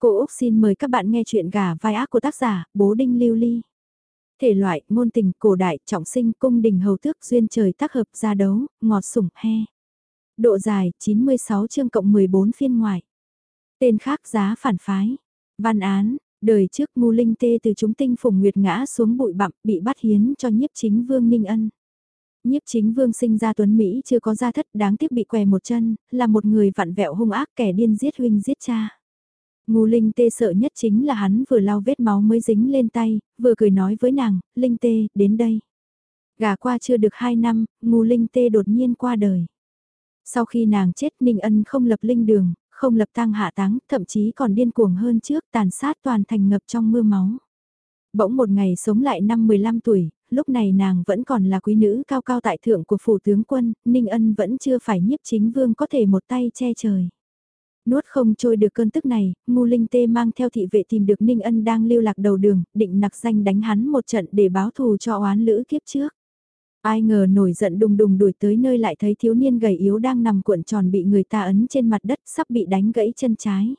Cô Úc xin mời các bạn nghe chuyện gà vai ác của tác giả Bố Đinh Lưu Ly. Thể loại, ngôn tình, cổ đại, trọng sinh, cung đình hầu tước, duyên trời tác hợp, gia đấu, ngọt sủng, he. Độ dài, 96 chương cộng 14 phiên ngoại. Tên khác giá phản phái. Văn án, đời trước ngu linh tê từ chúng tinh phùng nguyệt ngã xuống bụi bặm bị bắt hiến cho nhiếp chính vương Ninh Ân. Nhiếp chính vương sinh ra tuấn Mỹ chưa có gia thất đáng tiếc bị què một chân, là một người vặn vẹo hung ác kẻ điên giết huynh giết cha. Ngu Linh Tê sợ nhất chính là hắn vừa lau vết máu mới dính lên tay, vừa cười nói với nàng, Linh Tê, đến đây. Gà qua chưa được 2 năm, Ngu Linh Tê đột nhiên qua đời. Sau khi nàng chết Ninh Ân không lập linh đường, không lập tang hạ táng, thậm chí còn điên cuồng hơn trước tàn sát toàn thành ngập trong mưa máu. Bỗng một ngày sống lại năm 15 tuổi, lúc này nàng vẫn còn là quý nữ cao cao tại thượng của phủ tướng quân, Ninh Ân vẫn chưa phải nhiếp chính vương có thể một tay che trời. Nuốt không trôi được cơn tức này, ngu linh tê mang theo thị vệ tìm được Ninh Ân đang lưu lạc đầu đường, định nặc danh đánh hắn một trận để báo thù cho oán lữ kiếp trước. Ai ngờ nổi giận đùng đùng đuổi tới nơi lại thấy thiếu niên gầy yếu đang nằm cuộn tròn bị người ta ấn trên mặt đất sắp bị đánh gãy chân trái.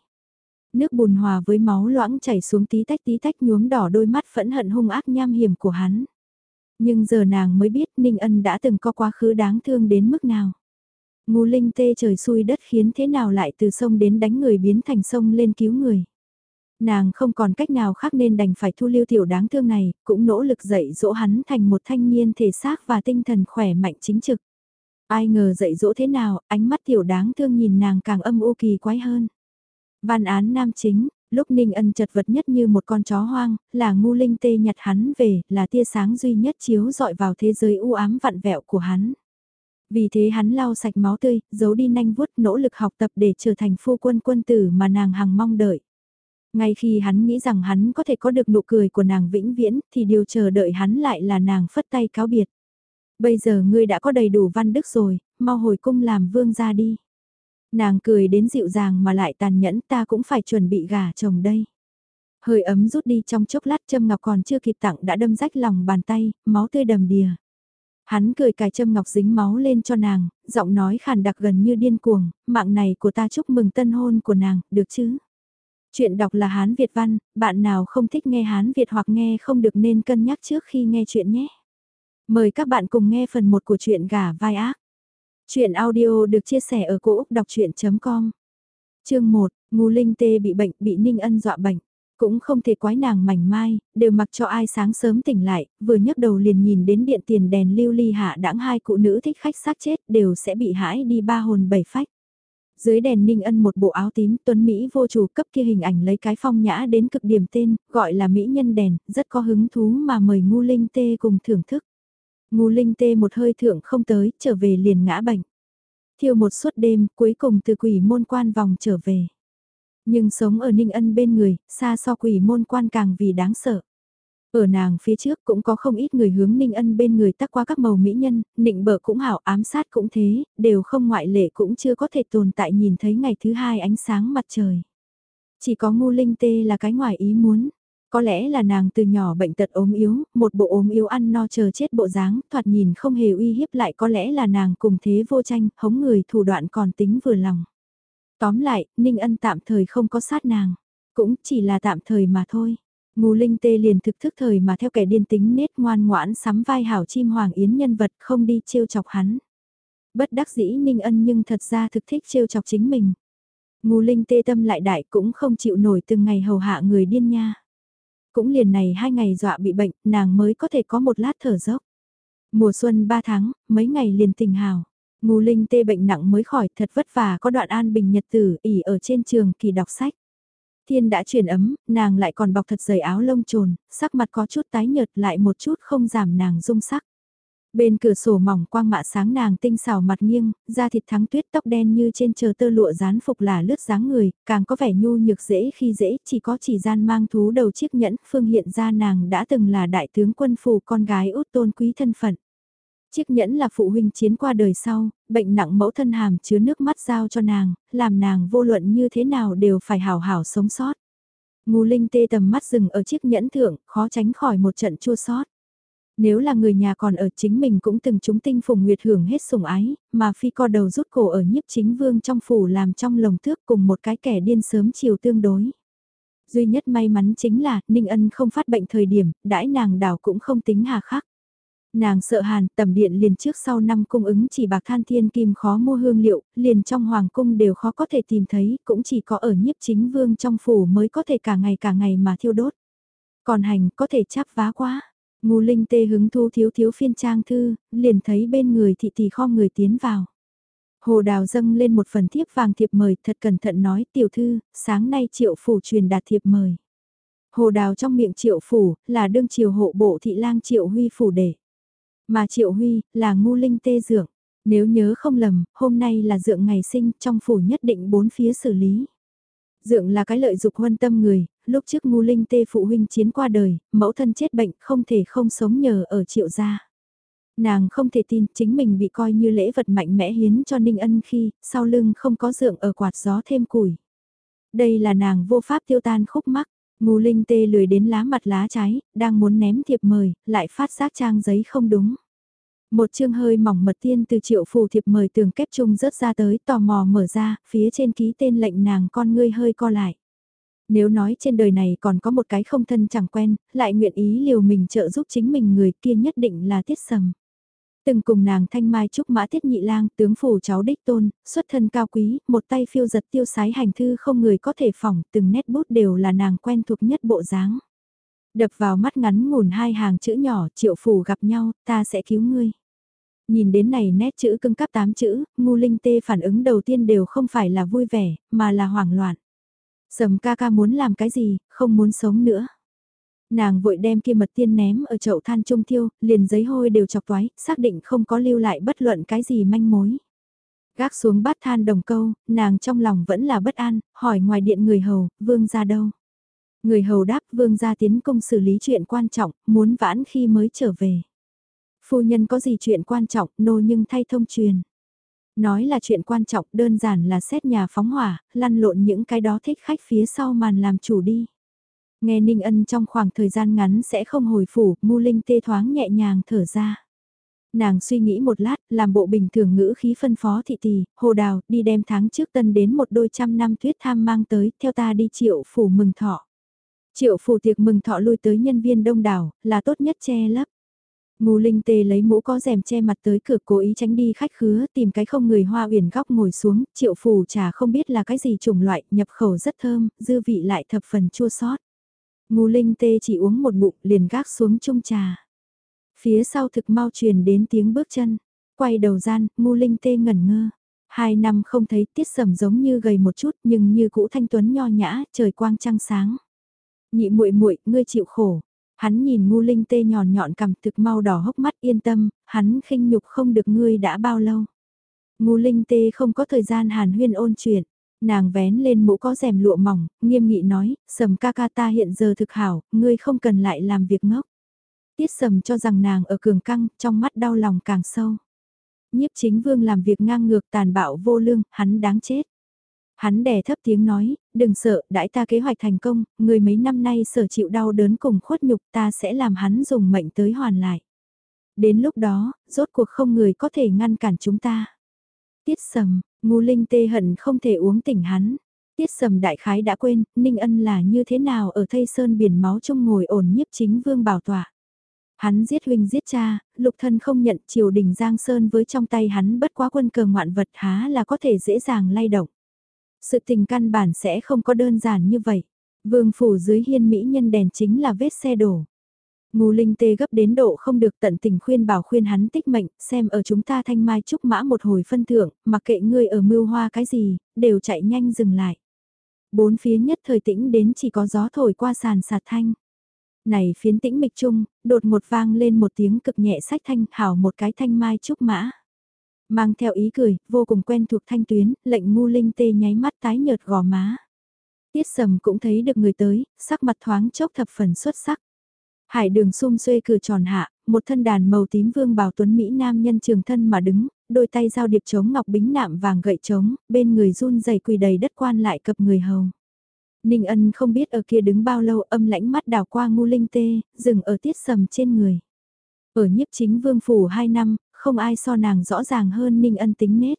Nước bùn hòa với máu loãng chảy xuống tí tách tí tách nhuốm đỏ đôi mắt phẫn hận hung ác nham hiểm của hắn. Nhưng giờ nàng mới biết Ninh Ân đã từng có quá khứ đáng thương đến mức nào. Ngu linh tê trời xui đất khiến thế nào lại từ sông đến đánh người biến thành sông lên cứu người. Nàng không còn cách nào khác nên đành phải thu lưu tiểu đáng thương này, cũng nỗ lực dạy dỗ hắn thành một thanh niên thể xác và tinh thần khỏe mạnh chính trực. Ai ngờ dạy dỗ thế nào, ánh mắt tiểu đáng thương nhìn nàng càng âm u kỳ quái hơn. Văn án nam chính, lúc Ninh Ân chật vật nhất như một con chó hoang, là ngu linh tê nhặt hắn về, là tia sáng duy nhất chiếu dọi vào thế giới u ám vặn vẹo của hắn. Vì thế hắn lau sạch máu tươi, giấu đi nanh vuốt nỗ lực học tập để trở thành phu quân quân tử mà nàng hằng mong đợi. Ngay khi hắn nghĩ rằng hắn có thể có được nụ cười của nàng vĩnh viễn thì điều chờ đợi hắn lại là nàng phất tay cáo biệt. Bây giờ ngươi đã có đầy đủ văn đức rồi, mau hồi cung làm vương ra đi. Nàng cười đến dịu dàng mà lại tàn nhẫn ta cũng phải chuẩn bị gả chồng đây. Hơi ấm rút đi trong chốc lát châm ngọc còn chưa kịp tặng đã đâm rách lòng bàn tay, máu tươi đầm đìa. Hắn cười cài châm ngọc dính máu lên cho nàng, giọng nói khàn đặc gần như điên cuồng, mạng này của ta chúc mừng tân hôn của nàng, được chứ? Chuyện đọc là Hán Việt văn, bạn nào không thích nghe Hán Việt hoặc nghe không được nên cân nhắc trước khi nghe chuyện nhé. Mời các bạn cùng nghe phần 1 của chuyện gà vai ác. Chuyện audio được chia sẻ ở cỗ đọc chuyện.com Chương 1, Ngô Linh Tê bị bệnh, bị Ninh Ân dọa bệnh. Cũng không thể quái nàng mảnh mai, đều mặc cho ai sáng sớm tỉnh lại, vừa nhấc đầu liền nhìn đến điện tiền đèn lưu ly hạ đãng hai cụ nữ thích khách xác chết đều sẽ bị hãi đi ba hồn bảy phách. Dưới đèn ninh ân một bộ áo tím tuấn Mỹ vô chủ cấp kia hình ảnh lấy cái phong nhã đến cực điểm tên, gọi là Mỹ nhân đèn, rất có hứng thú mà mời ngu linh tê cùng thưởng thức. Ngu linh tê một hơi thượng không tới, trở về liền ngã bệnh. Thiêu một suốt đêm, cuối cùng từ quỷ môn quan vòng trở về. Nhưng sống ở Ninh Ân bên người, xa so quỷ môn quan càng vì đáng sợ. Ở nàng phía trước cũng có không ít người hướng Ninh Ân bên người tắc qua các màu mỹ nhân, nịnh bợ cũng hảo ám sát cũng thế, đều không ngoại lệ cũng chưa có thể tồn tại nhìn thấy ngày thứ hai ánh sáng mặt trời. Chỉ có ngu linh tê là cái ngoài ý muốn. Có lẽ là nàng từ nhỏ bệnh tật ốm yếu, một bộ ốm yếu ăn no chờ chết bộ dáng, thoạt nhìn không hề uy hiếp lại có lẽ là nàng cùng thế vô tranh, hống người thủ đoạn còn tính vừa lòng. Tóm lại, Ninh Ân tạm thời không có sát nàng, cũng chỉ là tạm thời mà thôi. Ngô Linh Tê liền thực thức thời mà theo kẻ điên tính nết ngoan ngoãn sắm vai hảo chim hoàng yến nhân vật không đi trêu chọc hắn. Bất đắc dĩ Ninh Ân nhưng thật ra thực thích trêu chọc chính mình. Ngô Linh Tê tâm lại đại cũng không chịu nổi từng ngày hầu hạ người điên nha. Cũng liền này hai ngày dọa bị bệnh, nàng mới có thể có một lát thở dốc. Mùa xuân ba tháng, mấy ngày liền tình hào. Ngô Linh tê bệnh nặng mới khỏi thật vất vả có đoạn an bình nhật tử ỉ ở trên trường kỳ đọc sách. Thiên đã chuyển ấm, nàng lại còn bọc thật dày áo lông trồn, sắc mặt có chút tái nhợt lại một chút không giảm nàng dung sắc. Bên cửa sổ mỏng quang mạ sáng nàng tinh xào mặt nghiêng, da thịt thắng tuyết tóc đen như trên chờ tơ lụa dán phục là lướt dáng người, càng có vẻ nhu nhược dễ khi dễ, chỉ có chỉ gian mang thú đầu chiếc nhẫn, phương hiện ra nàng đã từng là đại tướng quân phù con gái út tôn quý thân phận. Chiếc nhẫn là phụ huynh chiến qua đời sau, bệnh nặng mẫu thân hàm chứa nước mắt giao cho nàng, làm nàng vô luận như thế nào đều phải hào hảo sống sót. Ngô Linh tê tầm mắt dừng ở chiếc nhẫn thượng, khó tránh khỏi một trận chua sót. Nếu là người nhà còn ở chính mình cũng từng chúng tinh phùng nguyệt hưởng hết sủng ái, mà phi co đầu rút cổ ở nhiếp chính vương trong phủ làm trong lồng thước cùng một cái kẻ điên sớm chiều tương đối. Duy nhất may mắn chính là, Ninh Ân không phát bệnh thời điểm, đãi nàng đảo cũng không tính hà khắc. Nàng sợ hàn, tầm điện liền trước sau năm cung ứng chỉ bạc than thiên kim khó mua hương liệu, liền trong hoàng cung đều khó có thể tìm thấy, cũng chỉ có ở nhiếp chính vương trong phủ mới có thể cả ngày cả ngày mà thiêu đốt. Còn hành có thể chắp vá quá. ngu Linh tê hứng thu thiếu thiếu phiên trang thư, liền thấy bên người thị tỷ kho người tiến vào. Hồ Đào dâng lên một phần thiếp vàng thiệp mời thật cẩn thận nói tiểu thư, sáng nay triệu phủ truyền đạt thiệp mời. Hồ Đào trong miệng triệu phủ, là đương triều hộ bộ thị lang triệu huy phủ để. Mà triệu huy, là ngu linh tê dượng. Nếu nhớ không lầm, hôm nay là dượng ngày sinh, trong phủ nhất định bốn phía xử lý. Dượng là cái lợi dục huân tâm người, lúc trước ngu linh tê phụ huynh chiến qua đời, mẫu thân chết bệnh không thể không sống nhờ ở triệu gia. Nàng không thể tin chính mình bị coi như lễ vật mạnh mẽ hiến cho Ninh Ân khi, sau lưng không có dượng ở quạt gió thêm củi. Đây là nàng vô pháp tiêu tan khúc mắc, Ngô linh tê lười đến lá mặt lá trái, đang muốn ném thiệp mời, lại phát giác trang giấy không đúng. Một chương hơi mỏng mật tiên từ triệu phù thiệp mời tường kép chung rớt ra tới tò mò mở ra, phía trên ký tên lệnh nàng con ngươi hơi co lại. Nếu nói trên đời này còn có một cái không thân chẳng quen, lại nguyện ý liều mình trợ giúp chính mình người kia nhất định là tiết sầm. Từng cùng nàng thanh mai trúc mã tiết nhị lang, tướng phủ cháu đích tôn, xuất thân cao quý, một tay phiêu giật tiêu sái hành thư không người có thể phỏng, từng nét bút đều là nàng quen thuộc nhất bộ dáng. Đập vào mắt ngắn ngủn hai hàng chữ nhỏ, triệu phủ gặp nhau, ta sẽ cứu ngươi. Nhìn đến này nét chữ cưng cắp tám chữ, ngu linh tê phản ứng đầu tiên đều không phải là vui vẻ, mà là hoảng loạn. Sầm ca ca muốn làm cái gì, không muốn sống nữa. Nàng vội đem kia mật tiên ném ở chậu than trung thiêu, liền giấy hôi đều chọc toái, xác định không có lưu lại bất luận cái gì manh mối. Gác xuống bát than đồng câu, nàng trong lòng vẫn là bất an, hỏi ngoài điện người hầu, vương ra đâu. Người hầu đáp vương ra tiến công xử lý chuyện quan trọng, muốn vãn khi mới trở về. Phu nhân có gì chuyện quan trọng, nô nhưng thay thông truyền. Nói là chuyện quan trọng đơn giản là xét nhà phóng hỏa, lăn lộn những cái đó thích khách phía sau màn làm chủ đi. Nghe Ninh Ân trong khoảng thời gian ngắn sẽ không hồi phủ, Mu Linh tê thoáng nhẹ nhàng thở ra. Nàng suy nghĩ một lát, làm bộ bình thường ngữ khí phân phó thị tỷ, hồ đào, đi đem tháng trước tân đến một đôi trăm năm tuyết tham mang tới, theo ta đi triệu phủ mừng thọ. Triệu phủ tiệc mừng thọ lui tới nhân viên đông đảo, là tốt nhất che lấp. Ngô Linh Tê lấy mũ có rèm che mặt tới cửa cố ý tránh đi khách khứa tìm cái không người hoa uyển góc ngồi xuống, triệu phủ trà không biết là cái gì chủng loại, nhập khẩu rất thơm, dư vị lại thập phần chua sót. Ngô Linh Tê chỉ uống một ngụm liền gác xuống chung trà. Phía sau thực mau truyền đến tiếng bước chân, quay đầu gian, Ngô Linh Tê ngẩn ngơ. Hai năm không thấy tiết sầm giống như gầy một chút nhưng như cũ thanh tuấn nho nhã, trời quang trăng sáng. Nhị muội muội ngươi chịu khổ, Hắn nhìn ngu linh tê nhòn nhọn cầm thực mau đỏ hốc mắt yên tâm, hắn khinh nhục không được ngươi đã bao lâu. Ngu linh tê không có thời gian hàn huyên ôn chuyện, nàng vén lên mũ có rèm lụa mỏng, nghiêm nghị nói, sầm ca ca ta hiện giờ thực hảo, ngươi không cần lại làm việc ngốc. Tiết sầm cho rằng nàng ở cường căng, trong mắt đau lòng càng sâu. Nhiếp chính vương làm việc ngang ngược tàn bạo vô lương, hắn đáng chết. Hắn đè thấp tiếng nói, đừng sợ, đãi ta kế hoạch thành công, người mấy năm nay sở chịu đau đớn cùng khuất nhục ta sẽ làm hắn dùng mệnh tới hoàn lại. Đến lúc đó, rốt cuộc không người có thể ngăn cản chúng ta. Tiết sầm, ngu linh tê hận không thể uống tỉnh hắn. Tiết sầm đại khái đã quên, Ninh Ân là như thế nào ở thây sơn biển máu trong ngồi ổn nhiếp chính vương bảo tỏa. Hắn giết huynh giết cha, lục thân không nhận triều đình Giang Sơn với trong tay hắn bất quá quân cờ ngoạn vật há là có thể dễ dàng lay động. Sự tình căn bản sẽ không có đơn giản như vậy. Vương phủ dưới hiên mỹ nhân đèn chính là vết xe đổ. Ngô Linh tê gấp đến độ không được tận tình khuyên bảo khuyên hắn tích mệnh, xem ở chúng ta thanh mai trúc mã một hồi phân thưởng, mặc kệ ngươi ở mưu hoa cái gì, đều chạy nhanh dừng lại. Bốn phía nhất thời tĩnh đến chỉ có gió thổi qua sàn sạt thanh. Này phiến tĩnh mịch chung, đột một vang lên một tiếng cực nhẹ sách thanh hảo một cái thanh mai trúc mã. Mang theo ý cười, vô cùng quen thuộc thanh tuyến, lệnh ngu linh tê nháy mắt tái nhợt gò má. Tiết sầm cũng thấy được người tới, sắc mặt thoáng chốc thập phần xuất sắc. Hải đường xung xuê cửa tròn hạ, một thân đàn màu tím vương bào tuấn Mỹ nam nhân trường thân mà đứng, đôi tay giao điệp chống ngọc bính nạm vàng gậy trống, bên người run dày quỳ đầy đất quan lại cập người hầu. Ninh ân không biết ở kia đứng bao lâu âm lãnh mắt đào qua ngu linh tê, dừng ở tiết sầm trên người. Ở nhiếp chính vương phủ 2 năm, không ai so nàng rõ ràng hơn Ninh Ân tính nết.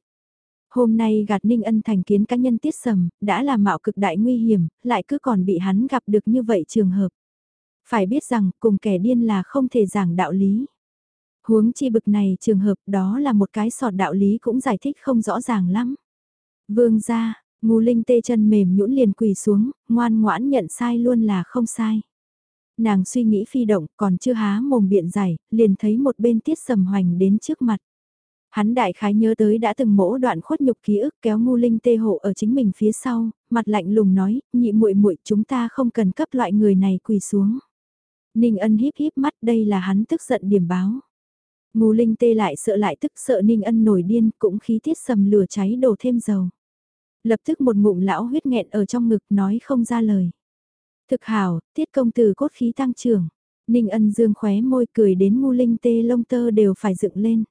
Hôm nay gạt Ninh Ân thành kiến cá nhân tiết sầm, đã là mạo cực đại nguy hiểm, lại cứ còn bị hắn gặp được như vậy trường hợp. Phải biết rằng, cùng kẻ điên là không thể giảng đạo lý. Huống chi bực này trường hợp đó là một cái sọt đạo lý cũng giải thích không rõ ràng lắm. Vương ra, ngu linh tê chân mềm nhũn liền quỳ xuống, ngoan ngoãn nhận sai luôn là không sai. Nàng suy nghĩ phi động còn chưa há mồm biện giải, liền thấy một bên tiết sầm hoành đến trước mặt. Hắn đại khái nhớ tới đã từng mỗ đoạn khuất nhục ký ức kéo ngu linh tê hộ ở chính mình phía sau, mặt lạnh lùng nói, nhị muội muội chúng ta không cần cấp loại người này quỳ xuống. Ninh ân híp híp mắt đây là hắn tức giận điểm báo. Ngô linh tê lại sợ lại tức sợ Ninh ân nổi điên cũng khí tiết sầm lửa cháy đổ thêm dầu. Lập tức một ngụm lão huyết nghẹn ở trong ngực nói không ra lời. Thực hảo, tiết công từ cốt khí tăng trưởng. Ninh ân dương khóe môi cười đến ngu linh tê lông tơ đều phải dựng lên.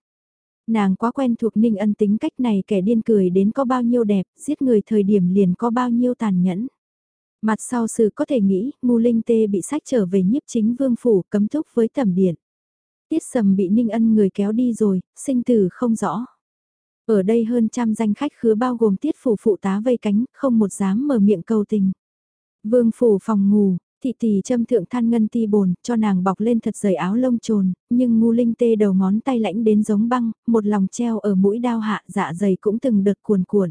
Nàng quá quen thuộc Ninh ân tính cách này kẻ điên cười đến có bao nhiêu đẹp, giết người thời điểm liền có bao nhiêu tàn nhẫn. Mặt sau sự có thể nghĩ, ngu linh tê bị sách trở về nhiếp chính vương phủ cấm thúc với tầm điện. Tiết sầm bị Ninh ân người kéo đi rồi, sinh tử không rõ. Ở đây hơn trăm danh khách khứa bao gồm tiết phủ phụ tá vây cánh, không một dám mở miệng cầu tình. Vương phủ phòng ngủ, thị tỷ châm thượng than ngân ti bồn, cho nàng bọc lên thật dày áo lông trồn, nhưng ngu linh tê đầu ngón tay lãnh đến giống băng, một lòng treo ở mũi đao hạ dạ dày cũng từng đợt cuồn cuộn.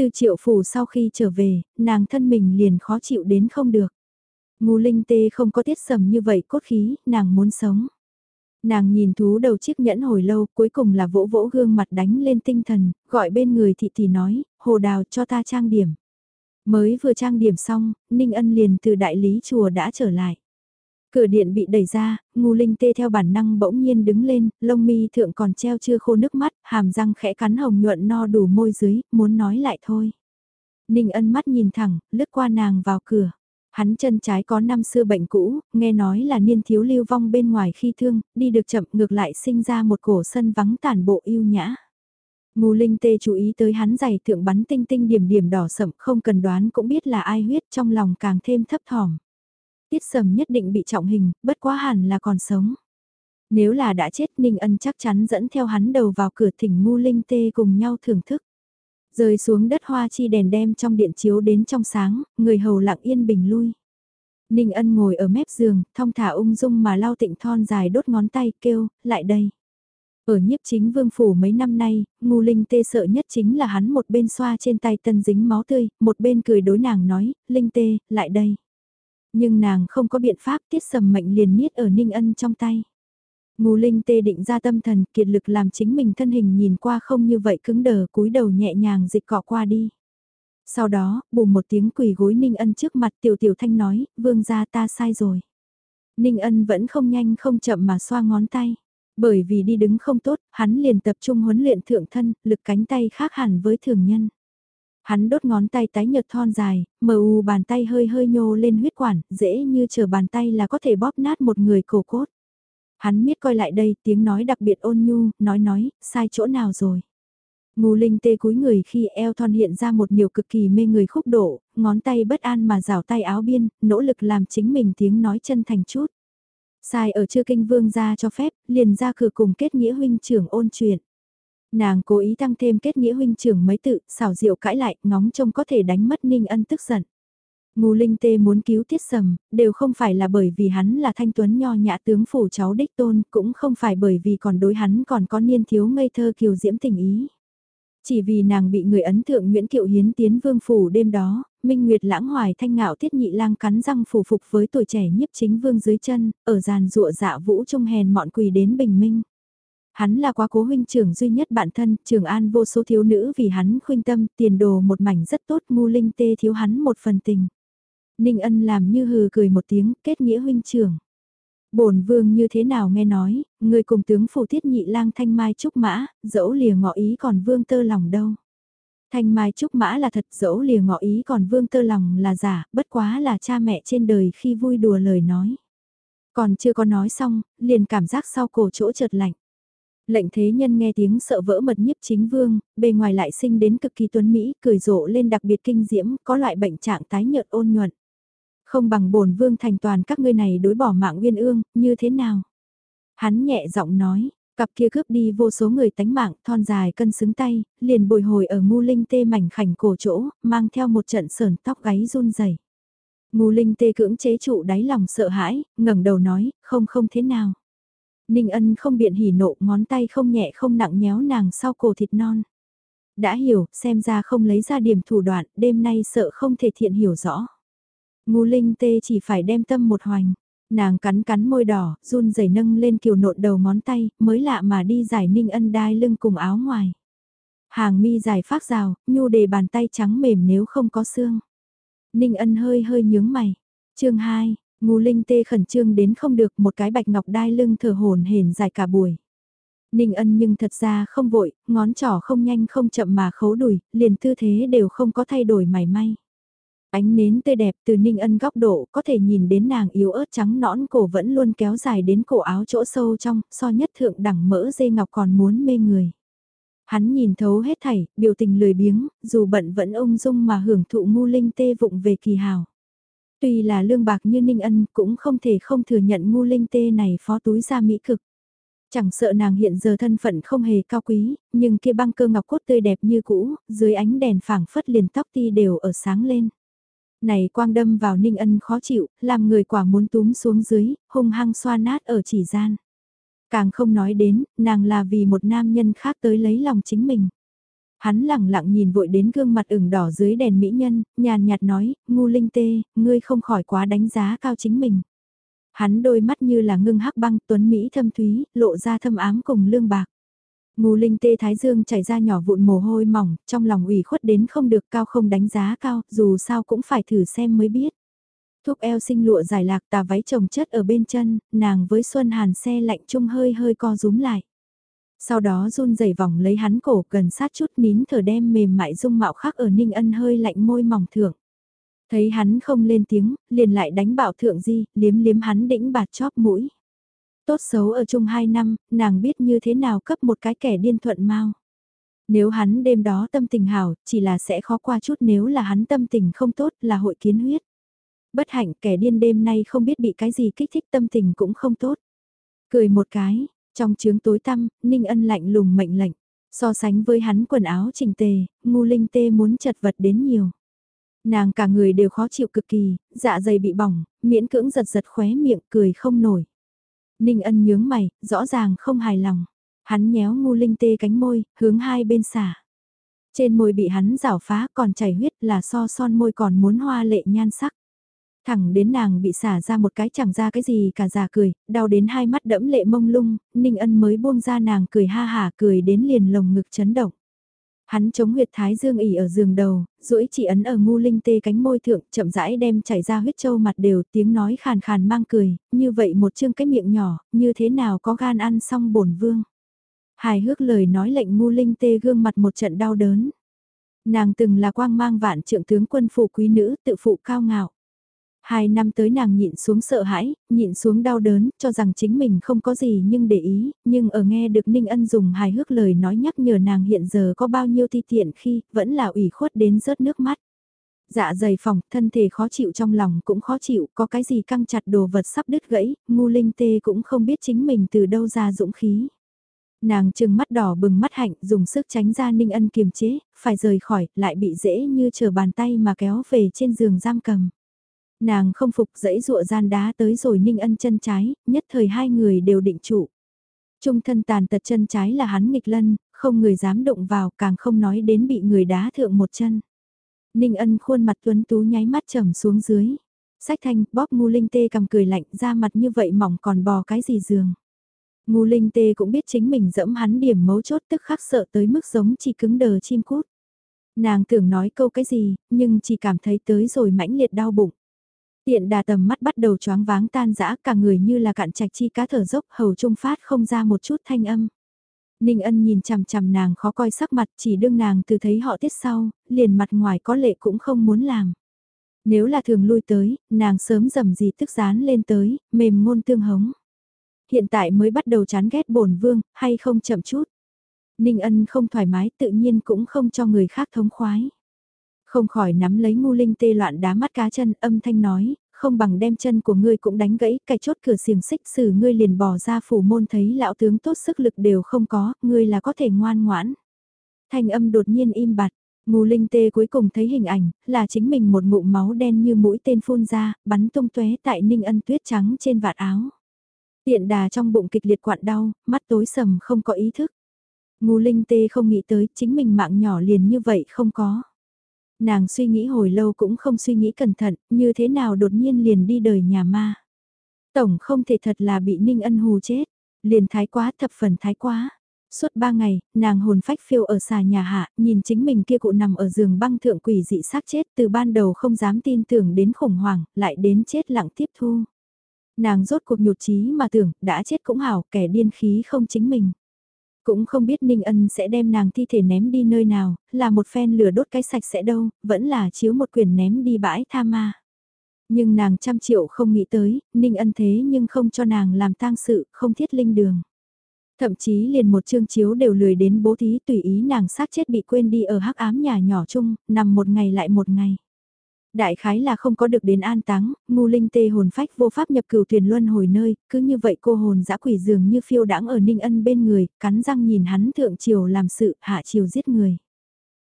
Từ triệu phủ sau khi trở về, nàng thân mình liền khó chịu đến không được. Ngu linh tê không có tiết sầm như vậy cốt khí, nàng muốn sống. Nàng nhìn thú đầu chiếc nhẫn hồi lâu, cuối cùng là vỗ vỗ gương mặt đánh lên tinh thần, gọi bên người thị tỷ nói, hồ đào cho ta trang điểm. Mới vừa trang điểm xong, Ninh Ân liền từ đại lý chùa đã trở lại. Cửa điện bị đẩy ra, ngu linh tê theo bản năng bỗng nhiên đứng lên, lông mi thượng còn treo chưa khô nước mắt, hàm răng khẽ cắn hồng nhuận no đủ môi dưới, muốn nói lại thôi. Ninh ân mắt nhìn thẳng, lướt qua nàng vào cửa. Hắn chân trái có năm xưa bệnh cũ, nghe nói là niên thiếu lưu vong bên ngoài khi thương, đi được chậm ngược lại sinh ra một cổ sân vắng tàn bộ yêu nhã. Ngô Linh Tê chú ý tới hắn giày thượng bắn tinh tinh điểm điểm đỏ sậm không cần đoán cũng biết là ai huyết trong lòng càng thêm thấp thỏm. Tiết sầm nhất định bị trọng hình, bất quá hẳn là còn sống. Nếu là đã chết Ninh Ân chắc chắn dẫn theo hắn đầu vào cửa thỉnh ngu Linh Tê cùng nhau thưởng thức. Rơi xuống đất hoa chi đèn đem trong điện chiếu đến trong sáng, người hầu lặng yên bình lui. Ninh ân ngồi ở mép giường, thong thả ung dung mà lau tịnh thon dài đốt ngón tay, kêu, lại đây. Ở nhiếp chính vương phủ mấy năm nay, ngu linh tê sợ nhất chính là hắn một bên xoa trên tay tân dính máu tươi, một bên cười đối nàng nói, linh tê, lại đây. Nhưng nàng không có biện pháp tiết sầm mệnh liền niết ở ninh ân trong tay. Ngô Linh tê định ra tâm thần kiệt lực làm chính mình thân hình nhìn qua không như vậy cứng đờ cúi đầu nhẹ nhàng dịch cọ qua đi. Sau đó, bùm một tiếng quỳ gối Ninh Ân trước mặt tiểu tiểu thanh nói, vương gia ta sai rồi. Ninh Ân vẫn không nhanh không chậm mà xoa ngón tay. Bởi vì đi đứng không tốt, hắn liền tập trung huấn luyện thượng thân, lực cánh tay khác hẳn với thường nhân. Hắn đốt ngón tay tái nhợt thon dài, mờ u bàn tay hơi hơi nhô lên huyết quản, dễ như chờ bàn tay là có thể bóp nát một người cổ cốt. Hắn miết coi lại đây, tiếng nói đặc biệt ôn nhu, nói nói, sai chỗ nào rồi. Ngô Linh tê cúi người khi eo thon hiện ra một nhiều cực kỳ mê người khúc độ, ngón tay bất an mà rào tay áo biên, nỗ lực làm chính mình tiếng nói chân thành chút. Sai ở chưa kinh vương ra cho phép, liền ra cửa cùng kết nghĩa huynh trưởng ôn chuyện. Nàng cố ý tăng thêm kết nghĩa huynh trưởng mấy tự, xảo diệu cãi lại, ngóng trông có thể đánh mất ninh ân tức giận. Ngô Linh Tê muốn cứu Tiết Sầm, đều không phải là bởi vì hắn là thanh tuấn nho nhã tướng phủ cháu đích tôn, cũng không phải bởi vì còn đối hắn còn có niên thiếu ngây thơ kiều diễm tình ý. Chỉ vì nàng bị người ấn tượng Nguyễn Kiệu Hiến tiến vương phủ đêm đó, Minh Nguyệt lãng hoài thanh ngạo tiết nhị lang cắn răng phủ phục với tuổi trẻ nhiếp chính vương dưới chân, ở giàn rụa dạ vũ trung hèn mọn quỳ đến bình minh. Hắn là quá cố huynh trưởng duy nhất bản thân, trường an vô số thiếu nữ vì hắn khuyên tâm, tiền đồ một mảnh rất tốt ngu linh tê thiếu hắn một phần tình. Ninh ân làm như hừ cười một tiếng, kết nghĩa huynh trưởng. bổn vương như thế nào nghe nói, người cùng tướng phủ thiết nhị lang thanh mai trúc mã, dẫu lìa ngọ ý còn vương tơ lòng đâu. Thanh mai trúc mã là thật dẫu lìa ngọ ý còn vương tơ lòng là giả, bất quá là cha mẹ trên đời khi vui đùa lời nói. Còn chưa có nói xong, liền cảm giác sau cổ chỗ chợt lạnh. Lệnh thế nhân nghe tiếng sợ vỡ mật nhiếp chính vương, bề ngoài lại sinh đến cực kỳ tuấn Mỹ, cười rộ lên đặc biệt kinh diễm, có loại bệnh trạng tái nhợt ôn nhuận. Không bằng bổn vương thành toàn các ngươi này đối bỏ mạng uyên ương, như thế nào? Hắn nhẹ giọng nói, Cặp kia cướp đi vô số người tánh mạng, thon dài cân xứng tay, liền bồi hồi ở ngu linh tê mảnh khảnh cổ chỗ, mang theo một trận sờn tóc gáy run rẩy. Ngu linh tê cưỡng chế trụ đáy lòng sợ hãi, ngẩng đầu nói, không không thế nào. Ninh ân không biện hỉ nộ, ngón tay không nhẹ không nặng nhéo nàng sau cổ thịt non. Đã hiểu, xem ra không lấy ra điểm thủ đoạn, đêm nay sợ không thể thiện hiểu rõ. Ngu linh tê chỉ phải đem tâm một hoành. Nàng cắn cắn môi đỏ, run rẩy nâng lên kiều nộn đầu ngón tay, mới lạ mà đi giải ninh ân đai lưng cùng áo ngoài. Hàng mi dài phát rào, nhu đề bàn tay trắng mềm nếu không có xương. Ninh ân hơi hơi nhướng mày. chương 2, ngu linh tê khẩn trương đến không được một cái bạch ngọc đai lưng thở hồn hển dài cả buổi. Ninh ân nhưng thật ra không vội, ngón trỏ không nhanh không chậm mà khấu đùi, liền tư thế đều không có thay đổi mảy may. Ánh nến tươi đẹp từ Ninh ân góc độ có thể nhìn đến nàng yếu ớt trắng nõn cổ vẫn luôn kéo dài đến cổ áo chỗ sâu trong, so nhất thượng đẳng mỡ dê ngọc còn muốn mê người. Hắn nhìn thấu hết thảy, biểu tình lười biếng, dù bận vẫn ung dung mà hưởng thụ ngu linh tê vụng về kỳ hào. Tuy là lương bạc như Ninh Ân cũng không thể không thừa nhận ngu linh tê này phó túi ra mỹ cực. Chẳng sợ nàng hiện giờ thân phận không hề cao quý, nhưng kia băng cơ ngọc cốt tươi đẹp như cũ, dưới ánh đèn phảng phất liền tóc ti đều ở sáng lên. Này quang đâm vào ninh ân khó chịu, làm người quả muốn túm xuống dưới, hung hăng xoa nát ở chỉ gian. Càng không nói đến, nàng là vì một nam nhân khác tới lấy lòng chính mình. Hắn lẳng lặng nhìn vội đến gương mặt ửng đỏ dưới đèn mỹ nhân, nhàn nhạt nói, ngu linh tê, ngươi không khỏi quá đánh giá cao chính mình. Hắn đôi mắt như là ngưng hắc băng tuấn Mỹ thâm thúy, lộ ra thâm ám cùng lương bạc. ngu linh tê thái dương chảy ra nhỏ vụn mồ hôi mỏng, trong lòng ủy khuất đến không được cao không đánh giá cao, dù sao cũng phải thử xem mới biết. Thuốc eo sinh lụa dài lạc tà váy trồng chất ở bên chân, nàng với Xuân Hàn xe lạnh chung hơi hơi co rúm lại. Sau đó run rẩy vòng lấy hắn cổ gần sát chút nín thở đem mềm mại dung mạo khác ở ninh ân hơi lạnh môi mỏng thượng. Thấy hắn không lên tiếng, liền lại đánh bảo thượng di, liếm liếm hắn đĩnh bạt chóp mũi. Tốt xấu ở chung hai năm, nàng biết như thế nào cấp một cái kẻ điên thuận mau. Nếu hắn đêm đó tâm tình hảo, chỉ là sẽ khó qua chút nếu là hắn tâm tình không tốt là hội kiến huyết. Bất hạnh kẻ điên đêm nay không biết bị cái gì kích thích tâm tình cũng không tốt. Cười một cái, trong chướng tối tăm, Ninh Ân lạnh lùng mệnh lệnh. So sánh với hắn quần áo chỉnh tề, ngu linh tê muốn chật vật đến nhiều. Nàng cả người đều khó chịu cực kỳ, dạ dày bị bỏng, miễn cưỡng giật giật khóe miệng cười không nổi. Ninh ân nhướng mày, rõ ràng không hài lòng. Hắn nhéo ngu linh tê cánh môi, hướng hai bên xả. Trên môi bị hắn rảo phá còn chảy huyết là so son môi còn muốn hoa lệ nhan sắc. Thẳng đến nàng bị xả ra một cái chẳng ra cái gì cả già cười, đau đến hai mắt đẫm lệ mông lung, Ninh ân mới buông ra nàng cười ha hả cười đến liền lồng ngực chấn động. Hắn chống huyệt thái dương ỉ ở giường đầu, duỗi chỉ ấn ở ngu linh tê cánh môi thượng, chậm rãi đem chảy ra huyết châu mặt đều, tiếng nói khàn khàn mang cười, như vậy một chương cái miệng nhỏ, như thế nào có gan ăn xong bổn vương. Hài hước lời nói lệnh ngu linh tê gương mặt một trận đau đớn. Nàng từng là quang mang vạn trượng tướng quân phụ quý nữ, tự phụ cao ngạo. Hai năm tới nàng nhịn xuống sợ hãi, nhịn xuống đau đớn, cho rằng chính mình không có gì nhưng để ý, nhưng ở nghe được Ninh Ân dùng hài hước lời nói nhắc nhở nàng hiện giờ có bao nhiêu thi tiện khi vẫn là ủy khuất đến rớt nước mắt. Dạ dày phòng, thân thể khó chịu trong lòng cũng khó chịu, có cái gì căng chặt đồ vật sắp đứt gãy, ngu linh tê cũng không biết chính mình từ đâu ra dũng khí. Nàng trừng mắt đỏ bừng mắt hạnh dùng sức tránh ra Ninh Ân kiềm chế, phải rời khỏi, lại bị dễ như chờ bàn tay mà kéo về trên giường giam cầm. Nàng không phục dãy dụa gian đá tới rồi ninh ân chân trái, nhất thời hai người đều định trụ. Trung thân tàn tật chân trái là hắn nghịch lân, không người dám động vào càng không nói đến bị người đá thượng một chân. Ninh ân khuôn mặt tuấn tú nháy mắt trầm xuống dưới. Sách thanh bóp ngu linh tê cầm cười lạnh ra mặt như vậy mỏng còn bò cái gì giường. Ngu linh tê cũng biết chính mình dẫm hắn điểm mấu chốt tức khắc sợ tới mức giống chỉ cứng đờ chim cút. Nàng tưởng nói câu cái gì, nhưng chỉ cảm thấy tới rồi mãnh liệt đau bụng. Tiện đà tầm mắt bắt đầu choáng váng tan dã cả người như là cạn trạch chi cá thở dốc hầu trung phát không ra một chút thanh âm. Ninh ân nhìn chằm chằm nàng khó coi sắc mặt chỉ đương nàng từ thấy họ tiết sau, liền mặt ngoài có lệ cũng không muốn làm. Nếu là thường lui tới, nàng sớm dầm gì tức dán lên tới, mềm ngôn tương hống. Hiện tại mới bắt đầu chán ghét bổn vương, hay không chậm chút. Ninh ân không thoải mái tự nhiên cũng không cho người khác thống khoái. Không khỏi nắm lấy ngu linh tê loạn đá mắt cá chân âm thanh nói, không bằng đem chân của ngươi cũng đánh gãy, cái chốt cửa xiềng xích xử ngươi liền bỏ ra phủ môn thấy lão tướng tốt sức lực đều không có, ngươi là có thể ngoan ngoãn. Thanh âm đột nhiên im bặt, ngù Linh Tê cuối cùng thấy hình ảnh, là chính mình một ngụm máu đen như mũi tên phun ra, bắn tung tóe tại Ninh Ân tuyết trắng trên vạt áo. Tiện đà trong bụng kịch liệt quặn đau, mắt tối sầm không có ý thức. Ngù Linh Tê không nghĩ tới chính mình mạng nhỏ liền như vậy không có. Nàng suy nghĩ hồi lâu cũng không suy nghĩ cẩn thận, như thế nào đột nhiên liền đi đời nhà ma. Tổng không thể thật là bị Ninh Ân hù chết, liền thái quá thập phần thái quá. Suốt ba ngày, nàng hồn phách phiêu ở xà nhà hạ, nhìn chính mình kia cụ nằm ở giường băng thượng quỷ dị xác chết từ ban đầu không dám tin tưởng đến khủng hoảng, lại đến chết lặng tiếp thu. Nàng rốt cuộc nhụt chí mà tưởng, đã chết cũng hảo, kẻ điên khí không chính mình. Cũng không biết Ninh Ân sẽ đem nàng thi thể ném đi nơi nào, là một phen lửa đốt cái sạch sẽ đâu, vẫn là chiếu một quyển ném đi bãi tha ma. Nhưng nàng trăm triệu không nghĩ tới, Ninh Ân thế nhưng không cho nàng làm tang sự, không thiết linh đường. Thậm chí liền một chương chiếu đều lười đến bố thí tùy ý nàng xác chết bị quên đi ở hắc ám nhà nhỏ chung, nằm một ngày lại một ngày. Đại khái là không có được đến an táng, ngu linh tê hồn phách vô pháp nhập cửu thuyền luân hồi nơi, cứ như vậy cô hồn dã quỷ dường như phiêu đãng ở ninh ân bên người, cắn răng nhìn hắn thượng triều làm sự, hạ triều giết người.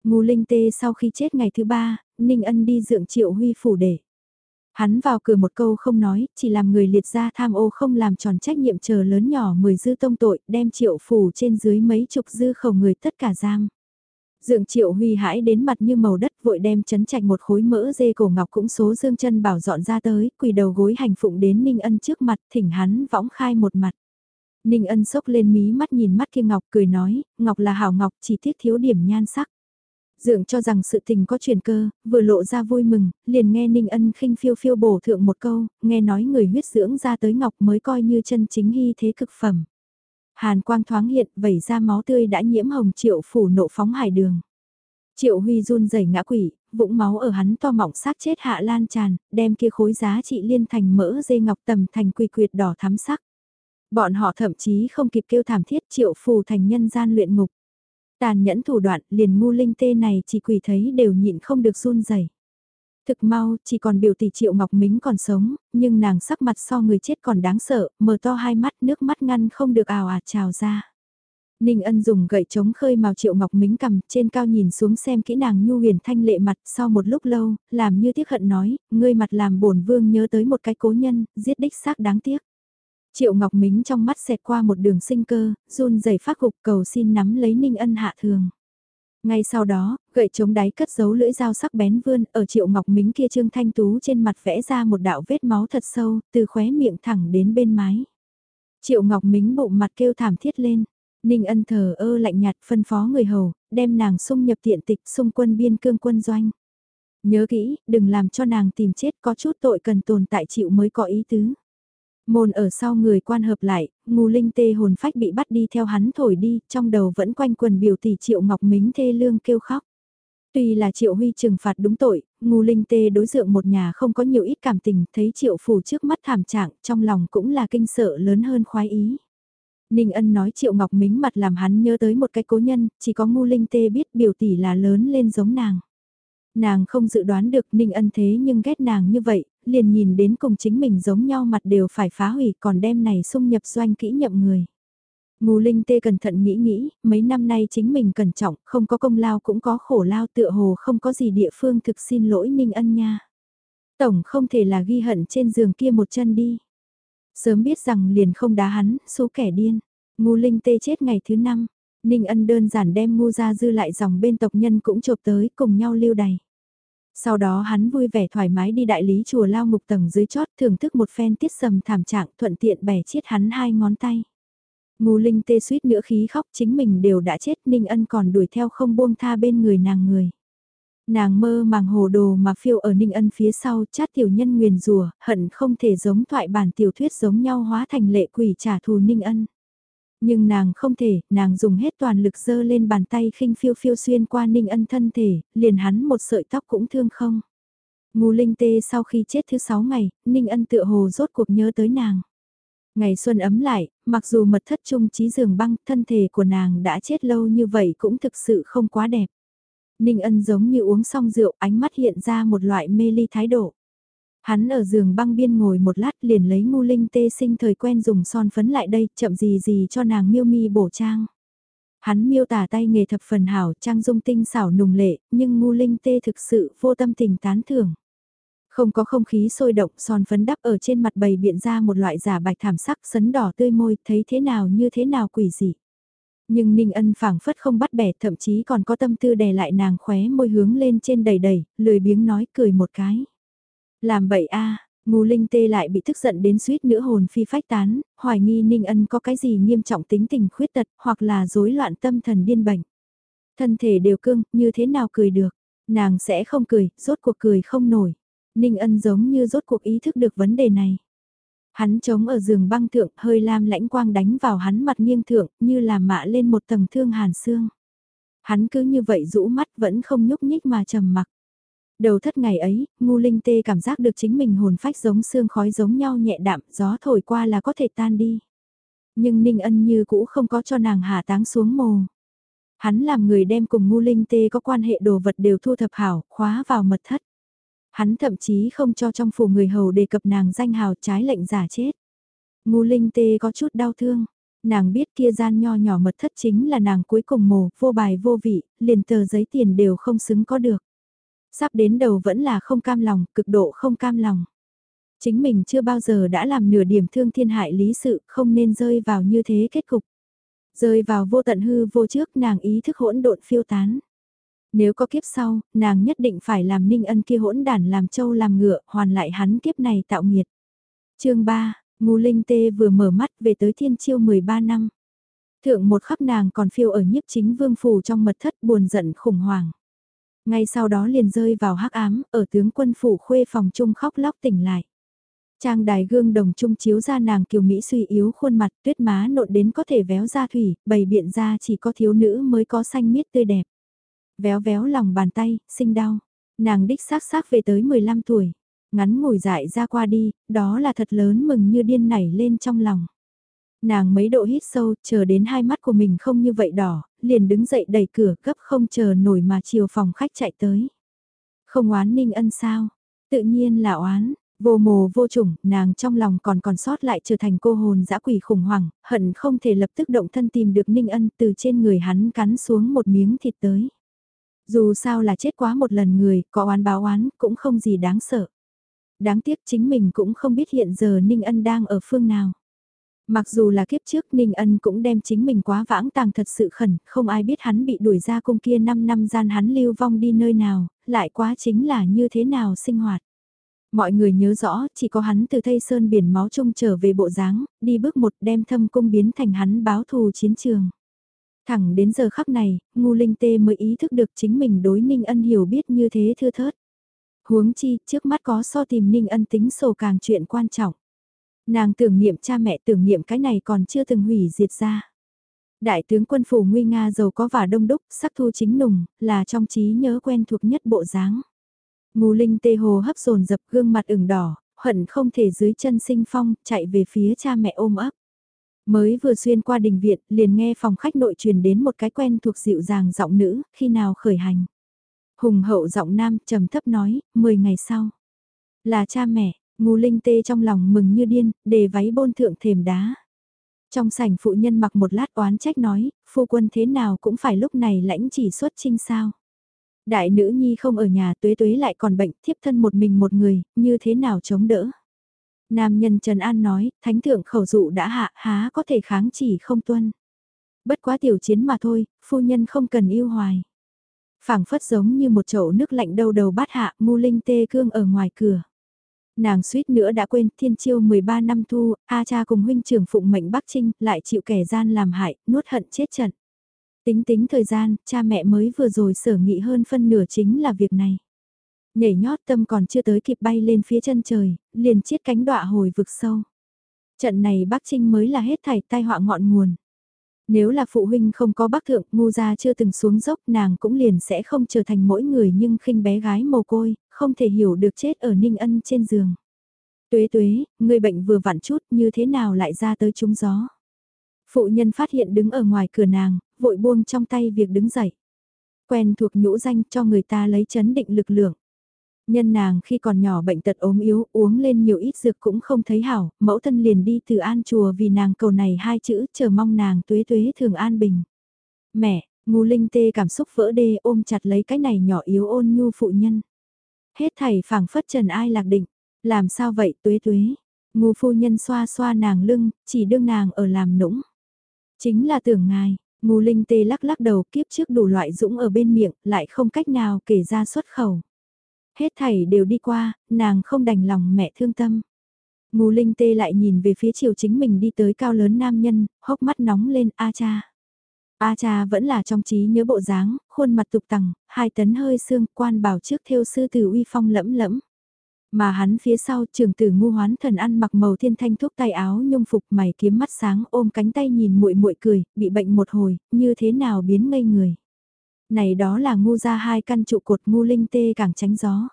Ngu linh tê sau khi chết ngày thứ ba, ninh ân đi dượng triệu huy phủ để. Hắn vào cửa một câu không nói, chỉ làm người liệt ra tham ô không làm tròn trách nhiệm chờ lớn nhỏ mười dư tông tội, đem triệu phủ trên dưới mấy chục dư khẩu người tất cả giam. Dượng triệu huy hãi đến mặt như màu đất vội đem chấn chạch một khối mỡ dê cổ ngọc cũng số dương chân bảo dọn ra tới, quỳ đầu gối hành phụng đến Ninh Ân trước mặt thỉnh hắn võng khai một mặt. Ninh Ân sốc lên mí mắt nhìn mắt kia ngọc cười nói, ngọc là hảo ngọc chỉ tiếc thiếu điểm nhan sắc. Dượng cho rằng sự tình có chuyển cơ, vừa lộ ra vui mừng, liền nghe Ninh Ân khinh phiêu phiêu bổ thượng một câu, nghe nói người huyết dưỡng ra tới ngọc mới coi như chân chính hy thế cực phẩm. Hàn quang thoáng hiện, vẩy ra máu tươi đã nhiễm hồng triệu phủ nộ phóng hải đường. Triệu Huy run rẩy ngã quỷ, vũng máu ở hắn to mọng sát chết hạ lan tràn, đem kia khối giá trị liên thành mỡ dây ngọc tầm thành quỳ quyệt đỏ thắm sắc. Bọn họ thậm chí không kịp kêu thảm thiết triệu phù thành nhân gian luyện ngục. Tàn nhẫn thủ đoạn liền ngu linh tê này chỉ quỷ thấy đều nhịn không được run rẩy. Thực mau, chỉ còn biểu tỷ Triệu Ngọc Mính còn sống, nhưng nàng sắc mặt so người chết còn đáng sợ, mở to hai mắt nước mắt ngăn không được ào ạt trào ra. Ninh ân dùng gậy chống khơi màu Triệu Ngọc Mính cầm trên cao nhìn xuống xem kỹ nàng nhu huyền thanh lệ mặt sau một lúc lâu, làm như tiếc hận nói, ngươi mặt làm bổn vương nhớ tới một cái cố nhân, giết đích xác đáng tiếc. Triệu Ngọc Mính trong mắt xẹt qua một đường sinh cơ, run rẩy phát gục cầu xin nắm lấy Ninh ân hạ thường. Ngay sau đó, gậy chống đáy cất giấu lưỡi dao sắc bén vươn ở triệu ngọc mính kia trương thanh tú trên mặt vẽ ra một đạo vết máu thật sâu, từ khóe miệng thẳng đến bên mái. Triệu ngọc mính bụng mặt kêu thảm thiết lên. Ninh ân thờ ơ lạnh nhạt phân phó người hầu, đem nàng xung nhập tiện tịch xung quân biên cương quân doanh. Nhớ kỹ, đừng làm cho nàng tìm chết có chút tội cần tồn tại chịu mới có ý tứ. Môn ở sau người quan hợp lại, ngù linh tê hồn phách bị bắt đi theo hắn thổi đi, trong đầu vẫn quanh quần biểu tỷ triệu ngọc mính thê lương kêu khóc. Tuy là triệu huy trừng phạt đúng tội, ngù linh tê đối diện một nhà không có nhiều ít cảm tình, thấy triệu phủ trước mắt thảm trạng, trong lòng cũng là kinh sợ lớn hơn khoái ý. Ninh ân nói triệu ngọc mính mặt làm hắn nhớ tới một cái cố nhân, chỉ có ngu linh tê biết biểu tỷ là lớn lên giống nàng. Nàng không dự đoán được Ninh ân thế nhưng ghét nàng như vậy, liền nhìn đến cùng chính mình giống nhau mặt đều phải phá hủy còn đem này xung nhập doanh kỹ nhậm người. Ngô Linh Tê cẩn thận nghĩ nghĩ, mấy năm nay chính mình cẩn trọng, không có công lao cũng có khổ lao tựa hồ không có gì địa phương thực xin lỗi Ninh Ân nha. Tổng không thể là ghi hận trên giường kia một chân đi. Sớm biết rằng liền không đá hắn, số kẻ điên. Ngu Linh Tê chết ngày thứ năm, Ninh Ân đơn giản đem ngu ra dư lại dòng bên tộc nhân cũng chộp tới cùng nhau lưu đày. Sau đó hắn vui vẻ thoải mái đi đại lý chùa lao ngục tầng dưới chót thưởng thức một phen tiết sầm thảm trạng thuận tiện bẻ chết hắn hai ngón tay. Ngu Linh tê suýt nữa khí khóc chính mình đều đã chết Ninh Ân còn đuổi theo không buông tha bên người nàng người. Nàng mơ màng hồ đồ mà phiêu ở Ninh Ân phía sau chát tiểu nhân nguyền rùa, hận không thể giống thoại bản tiểu thuyết giống nhau hóa thành lệ quỷ trả thù Ninh Ân. Nhưng nàng không thể, nàng dùng hết toàn lực dơ lên bàn tay khinh phiêu phiêu xuyên qua Ninh Ân thân thể, liền hắn một sợi tóc cũng thương không. Ngô Linh Tê sau khi chết thứ sáu ngày, Ninh Ân tựa hồ rốt cuộc nhớ tới nàng. Ngày xuân ấm lại, mặc dù mật thất trung trí giường băng, thân thể của nàng đã chết lâu như vậy cũng thực sự không quá đẹp. Ninh Ân giống như uống xong rượu, ánh mắt hiện ra một loại mê ly thái độ. Hắn ở giường băng biên ngồi một lát liền lấy ngu linh tê sinh thời quen dùng son phấn lại đây, chậm gì gì cho nàng miêu mi bổ trang. Hắn miêu tả tay nghề thập phần hảo, trang dung tinh xảo nùng lệ, nhưng ngu linh tê thực sự vô tâm tình tán thưởng. Không có không khí sôi động, son phấn đắp ở trên mặt bầy biện ra một loại giả bạch thảm sắc sấn đỏ tươi môi, thấy thế nào như thế nào quỷ dị. Nhưng Ninh Ân phảng phất không bắt bẻ, thậm chí còn có tâm tư đè lại nàng khóe môi hướng lên trên đầy đầy, lười biếng nói cười một cái. Làm vậy a Ngô Linh Tê lại bị tức giận đến suýt nữa hồn phi phách tán, hoài nghi Ninh Ân có cái gì nghiêm trọng tính tình khuyết tật hoặc là rối loạn tâm thần điên bệnh. Thân thể đều cương, như thế nào cười được, nàng sẽ không cười, rốt cuộc cười không nổi. Ninh Ân giống như rốt cuộc ý thức được vấn đề này. Hắn trống ở giường băng thượng, hơi lam lãnh quang đánh vào hắn mặt nghiêng thượng, như là mạ lên một tầng thương hàn xương. Hắn cứ như vậy rũ mắt vẫn không nhúc nhích mà trầm mặc. Đầu thất ngày ấy, ngu linh tê cảm giác được chính mình hồn phách giống xương khói giống nhau nhẹ đạm, gió thổi qua là có thể tan đi. Nhưng Ninh Ân như cũ không có cho nàng hạ táng xuống mồ. Hắn làm người đem cùng ngu linh tê có quan hệ đồ vật đều thu thập hảo, khóa vào mật thất. Hắn thậm chí không cho trong phủ người hầu đề cập nàng danh hào trái lệnh giả chết. Ngu linh tê có chút đau thương. Nàng biết kia gian nho nhỏ mật thất chính là nàng cuối cùng mồ, vô bài vô vị, liền tờ giấy tiền đều không xứng có được. Sắp đến đầu vẫn là không cam lòng, cực độ không cam lòng. Chính mình chưa bao giờ đã làm nửa điểm thương thiên hại lý sự, không nên rơi vào như thế kết cục. Rơi vào vô tận hư vô trước nàng ý thức hỗn độn phiêu tán. Nếu có kiếp sau, nàng nhất định phải làm ninh ân kia hỗn đản làm châu làm ngựa, hoàn lại hắn kiếp này tạo nghiệt. chương 3, Ngô Linh Tê vừa mở mắt về tới thiên chiêu 13 năm. Thượng một khắc nàng còn phiêu ở nhiếp chính vương phủ trong mật thất buồn giận khủng hoảng. Ngay sau đó liền rơi vào hắc ám, ở tướng quân phủ khuê phòng trung khóc lóc tỉnh lại. Trang đài gương đồng trung chiếu ra nàng kiều Mỹ suy yếu khuôn mặt tuyết má nộn đến có thể véo ra thủy, bày biện ra chỉ có thiếu nữ mới có xanh miết tươi đẹp. Véo véo lòng bàn tay, sinh đau. Nàng đích xác xác về tới 15 tuổi. Ngắn ngủi dại ra qua đi, đó là thật lớn mừng như điên nảy lên trong lòng. Nàng mấy độ hít sâu, chờ đến hai mắt của mình không như vậy đỏ, liền đứng dậy đẩy cửa gấp không chờ nổi mà chiều phòng khách chạy tới. Không oán ninh ân sao? Tự nhiên là oán, vô mồ vô chủng, nàng trong lòng còn còn sót lại trở thành cô hồn dã quỷ khủng hoảng, hận không thể lập tức động thân tìm được ninh ân từ trên người hắn cắn xuống một miếng thịt tới. Dù sao là chết quá một lần người, có oán báo oán, cũng không gì đáng sợ. Đáng tiếc chính mình cũng không biết hiện giờ Ninh Ân đang ở phương nào. Mặc dù là kiếp trước Ninh Ân cũng đem chính mình quá vãng tàng thật sự khẩn, không ai biết hắn bị đuổi ra cung kia 5 năm gian hắn lưu vong đi nơi nào, lại quá chính là như thế nào sinh hoạt. Mọi người nhớ rõ, chỉ có hắn từ Tây Sơn biển máu chung trở về bộ dáng, đi bước một đem thâm cung biến thành hắn báo thù chiến trường. Thẳng đến giờ khắc này, ngu linh tê mới ý thức được chính mình đối Ninh Ân hiểu biết như thế thưa thớt. Huống chi, trước mắt có so tìm Ninh Ân tính sổ càng chuyện quan trọng. Nàng tưởng niệm cha mẹ tưởng niệm cái này còn chưa từng hủy diệt ra. Đại tướng quân phủ nguy nga giàu có và đông đúc, sắc thu chính nùng, là trong trí nhớ quen thuộc nhất bộ dáng. Ngu Linh tê hồ hấp dồn dập gương mặt ửng đỏ, hận không thể dưới chân sinh phong, chạy về phía cha mẹ ôm ấp. Mới vừa xuyên qua đình viện, liền nghe phòng khách nội truyền đến một cái quen thuộc dịu dàng giọng nữ, khi nào khởi hành. Hùng hậu giọng nam trầm thấp nói, 10 ngày sau. Là cha mẹ, ngu linh tê trong lòng mừng như điên, đề váy bôn thượng thềm đá. Trong sảnh phụ nhân mặc một lát oán trách nói, phu quân thế nào cũng phải lúc này lãnh chỉ xuất trinh sao. Đại nữ nhi không ở nhà tuế tuế lại còn bệnh thiếp thân một mình một người, như thế nào chống đỡ. Nam nhân Trần An nói, thánh thượng khẩu dụ đã hạ há có thể kháng chỉ không tuân. Bất quá tiểu chiến mà thôi, phu nhân không cần yêu hoài. phảng phất giống như một chậu nước lạnh đầu đầu bát hạ, mu linh tê cương ở ngoài cửa. Nàng suýt nữa đã quên thiên chiêu 13 năm thu, A cha cùng huynh trưởng phụng mệnh Bắc Trinh, lại chịu kẻ gian làm hại, nuốt hận chết trận. Tính tính thời gian, cha mẹ mới vừa rồi sở nghị hơn phân nửa chính là việc này. Nhảy nhót tâm còn chưa tới kịp bay lên phía chân trời, liền chiết cánh đọa hồi vực sâu. Trận này Bắc Trinh mới là hết thảy tai họa ngọn nguồn. Nếu là phụ huynh không có bác thượng, ngu gia chưa từng xuống dốc nàng cũng liền sẽ không trở thành mỗi người nhưng khinh bé gái mồ côi, không thể hiểu được chết ở ninh ân trên giường. Tuế tuế, người bệnh vừa vặn chút như thế nào lại ra tới trúng gió. Phụ nhân phát hiện đứng ở ngoài cửa nàng, vội buông trong tay việc đứng dậy. Quen thuộc nhũ danh cho người ta lấy chấn định lực lượng. Nhân nàng khi còn nhỏ bệnh tật ốm yếu, uống lên nhiều ít dược cũng không thấy hảo, mẫu thân liền đi từ an chùa vì nàng cầu này hai chữ chờ mong nàng tuế tuế thường an bình. Mẹ, ngu linh tê cảm xúc vỡ đê ôm chặt lấy cái này nhỏ yếu ôn nhu phụ nhân. Hết thảy phảng phất trần ai lạc định, làm sao vậy tuế tuế. Ngu phu nhân xoa xoa nàng lưng, chỉ đương nàng ở làm nũng. Chính là tưởng ngài, ngu linh tê lắc lắc đầu kiếp trước đủ loại dũng ở bên miệng, lại không cách nào kể ra xuất khẩu. Hết thảy đều đi qua, nàng không đành lòng mẹ thương tâm. Ngô Linh Tê lại nhìn về phía chiều chính mình đi tới cao lớn nam nhân, hốc mắt nóng lên A cha. A cha vẫn là trong trí nhớ bộ dáng, khuôn mặt tục tằng, hai tấn hơi xương quan bảo trước theo sư tử uy phong lẫm lẫm. Mà hắn phía sau trường tử ngu hoán thần ăn mặc màu thiên thanh thuốc tay áo nhung phục mày kiếm mắt sáng ôm cánh tay nhìn muội muội cười, bị bệnh một hồi, như thế nào biến ngây người. Này đó là ngu ra hai căn trụ cột ngu linh tê càng tránh gió.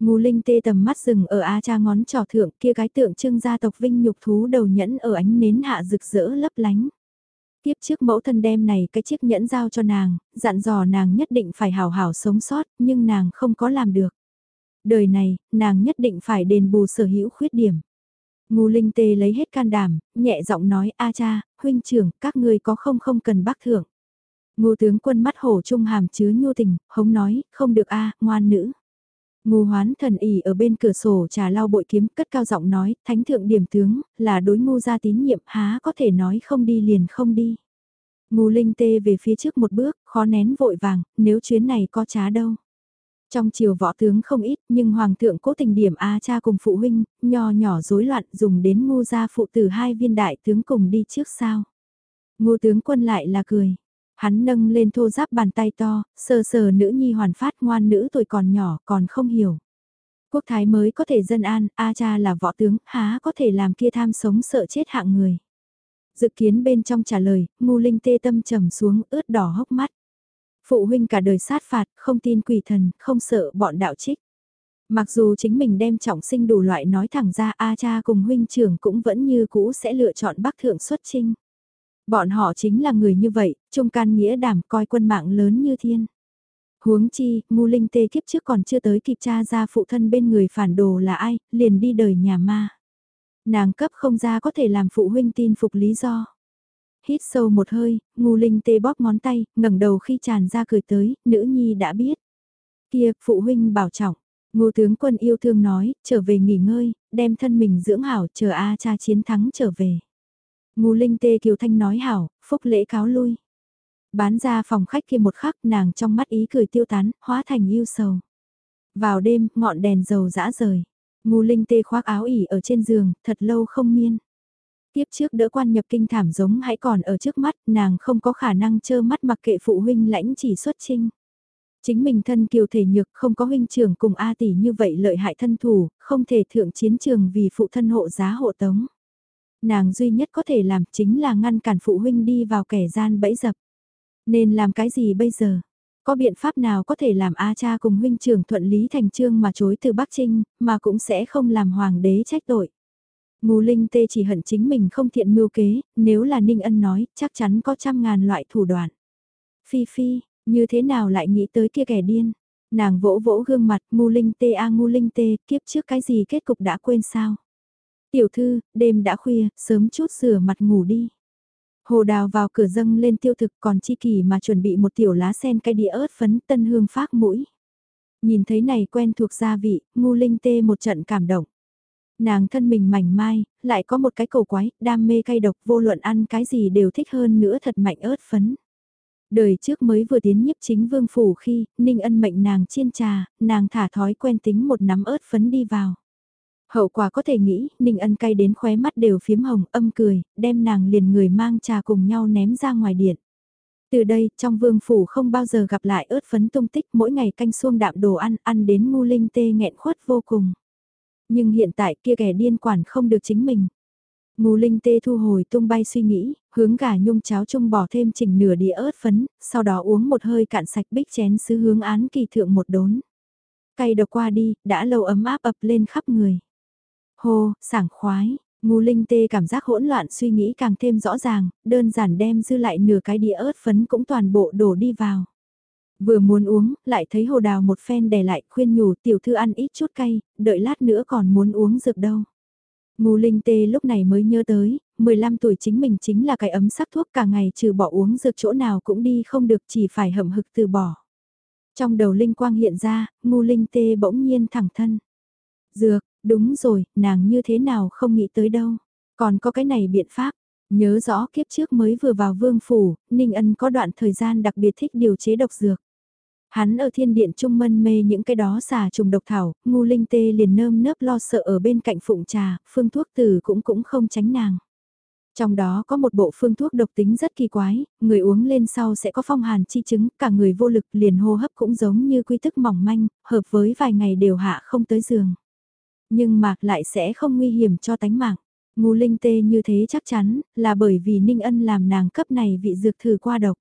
Ngu linh tê tầm mắt rừng ở A cha ngón trỏ thượng kia cái tượng trưng gia tộc vinh nhục thú đầu nhẫn ở ánh nến hạ rực rỡ lấp lánh. Tiếp trước mẫu thân đem này cái chiếc nhẫn giao cho nàng, dặn dò nàng nhất định phải hào hảo sống sót, nhưng nàng không có làm được. Đời này, nàng nhất định phải đền bù sở hữu khuyết điểm. Ngu linh tê lấy hết can đảm, nhẹ giọng nói A cha, huynh trưởng, các ngươi có không không cần bác thưởng. Ngô tướng quân mắt hổ trung hàm chứa nhu tình, hống nói, không được a à, ngoan nữ. Ngô hoán thần ỉ ở bên cửa sổ trà lau bội kiếm cất cao giọng nói, thánh thượng điểm tướng, là đối ngô gia tín nhiệm há có thể nói không đi liền không đi. Ngô linh tê về phía trước một bước, khó nén vội vàng, nếu chuyến này có trá đâu. Trong chiều võ tướng không ít nhưng hoàng thượng cố tình điểm A cha cùng phụ huynh, nho nhỏ rối loạn dùng đến ngô gia phụ tử hai viên đại tướng cùng đi trước sao. Ngô tướng quân lại là cười, Hắn nâng lên thô giáp bàn tay to, sờ sờ nữ nhi hoàn phát ngoan nữ tuổi còn nhỏ còn không hiểu. Quốc thái mới có thể dân an, A cha là võ tướng, há có thể làm kia tham sống sợ chết hạng người. Dự kiến bên trong trả lời, ngu linh tê tâm trầm xuống ướt đỏ hốc mắt. Phụ huynh cả đời sát phạt, không tin quỷ thần, không sợ bọn đạo trích. Mặc dù chính mình đem trọng sinh đủ loại nói thẳng ra A cha cùng huynh trưởng cũng vẫn như cũ sẽ lựa chọn bắc thượng xuất trinh. Bọn họ chính là người như vậy, trung can nghĩa đảm coi quân mạng lớn như thiên. Huống chi, ngu linh tê kiếp trước còn chưa tới kịp tra ra phụ thân bên người phản đồ là ai, liền đi đời nhà ma. Nàng cấp không ra có thể làm phụ huynh tin phục lý do. Hít sâu một hơi, ngu linh tê bóp ngón tay, ngẩng đầu khi tràn ra cười tới, nữ nhi đã biết. Kia, phụ huynh bảo trọng. Ngô tướng quân yêu thương nói, trở về nghỉ ngơi, đem thân mình dưỡng hảo chờ A cha chiến thắng trở về. Ngô Linh Tê Kiều Thanh nói hảo, phúc lễ cáo lui. Bán ra phòng khách kia một khắc nàng trong mắt ý cười tiêu tán, hóa thành yêu sầu. Vào đêm, ngọn đèn dầu dã rời. Ngô Linh Tê khoác áo ỉ ở trên giường, thật lâu không miên. Tiếp trước đỡ quan nhập kinh thảm giống hãy còn ở trước mắt, nàng không có khả năng trơ mắt mặc kệ phụ huynh lãnh chỉ xuất trinh. Chính mình thân kiều thể nhược không có huynh trưởng cùng A tỷ như vậy lợi hại thân thủ, không thể thượng chiến trường vì phụ thân hộ giá hộ tống. Nàng duy nhất có thể làm chính là ngăn cản phụ huynh đi vào kẻ gian bẫy dập. Nên làm cái gì bây giờ? Có biện pháp nào có thể làm A cha cùng huynh trưởng thuận lý thành trương mà chối từ Bắc Trinh, mà cũng sẽ không làm hoàng đế trách tội. Ngô Linh Tê chỉ hận chính mình không thiện mưu kế, nếu là Ninh Ân nói, chắc chắn có trăm ngàn loại thủ đoạn. Phi Phi, như thế nào lại nghĩ tới kia kẻ điên? Nàng vỗ vỗ gương mặt, Ngô Linh Tê a à, Ngô Linh Tê, kiếp trước cái gì kết cục đã quên sao? Tiểu thư, đêm đã khuya, sớm chút rửa mặt ngủ đi. Hồ đào vào cửa dâng lên tiêu thực còn chi kỳ mà chuẩn bị một tiểu lá sen cây đĩa ớt phấn tân hương phát mũi. Nhìn thấy này quen thuộc gia vị, ngu linh tê một trận cảm động. Nàng thân mình mảnh mai, lại có một cái cầu quái, đam mê cay độc vô luận ăn cái gì đều thích hơn nữa thật mạnh ớt phấn. Đời trước mới vừa tiến nhiếp chính vương phủ khi, ninh ân mệnh nàng chiên trà, nàng thả thói quen tính một nắm ớt phấn đi vào. Hậu quả có thể nghĩ, Ninh Ân cay đến khóe mắt đều phiếm hồng, âm cười, đem nàng liền người mang trà cùng nhau ném ra ngoài điện. Từ đây, trong vương phủ không bao giờ gặp lại ớt phấn tung tích mỗi ngày canh xuông đạm đồ ăn, ăn đến ngu linh tê nghẹn khuất vô cùng. Nhưng hiện tại kia kẻ điên quản không được chính mình. Ngu linh tê thu hồi tung bay suy nghĩ, hướng gà nhung cháo chung bỏ thêm chỉnh nửa đĩa ớt phấn, sau đó uống một hơi cạn sạch bích chén sứ hướng án kỳ thượng một đốn. Cay độc qua đi, đã lâu ấm áp ập lên khắp người. Hô, sảng khoái, ngu linh tê cảm giác hỗn loạn suy nghĩ càng thêm rõ ràng, đơn giản đem dư lại nửa cái đĩa ớt phấn cũng toàn bộ đổ đi vào. Vừa muốn uống, lại thấy hồ đào một phen đè lại, khuyên nhủ tiểu thư ăn ít chút cay, đợi lát nữa còn muốn uống dược đâu. Ngu linh tê lúc này mới nhớ tới, 15 tuổi chính mình chính là cái ấm sắc thuốc cả ngày trừ bỏ uống dược chỗ nào cũng đi không được chỉ phải hậm hực từ bỏ. Trong đầu linh quang hiện ra, ngu linh tê bỗng nhiên thẳng thân. Dược, đúng rồi, nàng như thế nào không nghĩ tới đâu. Còn có cái này biện pháp, nhớ rõ kiếp trước mới vừa vào vương phủ, Ninh Ân có đoạn thời gian đặc biệt thích điều chế độc dược. Hắn ở thiên điện trung mân mê những cái đó xà trùng độc thảo, ngu linh tê liền nơm nớp lo sợ ở bên cạnh phụng trà, phương thuốc tử cũng cũng không tránh nàng. Trong đó có một bộ phương thuốc độc tính rất kỳ quái, người uống lên sau sẽ có phong hàn chi chứng, cả người vô lực liền hô hấp cũng giống như quy tức mỏng manh, hợp với vài ngày đều hạ không tới giường. Nhưng mà lại sẽ không nguy hiểm cho tánh mạng. Ngu linh tê như thế chắc chắn là bởi vì Ninh Ân làm nàng cấp này vị dược thử qua độc.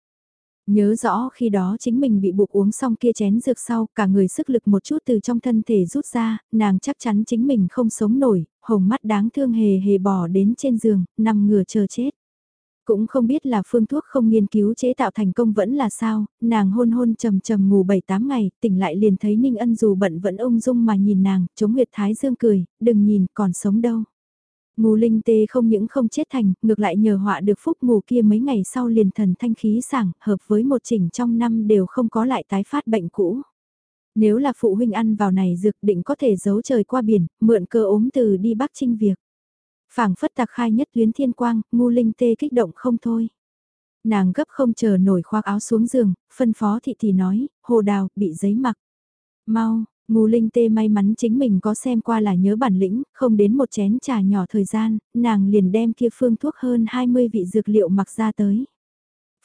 Nhớ rõ khi đó chính mình bị buộc uống xong kia chén dược sau, cả người sức lực một chút từ trong thân thể rút ra, nàng chắc chắn chính mình không sống nổi, hồng mắt đáng thương hề hề bỏ đến trên giường, nằm ngửa chờ chết. Cũng không biết là phương thuốc không nghiên cứu chế tạo thành công vẫn là sao, nàng hôn hôn trầm trầm ngủ 7-8 ngày, tỉnh lại liền thấy Ninh Ân dù bận vẫn ung dung mà nhìn nàng, chống nguyệt thái dương cười, đừng nhìn, còn sống đâu. Ngù linh tê không những không chết thành, ngược lại nhờ họa được phúc ngủ kia mấy ngày sau liền thần thanh khí sảng, hợp với một chỉnh trong năm đều không có lại tái phát bệnh cũ. Nếu là phụ huynh ăn vào này dược định có thể giấu trời qua biển, mượn cơ ốm từ đi bắc trinh việc phảng phất tạc khai nhất tuyến thiên quang, ngu linh tê kích động không thôi. Nàng gấp không chờ nổi khoác áo xuống giường, phân phó thị thì nói, hồ đào, bị giấy mặc. Mau, ngu Linh Tê may mắn chính mình có xem qua là nhớ bản lĩnh, không đến một chén trà nhỏ thời gian, nàng liền đem kia phương thuốc hơn 20 vị dược liệu mặc ra tới.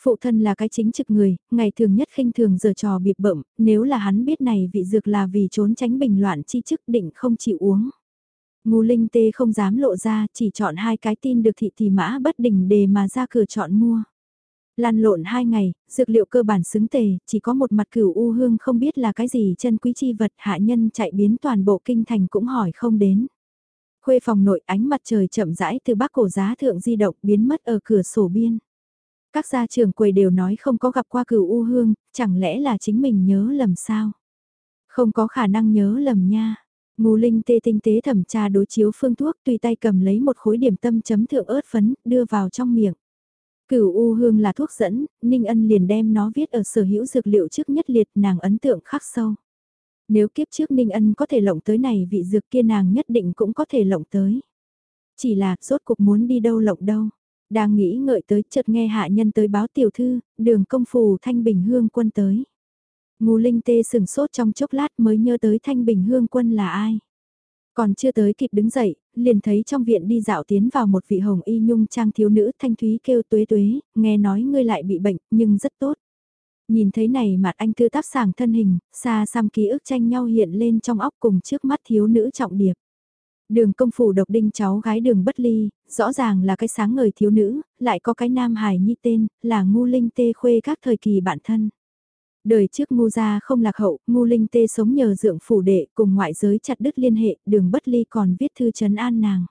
Phụ thân là cái chính trực người, ngày thường nhất khinh thường giờ trò bịp bợm, nếu là hắn biết này vị dược là vì trốn tránh bình loạn chi chức định không chịu uống. Ngô Linh Tê không dám lộ ra, chỉ chọn hai cái tin được thị thì mã bất đỉnh đề mà ra cửa chọn mua. Lan lộn hai ngày, dược liệu cơ bản xứng tề, chỉ có một mặt cửu u hương không biết là cái gì chân quý chi vật hạ nhân chạy biến toàn bộ kinh thành cũng hỏi không đến. Khuê phòng nội ánh mặt trời chậm rãi từ bắc cổ giá thượng di động biến mất ở cửa sổ biên. Các gia trưởng quầy đều nói không có gặp qua cửu u hương, chẳng lẽ là chính mình nhớ lầm sao? Không có khả năng nhớ lầm nha. Ngô Linh tê tinh tế thẩm tra đối chiếu phương thuốc tùy tay cầm lấy một khối điểm tâm chấm thượng ớt phấn đưa vào trong miệng. Cửu U hương là thuốc dẫn, Ninh Ân liền đem nó viết ở sở hữu dược liệu trước nhất liệt nàng ấn tượng khắc sâu. Nếu kiếp trước Ninh Ân có thể lộng tới này vị dược kia nàng nhất định cũng có thể lộng tới. Chỉ là rốt cuộc muốn đi đâu lộng đâu. Đang nghĩ ngợi tới chợt nghe hạ nhân tới báo tiểu thư, đường công phù Thanh Bình Hương quân tới. Ngô Linh tê sừng sốt trong chốc lát mới nhớ tới Thanh Bình Hương quân là ai. Còn chưa tới kịp đứng dậy, liền thấy trong viện đi dạo tiến vào một vị hồng y nhung trang thiếu nữ thanh thúy kêu tuế tuế, nghe nói ngươi lại bị bệnh, nhưng rất tốt. Nhìn thấy này mặt anh tư tác sảng thân hình, xa xăm ký ức tranh nhau hiện lên trong óc cùng trước mắt thiếu nữ trọng điệp. Đường công phủ độc đinh cháu gái đường bất ly, rõ ràng là cái sáng ngời thiếu nữ, lại có cái nam hài nhi tên, là ngu linh tê khuê các thời kỳ bản thân. Đời trước ngu gia không lạc hậu, ngu linh tê sống nhờ dưỡng phủ đệ cùng ngoại giới chặt đứt liên hệ, đường bất ly còn viết thư chấn an nàng.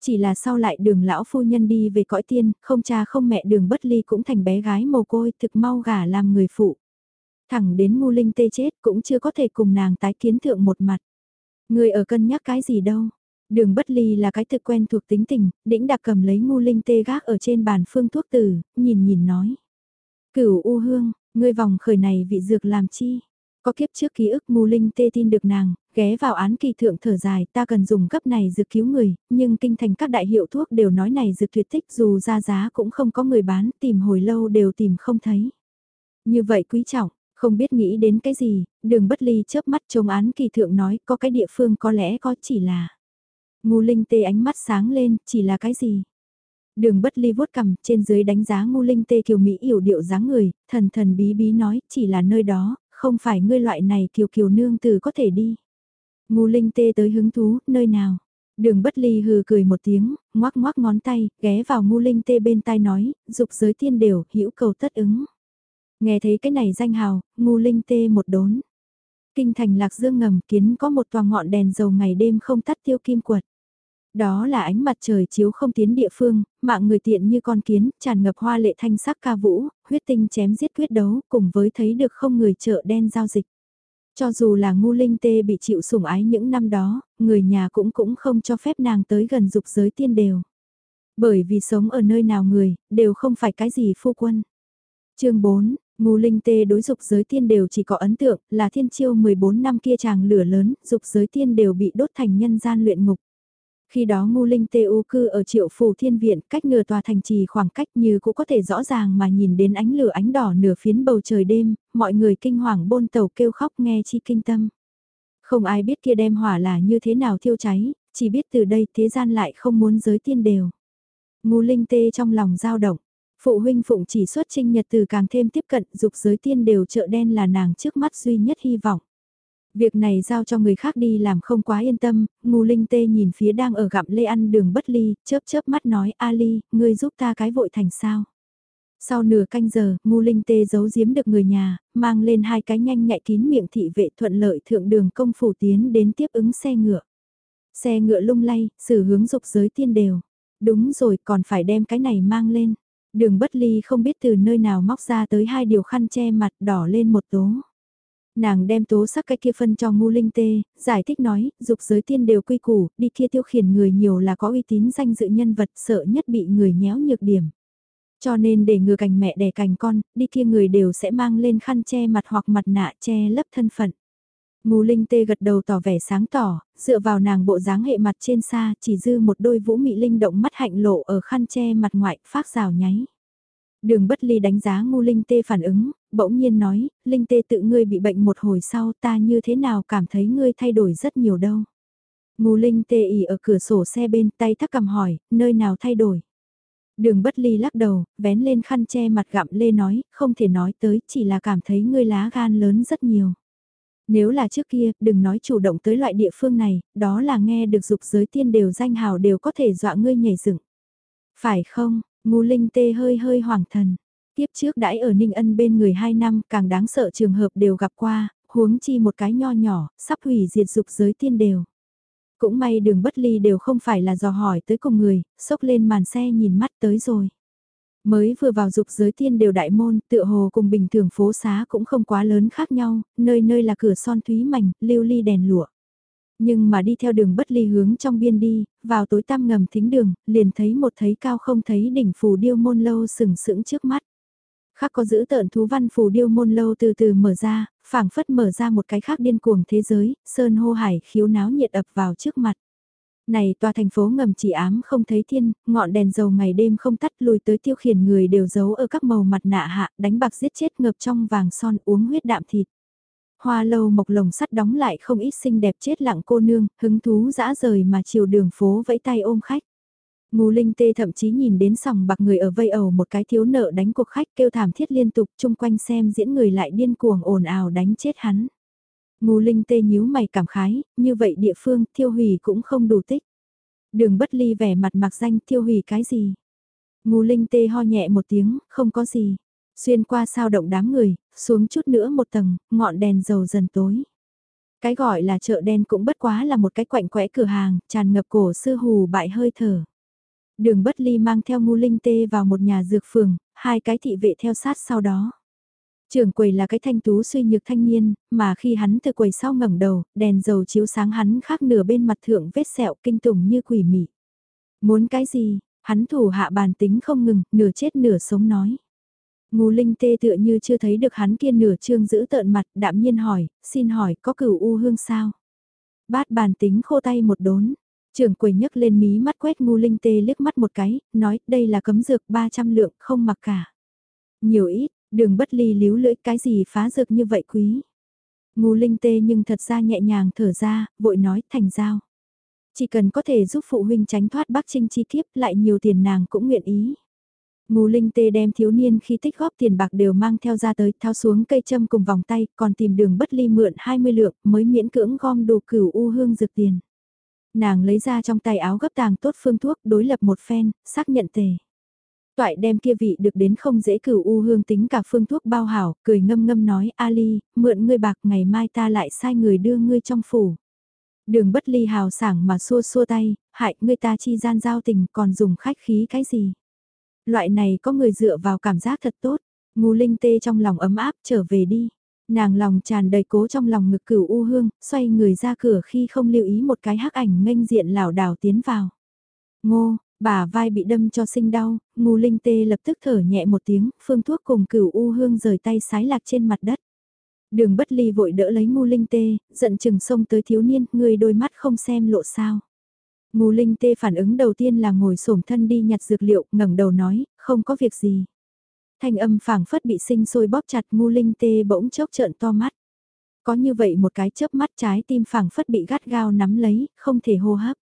Chỉ là sau lại đường lão phu nhân đi về cõi tiên, không cha không mẹ đường bất ly cũng thành bé gái mồ côi thực mau gả làm người phụ. Thẳng đến ngu linh tê chết cũng chưa có thể cùng nàng tái kiến thượng một mặt. Người ở cân nhắc cái gì đâu. Đường bất ly là cái thực quen thuộc tính tình, đĩnh đặc cầm lấy ngu linh tê gác ở trên bàn phương thuốc tử, nhìn nhìn nói. Cửu u hương, Ngươi vòng khởi này vị dược làm chi? Có kiếp trước ký ức mù linh tê tin được nàng, ghé vào án kỳ thượng thở dài ta cần dùng cấp này dược cứu người, nhưng kinh thành các đại hiệu thuốc đều nói này dược tuyệt tích dù ra giá cũng không có người bán, tìm hồi lâu đều tìm không thấy. Như vậy quý trọng, không biết nghĩ đến cái gì, đường bất ly chớp mắt trông án kỳ thượng nói có cái địa phương có lẽ có chỉ là. Ngu linh tê ánh mắt sáng lên, chỉ là cái gì? Đường bất ly vuốt cầm trên dưới đánh giá ngu linh tê kiều Mỹ yểu điệu dáng người, thần thần bí bí nói chỉ là nơi đó, không phải ngươi loại này kiều kiều nương từ có thể đi. Ngu linh tê tới hứng thú, nơi nào? Đường bất ly hừ cười một tiếng, ngoác ngoác ngón tay, ghé vào ngu linh tê bên tai nói, dục giới tiên đều, hữu cầu tất ứng. Nghe thấy cái này danh hào, ngu linh tê một đốn. Kinh thành lạc dương ngầm kiến có một tòa ngọn đèn dầu ngày đêm không tắt tiêu kim quật. Đó là ánh mặt trời chiếu không tiến địa phương, mạng người tiện như con kiến, tràn ngập hoa lệ thanh sắc ca vũ, huyết tinh chém giết quyết đấu, cùng với thấy được không người chợ đen giao dịch. Cho dù là ngu linh tê bị chịu sủng ái những năm đó, người nhà cũng cũng không cho phép nàng tới gần dục giới tiên đều. Bởi vì sống ở nơi nào người, đều không phải cái gì phu quân. chương 4, Ngu linh tê đối dục giới tiên đều chỉ có ấn tượng là thiên chiêu 14 năm kia chàng lửa lớn, dục giới tiên đều bị đốt thành nhân gian luyện ngục. Khi đó ngu linh tê u cư ở triệu phủ thiên viện cách nửa tòa thành trì khoảng cách như cũng có thể rõ ràng mà nhìn đến ánh lửa ánh đỏ nửa phiến bầu trời đêm, mọi người kinh hoàng bôn tàu kêu khóc nghe chi kinh tâm. Không ai biết kia đem hỏa là như thế nào thiêu cháy, chỉ biết từ đây thế gian lại không muốn giới tiên đều. Ngu linh tê trong lòng dao động, phụ huynh phụng chỉ xuất trinh nhật từ càng thêm tiếp cận dục giới tiên đều chợ đen là nàng trước mắt duy nhất hy vọng. Việc này giao cho người khác đi làm không quá yên tâm, ngu linh tê nhìn phía đang ở gặm lê ăn đường bất ly, chớp chớp mắt nói Ali, ngươi giúp ta cái vội thành sao. Sau nửa canh giờ, ngu linh tê giấu giếm được người nhà, mang lên hai cái nhanh nhạy kín miệng thị vệ thuận lợi thượng đường công phủ tiến đến tiếp ứng xe ngựa. Xe ngựa lung lay, xử hướng dục giới tiên đều. Đúng rồi, còn phải đem cái này mang lên. Đường bất ly không biết từ nơi nào móc ra tới hai điều khăn che mặt đỏ lên một tố. Nàng đem tố sắc cái kia phân cho ngu linh tê, giải thích nói, dục giới tiên đều quy củ, đi kia tiêu khiển người nhiều là có uy tín danh dự nhân vật sợ nhất bị người nhéo nhược điểm. Cho nên để ngừa cành mẹ đẻ cành con, đi kia người đều sẽ mang lên khăn che mặt hoặc mặt nạ che lấp thân phận. Ngô Linh Tê gật đầu tỏ vẻ sáng tỏ, dựa vào nàng bộ dáng hệ mặt trên xa, chỉ dư một đôi vũ mị linh động mắt hạnh lộ ở khăn che mặt ngoại, phát rào nháy. Đường bất ly đánh giá ngu Linh Tê phản ứng, bỗng nhiên nói, Linh Tê tự ngươi bị bệnh một hồi sau ta như thế nào cảm thấy ngươi thay đổi rất nhiều đâu. Ngu Linh Tê ỉ ở cửa sổ xe bên tay thắc cầm hỏi, nơi nào thay đổi. Đường bất ly lắc đầu, vén lên khăn che mặt gặm lê nói, không thể nói tới, chỉ là cảm thấy ngươi lá gan lớn rất nhiều. Nếu là trước kia, đừng nói chủ động tới loại địa phương này, đó là nghe được dục giới tiên đều danh hào đều có thể dọa ngươi nhảy dựng. Phải không, ngu linh tê hơi hơi hoảng thần. Tiếp trước đãi ở Ninh Ân bên người hai năm càng đáng sợ trường hợp đều gặp qua, huống chi một cái nho nhỏ, sắp hủy diệt dục giới tiên đều. Cũng may đường bất ly đều không phải là dò hỏi tới cùng người, xốc lên màn xe nhìn mắt tới rồi. Mới vừa vào dục giới tiên đều đại môn, tựa hồ cùng bình thường phố xá cũng không quá lớn khác nhau, nơi nơi là cửa son thúy mảnh, lưu ly đèn lụa. Nhưng mà đi theo đường bất ly hướng trong biên đi, vào tối tăm ngầm thính đường, liền thấy một thấy cao không thấy đỉnh phù điêu môn lâu sừng sững trước mắt. Khác có giữ tợn thú văn phù điêu môn lâu từ từ mở ra, phảng phất mở ra một cái khác điên cuồng thế giới, sơn hô hải khiếu náo nhiệt ập vào trước mặt. Này tòa thành phố ngầm chỉ ám không thấy thiên, ngọn đèn dầu ngày đêm không tắt lùi tới tiêu khiển người đều giấu ở các màu mặt nạ hạ, đánh bạc giết chết ngập trong vàng son uống huyết đạm thịt. Hoa lâu mộc lồng sắt đóng lại không ít xinh đẹp chết lặng cô nương, hứng thú dã rời mà chiều đường phố vẫy tay ôm khách. Ngô Linh Tê thậm chí nhìn đến sòng bạc người ở vây ẩu một cái thiếu nợ đánh cuộc khách kêu thảm thiết liên tục chung quanh xem diễn người lại điên cuồng ồn ào đánh chết hắn. Ngô Linh Tê nhíu mày cảm khái, như vậy địa phương thiêu hủy cũng không đủ tích. Đường bất ly vẻ mặt mặc danh thiêu hủy cái gì. Ngô Linh Tê ho nhẹ một tiếng, không có gì. Xuyên qua sao động đám người, xuống chút nữa một tầng, ngọn đèn dầu dần tối. Cái gọi là chợ đen cũng bất quá là một cái quạnh quẽ cửa hàng, tràn ngập cổ sư hù bại hơi thở. Đường bất ly mang theo ngu linh tê vào một nhà dược phường, hai cái thị vệ theo sát sau đó. Trưởng quầy là cái thanh tú suy nhược thanh niên, mà khi hắn từ quầy sau ngẩng đầu, đèn dầu chiếu sáng hắn khác nửa bên mặt thượng vết sẹo kinh tủng như quỷ mị. Muốn cái gì, hắn thủ hạ bàn tính không ngừng, nửa chết nửa sống nói. Ngô Linh tê tựa như chưa thấy được hắn kia nửa trương giữ tợn mặt, đạm nhiên hỏi, xin hỏi có cửu u hương sao? Bát bàn tính khô tay một đốn, trưởng quầy nhấc lên mí mắt quét Ngô linh tê liếc mắt một cái, nói đây là cấm dược 300 lượng không mặc cả. Nhiều ít, đường bất ly líu lưỡi cái gì phá dược như vậy quý. Ngô linh tê nhưng thật ra nhẹ nhàng thở ra, vội nói thành giao. Chỉ cần có thể giúp phụ huynh tránh thoát bác trinh chi kiếp lại nhiều tiền nàng cũng nguyện ý. Ngô Linh Tê đem thiếu niên khi tích góp tiền bạc đều mang theo ra tới, thao xuống cây châm cùng vòng tay, còn tìm đường bất ly mượn 20 lượng mới miễn cưỡng gom đồ cửu u hương dược tiền. Nàng lấy ra trong tay áo gấp tàng tốt phương thuốc đối lập một phen, xác nhận tề. Toại đem kia vị được đến không dễ cửu u hương tính cả phương thuốc bao hảo, cười ngâm ngâm nói Ali, mượn ngươi bạc ngày mai ta lại sai người đưa ngươi trong phủ. Đường bất ly hào sảng mà xua xua tay, hại người ta chi gian giao tình còn dùng khách khí cái gì. Loại này có người dựa vào cảm giác thật tốt, ngu linh tê trong lòng ấm áp trở về đi. Nàng lòng tràn đầy cố trong lòng ngực cửu u hương, xoay người ra cửa khi không lưu ý một cái hắc ảnh nghênh diện lảo đảo tiến vào. Ngô, bà vai bị đâm cho sinh đau, ngu linh tê lập tức thở nhẹ một tiếng, phương thuốc cùng cửu u hương rời tay sái lạc trên mặt đất. Đường bất ly vội đỡ lấy ngu linh tê, giận chừng xông tới thiếu niên, người đôi mắt không xem lộ sao. Ngô linh tê phản ứng đầu tiên là ngồi xổm thân đi nhặt dược liệu, ngẩng đầu nói, không có việc gì. Thanh âm phảng phất bị sinh sôi bóp chặt Ngô linh tê bỗng chốc trợn to mắt. Có như vậy một cái chớp mắt trái tim phảng phất bị gắt gao nắm lấy, không thể hô hấp.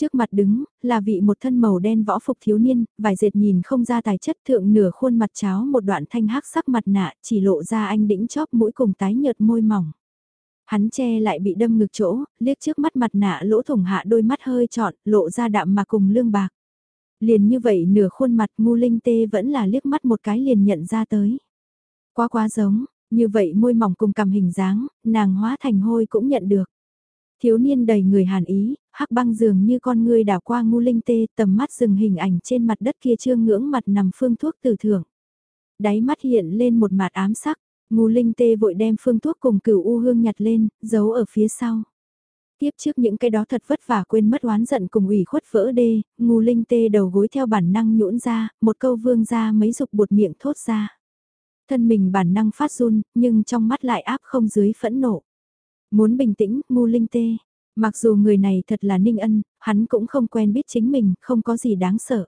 Trước mặt đứng, là vị một thân màu đen võ phục thiếu niên, vài dệt nhìn không ra tài chất thượng nửa khuôn mặt cháo một đoạn thanh hắc sắc mặt nạ chỉ lộ ra anh đĩnh chóp mũi cùng tái nhợt môi mỏng. Hắn che lại bị đâm ngực chỗ, liếc trước mắt mặt nạ lỗ thủng hạ đôi mắt hơi trọn, lộ ra đạm mà cùng lương bạc. Liền như vậy nửa khuôn mặt ngu linh tê vẫn là liếc mắt một cái liền nhận ra tới. Quá quá giống, như vậy môi mỏng cùng cầm hình dáng, nàng hóa thành hôi cũng nhận được. Thiếu niên đầy người hàn ý, hắc băng dường như con người đảo qua ngu linh tê tầm mắt dừng hình ảnh trên mặt đất kia trương ngưỡng mặt nằm phương thuốc từ thưởng. Đáy mắt hiện lên một mặt ám sắc, ngu linh tê vội đem phương thuốc cùng cửu u hương nhặt lên, giấu ở phía sau. Tiếp trước những cái đó thật vất vả quên mất oán giận cùng ủy khuất vỡ đê, ngu linh tê đầu gối theo bản năng nhũn ra, một câu vương ra mấy dục bột miệng thốt ra. Thân mình bản năng phát run, nhưng trong mắt lại áp không dưới phẫn nộ. Muốn bình tĩnh, ngu linh tê. Mặc dù người này thật là ninh ân, hắn cũng không quen biết chính mình, không có gì đáng sợ.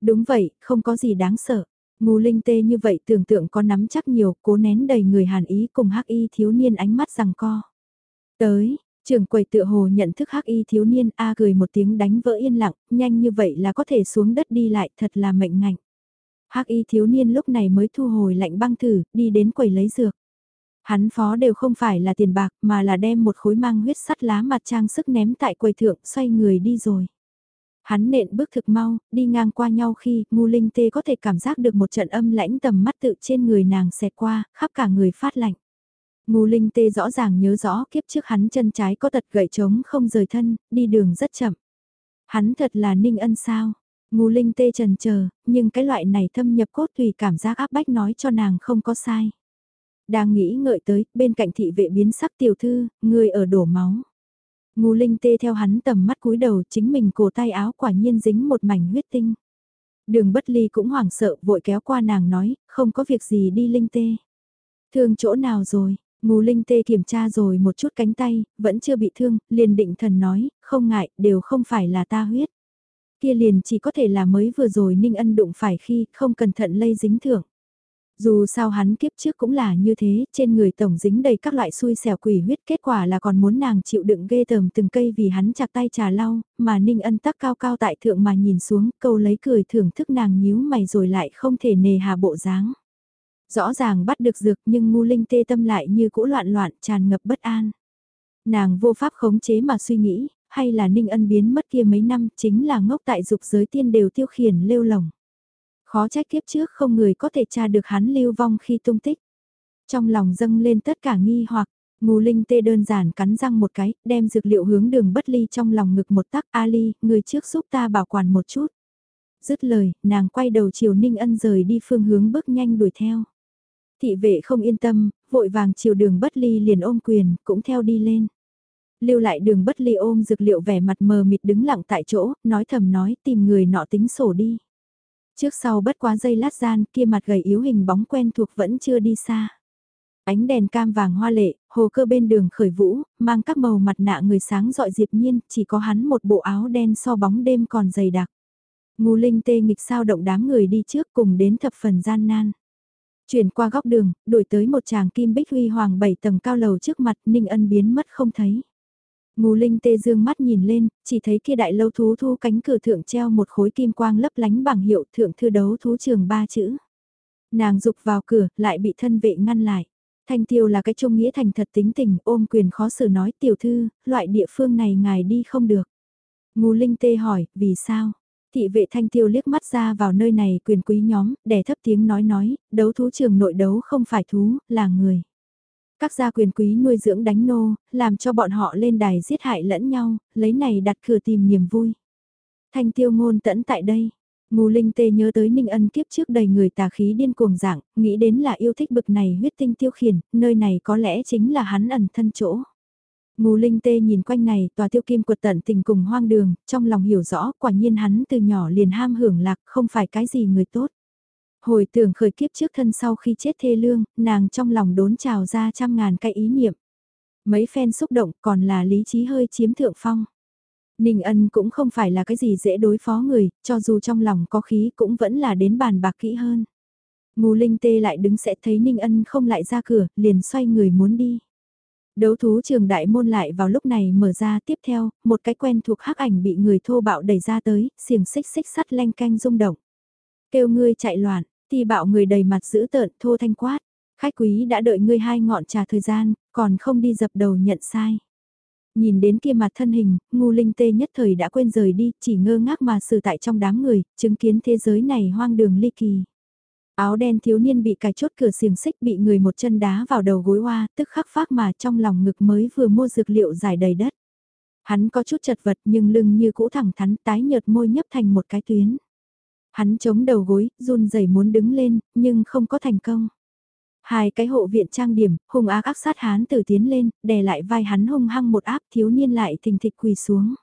Đúng vậy, không có gì đáng sợ. Ngu linh tê như vậy tưởng tượng có nắm chắc nhiều, cố nén đầy người hàn ý cùng hắc y thiếu niên ánh mắt rằng co. Tới, Trường quầy tựa hồ nhận thức hắc y thiếu niên A cười một tiếng đánh vỡ yên lặng, nhanh như vậy là có thể xuống đất đi lại thật là mệnh ngạnh. hắc y thiếu niên lúc này mới thu hồi lạnh băng thử, đi đến quầy lấy dược. Hắn phó đều không phải là tiền bạc mà là đem một khối mang huyết sắt lá mặt trang sức ném tại quầy thượng xoay người đi rồi. Hắn nện bước thực mau, đi ngang qua nhau khi ngu linh tê có thể cảm giác được một trận âm lãnh tầm mắt tự trên người nàng xẹt qua, khắp cả người phát lạnh. Ngu linh tê rõ ràng nhớ rõ kiếp trước hắn chân trái có tật gậy trống không rời thân, đi đường rất chậm. Hắn thật là ninh ân sao. Ngu linh tê trần chờ nhưng cái loại này thâm nhập cốt tùy cảm giác áp bách nói cho nàng không có sai. Đang nghĩ ngợi tới, bên cạnh thị vệ biến sắc tiểu thư, người ở đổ máu. Ngu linh tê theo hắn tầm mắt cúi đầu chính mình cổ tay áo quả nhiên dính một mảnh huyết tinh. Đường bất ly cũng hoảng sợ vội kéo qua nàng nói, không có việc gì đi linh tê. Thương chỗ nào rồi, Ngô Linh Tê kiểm tra rồi một chút cánh tay, vẫn chưa bị thương, liền định thần nói, không ngại, đều không phải là ta huyết. Kia liền chỉ có thể là mới vừa rồi Ninh Ân đụng phải khi không cẩn thận lây dính thưởng. Dù sao hắn kiếp trước cũng là như thế, trên người tổng dính đầy các loại xui xẻo quỷ huyết kết quả là còn muốn nàng chịu đựng ghê tởm từng cây vì hắn chặt tay trà lau, mà Ninh Ân tắc cao cao tại thượng mà nhìn xuống, câu lấy cười thưởng thức nàng nhíu mày rồi lại không thể nề hà bộ dáng. Rõ ràng bắt được dược nhưng ngu linh tê tâm lại như cũ loạn loạn tràn ngập bất an. Nàng vô pháp khống chế mà suy nghĩ, hay là ninh ân biến mất kia mấy năm chính là ngốc tại dục giới tiên đều tiêu khiển lêu lồng. Khó trách kiếp trước không người có thể tra được hắn lưu vong khi tung tích. Trong lòng dâng lên tất cả nghi hoặc, ngù Linh tê đơn giản cắn răng một cái, đem dược liệu hướng đường bất ly trong lòng ngực một tắc Ali, người trước giúp ta bảo quản một chút. Dứt lời, nàng quay đầu chiều Ninh Ân rời đi phương hướng bước nhanh đuổi theo. Thị vệ không yên tâm, vội vàng chiều đường bất ly liền ôm quyền, cũng theo đi lên. Lưu lại đường bất ly ôm dược liệu vẻ mặt mờ mịt đứng lặng tại chỗ, nói thầm nói tìm người nọ tính sổ đi. Trước sau bất quá dây lát gian kia mặt gầy yếu hình bóng quen thuộc vẫn chưa đi xa. Ánh đèn cam vàng hoa lệ, hồ cơ bên đường khởi vũ, mang các màu mặt nạ người sáng dọi diệp nhiên, chỉ có hắn một bộ áo đen so bóng đêm còn dày đặc. Ngu linh tê nghịch sao động đám người đi trước cùng đến thập phần gian nan. Chuyển qua góc đường, đổi tới một chàng kim bích huy hoàng bảy tầng cao lầu trước mặt, Ninh Ân biến mất không thấy. Ngô Linh tê dương mắt nhìn lên, chỉ thấy kia đại lâu thú thu cánh cửa thượng treo một khối kim quang lấp lánh bằng hiệu thượng thư đấu thú trường ba chữ. Nàng dục vào cửa, lại bị thân vệ ngăn lại. Thanh tiêu là cái trung nghĩa thành thật tính tình, ôm quyền khó xử nói tiểu thư, loại địa phương này ngài đi không được. Ngô Linh tê hỏi, vì sao? Thị vệ thanh tiêu liếc mắt ra vào nơi này quyền quý nhóm, đè thấp tiếng nói nói, đấu thú trường nội đấu không phải thú, là người. Các gia quyền quý nuôi dưỡng đánh nô, làm cho bọn họ lên đài giết hại lẫn nhau, lấy này đặt cửa tìm niềm vui. Thanh tiêu ngôn tẫn tại đây. Mù Linh Tê nhớ tới Ninh Ân kiếp trước đầy người tà khí điên cuồng dạng, nghĩ đến là yêu thích bực này huyết tinh tiêu khiển, nơi này có lẽ chính là hắn ẩn thân chỗ. Mù Linh Tê nhìn quanh này tòa tiêu kim quật tận tình cùng hoang đường, trong lòng hiểu rõ quả nhiên hắn từ nhỏ liền ham hưởng lạc không phải cái gì người tốt. Hồi tưởng khởi kiếp trước thân sau khi chết thê lương, nàng trong lòng đốn trào ra trăm ngàn cái ý niệm. Mấy phen xúc động còn là lý trí hơi chiếm thượng phong. Ninh ân cũng không phải là cái gì dễ đối phó người, cho dù trong lòng có khí cũng vẫn là đến bàn bạc kỹ hơn. ngô Linh Tê lại đứng sẽ thấy Ninh ân không lại ra cửa, liền xoay người muốn đi. Đấu thú trường đại môn lại vào lúc này mở ra tiếp theo, một cái quen thuộc hắc ảnh bị người thô bạo đẩy ra tới, xiềng xích xích sắt len canh rung động. Kêu ngươi chạy loạn, thì bạo người đầy mặt giữ tợn thô thanh quát. Khách quý đã đợi ngươi hai ngọn trà thời gian, còn không đi dập đầu nhận sai. Nhìn đến kia mặt thân hình, ngu linh tê nhất thời đã quên rời đi, chỉ ngơ ngác mà xử tại trong đám người, chứng kiến thế giới này hoang đường ly kỳ. Áo đen thiếu niên bị cài chốt cửa xiềng xích bị người một chân đá vào đầu gối hoa, tức khắc phát mà trong lòng ngực mới vừa mua dược liệu giải đầy đất. Hắn có chút chật vật nhưng lưng như cũ thẳng thắn tái nhợt môi nhấp thành một cái tuyến. Hắn chống đầu gối, run rẩy muốn đứng lên, nhưng không có thành công. Hai cái hộ viện trang điểm, hung ác ác sát hán tử tiến lên, đè lại vai hắn hung hăng một áp thiếu niên lại thình thịch quỳ xuống.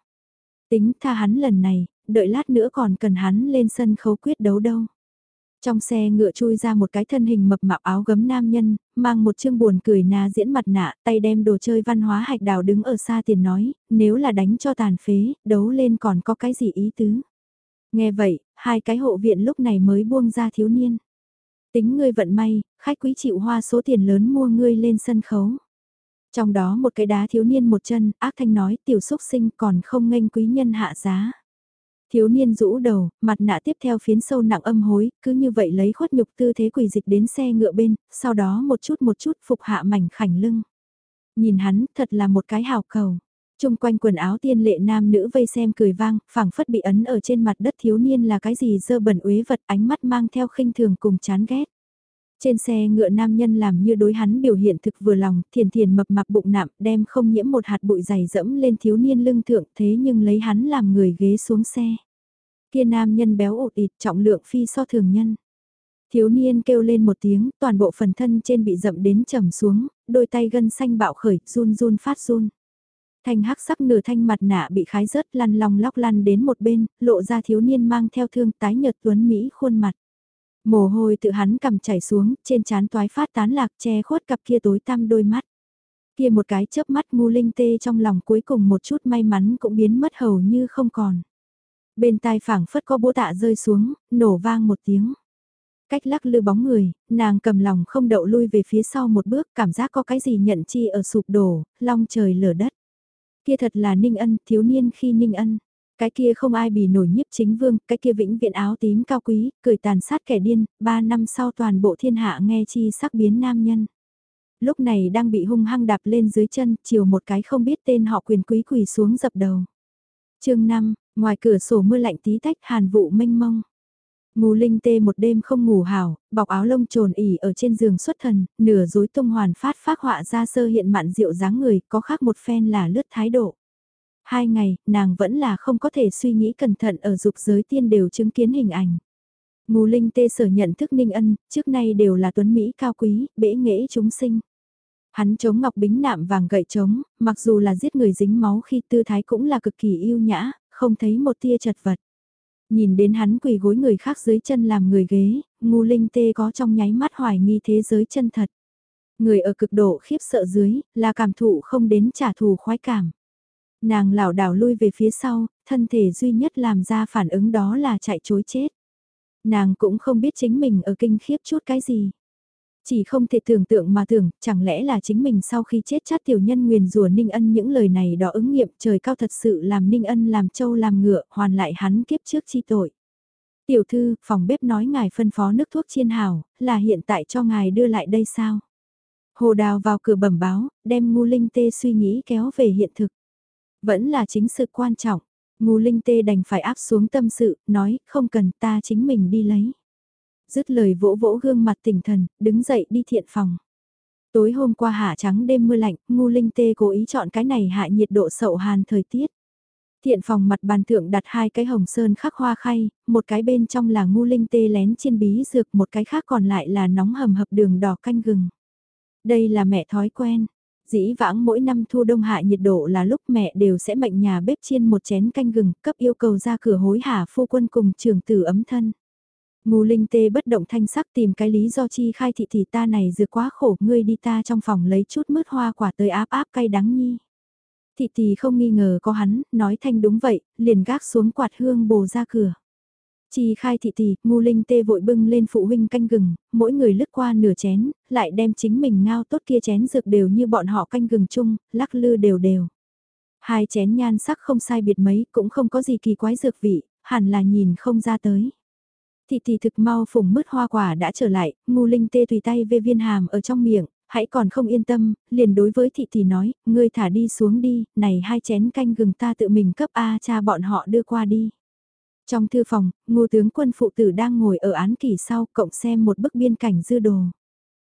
Tính tha hắn lần này, đợi lát nữa còn cần hắn lên sân khấu quyết đấu đâu. Trong xe ngựa chui ra một cái thân hình mập mạp áo gấm nam nhân, mang một chương buồn cười na diễn mặt nạ, tay đem đồ chơi văn hóa hạch đào đứng ở xa tiền nói, nếu là đánh cho tàn phế, đấu lên còn có cái gì ý tứ. Nghe vậy, hai cái hộ viện lúc này mới buông ra thiếu niên. Tính ngươi vận may, khách quý chịu hoa số tiền lớn mua ngươi lên sân khấu. Trong đó một cái đá thiếu niên một chân, ác thanh nói tiểu xúc sinh còn không nghênh quý nhân hạ giá. Thiếu niên rũ đầu, mặt nạ tiếp theo phiến sâu nặng âm hối, cứ như vậy lấy khuất nhục tư thế quỷ dịch đến xe ngựa bên, sau đó một chút một chút phục hạ mảnh khảnh lưng. Nhìn hắn, thật là một cái hào cầu. Trung quanh quần áo tiên lệ nam nữ vây xem cười vang, phảng phất bị ấn ở trên mặt đất thiếu niên là cái gì dơ bẩn uế vật ánh mắt mang theo khinh thường cùng chán ghét. Trên xe ngựa nam nhân làm như đối hắn biểu hiện thực vừa lòng, thiền thiền mập mạp bụng nạm đem không nhiễm một hạt bụi dày dẫm lên thiếu niên lưng thượng thế nhưng lấy hắn làm người ghế xuống xe. Kia nam nhân béo ột ịt trọng lượng phi so thường nhân. Thiếu niên kêu lên một tiếng, toàn bộ phần thân trên bị dậm đến trầm xuống, đôi tay gân xanh bạo khởi, run run phát run. Thanh hắc sắc nửa thanh mặt nạ bị khái rớt lăn lòng lóc lăn đến một bên, lộ ra thiếu niên mang theo thương tái nhợt tuấn Mỹ khuôn mặt. Mồ hôi tự hắn cầm chảy xuống, trên trán toái phát tán lạc che khuất cặp kia tối tăm đôi mắt. Kia một cái chớp mắt ngu linh tê trong lòng cuối cùng một chút may mắn cũng biến mất hầu như không còn. Bên tai phảng phất có bố tạ rơi xuống, nổ vang một tiếng. Cách lắc lư bóng người, nàng cầm lòng không đậu lui về phía sau một bước, cảm giác có cái gì nhận chi ở sụp đổ, long trời lở đất. Kia thật là Ninh Ân, thiếu niên khi Ninh Ân. Cái kia không ai bì nổi nhiếp chính vương, cái kia vĩnh viện áo tím cao quý, cười tàn sát kẻ điên, ba năm sau toàn bộ thiên hạ nghe chi sắc biến nam nhân. Lúc này đang bị hung hăng đạp lên dưới chân, chiều một cái không biết tên họ quyền quý quỳ xuống dập đầu. chương 5, ngoài cửa sổ mưa lạnh tí tách hàn vụ mênh mông. Ngô linh tê một đêm không ngủ hảo, bọc áo lông trồn ỉ ở trên giường xuất thần, nửa rối tung hoàn phát phát họa ra sơ hiện mạn rượu dáng người, có khác một phen là lướt thái độ. Hai ngày, nàng vẫn là không có thể suy nghĩ cẩn thận ở dục giới tiên đều chứng kiến hình ảnh. Ngô linh tê sở nhận thức ninh ân, trước nay đều là tuấn Mỹ cao quý, bể nghệ chúng sinh. Hắn chống ngọc bính nạm vàng gậy trống, mặc dù là giết người dính máu khi tư thái cũng là cực kỳ yêu nhã, không thấy một tia chật vật. Nhìn đến hắn quỳ gối người khác dưới chân làm người ghế, ngu linh tê có trong nháy mắt hoài nghi thế giới chân thật. Người ở cực độ khiếp sợ dưới, là cảm thụ không đến trả thù khoái cảm. Nàng lảo đảo lui về phía sau, thân thể duy nhất làm ra phản ứng đó là chạy chối chết. Nàng cũng không biết chính mình ở kinh khiếp chút cái gì. Chỉ không thể tưởng tượng mà tưởng, chẳng lẽ là chính mình sau khi chết chát tiểu nhân nguyền rủa Ninh Ân những lời này đó ứng nghiệm trời cao thật sự làm Ninh Ân làm châu làm ngựa, hoàn lại hắn kiếp trước chi tội. Tiểu thư, phòng bếp nói ngài phân phó nước thuốc chiên hào, là hiện tại cho ngài đưa lại đây sao? Hồ đào vào cửa bẩm báo, đem ngu linh tê suy nghĩ kéo về hiện thực. Vẫn là chính sự quan trọng, ngu linh tê đành phải áp xuống tâm sự, nói không cần ta chính mình đi lấy. Dứt lời vỗ vỗ gương mặt tỉnh thần, đứng dậy đi thiện phòng. Tối hôm qua hạ trắng đêm mưa lạnh, ngu linh tê cố ý chọn cái này hạ nhiệt độ sậu hàn thời tiết. Thiện phòng mặt bàn thượng đặt hai cái hồng sơn khắc hoa khay, một cái bên trong là ngu linh tê lén chiên bí dược, một cái khác còn lại là nóng hầm hập đường đỏ canh gừng. Đây là mẹ thói quen. Dĩ vãng mỗi năm thu đông hạ nhiệt độ là lúc mẹ đều sẽ mệnh nhà bếp chiên một chén canh gừng, cấp yêu cầu ra cửa hối hả phu quân cùng trường tử ấm thân. Ngô Linh Tê bất động thanh sắc tìm cái lý do chi khai thị thì ta này dược quá khổ, ngươi đi ta trong phòng lấy chút mứt hoa quả tới áp áp cay đắng nhi. Thị tỷ không nghi ngờ có hắn, nói thanh đúng vậy, liền gác xuống quạt hương bồ ra cửa. Chi khai thị tỷ, ngu linh tê vội bưng lên phụ huynh canh gừng, mỗi người lướt qua nửa chén, lại đem chính mình ngao tốt kia chén dược đều như bọn họ canh gừng chung, lắc lư đều đều. Hai chén nhan sắc không sai biệt mấy, cũng không có gì kỳ quái dược vị, hẳn là nhìn không ra tới. Thị tỷ thực mau phùng mứt hoa quả đã trở lại, ngu linh tê tùy tay về viên hàm ở trong miệng, hãy còn không yên tâm, liền đối với thị tỷ nói, ngươi thả đi xuống đi, này hai chén canh gừng ta tự mình cấp A cha bọn họ đưa qua đi. Trong thư phòng, ngô tướng quân phụ tử đang ngồi ở án kỷ sau, cộng xem một bức biên cảnh dư đồ.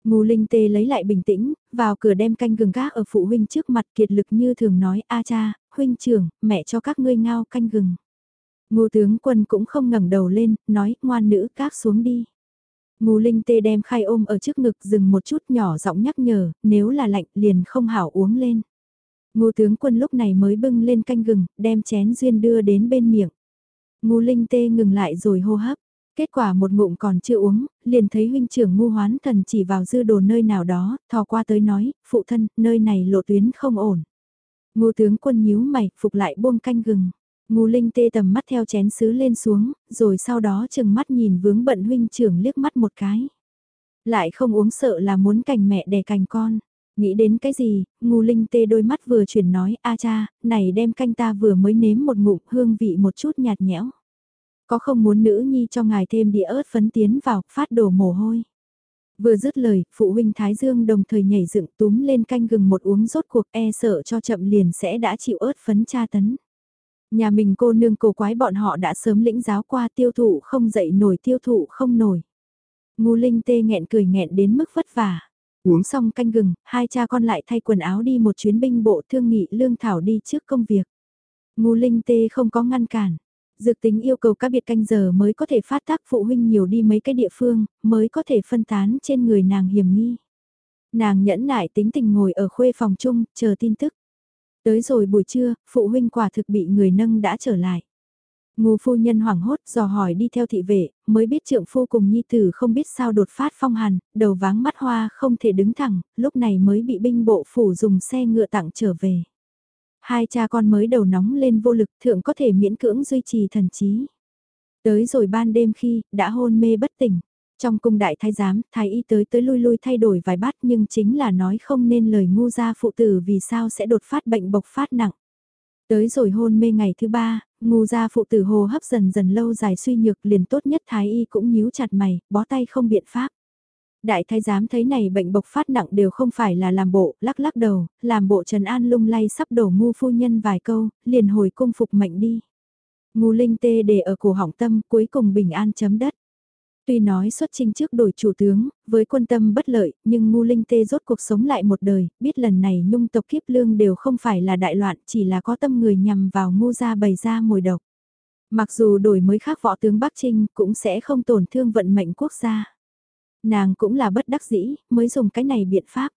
Ngô Linh Tê lấy lại bình tĩnh, vào cửa đem canh gừng gác ở phụ huynh trước mặt kiệt lực như thường nói a cha, huynh trưởng, mẹ cho các ngươi ngao canh gừng. Ngô tướng quân cũng không ngẩng đầu lên, nói ngoan nữ các xuống đi. Ngô Linh Tê đem khay ôm ở trước ngực dừng một chút nhỏ giọng nhắc nhở, nếu là lạnh liền không hảo uống lên. Ngô tướng quân lúc này mới bưng lên canh gừng, đem chén duyên đưa đến bên miệng. Ngô Linh Tê ngừng lại rồi hô hấp. Kết quả một ngụm còn chưa uống, liền thấy huynh trưởng ngu hoán thần chỉ vào dư đồ nơi nào đó, thò qua tới nói, phụ thân, nơi này lộ tuyến không ổn. Ngô tướng quân nhíu mày, phục lại buông canh gừng. Ngô Linh tê tầm mắt theo chén sứ lên xuống, rồi sau đó chừng mắt nhìn vướng bận huynh trưởng liếc mắt một cái. Lại không uống sợ là muốn cành mẹ đẻ cành con. Nghĩ đến cái gì, Ngô Linh tê đôi mắt vừa chuyển nói, a cha, này đem canh ta vừa mới nếm một ngụm hương vị một chút nhạt nhẽo. Có không muốn nữ nhi cho ngài thêm đĩa ớt phấn tiến vào, phát đổ mồ hôi. Vừa dứt lời, phụ huynh Thái Dương đồng thời nhảy dựng túm lên canh gừng một uống rốt cuộc e sợ cho chậm liền sẽ đã chịu ớt phấn tra tấn. Nhà mình cô nương cổ quái bọn họ đã sớm lĩnh giáo qua tiêu thụ không dậy nổi tiêu thụ không nổi. Ngu Linh tê nghẹn cười nghẹn đến mức vất vả. Uống xong canh gừng, hai cha con lại thay quần áo đi một chuyến binh bộ thương nghị lương thảo đi trước công việc. Ngu Linh tê không có ngăn cản. Dược tính yêu cầu các biệt canh giờ mới có thể phát tác phụ huynh nhiều đi mấy cái địa phương, mới có thể phân tán trên người nàng hiểm nghi. Nàng nhẫn nại tính tình ngồi ở khuê phòng chung, chờ tin tức. Tới rồi buổi trưa, phụ huynh quả thực bị người nâng đã trở lại. Ngô phu nhân hoảng hốt dò hỏi đi theo thị vệ, mới biết trượng phu cùng nhi tử không biết sao đột phát phong hàn, đầu váng mắt hoa không thể đứng thẳng, lúc này mới bị binh bộ phủ dùng xe ngựa tặng trở về. Hai cha con mới đầu nóng lên vô lực thượng có thể miễn cưỡng duy trì thần trí. Tới rồi ban đêm khi, đã hôn mê bất tỉnh. Trong cung đại thái giám, thái y tới tới lui lui thay đổi vài bát nhưng chính là nói không nên lời ngu ra phụ tử vì sao sẽ đột phát bệnh bộc phát nặng. Tới rồi hôn mê ngày thứ ba, ngu ra phụ tử hồ hấp dần dần lâu dài suy nhược liền tốt nhất thái y cũng nhíu chặt mày, bó tay không biện pháp. Đại thái giám thấy này bệnh bộc phát nặng đều không phải là làm bộ, lắc lắc đầu, làm bộ Trần An lung lay sắp đổ ngu phu nhân vài câu, liền hồi cung phục mệnh đi. Ngu linh tê để ở cổ hỏng tâm cuối cùng bình an chấm đất. Tuy nói xuất trinh trước đổi chủ tướng, với quân tâm bất lợi, nhưng ngu linh tê rốt cuộc sống lại một đời, biết lần này nhung tộc kiếp lương đều không phải là đại loạn, chỉ là có tâm người nhằm vào ngu gia bày ra mồi độc. Mặc dù đổi mới khác võ tướng Bắc Trinh cũng sẽ không tổn thương vận mệnh quốc gia. Nàng cũng là bất đắc dĩ, mới dùng cái này biện pháp.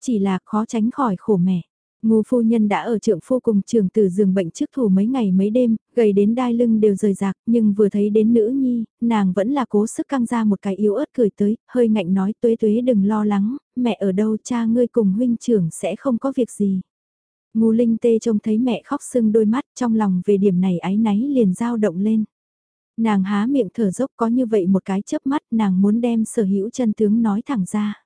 Chỉ là khó tránh khỏi khổ mẹ. Ngô phu nhân đã ở trượng phu cùng trường tử giường bệnh trước thủ mấy ngày mấy đêm, gầy đến đai lưng đều rời rạc, nhưng vừa thấy đến nữ nhi, nàng vẫn là cố sức căng ra một cái yếu ớt cười tới, hơi ngạnh nói tuế tuế đừng lo lắng, mẹ ở đâu cha ngươi cùng huynh trưởng sẽ không có việc gì. Ngô linh tê trông thấy mẹ khóc sưng đôi mắt trong lòng về điểm này ái náy liền dao động lên. Nàng há miệng thở dốc có như vậy một cái chớp mắt nàng muốn đem sở hữu chân tướng nói thẳng ra.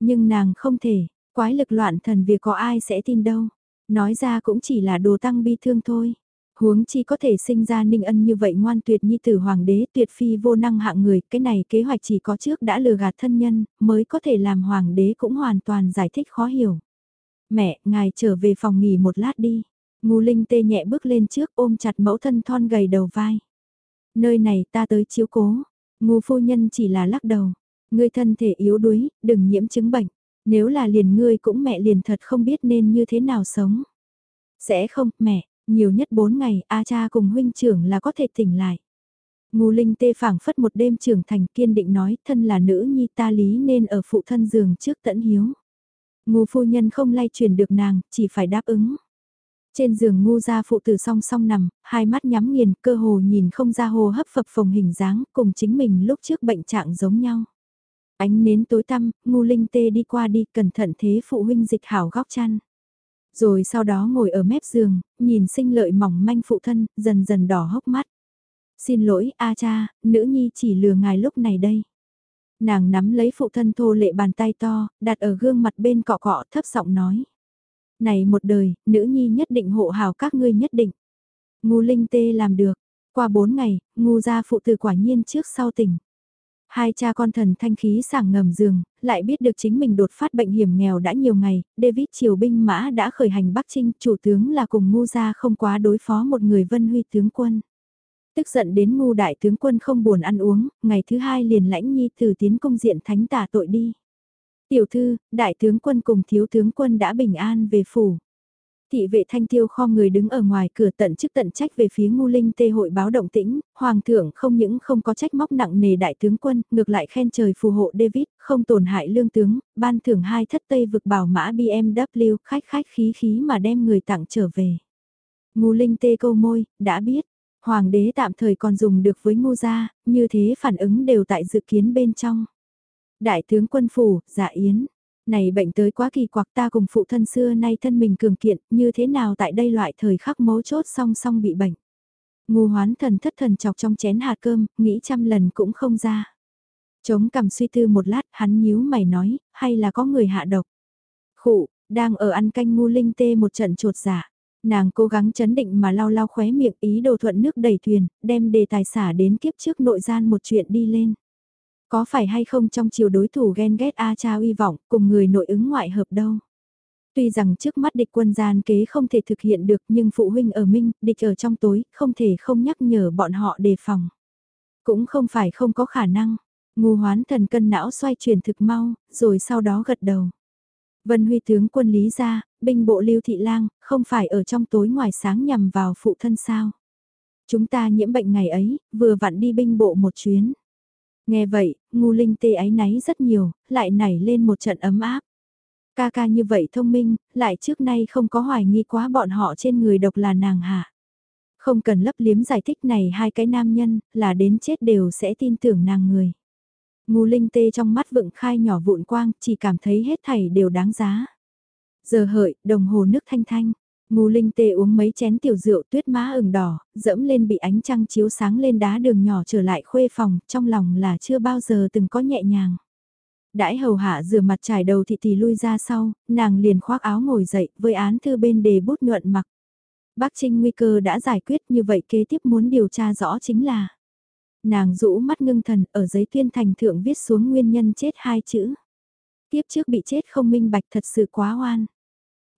Nhưng nàng không thể, quái lực loạn thần việc có ai sẽ tin đâu. Nói ra cũng chỉ là đồ tăng bi thương thôi. Huống chi có thể sinh ra ninh ân như vậy ngoan tuyệt nhi tử hoàng đế tuyệt phi vô năng hạng người, cái này kế hoạch chỉ có trước đã lừa gạt thân nhân, mới có thể làm hoàng đế cũng hoàn toàn giải thích khó hiểu. Mẹ, ngài trở về phòng nghỉ một lát đi. Ngu linh tê nhẹ bước lên trước ôm chặt mẫu thân thon gầy đầu vai. Nơi này ta tới chiếu cố. Ngu phu nhân chỉ là lắc đầu. Ngươi thân thể yếu đuối, đừng nhiễm chứng bệnh. Nếu là liền ngươi cũng mẹ liền thật không biết nên như thế nào sống. Sẽ không, mẹ, nhiều nhất 4 ngày, A cha cùng huynh trưởng là có thể tỉnh lại. ngô linh tê phảng phất một đêm trưởng thành kiên định nói thân là nữ nhi ta lý nên ở phụ thân giường trước tận hiếu. ngô phu nhân không lay truyền được nàng, chỉ phải đáp ứng. Trên giường ngu gia phụ tử song song nằm, hai mắt nhắm nghiền, cơ hồ nhìn không ra hồ hấp phập phồng hình dáng, cùng chính mình lúc trước bệnh trạng giống nhau. Ánh nến tối tăm, ngu linh tê đi qua đi, cẩn thận thế phụ huynh dịch hảo góc chăn. Rồi sau đó ngồi ở mép giường, nhìn sinh lợi mỏng manh phụ thân, dần dần đỏ hốc mắt. Xin lỗi, A cha, nữ nhi chỉ lừa ngài lúc này đây. Nàng nắm lấy phụ thân thô lệ bàn tay to, đặt ở gương mặt bên cọ cọ thấp giọng nói. Này một đời, nữ nhi nhất định hộ hào các ngươi nhất định. Ngu linh tê làm được. Qua bốn ngày, ngu gia phụ tử quả nhiên trước sau tỉnh. Hai cha con thần thanh khí sảng ngầm giường, lại biết được chính mình đột phát bệnh hiểm nghèo đã nhiều ngày, David triều binh mã đã khởi hành Bắc Trinh, chủ tướng là cùng ngu ra không quá đối phó một người vân huy tướng quân. Tức giận đến ngu đại tướng quân không buồn ăn uống, ngày thứ hai liền lãnh nhi từ tiến công diện thánh tả tội đi. Tiểu thư, đại tướng quân cùng thiếu tướng quân đã bình an về phủ. Thị vệ thanh tiêu kho người đứng ở ngoài cửa tận chức tận trách về phía ngu linh tê hội báo động tĩnh, hoàng thượng không những không có trách móc nặng nề đại tướng quân, ngược lại khen trời phù hộ David, không tổn hại lương tướng, ban thưởng hai thất tây vực bảo mã BMW, khách khách khí khí mà đem người tặng trở về. Ngu linh tê câu môi, đã biết, hoàng đế tạm thời còn dùng được với ngu gia, như thế phản ứng đều tại dự kiến bên trong. Đại tướng quân phủ, dạ yến. Này bệnh tới quá kỳ quặc ta cùng phụ thân xưa nay thân mình cường kiện, như thế nào tại đây loại thời khắc mấu chốt song song bị bệnh. Ngu hoán thần thất thần chọc trong chén hạt cơm, nghĩ trăm lần cũng không ra. Chống cầm suy tư một lát, hắn nhíu mày nói, hay là có người hạ độc. Khụ, đang ở ăn canh ngu linh tê một trận trột giả. Dạ. Nàng cố gắng chấn định mà lau lau khóe miệng ý đồ thuận nước đầy thuyền, đem đề tài xả đến kiếp trước nội gian một chuyện đi lên. Có phải hay không trong chiều đối thủ ghen ghét A cha uy vọng cùng người nội ứng ngoại hợp đâu. Tuy rằng trước mắt địch quân gian kế không thể thực hiện được nhưng phụ huynh ở minh, địch ở trong tối, không thể không nhắc nhở bọn họ đề phòng. Cũng không phải không có khả năng. Ngu hoán thần cân não xoay chuyển thực mau, rồi sau đó gật đầu. Vân Huy tướng quân lý ra, binh bộ lưu thị lang, không phải ở trong tối ngoài sáng nhằm vào phụ thân sao. Chúng ta nhiễm bệnh ngày ấy, vừa vặn đi binh bộ một chuyến. Nghe vậy, ngu linh tê ái náy rất nhiều, lại nảy lên một trận ấm áp. Ca ca như vậy thông minh, lại trước nay không có hoài nghi quá bọn họ trên người độc là nàng hạ. Không cần lấp liếm giải thích này hai cái nam nhân, là đến chết đều sẽ tin tưởng nàng người. Ngu linh tê trong mắt vựng khai nhỏ vụn quang, chỉ cảm thấy hết thảy đều đáng giá. Giờ hợi, đồng hồ nước thanh thanh, Ngô Linh Tê uống mấy chén tiểu rượu tuyết má ửng đỏ, dẫm lên bị ánh trăng chiếu sáng lên đá đường nhỏ trở lại khuê phòng, trong lòng là chưa bao giờ từng có nhẹ nhàng. Đãi hầu hạ rửa mặt trải đầu thị thì lui ra sau, nàng liền khoác áo ngồi dậy với án thư bên đề bút nhuận mặc. Bác Trinh nguy cơ đã giải quyết như vậy kế tiếp muốn điều tra rõ chính là. Nàng rũ mắt ngưng thần ở giấy tuyên thành thượng viết xuống nguyên nhân chết hai chữ. Tiếp trước bị chết không minh bạch thật sự quá oan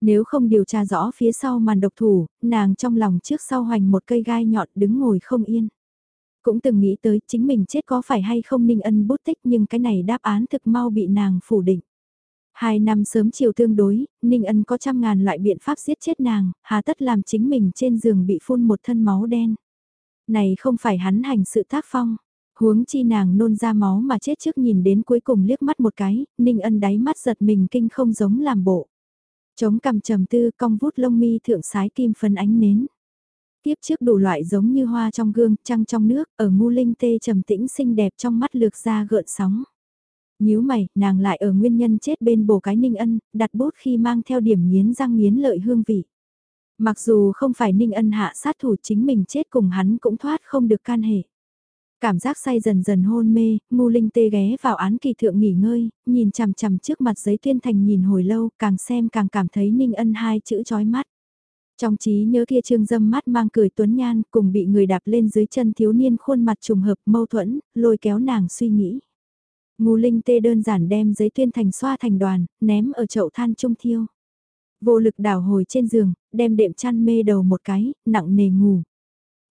nếu không điều tra rõ phía sau màn độc thủ, nàng trong lòng trước sau hoành một cây gai nhọn đứng ngồi không yên. Cũng từng nghĩ tới chính mình chết có phải hay không Ninh Ân bút tích nhưng cái này đáp án thực mau bị nàng phủ định. Hai năm sớm chiều tương đối, Ninh Ân có trăm ngàn loại biện pháp giết chết nàng, hà tất làm chính mình trên giường bị phun một thân máu đen. Này không phải hắn hành sự tác phong, huống chi nàng nôn ra máu mà chết trước nhìn đến cuối cùng liếc mắt một cái, Ninh Ân đáy mắt giật mình kinh không giống làm bộ. Chống cầm trầm tư cong vút lông mi thượng sái kim phân ánh nến. Tiếp trước đủ loại giống như hoa trong gương, trăng trong nước, ở ngu linh tê trầm tĩnh xinh đẹp trong mắt lược ra gợn sóng. nhíu mày, nàng lại ở nguyên nhân chết bên bồ cái ninh ân, đặt bút khi mang theo điểm nghiến răng nghiến lợi hương vị. Mặc dù không phải ninh ân hạ sát thủ chính mình chết cùng hắn cũng thoát không được can hệ. Cảm giác say dần dần hôn mê, ngu linh tê ghé vào án kỳ thượng nghỉ ngơi, nhìn chằm chằm trước mặt giấy tuyên thành nhìn hồi lâu, càng xem càng cảm thấy ninh ân hai chữ chói mắt. Trong trí nhớ kia trương dâm mắt mang cười tuấn nhan, cùng bị người đạp lên dưới chân thiếu niên khuôn mặt trùng hợp mâu thuẫn, lôi kéo nàng suy nghĩ. Ngu linh tê đơn giản đem giấy tuyên thành xoa thành đoàn, ném ở chậu than trung thiêu. Vô lực đảo hồi trên giường, đem đệm chăn mê đầu một cái, nặng nề ngủ.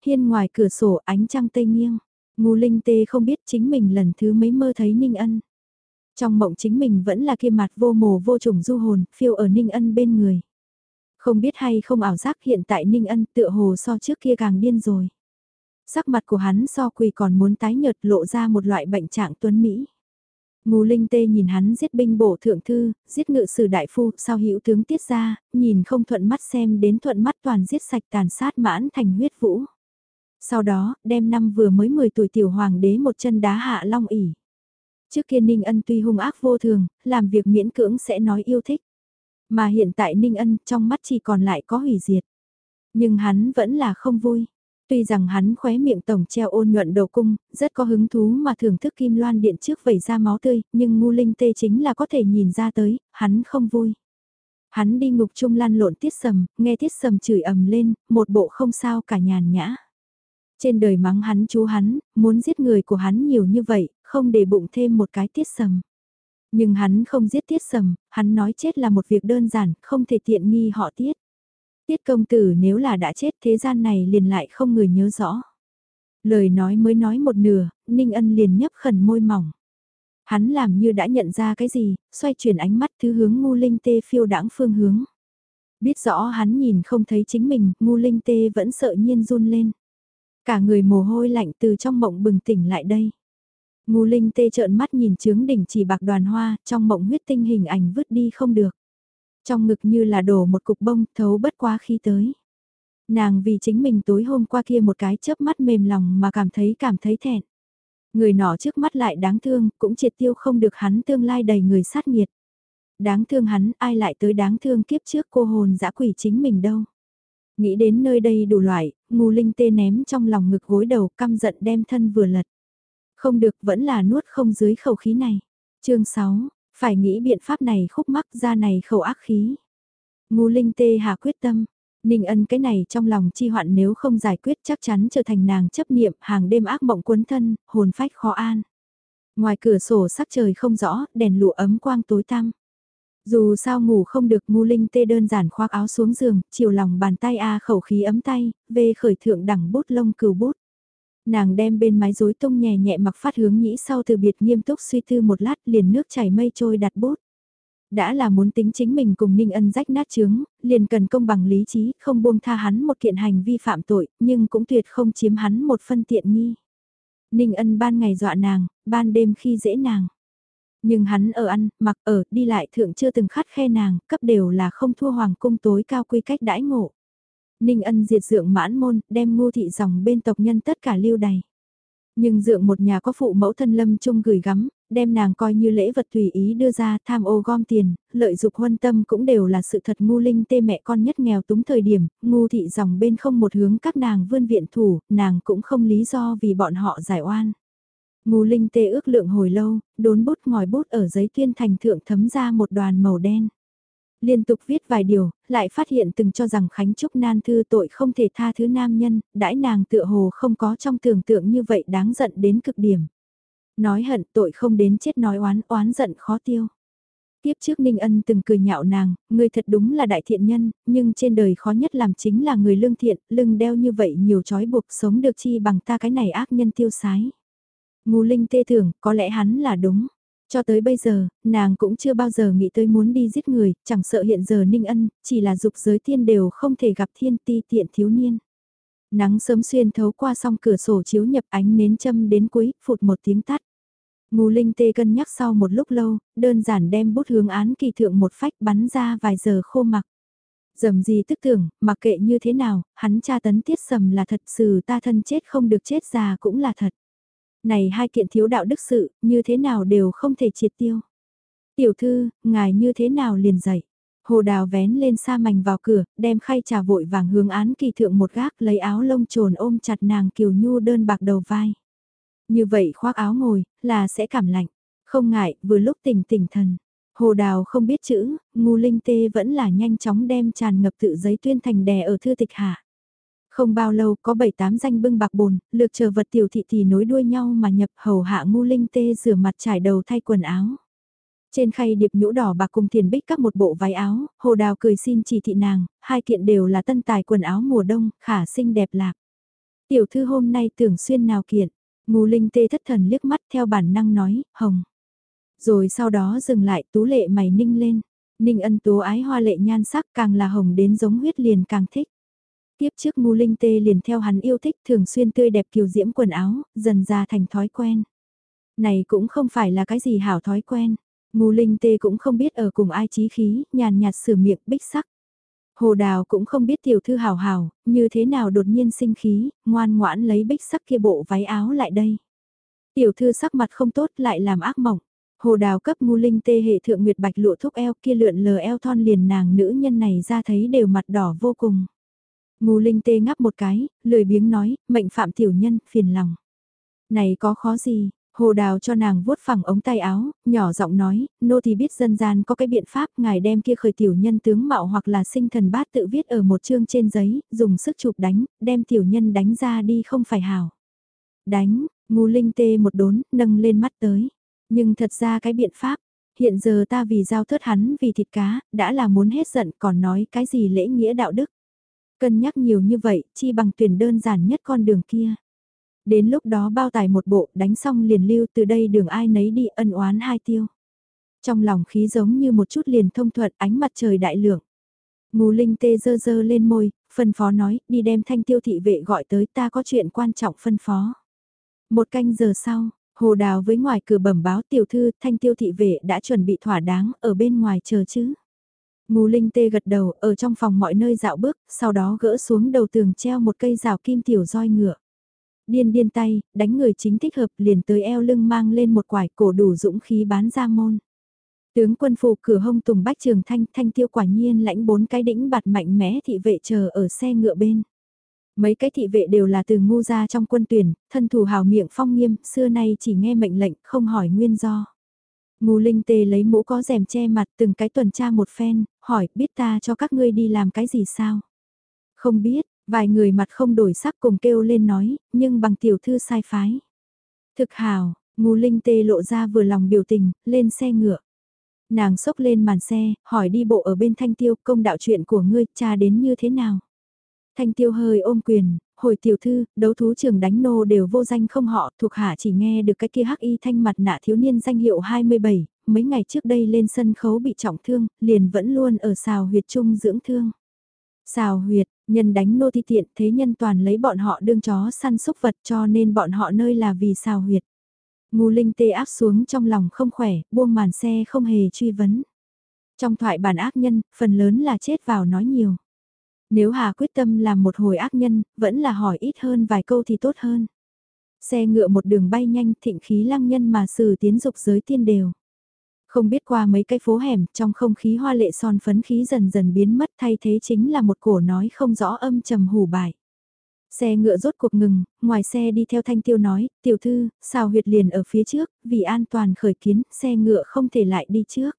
Hiên ngoài cửa sổ ánh trăng tây nghiêng. Ngu Linh Tê không biết chính mình lần thứ mấy mơ thấy Ninh Ân. Trong mộng chính mình vẫn là kia mặt vô mồ vô trùng du hồn, phiêu ở Ninh Ân bên người. Không biết hay không ảo giác hiện tại Ninh Ân tựa hồ so trước kia càng điên rồi. Sắc mặt của hắn so quỳ còn muốn tái nhợt lộ ra một loại bệnh trạng tuấn Mỹ. Ngô Linh Tê nhìn hắn giết binh bổ thượng thư, giết ngự sử đại phu, sao hữu tướng tiết ra, nhìn không thuận mắt xem đến thuận mắt toàn giết sạch tàn sát mãn thành huyết vũ. Sau đó, đem năm vừa mới 10 tuổi tiểu hoàng đế một chân đá hạ long ỉ. Trước kia Ninh Ân tuy hung ác vô thường, làm việc miễn cưỡng sẽ nói yêu thích. Mà hiện tại Ninh Ân trong mắt chỉ còn lại có hủy diệt. Nhưng hắn vẫn là không vui. Tuy rằng hắn khóe miệng tổng treo ôn nhuận đầu cung, rất có hứng thú mà thưởng thức kim loan điện trước vẩy ra máu tươi, nhưng ngu linh tê chính là có thể nhìn ra tới, hắn không vui. Hắn đi ngục trung lăn lộn tiết sầm, nghe tiết sầm chửi ầm lên, một bộ không sao cả nhàn nhã. Trên đời mắng hắn chú hắn, muốn giết người của hắn nhiều như vậy, không để bụng thêm một cái tiết sầm. Nhưng hắn không giết tiết sầm, hắn nói chết là một việc đơn giản, không thể tiện nghi họ tiết. Tiết công tử nếu là đã chết thế gian này liền lại không người nhớ rõ. Lời nói mới nói một nửa, Ninh Ân liền nhấp khẩn môi mỏng. Hắn làm như đã nhận ra cái gì, xoay chuyển ánh mắt thứ hướng ngu linh tê phiêu đãng phương hướng. Biết rõ hắn nhìn không thấy chính mình, ngu linh tê vẫn sợ nhiên run lên. Cả người mồ hôi lạnh từ trong mộng bừng tỉnh lại đây. Ngu linh tê trợn mắt nhìn trướng đỉnh chỉ bạc đoàn hoa, trong mộng huyết tinh hình ảnh vứt đi không được. Trong ngực như là đổ một cục bông, thấu bất quá khi tới. Nàng vì chính mình tối hôm qua kia một cái chớp mắt mềm lòng mà cảm thấy cảm thấy thẹn. Người nọ trước mắt lại đáng thương, cũng triệt tiêu không được hắn tương lai đầy người sát nghiệt. Đáng thương hắn, ai lại tới đáng thương kiếp trước cô hồn dã quỷ chính mình đâu. Nghĩ đến nơi đây đủ loại, ngu linh tê ném trong lòng ngực gối đầu căm giận đem thân vừa lật. Không được vẫn là nuốt không dưới khẩu khí này. chương 6, phải nghĩ biện pháp này khúc mắc ra này khẩu ác khí. Ngu linh tê hà quyết tâm. Ninh ân cái này trong lòng chi hoạn nếu không giải quyết chắc chắn trở thành nàng chấp niệm hàng đêm ác mộng cuốn thân, hồn phách khó an. Ngoài cửa sổ sắc trời không rõ, đèn lụa ấm quang tối tăm. Dù sao ngủ không được ngu linh tê đơn giản khoác áo xuống giường, chiều lòng bàn tay A khẩu khí ấm tay, về khởi thượng đẳng bút lông cừu bút. Nàng đem bên mái rối tung nhẹ nhẹ mặc phát hướng nhĩ sau từ biệt nghiêm túc suy tư một lát liền nước chảy mây trôi đặt bút. Đã là muốn tính chính mình cùng Ninh Ân rách nát chướng, liền cần công bằng lý trí, không buông tha hắn một kiện hành vi phạm tội, nhưng cũng tuyệt không chiếm hắn một phân tiện nghi. Ninh Ân ban ngày dọa nàng, ban đêm khi dễ nàng. Nhưng hắn ở ăn, mặc ở, đi lại thượng chưa từng khát khe nàng, cấp đều là không thua hoàng cung tối cao quy cách đãi ngộ. Ninh ân diệt dượng mãn môn, đem ngô thị dòng bên tộc nhân tất cả lưu đày. Nhưng dượng một nhà có phụ mẫu thân lâm chung gửi gắm, đem nàng coi như lễ vật tùy ý đưa ra tham ô gom tiền, lợi dục huân tâm cũng đều là sự thật ngu linh tê mẹ con nhất nghèo túng thời điểm, ngu thị dòng bên không một hướng các nàng vươn viện thủ, nàng cũng không lý do vì bọn họ giải oan. Ngô linh tê ước lượng hồi lâu, đốn bút ngòi bút ở giấy tuyên thành thượng thấm ra một đoàn màu đen. Liên tục viết vài điều, lại phát hiện từng cho rằng Khánh Trúc nan thư tội không thể tha thứ nam nhân, đãi nàng tựa hồ không có trong tưởng tượng như vậy đáng giận đến cực điểm. Nói hận tội không đến chết nói oán oán giận khó tiêu. Tiếp trước Ninh Ân từng cười nhạo nàng, người thật đúng là đại thiện nhân, nhưng trên đời khó nhất làm chính là người lương thiện, lưng đeo như vậy nhiều trói buộc sống được chi bằng ta cái này ác nhân tiêu sái. Ngô Linh tê tưởng, có lẽ hắn là đúng. Cho tới bây giờ, nàng cũng chưa bao giờ nghĩ tới muốn đi giết người, chẳng sợ hiện giờ ninh ân, chỉ là dục giới thiên đều không thể gặp thiên ti tiện thiếu niên. Nắng sớm xuyên thấu qua song cửa sổ chiếu nhập ánh nến châm đến cuối, phụt một tiếng tắt. Ngô Linh tê cân nhắc sau một lúc lâu, đơn giản đem bút hướng án kỳ thượng một phách bắn ra vài giờ khô mặc. Dầm gì tức tưởng, mặc kệ như thế nào, hắn tra tấn tiết sầm là thật sự ta thân chết không được chết già cũng là thật này hai kiện thiếu đạo đức sự, như thế nào đều không thể triệt tiêu. Tiểu thư, ngài như thế nào liền dậy. Hồ đào vén lên xa mảnh vào cửa, đem khay trà vội vàng hướng án kỳ thượng một gác lấy áo lông trồn ôm chặt nàng kiều nhu đơn bạc đầu vai. Như vậy khoác áo ngồi, là sẽ cảm lạnh. Không ngại, vừa lúc tỉnh tỉnh thần. Hồ đào không biết chữ, ngu linh tê vẫn là nhanh chóng đem tràn ngập tự giấy tuyên thành đè ở thư tịch hạ. Không bao lâu có 7-8 danh bưng bạc bồn, lược chờ vật tiểu thị thì nối đuôi nhau mà nhập hầu hạ ngu linh tê rửa mặt trải đầu thay quần áo. Trên khay điệp nhũ đỏ bạc cùng thiền bích các một bộ váy áo, hồ đào cười xin chỉ thị nàng, hai kiện đều là tân tài quần áo mùa đông, khả xinh đẹp lạc. Tiểu thư hôm nay tưởng xuyên nào kiện, ngu linh tê thất thần liếc mắt theo bản năng nói, hồng. Rồi sau đó dừng lại tú lệ mày ninh lên. Ninh ân tố ái hoa lệ nhan sắc càng là hồng đến giống huyết liền càng thích. Tiếp trước ngu linh tê liền theo hắn yêu thích thường xuyên tươi đẹp kiều diễm quần áo, dần ra thành thói quen. Này cũng không phải là cái gì hảo thói quen. Ngu linh tê cũng không biết ở cùng ai chí khí, nhàn nhạt sửa miệng bích sắc. Hồ đào cũng không biết tiểu thư hào hào, như thế nào đột nhiên sinh khí, ngoan ngoãn lấy bích sắc kia bộ váy áo lại đây. Tiểu thư sắc mặt không tốt lại làm ác mộng. Hồ đào cấp ngu linh tê hệ thượng nguyệt bạch lụa thúc eo kia lượn lờ eo thon liền nàng nữ nhân này ra thấy đều mặt đỏ vô cùng. Ngô linh tê ngắp một cái, lười biếng nói, mệnh phạm tiểu nhân, phiền lòng. Này có khó gì, Hồ Đào cho nàng vuốt phẳng ống tay áo, nhỏ giọng nói, nô thì biết dân gian có cái biện pháp, ngài đem kia khởi tiểu nhân tướng mạo hoặc là sinh thần bát tự viết ở một chương trên giấy, dùng sức chụp đánh, đem tiểu nhân đánh ra đi không phải hảo. Đánh, ngu linh tê một đốn, nâng lên mắt tới. Nhưng thật ra cái biện pháp, hiện giờ ta vì giao thớt hắn vì thịt cá, đã là muốn hết giận còn nói cái gì lễ nghĩa đạo đức. Cân nhắc nhiều như vậy, chi bằng tuyển đơn giản nhất con đường kia. Đến lúc đó bao tải một bộ đánh xong liền lưu từ đây đường ai nấy đi ân oán hai tiêu. Trong lòng khí giống như một chút liền thông thuận ánh mặt trời đại lượng. Ngô linh tê dơ dơ lên môi, phân phó nói đi đem thanh tiêu thị vệ gọi tới ta có chuyện quan trọng phân phó. Một canh giờ sau, hồ đào với ngoài cửa bẩm báo tiểu thư thanh tiêu thị vệ đã chuẩn bị thỏa đáng ở bên ngoài chờ chứ. Ngô linh tê gật đầu ở trong phòng mọi nơi dạo bước, sau đó gỡ xuống đầu tường treo một cây rào kim tiểu roi ngựa điên điên tay, đánh người chính thích hợp liền tới eo lưng mang lên một quải cổ đủ dũng khí bán ra môn. Tướng quân phủ cửa hông tùng bách trường thanh thanh tiêu quả nhiên lãnh bốn cái đĩnh bạt mạnh mẽ thị vệ chờ ở xe ngựa bên. Mấy cái thị vệ đều là từ ngu ra trong quân tuyển, thân thủ hào miệng phong nghiêm, xưa nay chỉ nghe mệnh lệnh, không hỏi nguyên do. Ngu linh tê lấy mũ có rèm che mặt từng cái tuần tra một phen, hỏi biết ta cho các ngươi đi làm cái gì sao? Không biết, Vài người mặt không đổi sắc cùng kêu lên nói, nhưng bằng tiểu thư sai phái. Thực hào, ngu linh tê lộ ra vừa lòng biểu tình, lên xe ngựa. Nàng xốc lên màn xe, hỏi đi bộ ở bên thanh tiêu công đạo chuyện của ngươi, cha đến như thế nào. Thanh tiêu hơi ôm quyền, hồi tiểu thư, đấu thú trường đánh nô đều vô danh không họ, thuộc hạ chỉ nghe được cái kia hắc y thanh mặt nạ thiếu niên danh hiệu 27, mấy ngày trước đây lên sân khấu bị trọng thương, liền vẫn luôn ở xào huyệt trung dưỡng thương. Xào huyệt, nhân đánh nô ti tiện thế nhân toàn lấy bọn họ đương chó săn súc vật cho nên bọn họ nơi là vì xào huyệt. Ngu linh tê áp xuống trong lòng không khỏe, buông màn xe không hề truy vấn. Trong thoại bản ác nhân, phần lớn là chết vào nói nhiều. Nếu Hà quyết tâm làm một hồi ác nhân, vẫn là hỏi ít hơn vài câu thì tốt hơn. Xe ngựa một đường bay nhanh thịnh khí lăng nhân mà xử tiến dục giới tiên đều. Không biết qua mấy cái phố hẻm, trong không khí hoa lệ son phấn khí dần dần biến mất thay thế chính là một cổ nói không rõ âm trầm hủ bại. Xe ngựa rốt cuộc ngừng, ngoài xe đi theo thanh tiêu nói, tiểu thư, xào huyệt liền ở phía trước, vì an toàn khởi kiến, xe ngựa không thể lại đi trước.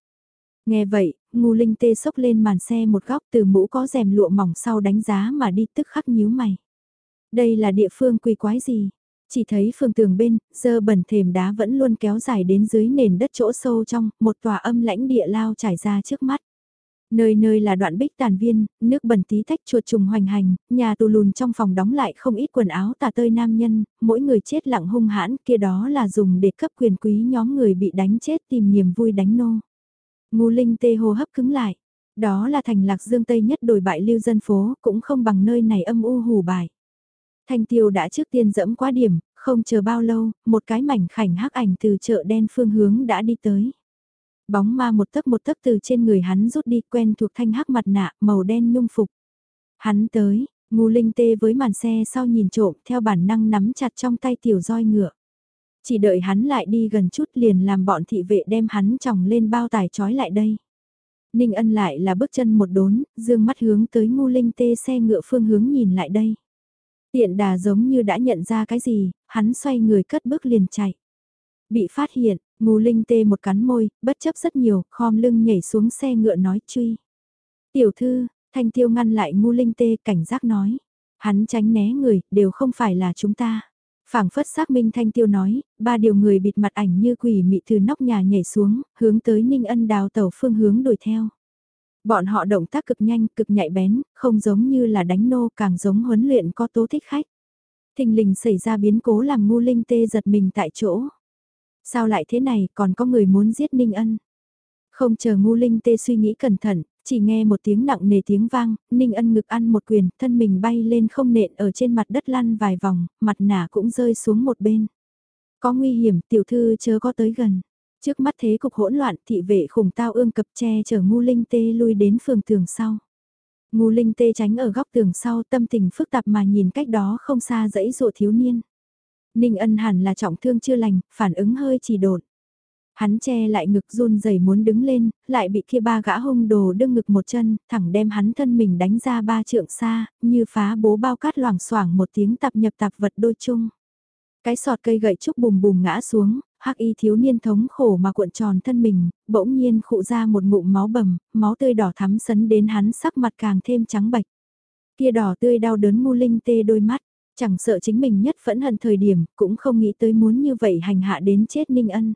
Nghe vậy, ngu linh tê sốc lên màn xe một góc từ mũ có rèm lụa mỏng sau đánh giá mà đi tức khắc nhíu mày. Đây là địa phương quỳ quái gì? Chỉ thấy phương tường bên, dơ bẩn thềm đá vẫn luôn kéo dài đến dưới nền đất chỗ sâu trong, một tòa âm lãnh địa lao trải ra trước mắt. Nơi nơi là đoạn bích tàn viên, nước bẩn tí tách chuột trùng hoành hành, nhà tù lùn trong phòng đóng lại không ít quần áo tà tơi nam nhân, mỗi người chết lặng hung hãn kia đó là dùng để cấp quyền quý nhóm người bị đánh chết tìm niềm vui đánh nô. Ngu linh tê hô hấp cứng lại, đó là thành lạc dương tây nhất đồi bại lưu dân phố, cũng không bằng nơi này âm u hù bại. Thanh tiêu đã trước tiên dẫm quá điểm, không chờ bao lâu, một cái mảnh khảnh hắc ảnh từ chợ đen phương hướng đã đi tới. Bóng ma một tấc một tấc từ trên người hắn rút đi quen thuộc thanh hắc mặt nạ màu đen nhung phục. Hắn tới, ngu linh tê với màn xe sau nhìn trộm theo bản năng nắm chặt trong tay tiểu roi ngựa. Chỉ đợi hắn lại đi gần chút liền làm bọn thị vệ đem hắn tròng lên bao tải trói lại đây. Ninh ân lại là bước chân một đốn, dương mắt hướng tới ngu linh tê xe ngựa phương hướng nhìn lại đây. Tiện đà giống như đã nhận ra cái gì, hắn xoay người cất bước liền chạy. Bị phát hiện, ngu linh tê một cắn môi, bất chấp rất nhiều, khom lưng nhảy xuống xe ngựa nói truy. Tiểu thư, thanh tiêu ngăn lại ngu linh tê cảnh giác nói. Hắn tránh né người, đều không phải là chúng ta phảng phất xác minh thanh tiêu nói, ba điều người bịt mặt ảnh như quỷ mị từ nóc nhà nhảy xuống, hướng tới ninh ân đào tẩu phương hướng đuổi theo. Bọn họ động tác cực nhanh, cực nhạy bén, không giống như là đánh nô, càng giống huấn luyện có tố thích khách. Thình lình xảy ra biến cố làm ngu linh tê giật mình tại chỗ. Sao lại thế này, còn có người muốn giết Ninh Ân? Không chờ ngu linh tê suy nghĩ cẩn thận, chỉ nghe một tiếng nặng nề tiếng vang, Ninh Ân ngực ăn một quyền, thân mình bay lên không nện ở trên mặt đất lăn vài vòng, mặt nả cũng rơi xuống một bên. Có nguy hiểm, tiểu thư chớ có tới gần. Trước mắt thế cục hỗn loạn, thị vệ khủng tao ương cập che chở ngu linh tê lui đến phường tường sau. Ngu linh tê tránh ở góc tường sau tâm tình phức tạp mà nhìn cách đó không xa dãy dụ thiếu niên. Ninh ân hẳn là trọng thương chưa lành, phản ứng hơi chỉ đột. Hắn che lại ngực run rẩy muốn đứng lên, lại bị kia ba gã hung đồ đưng ngực một chân, thẳng đem hắn thân mình đánh ra ba trượng xa, như phá bố bao cát loảng xoảng một tiếng tạp nhập tạp vật đôi chung. Cái sọt cây gậy trúc bùm bùm ngã xuống, hắc y thiếu niên thống khổ mà cuộn tròn thân mình, bỗng nhiên khụ ra một ngụm máu bầm, máu tươi đỏ thắm sấn đến hắn sắc mặt càng thêm trắng bạch. Kia đỏ tươi đau đớn mu linh tê đôi mắt, chẳng sợ chính mình nhất phẫn hận thời điểm, cũng không nghĩ tới muốn như vậy hành hạ đến chết ninh ân.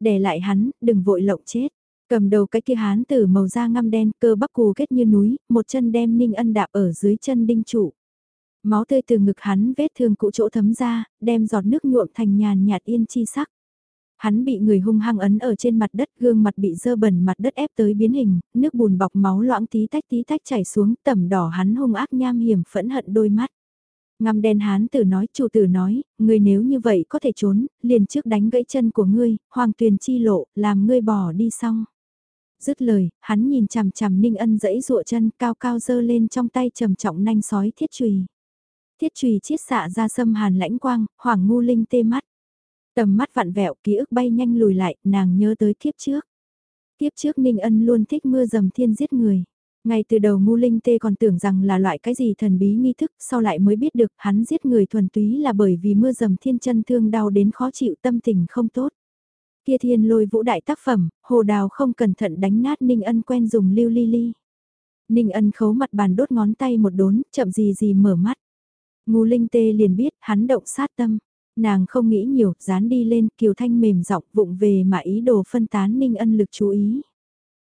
Để lại hắn, đừng vội lộng chết. Cầm đầu cái kia hán tử màu da ngăm đen, cơ bắp cù kết như núi, một chân đem ninh ân đạp ở dưới chân đinh trụ. Máu tươi từ ngực hắn vết thương cũ chỗ thấm ra, đem giọt nước nhuộm thành nhàn nhạt yên chi sắc. Hắn bị người hung hăng ấn ở trên mặt đất, gương mặt bị dơ bẩn mặt đất ép tới biến hình, nước bùn bọc máu loãng tí tách tí tách chảy xuống, tẩm đỏ hắn hung ác nham hiểm phẫn hận đôi mắt. Ngăm đen hán tử nói, chủ tử nói, ngươi nếu như vậy có thể trốn, liền trước đánh gãy chân của ngươi, hoàng tuyền chi lộ, làm ngươi bỏ đi xong. Dứt lời, hắn nhìn chằm chằm ninh ân dẫy rụa chân cao cao dơ lên trong tay trầm trọng nanh sói thiết chùy Thiết chùy chiết xạ ra sâm hàn lãnh quang, hoàng ngu linh tê mắt. Tầm mắt vặn vẹo, ký ức bay nhanh lùi lại, nàng nhớ tới kiếp trước. Kiếp trước Ninh Ân luôn thích mưa dầm thiên giết người. Ngay từ đầu ngu linh tê còn tưởng rằng là loại cái gì thần bí nghi thức, sau lại mới biết được hắn giết người thuần túy là bởi vì mưa dầm thiên chân thương đau đến khó chịu tâm tình không tốt. Kia thiên lôi vũ đại tác phẩm, hồ đào không cẩn thận đánh nát Ninh Ân quen dùng lưu ly ly. Ninh Ân khấu mặt bàn đốt ngón tay một đốn, chậm gì gì mở mắt. Ngu linh tê liền biết hắn động sát tâm. Nàng không nghĩ nhiều, dán đi lên, kiều thanh mềm giọng vụng về mà ý đồ phân tán Ninh Ân lực chú ý.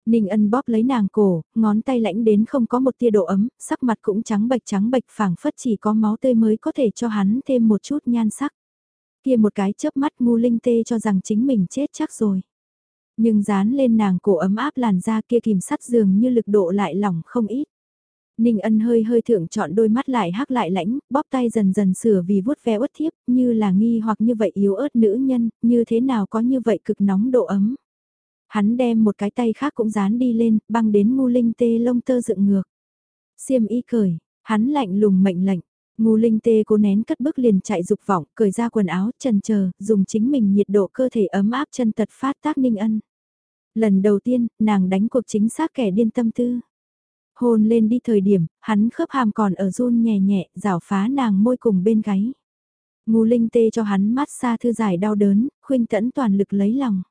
Ninh Ân bóp lấy nàng cổ, ngón tay lãnh đến không có một tia độ ấm, sắc mặt cũng trắng bệch trắng bệch phảng phất chỉ có máu tươi mới có thể cho hắn thêm một chút nhan sắc. Kia một cái chớp mắt ngu linh tê cho rằng chính mình chết chắc rồi. Nhưng dán lên nàng cổ ấm áp làn da kia kìm sắt dường như lực độ lại lỏng không ít. Ninh ân hơi hơi thượng chọn đôi mắt lại hắc lại lãnh, bóp tay dần dần sửa vì vuốt ve uất thiếp, như là nghi hoặc như vậy yếu ớt nữ nhân, như thế nào có như vậy cực nóng độ ấm. Hắn đem một cái tay khác cũng dán đi lên, băng đến ngu linh tê lông tơ dựng ngược. Xiêm y cởi, hắn lạnh lùng mệnh lệnh, ngu linh tê cố nén cất bước liền chạy dục vọng, cởi ra quần áo, trần chờ dùng chính mình nhiệt độ cơ thể ấm áp chân tật phát tác ninh ân. Lần đầu tiên, nàng đánh cuộc chính xác kẻ điên tâm tư. Hôn lên đi thời điểm, hắn khớp hàm còn ở run nhẹ nhẹ, rảo phá nàng môi cùng bên gáy. Ngu linh tê cho hắn mát xa thư giải đau đớn, khuyên tẫn toàn lực lấy lòng.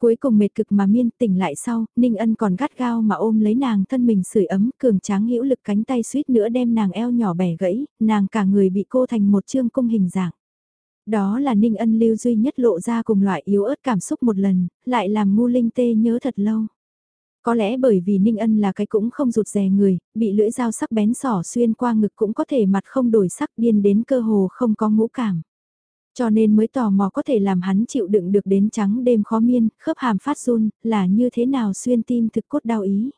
Cuối cùng mệt cực mà miên tỉnh lại sau, Ninh Ân còn gắt gao mà ôm lấy nàng thân mình sưởi ấm, cường tráng hữu lực cánh tay suýt nữa đem nàng eo nhỏ bẻ gãy, nàng cả người bị cô thành một chương cung hình dạng. Đó là Ninh Ân lưu duy nhất lộ ra cùng loại yếu ớt cảm xúc một lần, lại làm ngu linh tê nhớ thật lâu. Có lẽ bởi vì Ninh Ân là cái cũng không rụt rè người, bị lưỡi dao sắc bén sỏ xuyên qua ngực cũng có thể mặt không đổi sắc điên đến cơ hồ không có ngũ cảm. Cho nên mới tò mò có thể làm hắn chịu đựng được đến trắng đêm khó miên, khớp hàm phát run, là như thế nào xuyên tim thực cốt đau ý.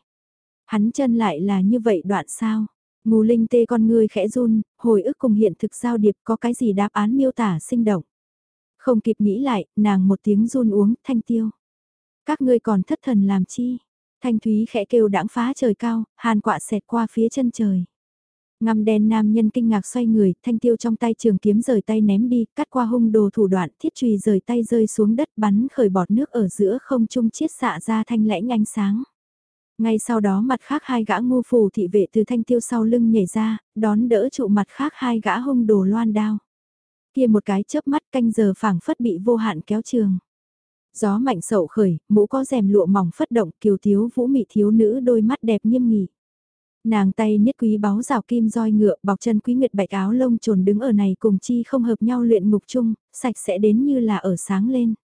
Hắn chân lại là như vậy đoạn sao. Ngù linh tê con người khẽ run, hồi ức cùng hiện thực giao điệp có cái gì đáp án miêu tả sinh động. Không kịp nghĩ lại, nàng một tiếng run uống, thanh tiêu. Các ngươi còn thất thần làm chi? Thanh thúy khẽ kêu đãng phá trời cao, hàn quạ xẹt qua phía chân trời. Ngăm đen nam nhân kinh ngạc xoay người, thanh tiêu trong tay trường kiếm rời tay ném đi, cắt qua hung đồ thủ đoạn, thiết trùy rời tay rơi xuống đất bắn khởi bọt nước ở giữa không trung chiết xạ ra thanh lãnh ánh sáng. Ngay sau đó mặt khác hai gã ngu phù thị vệ từ thanh tiêu sau lưng nhảy ra, đón đỡ trụ mặt khác hai gã hung đồ loan đao. Kia một cái chớp mắt canh giờ phảng phất bị vô hạn kéo trường. Gió mạnh sậu khởi, mũ có rèm lụa mỏng phất động kiều thiếu vũ mị thiếu nữ đôi mắt đẹp nghiêm nghị. Nàng tay niết quý báu rào kim roi ngựa bọc chân quý nguyệt bạch áo lông trồn đứng ở này cùng chi không hợp nhau luyện ngục chung, sạch sẽ đến như là ở sáng lên.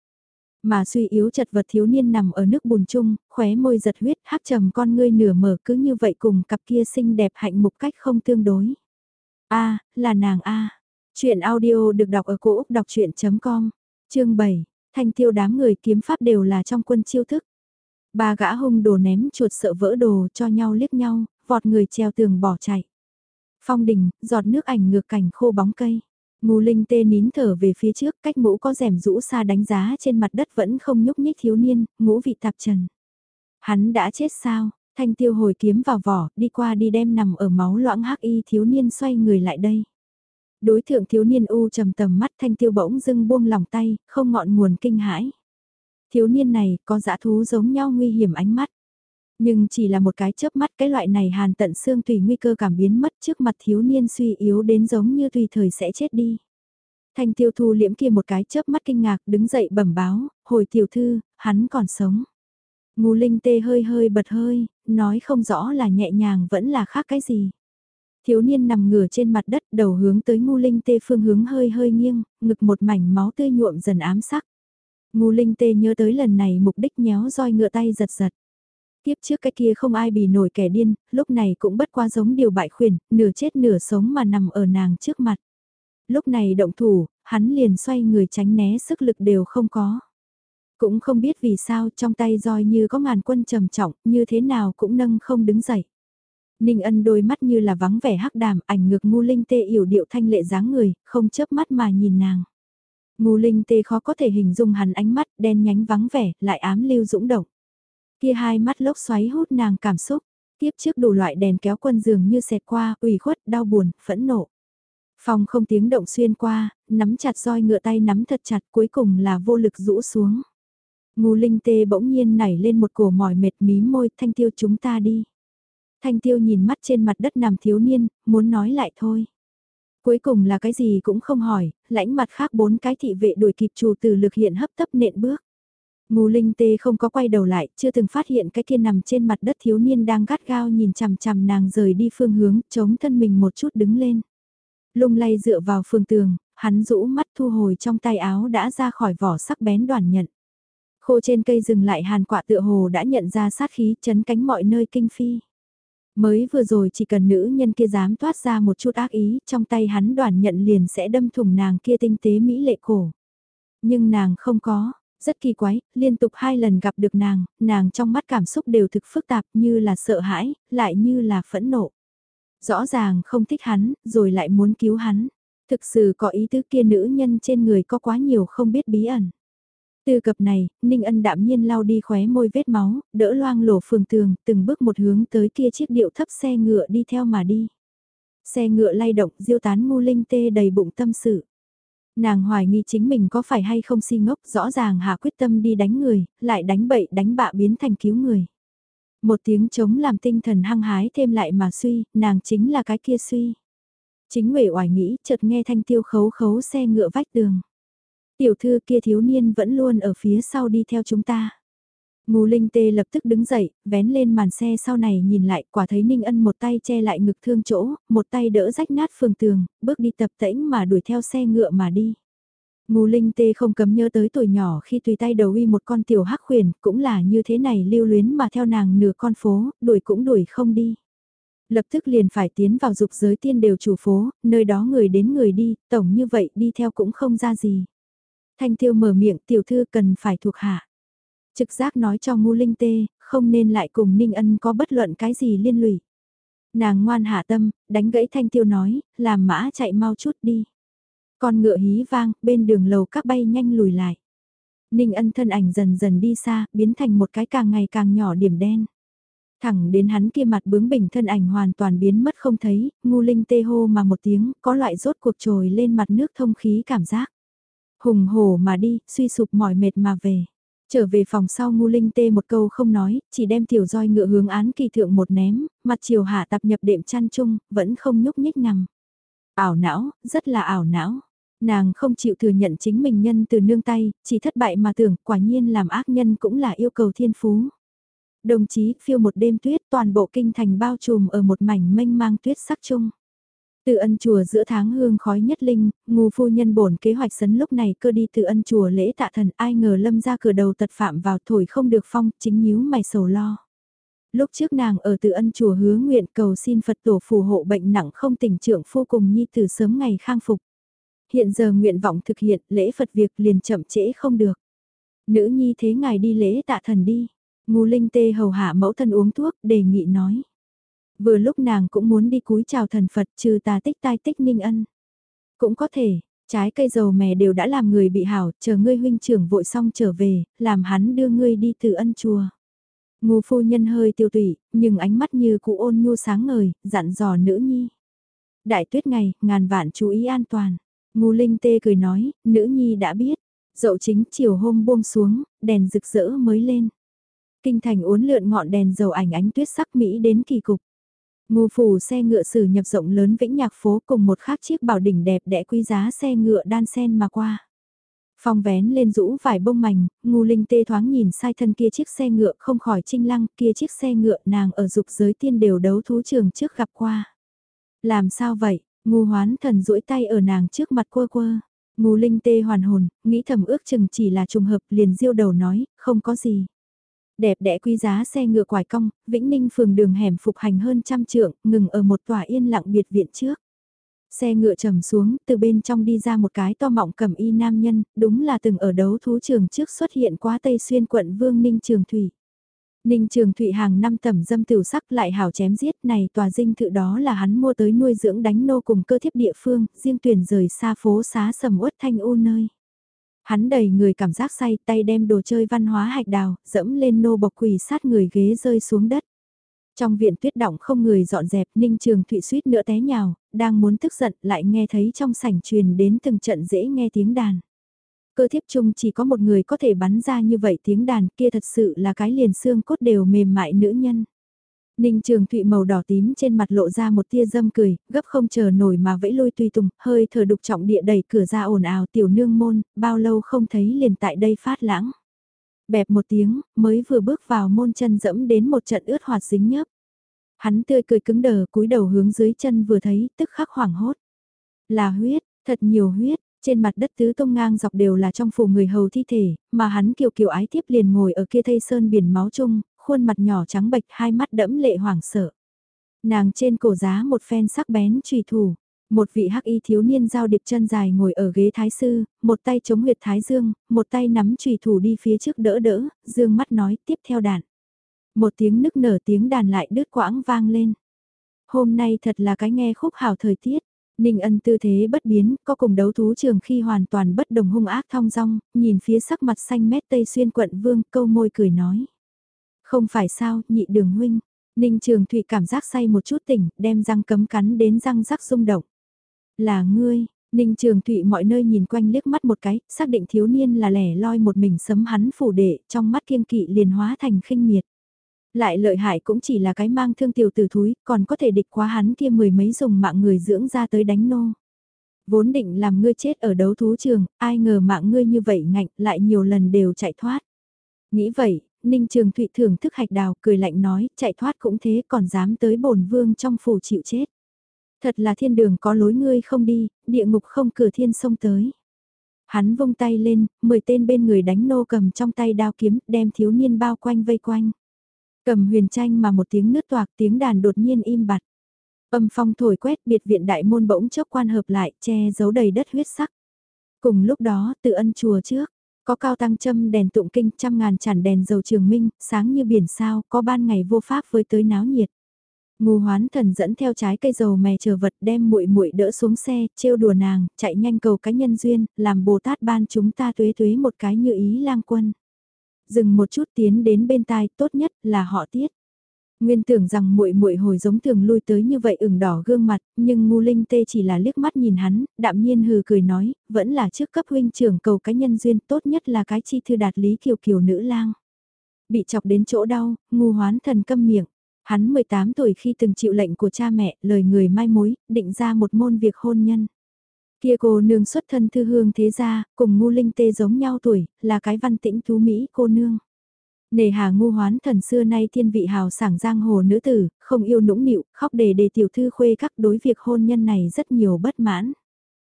Mà suy yếu chật vật thiếu niên nằm ở nước bùn chung, khóe môi giật huyết hắc trầm con ngươi nửa mở cứ như vậy cùng cặp kia xinh đẹp hạnh mục cách không tương đối. a là nàng a Chuyện audio được đọc ở cổ Úc đọc chuyện.com, chương 7 Thanh tiêu đám người kiếm pháp đều là trong quân chiêu thức. Ba gã hung đồ ném chuột sợ vỡ đồ cho nhau liếc nhau, vọt người treo tường bỏ chạy. Phong đỉnh, giọt nước ảnh ngược cảnh khô bóng cây. Ngô Linh tê nín thở về phía trước, cách mũ có rèm rũ xa đánh giá trên mặt đất vẫn không nhúc nhích thiếu niên, ngũ vị tạp trần. Hắn đã chết sao? Thanh tiêu hồi kiếm vào vỏ, đi qua đi đem nằm ở máu loãng hắc y thiếu niên xoay người lại đây. Đối thượng thiếu niên u trầm tầm mắt thanh tiêu bỗng dưng buông lòng tay, không ngọn nguồn kinh hãi. Thiếu niên này có dã thú giống nhau nguy hiểm ánh mắt. Nhưng chỉ là một cái chớp mắt cái loại này hàn tận xương tùy nguy cơ cảm biến mất trước mặt thiếu niên suy yếu đến giống như tùy thời sẽ chết đi. Thanh tiêu thu liễm kia một cái chớp mắt kinh ngạc đứng dậy bẩm báo, hồi tiểu thư, hắn còn sống. Ngô Linh tê hơi hơi bật hơi, nói không rõ là nhẹ nhàng vẫn là khác cái gì. Thiếu niên nằm ngửa trên mặt đất đầu hướng tới Ngô Linh tê phương hướng hơi hơi nghiêng, ngực một mảnh máu tươi nhuộm dần ám sắc. Ngô Linh tê nhớ tới lần này mục đích nhéo roi ngựa tay giật giật. Tiếp trước cái kia không ai bì nổi kẻ điên, lúc này cũng bất qua giống điều bại khuyển, nửa chết nửa sống mà nằm ở nàng trước mặt. Lúc này động thủ, hắn liền xoay người tránh né sức lực đều không có. Cũng không biết vì sao trong tay roi như có ngàn quân trầm trọng, như thế nào cũng nâng không đứng dậy. Ninh ân đôi mắt như là vắng vẻ hắc đàm, ảnh ngược ngu linh tê yểu điệu thanh lệ dáng người, không chớp mắt mà nhìn nàng. Ngu linh tê khó có thể hình dung hắn ánh mắt, đen nhánh vắng vẻ, lại ám lưu dũng động. Kia hai mắt lốc xoáy hút nàng cảm xúc, tiếp trước đủ loại đèn kéo quân dường như xẹt qua, ủy khuất, đau buồn, phẫn nộ. phòng không tiếng động xuyên qua, nắm chặt roi ngựa tay nắm thật chặt cuối cùng là vô lực rũ xuống. Ngô linh tê bỗng nhiên nảy lên một cổ mỏi mệt mí môi, thanh tiêu chúng ta đi. Thanh tiêu nhìn mắt trên mặt đất nằm thiếu niên, muốn nói lại thôi. Cuối cùng là cái gì cũng không hỏi, lãnh mặt khác bốn cái thị vệ đuổi kịp chủ từ lực hiện hấp tấp nện bước. Ngô Linh Tê không có quay đầu lại, chưa từng phát hiện cái kia nằm trên mặt đất thiếu niên đang gắt gao nhìn chằm chằm nàng rời đi phương hướng, chống thân mình một chút đứng lên. Lung lay dựa vào phương tường, hắn rũ mắt thu hồi trong tay áo đã ra khỏi vỏ sắc bén đoàn nhận. Khô trên cây dừng lại hàn quạ tựa hồ đã nhận ra sát khí chấn cánh mọi nơi kinh phi. Mới vừa rồi chỉ cần nữ nhân kia dám toát ra một chút ác ý, trong tay hắn đoàn nhận liền sẽ đâm thủng nàng kia tinh tế mỹ lệ cổ. Nhưng nàng không có, rất kỳ quái, liên tục hai lần gặp được nàng, nàng trong mắt cảm xúc đều thực phức tạp như là sợ hãi, lại như là phẫn nộ. Rõ ràng không thích hắn, rồi lại muốn cứu hắn. Thực sự có ý tứ kia nữ nhân trên người có quá nhiều không biết bí ẩn. Từ cập này, Ninh Ân đạm nhiên lau đi khóe môi vết máu, đỡ loang lổ phường tường, từng bước một hướng tới kia chiếc điệu thấp xe ngựa đi theo mà đi. Xe ngựa lay động, diêu tán ngu linh tê đầy bụng tâm sự. Nàng hoài nghi chính mình có phải hay không si ngốc, rõ ràng hạ quyết tâm đi đánh người, lại đánh bậy đánh bạ biến thành cứu người. Một tiếng chống làm tinh thần hăng hái thêm lại mà suy, nàng chính là cái kia suy. Chính Nguyễn oải nghĩ, chợt nghe thanh tiêu khấu khấu xe ngựa vách tường. Tiểu thư kia thiếu niên vẫn luôn ở phía sau đi theo chúng ta. Ngô Linh Tê lập tức đứng dậy, vén lên màn xe sau này nhìn lại, quả thấy Ninh Ân một tay che lại ngực thương chỗ, một tay đỡ rách nát phường tường, bước đi tập tễnh mà đuổi theo xe ngựa mà đi. Ngô Linh Tê không cấm nhớ tới tuổi nhỏ khi tùy tay đầu uy một con tiểu hắc khuyển, cũng là như thế này lưu luyến mà theo nàng nửa con phố, đuổi cũng đuổi không đi. Lập tức liền phải tiến vào dục giới tiên đều chủ phố, nơi đó người đến người đi, tổng như vậy đi theo cũng không ra gì. Thanh tiêu mở miệng tiểu thư cần phải thuộc hạ. Trực giác nói cho ngu linh tê, không nên lại cùng Ninh Ân có bất luận cái gì liên lụy. Nàng ngoan hạ tâm, đánh gãy thanh tiêu nói, làm mã chạy mau chút đi. Con ngựa hí vang, bên đường lầu các bay nhanh lùi lại. Ninh ân thân ảnh dần dần đi xa, biến thành một cái càng ngày càng nhỏ điểm đen. Thẳng đến hắn kia mặt bướng bỉnh thân ảnh hoàn toàn biến mất không thấy, ngu linh tê hô mà một tiếng, có loại rốt cuộc trồi lên mặt nước thông khí cảm giác. Hùng hổ mà đi, suy sụp mỏi mệt mà về. Trở về phòng sau ngu linh tê một câu không nói, chỉ đem tiểu roi ngựa hướng án kỳ thượng một ném, mặt chiều hạ tập nhập đệm chăn chung, vẫn không nhúc nhích nằm. Ảo não, rất là ảo não. Nàng không chịu thừa nhận chính mình nhân từ nương tay, chỉ thất bại mà tưởng quả nhiên làm ác nhân cũng là yêu cầu thiên phú. Đồng chí phiêu một đêm tuyết toàn bộ kinh thành bao trùm ở một mảnh mênh mang tuyết sắc chung. Từ ân chùa giữa tháng hương khói nhất linh, ngu phu nhân bổn kế hoạch sấn lúc này cơ đi từ ân chùa lễ tạ thần ai ngờ lâm ra cửa đầu tật phạm vào thổi không được phong chính nhíu mày sầu lo. Lúc trước nàng ở từ ân chùa hứa nguyện cầu xin Phật tổ phù hộ bệnh nặng không tình trưởng phu cùng nhi từ sớm ngày khang phục. Hiện giờ nguyện vọng thực hiện lễ Phật việc liền chậm trễ không được. Nữ nhi thế ngài đi lễ tạ thần đi. Ngu linh tê hầu hạ mẫu thân uống thuốc, đề nghị nói. Vừa lúc nàng cũng muốn đi cúi chào thần Phật trừ tà tích tai tích ninh ân. Cũng có thể, trái cây dầu mè đều đã làm người bị hảo, chờ ngươi huynh trưởng vội xong trở về, làm hắn đưa ngươi đi từ ân chùa. ngô phu nhân hơi tiêu tụy, nhưng ánh mắt như cụ ôn nhu sáng ngời, dặn dò nữ nhi. Đại tuyết ngày, ngàn vạn chú ý an toàn. ngô linh tê cười nói, nữ nhi đã biết. Dậu chính chiều hôm buông xuống, đèn rực rỡ mới lên. Kinh thành uốn lượn ngọn đèn dầu ảnh ánh tuyết sắc Mỹ đến kỳ cục. Ngu phủ xe ngựa sử nhập rộng lớn vĩnh nhạc phố cùng một khác chiếc bảo đỉnh đẹp đẽ quý giá xe ngựa đan sen mà qua. Phong vén lên rũ vải bông mảnh, ngu linh tê thoáng nhìn sai thân kia chiếc xe ngựa không khỏi trinh lăng kia chiếc xe ngựa nàng ở dục giới tiên đều đấu thú trường trước gặp qua. Làm sao vậy, ngu hoán thần duỗi tay ở nàng trước mặt quơ quơ. Ngu linh tê hoàn hồn, nghĩ thầm ước chừng chỉ là trùng hợp liền diêu đầu nói, không có gì. Đẹp đẽ quý giá xe ngựa quải cong, Vĩnh Ninh phường đường hẻm phục hành hơn trăm trượng, ngừng ở một tòa yên lặng biệt viện trước. Xe ngựa trầm xuống, từ bên trong đi ra một cái to mọng cầm y nam nhân, đúng là từng ở đấu thú trường trước xuất hiện quá Tây Xuyên quận Vương Ninh Trường Thủy. Ninh Trường Thụy hàng năm tẩm dâm tiểu sắc lại hảo chém giết này tòa dinh thự đó là hắn mua tới nuôi dưỡng đánh nô cùng cơ thiếp địa phương, riêng tuyển rời xa phố xá sầm uất thanh u nơi. Hắn đầy người cảm giác say tay đem đồ chơi văn hóa hạch đào, dẫm lên nô bọc quỳ sát người ghế rơi xuống đất. Trong viện tuyết động không người dọn dẹp Ninh Trường Thụy suýt nữa té nhào, đang muốn tức giận lại nghe thấy trong sảnh truyền đến từng trận dễ nghe tiếng đàn. Cơ thiếp chung chỉ có một người có thể bắn ra như vậy tiếng đàn kia thật sự là cái liền xương cốt đều mềm mại nữ nhân. Ninh Trường Thụy màu đỏ tím trên mặt lộ ra một tia dâm cười, gấp không chờ nổi mà vẫy lôi tùy tùng, hơi thở đục trọng địa đẩy cửa ra ồn ào tiểu nương môn, bao lâu không thấy liền tại đây phát lãng. Bẹp một tiếng, mới vừa bước vào môn chân dẫm đến một trận ướt hoạt dính nhớp. Hắn tươi cười cứng đờ cúi đầu hướng dưới chân vừa thấy, tức khắc hoảng hốt. Là huyết, thật nhiều huyết, trên mặt đất tứ tông ngang dọc đều là trong phủ người hầu thi thể, mà hắn kiều kiều ái tiếp liền ngồi ở kia thây sơn biển máu chung, khuôn mặt nhỏ trắng bệch hai mắt đẫm lệ hoảng sợ. Nàng trên cổ giá một phen sắc bén trùy thủ, một vị hắc y thiếu niên giao điệp chân dài ngồi ở ghế thái sư, một tay chống huyệt thái dương, một tay nắm trùy thủ đi phía trước đỡ đỡ, dương mắt nói tiếp theo đàn. Một tiếng nức nở tiếng đàn lại đứt quãng vang lên. Hôm nay thật là cái nghe khúc hảo thời tiết. Ninh ân tư thế bất biến, có cùng đấu thú trường khi hoàn toàn bất đồng hung ác thong dong, nhìn phía sắc mặt xanh mét tây xuyên quận vương câu môi cười nói. Không phải sao, nhị đường huynh. Ninh Trường Thụy cảm giác say một chút tỉnh, đem răng cấm cắn đến răng rắc rung động. Là ngươi, Ninh Trường Thụy mọi nơi nhìn quanh liếc mắt một cái, xác định thiếu niên là lẻ loi một mình sấm hắn phủ đệ, trong mắt kiên kỵ liền hóa thành khinh miệt. Lại lợi hại cũng chỉ là cái mang thương tiểu tử thúi, còn có thể địch quá hắn kia mười mấy dùng mạng người dưỡng ra tới đánh nô. Vốn định làm ngươi chết ở đấu thú trường, ai ngờ mạng ngươi như vậy ngạnh lại nhiều lần đều chạy thoát. Nghĩ vậy, Ninh Trường Thụy thưởng thức hạch đào cười lạnh nói, chạy thoát cũng thế còn dám tới bổn vương trong phủ chịu chết. Thật là thiên đường có lối ngươi không đi, địa ngục không cửa thiên sông tới. Hắn vung tay lên, mười tên bên người đánh nô cầm trong tay đao kiếm, đem thiếu niên bao quanh vây quanh. Cầm huyền tranh mà một tiếng nứt toạc tiếng đàn đột nhiên im bặt. Âm phong thổi quét biệt viện đại môn bỗng chốc quan hợp lại che giấu đầy đất huyết sắc. Cùng lúc đó tự ân chùa trước, có cao tăng châm đèn tụng kinh trăm ngàn chản đèn dầu trường minh, sáng như biển sao, có ban ngày vô pháp với tới náo nhiệt. Ngô hoán thần dẫn theo trái cây dầu mè chờ vật đem muội muội đỡ xuống xe, trêu đùa nàng, chạy nhanh cầu cái nhân duyên, làm Bồ Tát ban chúng ta tuế tuế một cái như ý lang quân. Dừng một chút tiến đến bên tai, tốt nhất là họ tiết. Nguyên tưởng rằng muội muội hồi giống thường lui tới như vậy ửng đỏ gương mặt, nhưng ngu linh tê chỉ là liếc mắt nhìn hắn, đạm nhiên hừ cười nói, vẫn là trước cấp huynh trưởng cầu cái nhân duyên tốt nhất là cái chi thư đạt lý kiều kiều nữ lang. Bị chọc đến chỗ đau, ngu hoán thần câm miệng. Hắn 18 tuổi khi từng chịu lệnh của cha mẹ, lời người mai mối, định ra một môn việc hôn nhân. Kia cô nương xuất thân thư hương thế gia, cùng ngu linh tê giống nhau tuổi, là cái văn tĩnh thú Mỹ cô nương. Nề hà ngu hoán thần xưa nay thiên vị hào sảng giang hồ nữ tử, không yêu nũng nịu, khóc đề đề tiểu thư khuê các đối việc hôn nhân này rất nhiều bất mãn.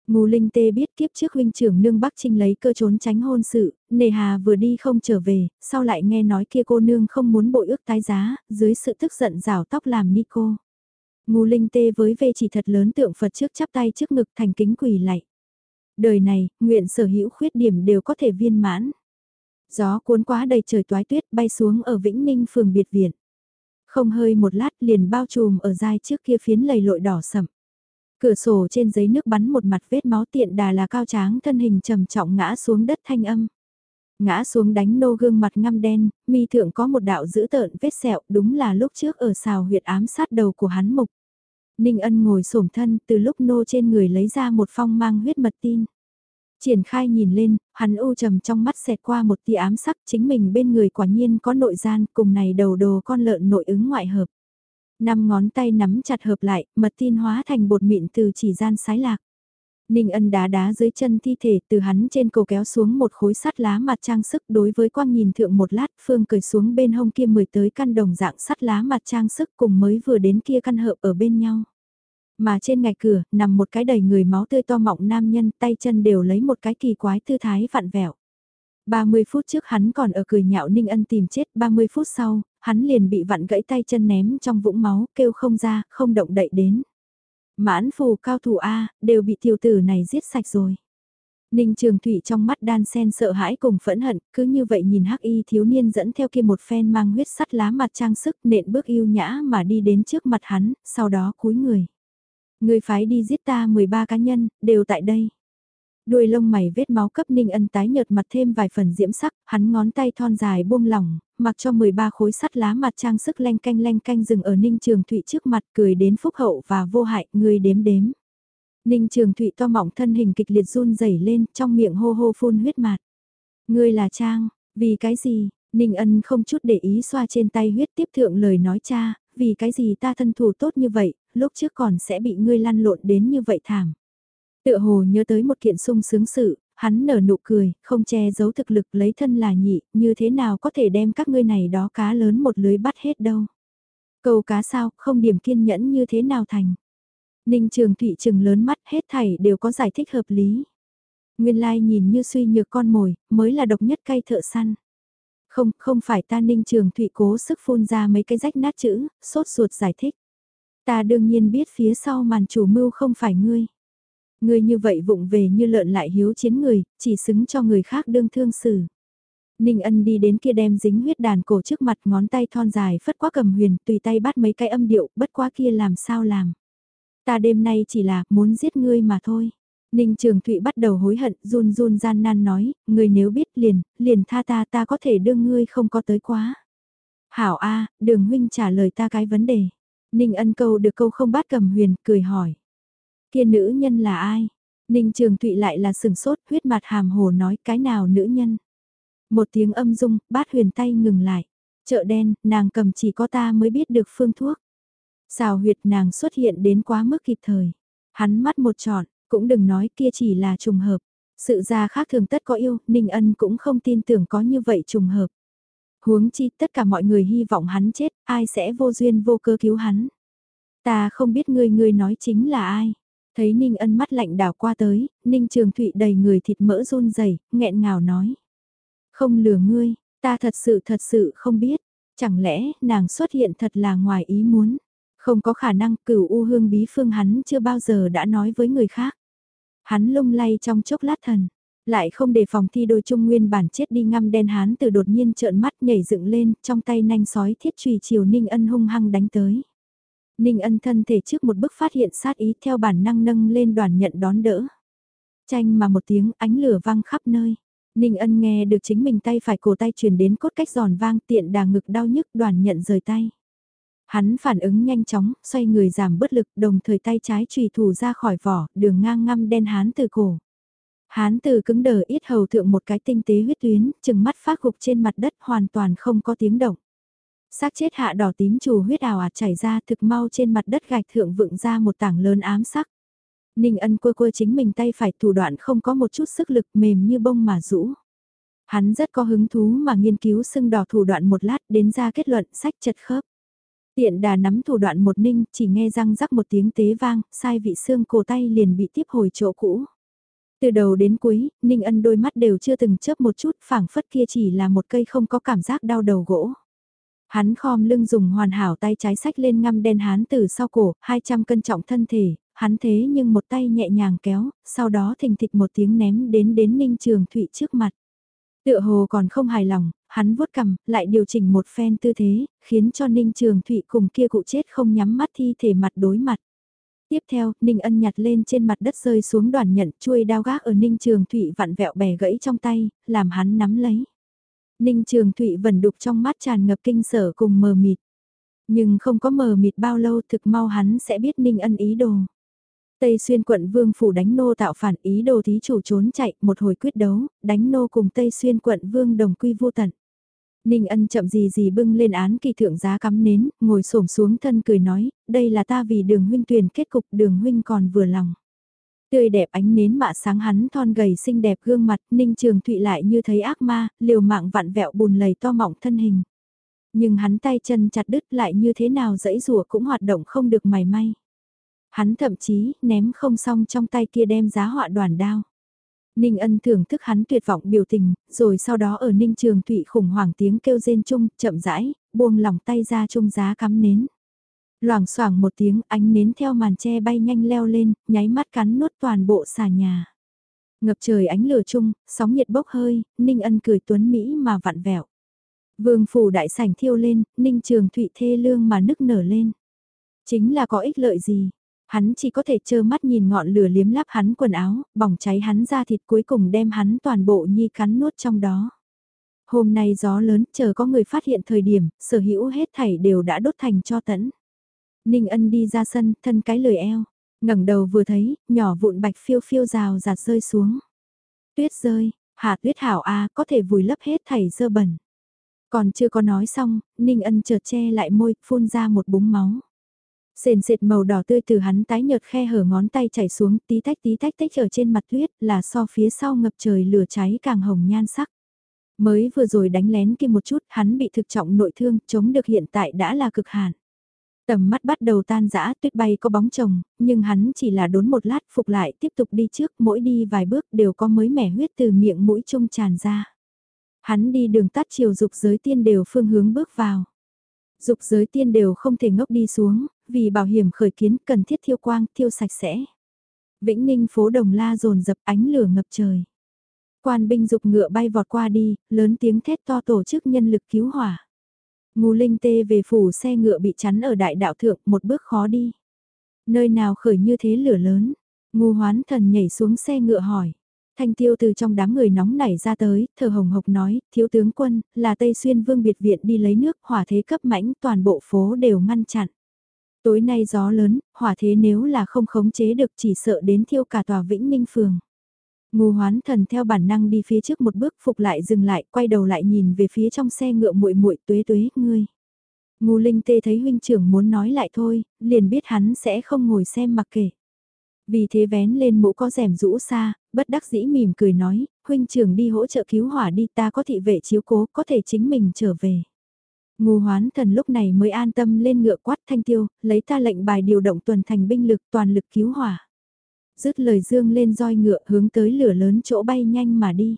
Ngô Linh Tê biết kiếp trước huynh trưởng nương Bắc Trinh lấy cơ trốn tránh hôn sự, nề hà vừa đi không trở về, sau lại nghe nói kia cô nương không muốn bội ước tái giá, dưới sự tức giận rào tóc làm ni cô. Ngô Linh Tê với vê chỉ thật lớn tượng Phật trước chắp tay trước ngực thành kính quỳ lạy. Đời này, nguyện sở hữu khuyết điểm đều có thể viên mãn. Gió cuốn quá đầy trời toái tuyết bay xuống ở Vĩnh Ninh phường biệt viện. Không hơi một lát liền bao trùm ở dai trước kia phiến lầy lội đỏ sậm. Cửa sổ trên giấy nước bắn một mặt vết máu tiện đà là cao tráng thân hình trầm trọng ngã xuống đất thanh âm. Ngã xuống đánh nô gương mặt ngăm đen, mi thượng có một đạo dữ tợn vết sẹo đúng là lúc trước ở xào huyệt ám sát đầu của hắn mục. Ninh ân ngồi xổm thân từ lúc nô trên người lấy ra một phong mang huyết mật tin. Triển khai nhìn lên, hắn u trầm trong mắt xẹt qua một tia ám sắc chính mình bên người quả nhiên có nội gian cùng này đầu đồ con lợn nội ứng ngoại hợp. Năm ngón tay nắm chặt hợp lại, mật tin hóa thành bột mịn từ chỉ gian sái lạc. Ninh ân đá đá dưới chân thi thể từ hắn trên cầu kéo xuống một khối sắt lá mặt trang sức đối với quang nhìn thượng một lát phương cởi xuống bên hông kia mười tới căn đồng dạng sắt lá mặt trang sức cùng mới vừa đến kia căn hợp ở bên nhau. Mà trên ngạch cửa, nằm một cái đầy người máu tươi to mọng nam nhân, tay chân đều lấy một cái kỳ quái tư thái vặn vẹo. 30 phút trước hắn còn ở cười nhạo Ninh Ân tìm chết, 30 phút sau, hắn liền bị vặn gãy tay chân ném trong vũng máu, kêu không ra, không động đậy đến. Mãn phù cao thủ A, đều bị tiểu tử này giết sạch rồi. Ninh Trường Thụy trong mắt đan sen sợ hãi cùng phẫn hận, cứ như vậy nhìn hắc y thiếu niên dẫn theo kia một phen mang huyết sắt lá mặt trang sức nện bước yêu nhã mà đi đến trước mặt hắn, sau đó cúi người. Người phái đi giết ta 13 cá nhân, đều tại đây. Đuôi lông mày vết máu cấp ninh ân tái nhợt mặt thêm vài phần diễm sắc, hắn ngón tay thon dài buông lỏng, mặc cho 13 khối sắt lá mặt trang sức lanh canh lanh canh dừng ở ninh trường thụy trước mặt cười đến phúc hậu và vô hại, người đếm đếm. Ninh trường thụy to mỏng thân hình kịch liệt run rẩy lên, trong miệng hô hô phun huyết mạt. Ngươi là Trang, vì cái gì? Ninh ân không chút để ý xoa trên tay huyết tiếp thượng lời nói cha, vì cái gì ta thân thủ tốt như vậy, lúc trước còn sẽ bị ngươi lăn lộn đến như vậy thảm. Tựa hồ nhớ tới một kiện sung sướng sự, hắn nở nụ cười, không che giấu thực lực lấy thân là nhị, như thế nào có thể đem các ngươi này đó cá lớn một lưới bắt hết đâu. Câu cá sao, không điểm kiên nhẫn như thế nào thành. Ninh Trường Thụy trừng lớn mắt hết thảy đều có giải thích hợp lý. Nguyên lai nhìn như suy nhược con mồi, mới là độc nhất cây thợ săn. Không, không phải ta Ninh Trường Thụy cố sức phun ra mấy cái rách nát chữ, sốt ruột giải thích. Ta đương nhiên biết phía sau màn chủ mưu không phải ngươi. Ngươi như vậy vụng về như lợn lại hiếu chiến người, chỉ xứng cho người khác đương thương xử. Ninh ân đi đến kia đem dính huyết đàn cổ trước mặt ngón tay thon dài phất quá cầm huyền, tùy tay bắt mấy cái âm điệu, bất quá kia làm sao làm. Ta đêm nay chỉ là muốn giết ngươi mà thôi. Ninh Trường Thụy bắt đầu hối hận, run run gian nan nói, ngươi nếu biết liền, liền tha ta ta có thể đương ngươi không có tới quá. Hảo A, đường huynh trả lời ta cái vấn đề. Ninh ân câu được câu không bắt cầm huyền, cười hỏi. Kia nữ nhân là ai? Ninh Trường Thụy lại là sừng sốt, huyết mặt hàm hồ nói cái nào nữ nhân? Một tiếng âm dung, bát huyền tay ngừng lại. Chợ đen, nàng cầm chỉ có ta mới biết được phương thuốc. Xào huyệt nàng xuất hiện đến quá mức kịp thời. Hắn mắt một trọn, cũng đừng nói kia chỉ là trùng hợp. Sự ra khác thường tất có yêu, Ninh Ân cũng không tin tưởng có như vậy trùng hợp. Huống chi tất cả mọi người hy vọng hắn chết, ai sẽ vô duyên vô cơ cứu hắn. Ta không biết ngươi ngươi nói chính là ai. Thấy Ninh Ân mắt lạnh đảo qua tới, Ninh Trường Thụy đầy người thịt mỡ run rẩy, nghẹn ngào nói. Không lừa ngươi, ta thật sự thật sự không biết. Chẳng lẽ nàng xuất hiện thật là ngoài ý muốn. Không có khả năng cửu u hương bí phương hắn chưa bao giờ đã nói với người khác. Hắn lung lay trong chốc lát thần, lại không đề phòng thi đôi trung nguyên bản chết đi ngăm đen hán từ đột nhiên trợn mắt nhảy dựng lên, trong tay nanh sói thiết trùy chiều Ninh Ân hung hăng đánh tới. Ninh Ân thân thể trước một bước phát hiện sát ý theo bản năng nâng lên đoàn nhận đón đỡ. chanh mà một tiếng ánh lửa vang khắp nơi. Ninh Ân nghe được chính mình tay phải cổ tay truyền đến cốt cách giòn vang tiện đà ngực đau nhức đoàn nhận rời tay. Hắn phản ứng nhanh chóng, xoay người giảm bớt lực đồng thời tay trái trùy thủ ra khỏi vỏ, đường ngang ngăm đen hán từ cổ. Hán từ cứng đờ ít hầu thượng một cái tinh tế huyết tuyến, chừng mắt phát gục trên mặt đất hoàn toàn không có tiếng động. xác chết hạ đỏ tím trù huyết ảo ạt chảy ra thực mau trên mặt đất gạch thượng vựng ra một tảng lớn ám sắc. Ninh ân quơ quơ chính mình tay phải thủ đoạn không có một chút sức lực mềm như bông mà rũ. Hắn rất có hứng thú mà nghiên cứu sưng đỏ thủ đoạn một lát đến ra kết luận sách chật khớp. Tiện đà nắm thủ đoạn một ninh, chỉ nghe răng rắc một tiếng tế vang, sai vị xương cổ tay liền bị tiếp hồi chỗ cũ. Từ đầu đến cuối, Ninh Ân đôi mắt đều chưa từng chớp một chút, phảng phất kia chỉ là một cây không có cảm giác đau đầu gỗ. Hắn khom lưng dùng hoàn hảo tay trái sách lên ngăm đen hán từ sau cổ, 200 cân trọng thân thể, hắn thế nhưng một tay nhẹ nhàng kéo, sau đó thình thịch một tiếng ném đến đến Ninh Trường Thụy trước mặt. Tựa hồ còn không hài lòng, hắn vuốt cầm, lại điều chỉnh một phen tư thế, khiến cho Ninh Trường Thụy cùng kia cụ chết không nhắm mắt thi thể mặt đối mặt. Tiếp theo, Ninh Ân nhặt lên trên mặt đất rơi xuống đoàn nhận chuôi đao gác ở Ninh Trường Thụy vặn vẹo bẻ gãy trong tay, làm hắn nắm lấy. Ninh Trường Thụy vẩn đục trong mắt tràn ngập kinh sở cùng mờ mịt. Nhưng không có mờ mịt bao lâu thực mau hắn sẽ biết Ninh Ân ý đồ. Tây Xuyên quận Vương Phủ đánh nô tạo phản ý đồ thí chủ trốn chạy, một hồi quyết đấu, đánh nô cùng Tây Xuyên quận Vương đồng quy vô tận. Ninh ân chậm gì gì bưng lên án kỳ thượng giá cắm nến, ngồi xổm xuống thân cười nói, đây là ta vì đường huynh tuyển kết cục đường huynh còn vừa lòng. Tươi đẹp ánh nến mạ sáng hắn thon gầy xinh đẹp gương mặt, ninh trường thụy lại như thấy ác ma, liều mạng vặn vẹo bùn lầy to mọng thân hình. Nhưng hắn tay chân chặt đứt lại như thế nào dẫy rùa cũng hoạt động không được mảy may. Hắn thậm chí ném không xong trong tay kia đem giá họa đoàn đao. Ninh ân thưởng thức hắn tuyệt vọng biểu tình, rồi sau đó ở ninh trường thụy khủng hoảng tiếng kêu rên chung, chậm rãi, buông lòng tay ra chung giá cắm nến. Loảng xoảng một tiếng ánh nến theo màn che bay nhanh leo lên, nháy mắt cắn nuốt toàn bộ xà nhà. Ngập trời ánh lửa chung, sóng nhiệt bốc hơi, ninh ân cười tuấn Mỹ mà vặn vẹo. Vương phủ đại sảnh thiêu lên, ninh trường thụy thê lương mà nức nở lên. Chính là có ích lợi gì, Hắn chỉ có thể trơ mắt nhìn ngọn lửa liếm láp hắn quần áo, bỏng cháy hắn ra thịt cuối cùng đem hắn toàn bộ nhi cắn nuốt trong đó. Hôm nay gió lớn, chờ có người phát hiện thời điểm, sở hữu hết thảy đều đã đốt thành cho tẫn. Ninh ân đi ra sân, thân cái lời eo, ngẩng đầu vừa thấy, nhỏ vụn bạch phiêu phiêu rào rạt rơi xuống. Tuyết rơi, hạ tuyết hảo A có thể vùi lấp hết thảy dơ bẩn. Còn chưa có nói xong, Ninh ân chợt che lại môi, phun ra một búng máu. Sền sệt màu đỏ tươi từ hắn tái nhợt khe hở ngón tay chảy xuống tí tách tí tách tách ở trên mặt tuyết là so phía sau ngập trời lửa cháy càng hồng nhan sắc. Mới vừa rồi đánh lén kia một chút hắn bị thực trọng nội thương chống được hiện tại đã là cực hạn. Tầm mắt bắt đầu tan rã tuyết bay có bóng chồng, nhưng hắn chỉ là đốn một lát phục lại tiếp tục đi trước mỗi đi vài bước đều có mới mẻ huyết từ miệng mũi trung tràn ra. Hắn đi đường tắt chiều dục giới tiên đều phương hướng bước vào. Dục giới tiên đều không thể ngốc đi xuống, vì bảo hiểm khởi kiến cần thiết thiêu quang, thiêu sạch sẽ. Vĩnh Ninh phố đồng la rồn dập ánh lửa ngập trời. Quan binh dục ngựa bay vọt qua đi, lớn tiếng thét to tổ chức nhân lực cứu hỏa. Ngô Linh tê về phủ xe ngựa bị chắn ở đại đạo thượng một bước khó đi. Nơi nào khởi như thế lửa lớn, Ngô hoán thần nhảy xuống xe ngựa hỏi. Thanh tiêu từ trong đám người nóng nảy ra tới, thờ hồng hộc nói, thiếu tướng quân, là Tây Xuyên Vương Biệt Viện đi lấy nước, hỏa thế cấp mãnh toàn bộ phố đều ngăn chặn. Tối nay gió lớn, hỏa thế nếu là không khống chế được chỉ sợ đến thiêu cả tòa Vĩnh Ninh Phường. Ngô hoán thần theo bản năng đi phía trước một bước phục lại dừng lại, quay đầu lại nhìn về phía trong xe ngựa muội muội tuế tuế, ngươi. Ngô Linh Tê thấy huynh trưởng muốn nói lại thôi, liền biết hắn sẽ không ngồi xem mặc kệ. Vì thế vén lên mũ có rèm rũ xa, bất đắc dĩ mỉm cười nói, huynh trưởng đi hỗ trợ cứu hỏa đi ta có thị vệ chiếu cố, có thể chính mình trở về. Ngô hoán thần lúc này mới an tâm lên ngựa quát thanh tiêu, lấy ta lệnh bài điều động tuần thành binh lực toàn lực cứu hỏa. Dứt lời dương lên roi ngựa hướng tới lửa lớn chỗ bay nhanh mà đi.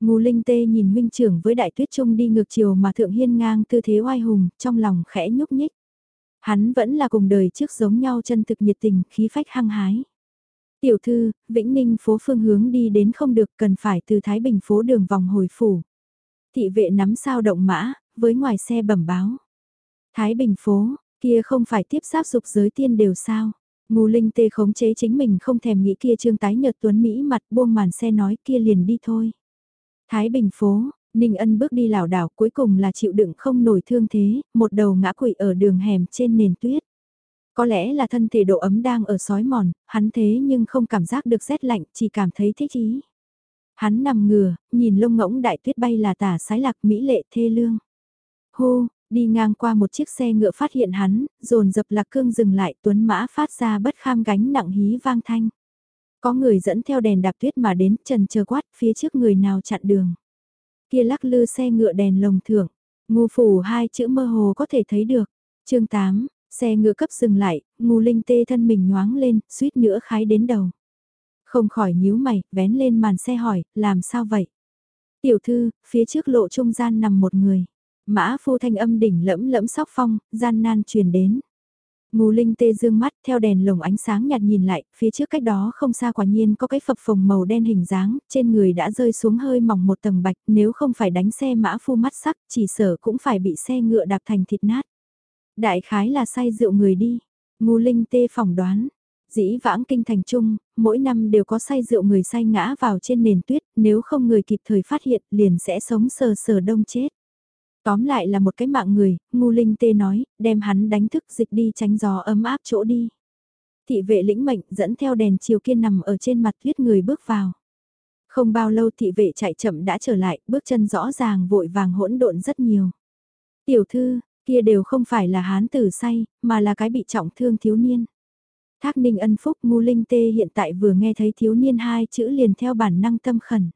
Ngô Linh Tê nhìn huynh trưởng với đại tuyết trung đi ngược chiều mà thượng hiên ngang tư thế oai hùng, trong lòng khẽ nhúc nhích. Hắn vẫn là cùng đời trước giống nhau chân thực nhiệt tình, khí phách hăng hái. Tiểu thư, Vĩnh Ninh phố phương hướng đi đến không được cần phải từ Thái Bình phố đường vòng hồi phủ. Thị vệ nắm sao động mã, với ngoài xe bẩm báo. Thái Bình phố, kia không phải tiếp giáp dục giới tiên đều sao. Ngô Linh tê khống chế chính mình không thèm nghĩ kia trương tái nhợt tuấn Mỹ mặt buông màn xe nói kia liền đi thôi. Thái Bình phố, Ninh Ân bước đi lảo đảo cuối cùng là chịu đựng không nổi thương thế, một đầu ngã quỵ ở đường hẻm trên nền tuyết. Có lẽ là thân thể độ ấm đang ở sói mòn, hắn thế nhưng không cảm giác được rét lạnh, chỉ cảm thấy thích ý. Hắn nằm ngừa, nhìn lông ngỗng đại tuyết bay là tả sái lạc mỹ lệ thê lương. Hô, đi ngang qua một chiếc xe ngựa phát hiện hắn, dồn dập lạc cương dừng lại tuấn mã phát ra bất kham gánh nặng hí vang thanh. Có người dẫn theo đèn đạp tuyết mà đến trần chờ quát phía trước người nào chặn đường. Kia lắc lư xe ngựa đèn lồng thưởng, ngu phủ hai chữ mơ hồ có thể thấy được. chương 8, xe ngựa cấp dừng lại, ngu linh tê thân mình nhoáng lên, suýt nữa khái đến đầu. Không khỏi nhíu mày, vén lên màn xe hỏi, làm sao vậy? Tiểu thư, phía trước lộ trung gian nằm một người. Mã phu thanh âm đỉnh lẫm lẫm sóc phong, gian nan truyền đến. Ngô Linh tê dương mắt theo đèn lồng ánh sáng nhạt nhìn lại, phía trước cách đó không xa quả nhiên có cái phập phồng màu đen hình dáng, trên người đã rơi xuống hơi mỏng một tầng bạch, nếu không phải đánh xe mã phu mắt sắc, chỉ sở cũng phải bị xe ngựa đạp thành thịt nát. Đại khái là say rượu người đi, Ngô Linh tê phỏng đoán. Dĩ vãng kinh thành trung, mỗi năm đều có say rượu người say ngã vào trên nền tuyết, nếu không người kịp thời phát hiện liền sẽ sống sờ sờ đông chết. Tóm lại là một cái mạng người, ngu linh tê nói, đem hắn đánh thức dịch đi tránh gió ấm áp chỗ đi. Thị vệ lĩnh mệnh dẫn theo đèn chiều kia nằm ở trên mặt tuyết người bước vào. Không bao lâu thị vệ chạy chậm đã trở lại, bước chân rõ ràng vội vàng hỗn độn rất nhiều. Tiểu thư, kia đều không phải là hán tử say, mà là cái bị trọng thương thiếu niên. Thác ninh ân phúc ngu linh tê hiện tại vừa nghe thấy thiếu niên hai chữ liền theo bản năng tâm khẩn.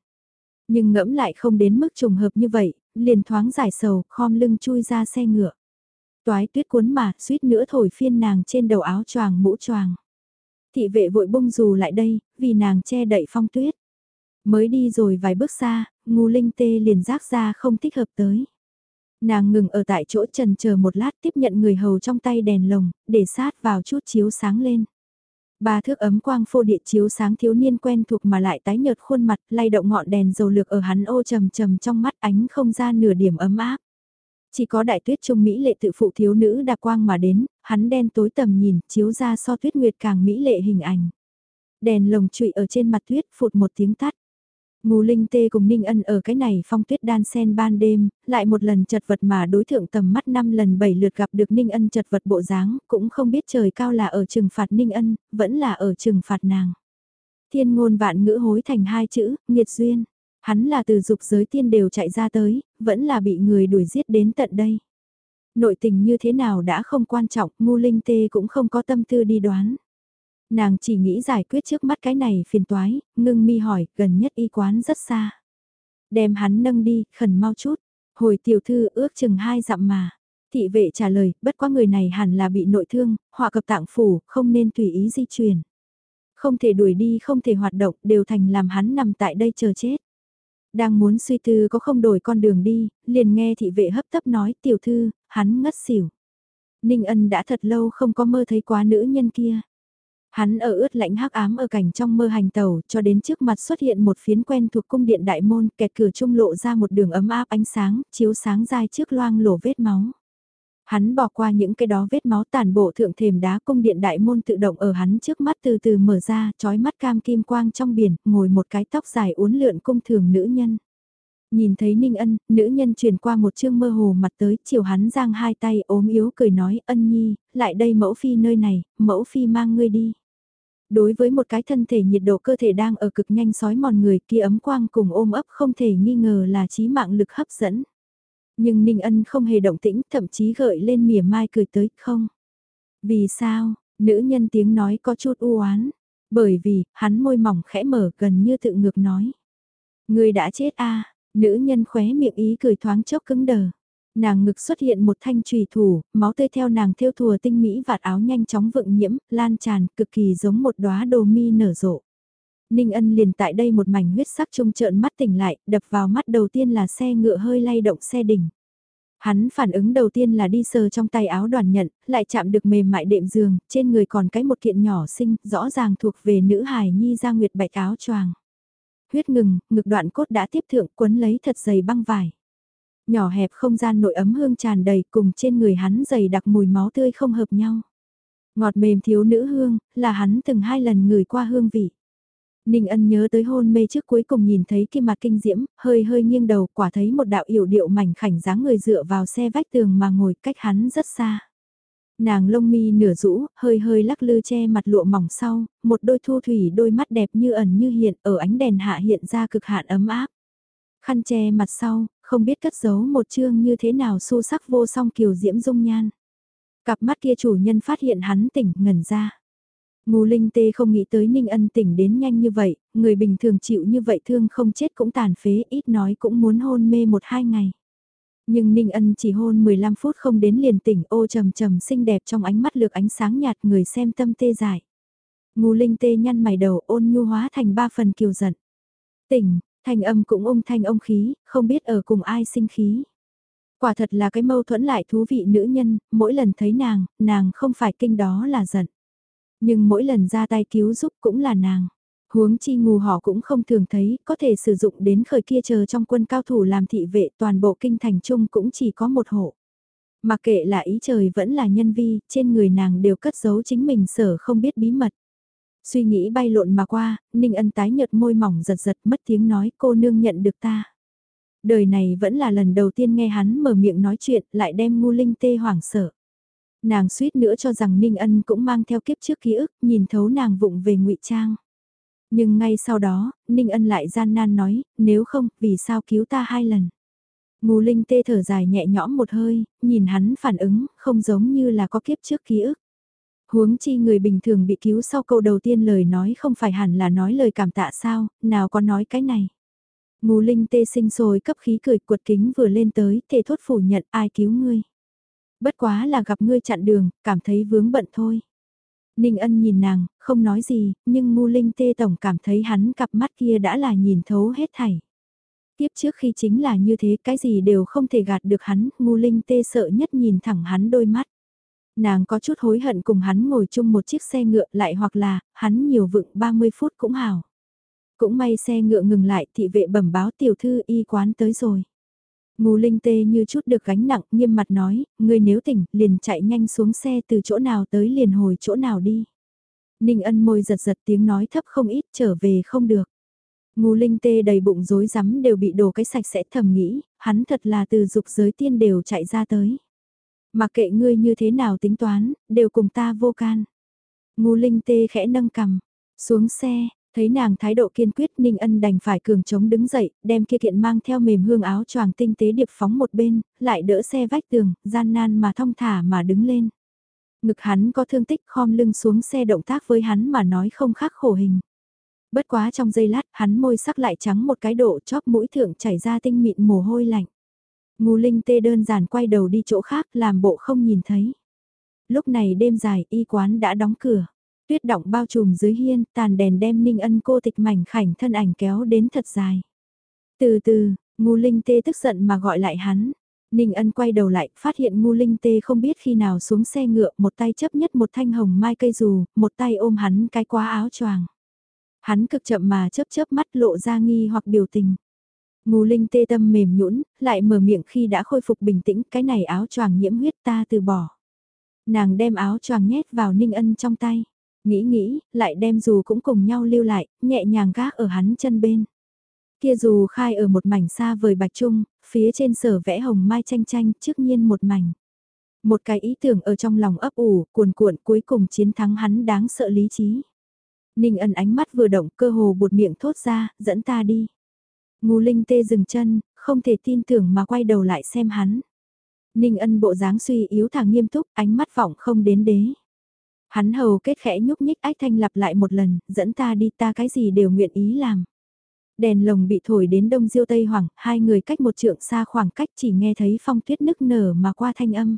Nhưng ngẫm lại không đến mức trùng hợp như vậy, liền thoáng giải sầu, khom lưng chui ra xe ngựa. Toái tuyết cuốn mà, suýt nữa thổi phiên nàng trên đầu áo choàng mũ choàng. Thị vệ vội bung dù lại đây, vì nàng che đậy phong tuyết. Mới đi rồi vài bước xa, ngu linh tê liền rác ra không thích hợp tới. Nàng ngừng ở tại chỗ trần chờ một lát tiếp nhận người hầu trong tay đèn lồng, để sát vào chút chiếu sáng lên. Ba thước ấm quang phô địa chiếu sáng thiếu niên quen thuộc mà lại tái nhợt khuôn mặt, lay động ngọn đèn dầu lược ở hắn ô trầm trầm trong mắt ánh không ra nửa điểm ấm áp. Chỉ có đại tuyết trung Mỹ lệ tự phụ thiếu nữ đạp quang mà đến, hắn đen tối tầm nhìn, chiếu ra so tuyết nguyệt càng Mỹ lệ hình ảnh. Đèn lồng trụy ở trên mặt tuyết phụt một tiếng tắt. Ngô Linh Tê cùng Ninh Ân ở cái này phong tuyết đan sen ban đêm, lại một lần chật vật mà đối thượng tầm mắt năm lần bảy lượt gặp được Ninh Ân chật vật bộ dáng, cũng không biết trời cao là ở trừng phạt Ninh Ân, vẫn là ở trừng phạt nàng. Thiên ngôn vạn ngữ hối thành hai chữ, nghiệt duyên. Hắn là từ dục giới tiên đều chạy ra tới, vẫn là bị người đuổi giết đến tận đây. Nội tình như thế nào đã không quan trọng, Ngô Linh Tê cũng không có tâm tư đi đoán. Nàng chỉ nghĩ giải quyết trước mắt cái này phiền toái, ngưng mi hỏi, gần nhất y quán rất xa. Đem hắn nâng đi, khẩn mau chút. Hồi tiểu thư ước chừng hai dặm mà. Thị vệ trả lời, bất quá người này hẳn là bị nội thương, họa cập tạng phủ, không nên tùy ý di chuyển. Không thể đuổi đi, không thể hoạt động, đều thành làm hắn nằm tại đây chờ chết. Đang muốn suy tư có không đổi con đường đi, liền nghe thị vệ hấp tấp nói tiểu thư, hắn ngất xỉu. Ninh ân đã thật lâu không có mơ thấy quá nữ nhân kia. Hắn ở ướt lạnh hắc ám ở cảnh trong mơ hành tàu cho đến trước mặt xuất hiện một phiến quen thuộc cung điện đại môn kẹt cửa trung lộ ra một đường ấm áp ánh sáng, chiếu sáng dài trước loang lổ vết máu. Hắn bỏ qua những cái đó vết máu tàn bộ thượng thềm đá cung điện đại môn tự động ở hắn trước mắt từ từ mở ra, trói mắt cam kim quang trong biển, ngồi một cái tóc dài uốn lượn cung thường nữ nhân. Nhìn thấy Ninh Ân, nữ nhân truyền qua một chương mơ hồ mặt tới, chiều hắn giang hai tay ốm yếu cười nói, ân nhi, lại đây mẫu phi nơi này, mẫu phi mang ngươi đi. Đối với một cái thân thể nhiệt độ cơ thể đang ở cực nhanh sói mòn người kia ấm quang cùng ôm ấp không thể nghi ngờ là trí mạng lực hấp dẫn. Nhưng Ninh Ân không hề động tĩnh, thậm chí gợi lên mỉa mai cười tới, không. Vì sao, nữ nhân tiếng nói có chút u oán bởi vì, hắn môi mỏng khẽ mở gần như tự ngược nói. Người đã chết a Nữ nhân khóe miệng ý cười thoáng chốc cứng đờ. Nàng ngực xuất hiện một thanh trùy thủ, máu tươi theo nàng thêu thùa tinh mỹ vạt áo nhanh chóng vựng nhiễm, lan tràn, cực kỳ giống một đóa đồ mi nở rộ. Ninh ân liền tại đây một mảnh huyết sắc trung trợn mắt tỉnh lại, đập vào mắt đầu tiên là xe ngựa hơi lay động xe đỉnh. Hắn phản ứng đầu tiên là đi sờ trong tay áo đoàn nhận, lại chạm được mềm mại đệm giường, trên người còn cái một kiện nhỏ xinh, rõ ràng thuộc về nữ hài nhi ra nguyệt bạch áo choàng huyết ngừng, ngực đoạn cốt đã tiếp thượng quấn lấy thật dày băng vải. Nhỏ hẹp không gian nội ấm hương tràn đầy cùng trên người hắn dày đặc mùi máu tươi không hợp nhau. Ngọt mềm thiếu nữ hương, là hắn từng hai lần ngửi qua hương vị. Ninh ân nhớ tới hôn mê trước cuối cùng nhìn thấy kia mặt kinh diễm, hơi hơi nghiêng đầu quả thấy một đạo yểu điệu mảnh khảnh dáng người dựa vào xe vách tường mà ngồi cách hắn rất xa. Nàng lông mi nửa rũ, hơi hơi lắc lư che mặt lụa mỏng sau, một đôi thu thủy đôi mắt đẹp như ẩn như hiện ở ánh đèn hạ hiện ra cực hạn ấm áp. Khăn che mặt sau, không biết cất giấu một chương như thế nào su sắc vô song kiều diễm dung nhan. Cặp mắt kia chủ nhân phát hiện hắn tỉnh ngẩn ra. Ngô Linh Tê không nghĩ tới Ninh Ân tỉnh đến nhanh như vậy, người bình thường chịu như vậy thương không chết cũng tàn phế ít nói cũng muốn hôn mê một hai ngày. Nhưng Ninh Ân chỉ hôn 15 phút không đến liền tỉnh ô trầm trầm xinh đẹp trong ánh mắt lược ánh sáng nhạt người xem tâm tê dại. Ngô Linh tê nhăn mày đầu ôn nhu hóa thành ba phần kiều giận. Tỉnh, thanh âm cũng ung thanh ông khí, không biết ở cùng ai sinh khí. Quả thật là cái mâu thuẫn lại thú vị nữ nhân, mỗi lần thấy nàng, nàng không phải kinh đó là giận. Nhưng mỗi lần ra tay cứu giúp cũng là nàng. Huống chi ngù họ cũng không thường thấy, có thể sử dụng đến khởi kia chờ trong quân cao thủ làm thị vệ toàn bộ kinh thành chung cũng chỉ có một hộ. Mà kệ là ý trời vẫn là nhân vi, trên người nàng đều cất giấu chính mình sở không biết bí mật. Suy nghĩ bay lộn mà qua, Ninh Ân tái nhợt môi mỏng giật giật mất tiếng nói cô nương nhận được ta. Đời này vẫn là lần đầu tiên nghe hắn mở miệng nói chuyện lại đem ngu linh tê hoảng sợ. Nàng suýt nữa cho rằng Ninh Ân cũng mang theo kiếp trước ký ức, nhìn thấu nàng vụng về ngụy trang. Nhưng ngay sau đó, Ninh Ân lại gian nan nói, nếu không, vì sao cứu ta hai lần. Ngù Linh tê thở dài nhẹ nhõm một hơi, nhìn hắn phản ứng, không giống như là có kiếp trước ký ức. Huống chi người bình thường bị cứu sau câu đầu tiên lời nói không phải hẳn là nói lời cảm tạ sao, nào có nói cái này. Ngù Linh tê sinh rồi cấp khí cười cuột kính vừa lên tới, thể thốt phủ nhận ai cứu ngươi. Bất quá là gặp ngươi chặn đường, cảm thấy vướng bận thôi. Ninh ân nhìn nàng, không nói gì, nhưng ngu linh tê tổng cảm thấy hắn cặp mắt kia đã là nhìn thấu hết thảy. Tiếp trước khi chính là như thế cái gì đều không thể gạt được hắn, ngu linh tê sợ nhất nhìn thẳng hắn đôi mắt. Nàng có chút hối hận cùng hắn ngồi chung một chiếc xe ngựa lại hoặc là, hắn nhiều vựng 30 phút cũng hảo Cũng may xe ngựa ngừng lại thị vệ bẩm báo tiểu thư y quán tới rồi. Ngô Linh Tê như chút được gánh nặng, nghiêm mặt nói, ngươi nếu tỉnh, liền chạy nhanh xuống xe từ chỗ nào tới liền hồi chỗ nào đi. Ninh ân môi giật giật tiếng nói thấp không ít, trở về không được. Ngô Linh Tê đầy bụng rối rắm đều bị đổ cái sạch sẽ thầm nghĩ, hắn thật là từ dục giới tiên đều chạy ra tới. Mà kệ ngươi như thế nào tính toán, đều cùng ta vô can. Ngu Linh Tê khẽ nâng cầm, xuống xe, Thấy nàng thái độ kiên quyết Ninh Ân đành phải cường chống đứng dậy, đem kia kiện mang theo mềm hương áo choàng tinh tế điệp phóng một bên, lại đỡ xe vách tường, gian nan mà thong thả mà đứng lên. Ngực hắn có thương tích khom lưng xuống xe động tác với hắn mà nói không khác khổ hình. Bất quá trong giây lát hắn môi sắc lại trắng một cái độ chóp mũi thượng chảy ra tinh mịn mồ hôi lạnh. Ngô Linh tê đơn giản quay đầu đi chỗ khác làm bộ không nhìn thấy. Lúc này đêm dài y quán đã đóng cửa. Tuyết động bao trùm dưới hiên, tàn đèn đem Ninh Ân cô tịch mảnh khảnh thân ảnh kéo đến thật dài. Từ từ, Ngu Linh Tê tức giận mà gọi lại hắn. Ninh Ân quay đầu lại, phát hiện Ngu Linh Tê không biết khi nào xuống xe ngựa, một tay chấp nhất một thanh hồng mai cây dù, một tay ôm hắn cái quá áo choàng. Hắn cực chậm mà chớp chớp mắt lộ ra nghi hoặc biểu tình. Ngô Linh Tê tâm mềm nhũn, lại mở miệng khi đã khôi phục bình tĩnh, cái này áo choàng nhiễm huyết ta từ bỏ. Nàng đem áo choàng nhét vào Ninh Ân trong tay. Nghĩ nghĩ, lại đem dù cũng cùng nhau lưu lại, nhẹ nhàng gác ở hắn chân bên. Kia dù khai ở một mảnh xa vời bạch trung, phía trên sở vẽ hồng mai tranh tranh trước nhiên một mảnh. Một cái ý tưởng ở trong lòng ấp ủ, cuồn cuộn cuối cùng chiến thắng hắn đáng sợ lý trí. Ninh ẩn ánh mắt vừa động cơ hồ bụt miệng thốt ra, dẫn ta đi. Ngô linh tê dừng chân, không thể tin tưởng mà quay đầu lại xem hắn. Ninh ân bộ dáng suy yếu thả nghiêm túc, ánh mắt vọng không đến đế. Hắn hầu kết khẽ nhúc nhích ách thanh lặp lại một lần, dẫn ta đi ta cái gì đều nguyện ý làm. Đèn lồng bị thổi đến đông diêu tây hoàng, hai người cách một trượng xa khoảng cách chỉ nghe thấy phong tuyết nức nở mà qua thanh âm.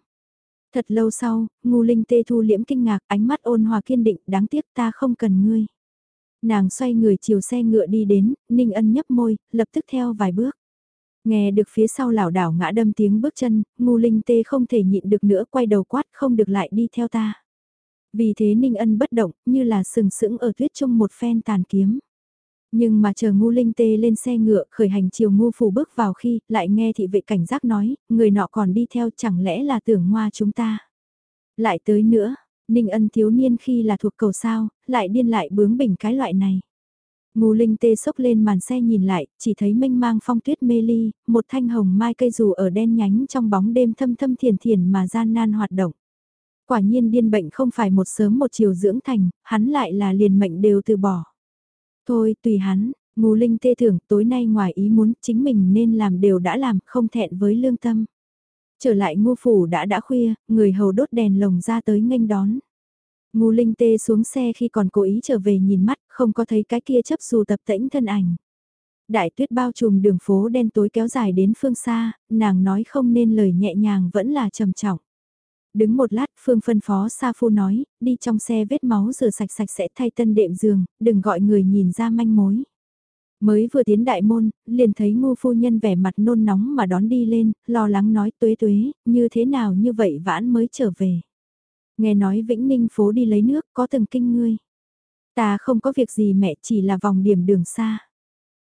Thật lâu sau, ngu linh tê thu liễm kinh ngạc ánh mắt ôn hòa kiên định đáng tiếc ta không cần ngươi. Nàng xoay người chiều xe ngựa đi đến, ninh ân nhấp môi, lập tức theo vài bước. Nghe được phía sau lảo đảo ngã đâm tiếng bước chân, ngu linh tê không thể nhịn được nữa quay đầu quát không được lại đi theo ta. Vì thế Ninh Ân bất động, như là sừng sững ở tuyết trung một phen tàn kiếm. Nhưng mà chờ ngu linh tê lên xe ngựa khởi hành chiều ngu phủ bước vào khi lại nghe thị vệ cảnh giác nói, người nọ còn đi theo chẳng lẽ là tưởng ngoa chúng ta. Lại tới nữa, Ninh ân thiếu niên khi là thuộc cầu sao, lại điên lại bướng bỉnh cái loại này. Ngu linh tê sốc lên màn xe nhìn lại, chỉ thấy mênh mang phong tuyết mê ly, một thanh hồng mai cây dù ở đen nhánh trong bóng đêm thâm thâm thiền thiền mà gian nan hoạt động. Quả nhiên điên bệnh không phải một sớm một chiều dưỡng thành, hắn lại là liền mệnh đều từ bỏ. Thôi tùy hắn, ngù linh tê thưởng tối nay ngoài ý muốn chính mình nên làm đều đã làm không thẹn với lương tâm. Trở lại ngô phủ đã đã khuya, người hầu đốt đèn lồng ra tới nghênh đón. Ngô Linh Tê xuống xe khi còn cố ý trở về nhìn mắt, không có thấy cái kia chấp dù tập tĩnh thân ảnh. Đại tuyết bao trùm đường phố đen tối kéo dài đến phương xa, nàng nói không nên lời nhẹ nhàng vẫn là trầm trọng. Đứng một lát, Phương phân phó Sa Phu nói, đi trong xe vết máu rửa sạch sạch sẽ thay tân đệm giường, đừng gọi người nhìn ra manh mối. Mới vừa tiến đại môn, liền thấy ngu phu nhân vẻ mặt nôn nóng mà đón đi lên, lo lắng nói tuế tuế, như thế nào như vậy vãn mới trở về. Nghe nói Vĩnh Ninh phố đi lấy nước có từng kinh ngươi. Ta không có việc gì mẹ chỉ là vòng điểm đường xa.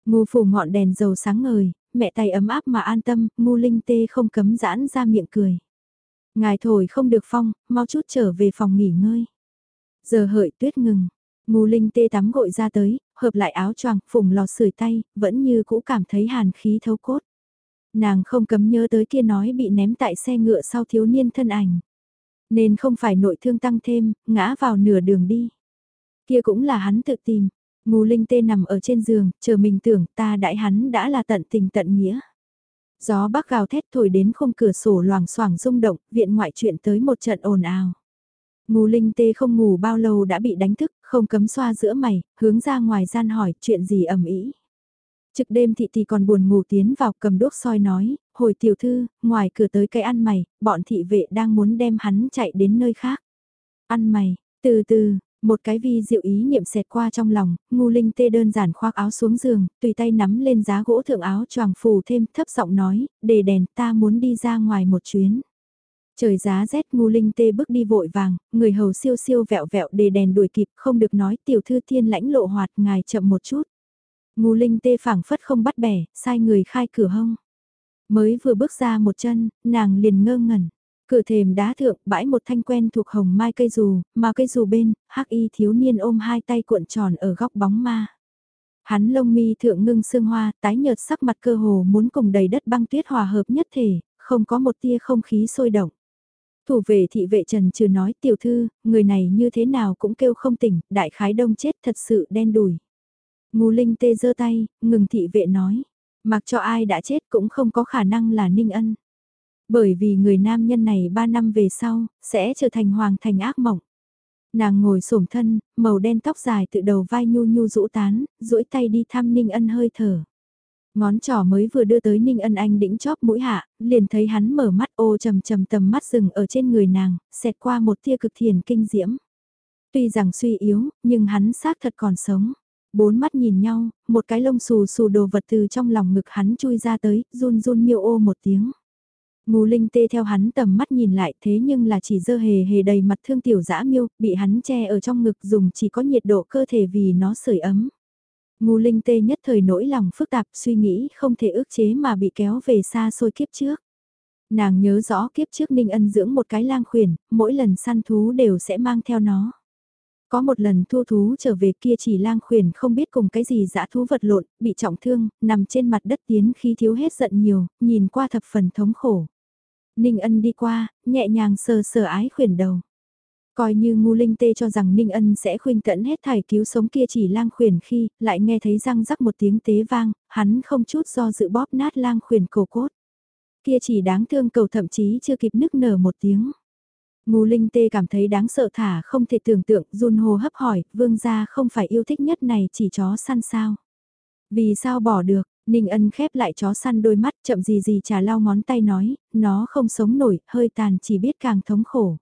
Ngu phủ ngọn đèn dầu sáng ngời, mẹ tay ấm áp mà an tâm, ngu linh tê không cấm giãn ra miệng cười. Ngài thổi không được phong, mau chút trở về phòng nghỉ ngơi. Giờ hợi tuyết ngừng, ngu linh tê tắm gội ra tới, hợp lại áo choàng, phùng lò sưởi tay, vẫn như cũ cảm thấy hàn khí thấu cốt. Nàng không cấm nhớ tới kia nói bị ném tại xe ngựa sau thiếu niên thân ảnh. Nên không phải nội thương tăng thêm, ngã vào nửa đường đi. Kia cũng là hắn tự tìm. ngù Linh Tê nằm ở trên giường, chờ mình tưởng ta đại hắn đã là tận tình tận nghĩa. Gió bắc gào thét thổi đến khung cửa sổ loảng xoàng rung động, viện ngoại chuyện tới một trận ồn ào. Ngô Linh Tê không ngủ bao lâu đã bị đánh thức, không cấm xoa giữa mày, hướng ra ngoài gian hỏi chuyện gì ẩm ý. Trực đêm thị thì còn buồn ngủ tiến vào cầm đốt soi nói, hồi tiểu thư, ngoài cửa tới cái ăn mày, bọn thị vệ đang muốn đem hắn chạy đến nơi khác. Ăn mày, từ từ, một cái vi diệu ý niệm xẹt qua trong lòng, ngu linh tê đơn giản khoác áo xuống giường, tùy tay nắm lên giá gỗ thượng áo choàng phủ thêm thấp giọng nói, để đèn ta muốn đi ra ngoài một chuyến. Trời giá rét ngu linh tê bước đi vội vàng, người hầu siêu siêu vẹo vẹo để đèn đuổi kịp không được nói tiểu thư thiên lãnh lộ hoạt ngài chậm một chút. Ngu linh tê phảng phất không bắt bẻ, sai người khai cửa hông. Mới vừa bước ra một chân, nàng liền ngơ ngẩn. Cửa thềm đá thượng bãi một thanh quen thuộc hồng mai cây dù, mà cây dù bên, hắc y thiếu niên ôm hai tay cuộn tròn ở góc bóng ma. Hắn lông mi thượng ngưng sương hoa, tái nhợt sắc mặt cơ hồ muốn cùng đầy đất băng tuyết hòa hợp nhất thể, không có một tia không khí sôi động. Thủ về thị vệ trần trừ nói tiểu thư, người này như thế nào cũng kêu không tỉnh, đại khái đông chết thật sự đen đùi. Ngô Linh tê giơ tay, ngừng thị vệ nói, mặc cho ai đã chết cũng không có khả năng là Ninh Ân. Bởi vì người nam nhân này 3 năm về sau, sẽ trở thành hoàng thành ác mộng. Nàng ngồi xổm thân, màu đen tóc dài từ đầu vai nhu nhu rũ tán, duỗi tay đi thăm Ninh Ân hơi thở. Ngón trỏ mới vừa đưa tới Ninh Ân Anh đĩnh chóp mũi hạ, liền thấy hắn mở mắt ô trầm trầm tầm mắt rừng ở trên người nàng, xẹt qua một tia cực thiền kinh diễm. Tuy rằng suy yếu, nhưng hắn xác thật còn sống. Bốn mắt nhìn nhau, một cái lông xù xù đồ vật từ trong lòng ngực hắn chui ra tới, run run miêu ô một tiếng. Ngô Linh tê theo hắn tầm mắt nhìn lại thế nhưng là chỉ dơ hề hề đầy mặt thương tiểu dã miêu, bị hắn che ở trong ngực dùng chỉ có nhiệt độ cơ thể vì nó sưởi ấm. Ngu Linh tê nhất thời nỗi lòng phức tạp suy nghĩ không thể ước chế mà bị kéo về xa xôi kiếp trước. Nàng nhớ rõ kiếp trước Ninh Ân dưỡng một cái lang khuyển, mỗi lần săn thú đều sẽ mang theo nó. Có một lần thu thú trở về kia chỉ lang khuyển không biết cùng cái gì dã thú vật lộn, bị trọng thương, nằm trên mặt đất tiến khi thiếu hết giận nhiều, nhìn qua thập phần thống khổ. Ninh ân đi qua, nhẹ nhàng sờ sờ ái khuyển đầu. Coi như ngu linh tê cho rằng Ninh ân sẽ khuyên tẫn hết thải cứu sống kia chỉ lang khuyển khi, lại nghe thấy răng rắc một tiếng tế vang, hắn không chút do dự bóp nát lang khuyển cổ cốt. Kia chỉ đáng thương cầu thậm chí chưa kịp nức nở một tiếng. Ngu Linh Tê cảm thấy đáng sợ thả không thể tưởng tượng, run hồ hấp hỏi, vương gia không phải yêu thích nhất này chỉ chó săn sao. Vì sao bỏ được, Ninh Ân khép lại chó săn đôi mắt chậm gì gì trà lau ngón tay nói, nó không sống nổi, hơi tàn chỉ biết càng thống khổ.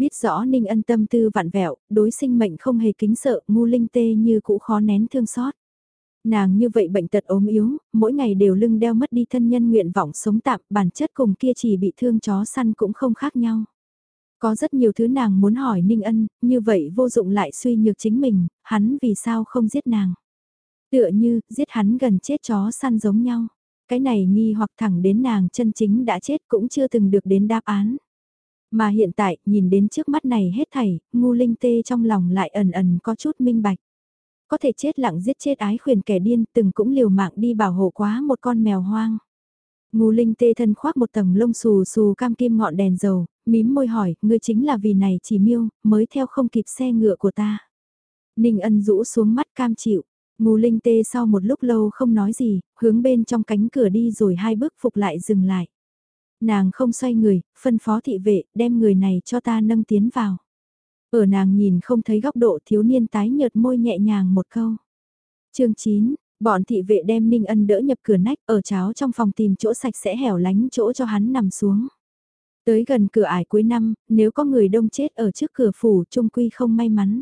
Biết rõ Ninh Ân tâm tư vặn vẹo, đối sinh mệnh không hề kính sợ, ngu linh tê như cũ khó nén thương xót. Nàng như vậy bệnh tật ốm yếu, mỗi ngày đều lưng đeo mất đi thân nhân nguyện vọng sống tạm, bản chất cùng kia chỉ bị thương chó săn cũng không khác nhau. Có rất nhiều thứ nàng muốn hỏi Ninh Ân, như vậy vô dụng lại suy nhược chính mình, hắn vì sao không giết nàng. Tựa như, giết hắn gần chết chó săn giống nhau. Cái này nghi hoặc thẳng đến nàng chân chính đã chết cũng chưa từng được đến đáp án. Mà hiện tại, nhìn đến trước mắt này hết thảy, ngu linh tê trong lòng lại ẩn ẩn có chút minh bạch. Có thể chết lặng giết chết ái khuyền kẻ điên, từng cũng liều mạng đi bảo hộ quá một con mèo hoang. Ngu linh tê thân khoác một tầng lông xù xù cam kim ngọn đèn dầu, mím môi hỏi, ngươi chính là vì này chỉ miêu, mới theo không kịp xe ngựa của ta. Ninh ân rũ xuống mắt cam chịu, ngu linh tê sau một lúc lâu không nói gì, hướng bên trong cánh cửa đi rồi hai bước phục lại dừng lại. Nàng không xoay người, phân phó thị vệ, đem người này cho ta nâng tiến vào. Ở nàng nhìn không thấy góc độ thiếu niên tái nhợt môi nhẹ nhàng một câu. chương 9, Bọn thị vệ đem Ninh Ân đỡ nhập cửa nách ở cháo trong phòng tìm chỗ sạch sẽ hẻo lánh chỗ cho hắn nằm xuống. Tới gần cửa ải cuối năm, nếu có người đông chết ở trước cửa phủ trung quy không may mắn.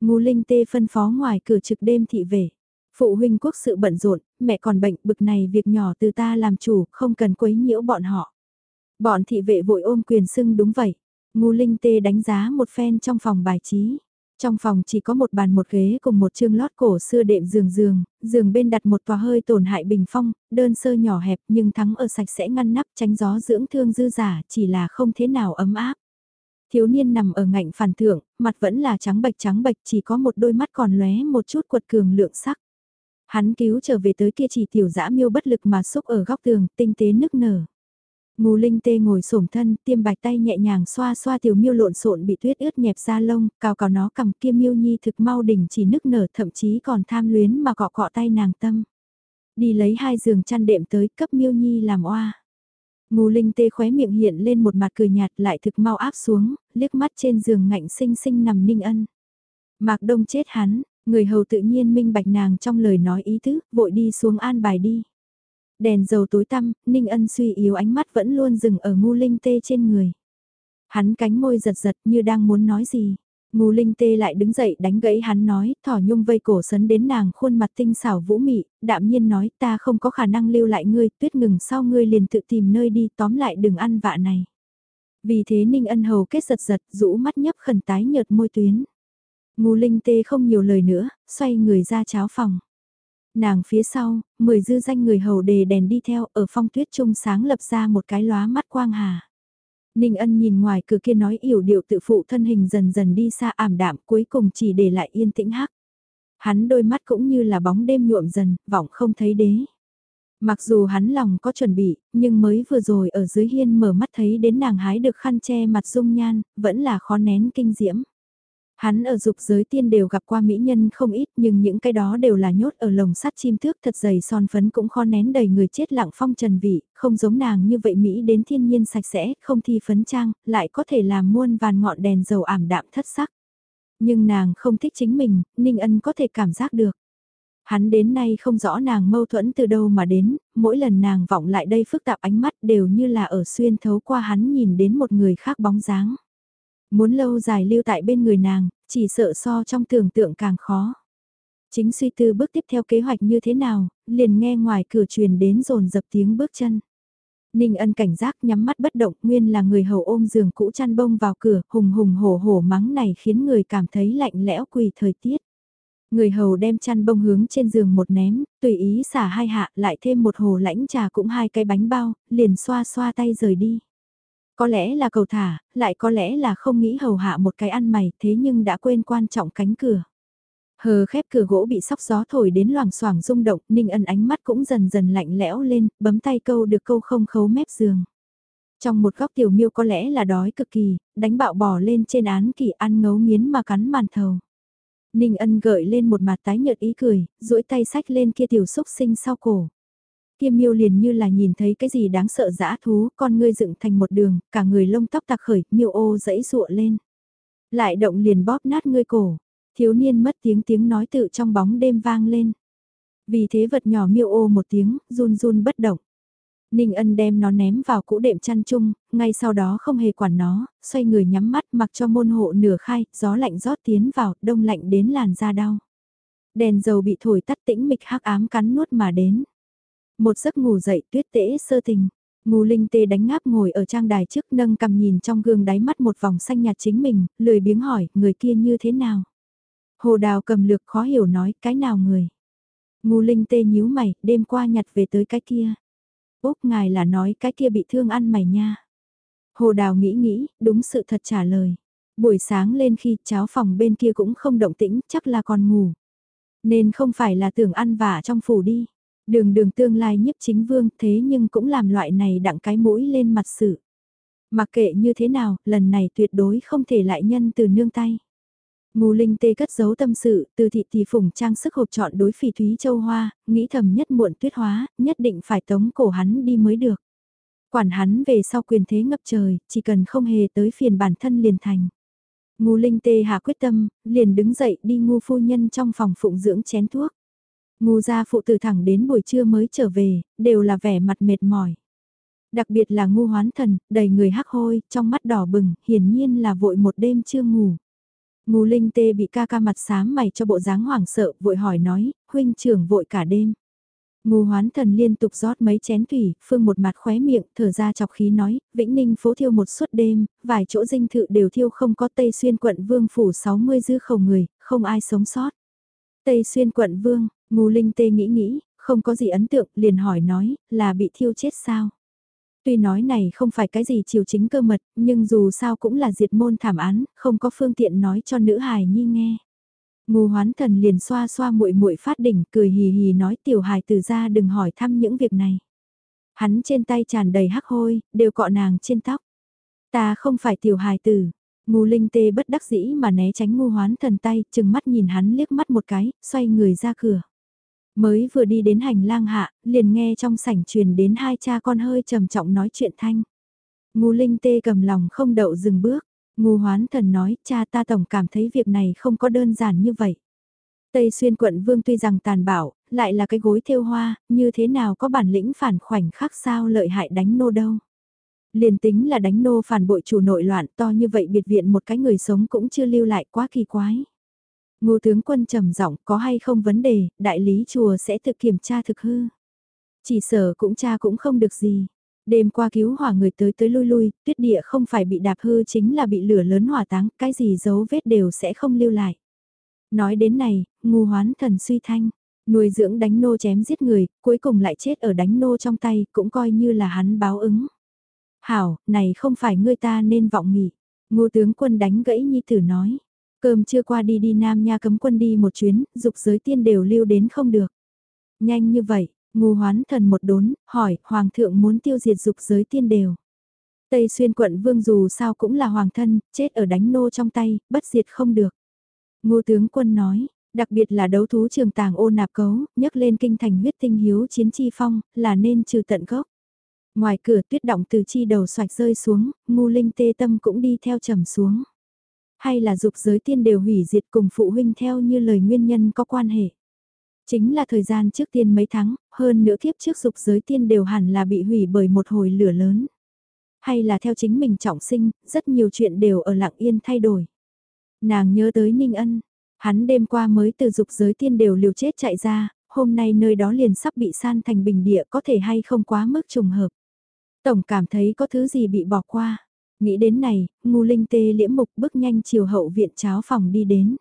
Ngô Linh Tê phân phó ngoài cửa trực đêm thị vệ. Phụ huynh quốc sự bận rộn, mẹ còn bệnh, bực này việc nhỏ từ ta làm chủ, không cần quấy nhiễu bọn họ. Bọn thị vệ vội ôm quyền xưng đúng vậy. Ngu Linh Tê đánh giá một phen trong phòng bài trí. Trong phòng chỉ có một bàn một ghế cùng một chương lót cổ xưa đệm giường giường, giường bên đặt một tòa hơi tổn hại bình phong, đơn sơ nhỏ hẹp nhưng thắng ở sạch sẽ ngăn nắp tránh gió dưỡng thương dư giả chỉ là không thế nào ấm áp. Thiếu niên nằm ở ngạnh phản thượng, mặt vẫn là trắng bạch trắng bạch chỉ có một đôi mắt còn lóe một chút quật cường lượng sắc. Hắn cứu trở về tới kia chỉ tiểu dã miêu bất lực mà xúc ở góc tường, tinh tế nức nở. Ngô Linh Tê ngồi xổm thân, tiêm bạch tay nhẹ nhàng xoa xoa tiểu miêu lộn xộn bị tuyết ướt nhẹp da lông, cào cào nó cầm kia miêu nhi thực mau đỉnh chỉ nức nở thậm chí còn tham luyến mà cọ cọ tay nàng tâm. Đi lấy hai giường chăn đệm tới cấp miêu nhi làm oa. Ngô Linh Tê khóe miệng hiện lên một mặt cười nhạt lại thực mau áp xuống, liếc mắt trên giường ngạnh sinh sinh nằm ninh ân. Mạc Đông chết hắn, người hầu tự nhiên minh bạch nàng trong lời nói ý tứ, vội đi xuống an bài đi. Đèn dầu tối tăm, Ninh Ân suy yếu ánh mắt vẫn luôn dừng ở ngu linh tê trên người. Hắn cánh môi giật giật như đang muốn nói gì. Ngu linh tê lại đứng dậy đánh gãy hắn nói, thỏ nhung vây cổ sấn đến nàng khuôn mặt tinh xảo vũ mị, đạm nhiên nói ta không có khả năng lưu lại ngươi, tuyết ngừng sau ngươi liền tự tìm nơi đi tóm lại đừng ăn vạ này. Vì thế Ninh Ân hầu kết giật giật, rũ mắt nhấp khẩn tái nhợt môi tuyến. Ngu linh tê không nhiều lời nữa, xoay người ra cháo phòng nàng phía sau, mười dư danh người hầu đề đèn đi theo ở phong tuyết trung sáng lập ra một cái lóa mắt quang hà. Ninh ân nhìn ngoài cửa kia nói yểu điệu tự phụ thân hình dần dần đi xa ảm đạm cuối cùng chỉ để lại yên tĩnh hắc. Hắn đôi mắt cũng như là bóng đêm nhuộm dần, vọng không thấy đế. Mặc dù hắn lòng có chuẩn bị, nhưng mới vừa rồi ở dưới hiên mở mắt thấy đến nàng hái được khăn che mặt dung nhan, vẫn là khó nén kinh diễm. Hắn ở dục giới tiên đều gặp qua mỹ nhân không ít nhưng những cái đó đều là nhốt ở lồng sắt chim thước thật dày son phấn cũng khó nén đầy người chết lặng phong trần vị, không giống nàng như vậy Mỹ đến thiên nhiên sạch sẽ, không thi phấn trang, lại có thể làm muôn vàn ngọn đèn dầu ảm đạm thất sắc. Nhưng nàng không thích chính mình, Ninh Ân có thể cảm giác được. Hắn đến nay không rõ nàng mâu thuẫn từ đâu mà đến, mỗi lần nàng vọng lại đây phức tạp ánh mắt đều như là ở xuyên thấu qua hắn nhìn đến một người khác bóng dáng. Muốn lâu dài lưu tại bên người nàng, chỉ sợ so trong tưởng tượng càng khó. Chính suy tư bước tiếp theo kế hoạch như thế nào, liền nghe ngoài cửa truyền đến rồn dập tiếng bước chân. Ninh ân cảnh giác nhắm mắt bất động nguyên là người hầu ôm giường cũ chăn bông vào cửa, hùng hùng hổ hổ mắng này khiến người cảm thấy lạnh lẽo quỳ thời tiết. Người hầu đem chăn bông hướng trên giường một ném, tùy ý xả hai hạ lại thêm một hồ lãnh trà cũng hai cái bánh bao, liền xoa xoa tay rời đi. Có lẽ là cầu thả, lại có lẽ là không nghĩ hầu hạ một cái ăn mày thế nhưng đã quên quan trọng cánh cửa. Hờ khép cửa gỗ bị sóc gió thổi đến loảng xoảng rung động, Ninh Ân ánh mắt cũng dần dần lạnh lẽo lên, bấm tay câu được câu không khấu mép giường. Trong một góc tiểu miêu có lẽ là đói cực kỳ, đánh bạo bò lên trên án kỳ ăn ngấu nghiến mà cắn màn thầu. Ninh Ân gợi lên một mặt tái nhợt ý cười, duỗi tay sách lên kia tiểu xúc sinh sau cổ. Kiêm miêu liền như là nhìn thấy cái gì đáng sợ dã thú, con ngươi dựng thành một đường, cả người lông tóc tạc khởi, miêu ô dẫy rụa lên. Lại động liền bóp nát ngươi cổ, thiếu niên mất tiếng tiếng nói tự trong bóng đêm vang lên. Vì thế vật nhỏ miêu ô một tiếng, run run bất động. Ninh ân đem nó ném vào cũ đệm chăn chung, ngay sau đó không hề quản nó, xoay người nhắm mắt mặc cho môn hộ nửa khai, gió lạnh rót tiến vào, đông lạnh đến làn da đau. Đèn dầu bị thổi tắt tĩnh mịch hắc ám cắn nuốt mà đến. Một giấc ngủ dậy tuyết tễ sơ tình. Ngô Linh Tê đánh ngáp ngồi ở trang đài trước nâng cầm nhìn trong gương đáy mắt một vòng xanh nhạt chính mình, lười biếng hỏi, người kia như thế nào? Hồ Đào cầm lược khó hiểu nói, cái nào người? Ngô Linh Tê nhíu mày, đêm qua nhặt về tới cái kia. Úc ngài là nói cái kia bị thương ăn mày nha. Hồ Đào nghĩ nghĩ, đúng sự thật trả lời. Buổi sáng lên khi cháo phòng bên kia cũng không động tĩnh, chắc là còn ngủ. Nên không phải là tưởng ăn vả trong phủ đi. Đường đường tương lai nhiếp chính vương thế nhưng cũng làm loại này đặng cái mũi lên mặt sự. Mặc kệ như thế nào, lần này tuyệt đối không thể lại nhân từ nương tay. Ngô Linh Tê cất giấu tâm sự, từ thị tỷ phùng trang sức hộp chọn đối phỉ Thúy Châu Hoa, nghĩ thầm nhất muộn tuyết hóa, nhất định phải tống cổ hắn đi mới được. Quản hắn về sau quyền thế ngập trời, chỉ cần không hề tới phiền bản thân liền thành. Ngô Linh Tê hạ quyết tâm, liền đứng dậy đi ngu phu nhân trong phòng phụng dưỡng chén thuốc. Ngu gia phụ tử thẳng đến buổi trưa mới trở về, đều là vẻ mặt mệt mỏi. Đặc biệt là ngu hoán thần, đầy người hắc hôi, trong mắt đỏ bừng, hiển nhiên là vội một đêm chưa ngủ. Ngu Linh Tê bị ca ca mặt xám mày cho bộ dáng hoảng sợ, vội hỏi nói, huynh trưởng vội cả đêm. Ngu hoán thần liên tục rót mấy chén thủy, phương một mặt khóe miệng, thở ra chọc khí nói, Vĩnh Ninh phố thiêu một suốt đêm, vài chỗ dinh thự đều thiêu không có Tây Xuyên quận vương phủ 60 dư khẩu người, không ai sống sót. Tây Xuyên quận vương, ngu Linh Tê nghĩ nghĩ, không có gì ấn tượng, liền hỏi nói, là bị thiêu chết sao? Tuy nói này không phải cái gì chiều chính cơ mật, nhưng dù sao cũng là diệt môn thảm án, không có phương tiện nói cho nữ hài nhi nghe. Ngô hoán thần liền xoa xoa muội muội phát đỉnh, cười hì hì nói tiểu hài từ ra đừng hỏi thăm những việc này. Hắn trên tay tràn đầy hắc hôi, đều cọ nàng trên tóc. Ta không phải tiểu hài tử. Ngô linh tê bất đắc dĩ mà né tránh ngô hoán thần tay, chừng mắt nhìn hắn liếc mắt một cái, xoay người ra cửa. Mới vừa đi đến hành lang hạ, liền nghe trong sảnh truyền đến hai cha con hơi trầm trọng nói chuyện thanh. Ngô Linh Tê cầm lòng không đậu dừng bước. Ngô Hoán Thần nói, cha ta tổng cảm thấy việc này không có đơn giản như vậy. Tây Xuyên quận Vương tuy rằng tàn bạo, lại là cái gối thêu hoa, như thế nào có bản lĩnh phản khoảnh khắc sao lợi hại đánh nô đâu. Liền tính là đánh nô phản bội chủ nội loạn to như vậy biệt viện một cái người sống cũng chưa lưu lại quá kỳ quái. Ngô tướng quân trầm giọng có hay không vấn đề, đại lý chùa sẽ tự kiểm tra thực hư. Chỉ sở cũng cha cũng không được gì. Đêm qua cứu hỏa người tới tới lui lui, tuyết địa không phải bị đạp hư chính là bị lửa lớn hỏa táng, cái gì dấu vết đều sẽ không lưu lại. Nói đến này, ngu hoán thần suy thanh, nuôi dưỡng đánh nô chém giết người, cuối cùng lại chết ở đánh nô trong tay, cũng coi như là hắn báo ứng. Hảo, này không phải ngươi ta nên vọng nghỉ. Ngô tướng quân đánh gãy nhi tử nói. Cơm chưa qua đi đi Nam Nha cấm quân đi một chuyến, dục giới tiên đều lưu đến không được. Nhanh như vậy, ngô hoán thần một đốn, hỏi, Hoàng thượng muốn tiêu diệt dục giới tiên đều. Tây xuyên quận vương dù sao cũng là hoàng thân, chết ở đánh nô trong tay, bất diệt không được. Ngô tướng quân nói, đặc biệt là đấu thú trường tàng ô nạp cấu, nhấc lên kinh thành huyết tinh hiếu chiến chi phong, là nên trừ tận gốc. Ngoài cửa tuyết động từ chi đầu xoạch rơi xuống, ngu linh tê tâm cũng đi theo trầm xuống. Hay là dục giới tiên đều hủy diệt cùng phụ huynh theo như lời nguyên nhân có quan hệ. Chính là thời gian trước tiên mấy tháng, hơn nữa kiếp trước dục giới tiên đều hẳn là bị hủy bởi một hồi lửa lớn. Hay là theo chính mình trọng sinh, rất nhiều chuyện đều ở lặng yên thay đổi. Nàng nhớ tới Ninh Ân, hắn đêm qua mới từ dục giới tiên đều liều chết chạy ra, hôm nay nơi đó liền sắp bị san thành bình địa có thể hay không quá mức trùng hợp. Tổng cảm thấy có thứ gì bị bỏ qua. Nghĩ đến này, ngu linh tê liễm mục bước nhanh chiều hậu viện cháo phòng đi đến.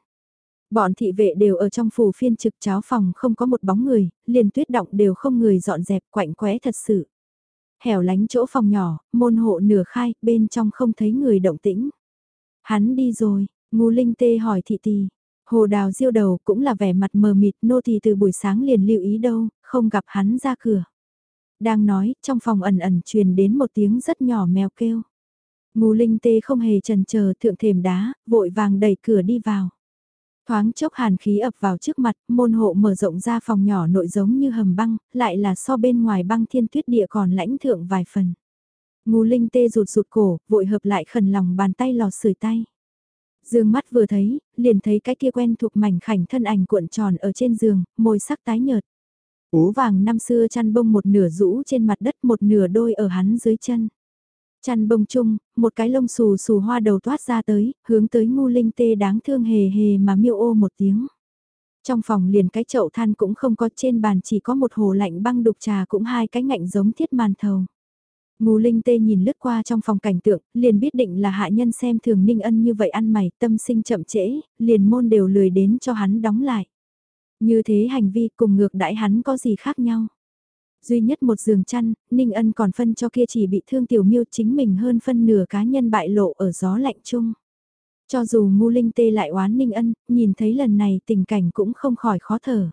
Bọn thị vệ đều ở trong phủ phiên trực cháo phòng không có một bóng người, liền tuyết động đều không người dọn dẹp quạnh quẽ thật sự. Hẻo lánh chỗ phòng nhỏ, môn hộ nửa khai, bên trong không thấy người động tĩnh. Hắn đi rồi, ngu linh tê hỏi thị tì. Hồ đào diêu đầu cũng là vẻ mặt mờ mịt nô thì từ buổi sáng liền lưu ý đâu, không gặp hắn ra cửa. Đang nói, trong phòng ẩn ẩn truyền đến một tiếng rất nhỏ mèo kêu. Ngô Linh Tê không hề trần chờ thượng thềm đá, vội vàng đẩy cửa đi vào. Thoáng chốc hàn khí ập vào trước mặt, môn hộ mở rộng ra phòng nhỏ nội giống như hầm băng, lại là so bên ngoài băng thiên tuyết địa còn lãnh thượng vài phần. Ngô Linh Tê rụt rụt cổ, vội hợp lại khẩn lòng bàn tay lò sưởi tay. Dương mắt vừa thấy, liền thấy cái kia quen thuộc mảnh khảnh thân ảnh cuộn tròn ở trên giường, môi sắc tái nhợt. Ố vàng năm xưa chăn bông một nửa rũ trên mặt đất một nửa đôi ở hắn dưới chân. Chăn bông chung, một cái lông xù xù hoa đầu thoát ra tới, hướng tới ngu linh tê đáng thương hề hề mà miêu ô một tiếng. Trong phòng liền cái chậu than cũng không có trên bàn chỉ có một hồ lạnh băng đục trà cũng hai cái ngạnh giống thiết màn thầu. Ngô Linh Tê nhìn lướt qua trong phòng cảnh tượng, liền biết định là hạ nhân xem thường Ninh Ân như vậy ăn mày, tâm sinh chậm trễ, liền môn đều lười đến cho hắn đóng lại. Như thế hành vi cùng ngược đãi hắn có gì khác nhau duy nhất một giường chăn, Ninh Ân còn phân cho kia chỉ bị thương tiểu miêu chính mình hơn phân nửa cá nhân bại lộ ở gió lạnh chung. Cho dù ngu linh tê lại oán Ninh Ân, nhìn thấy lần này tình cảnh cũng không khỏi khó thở.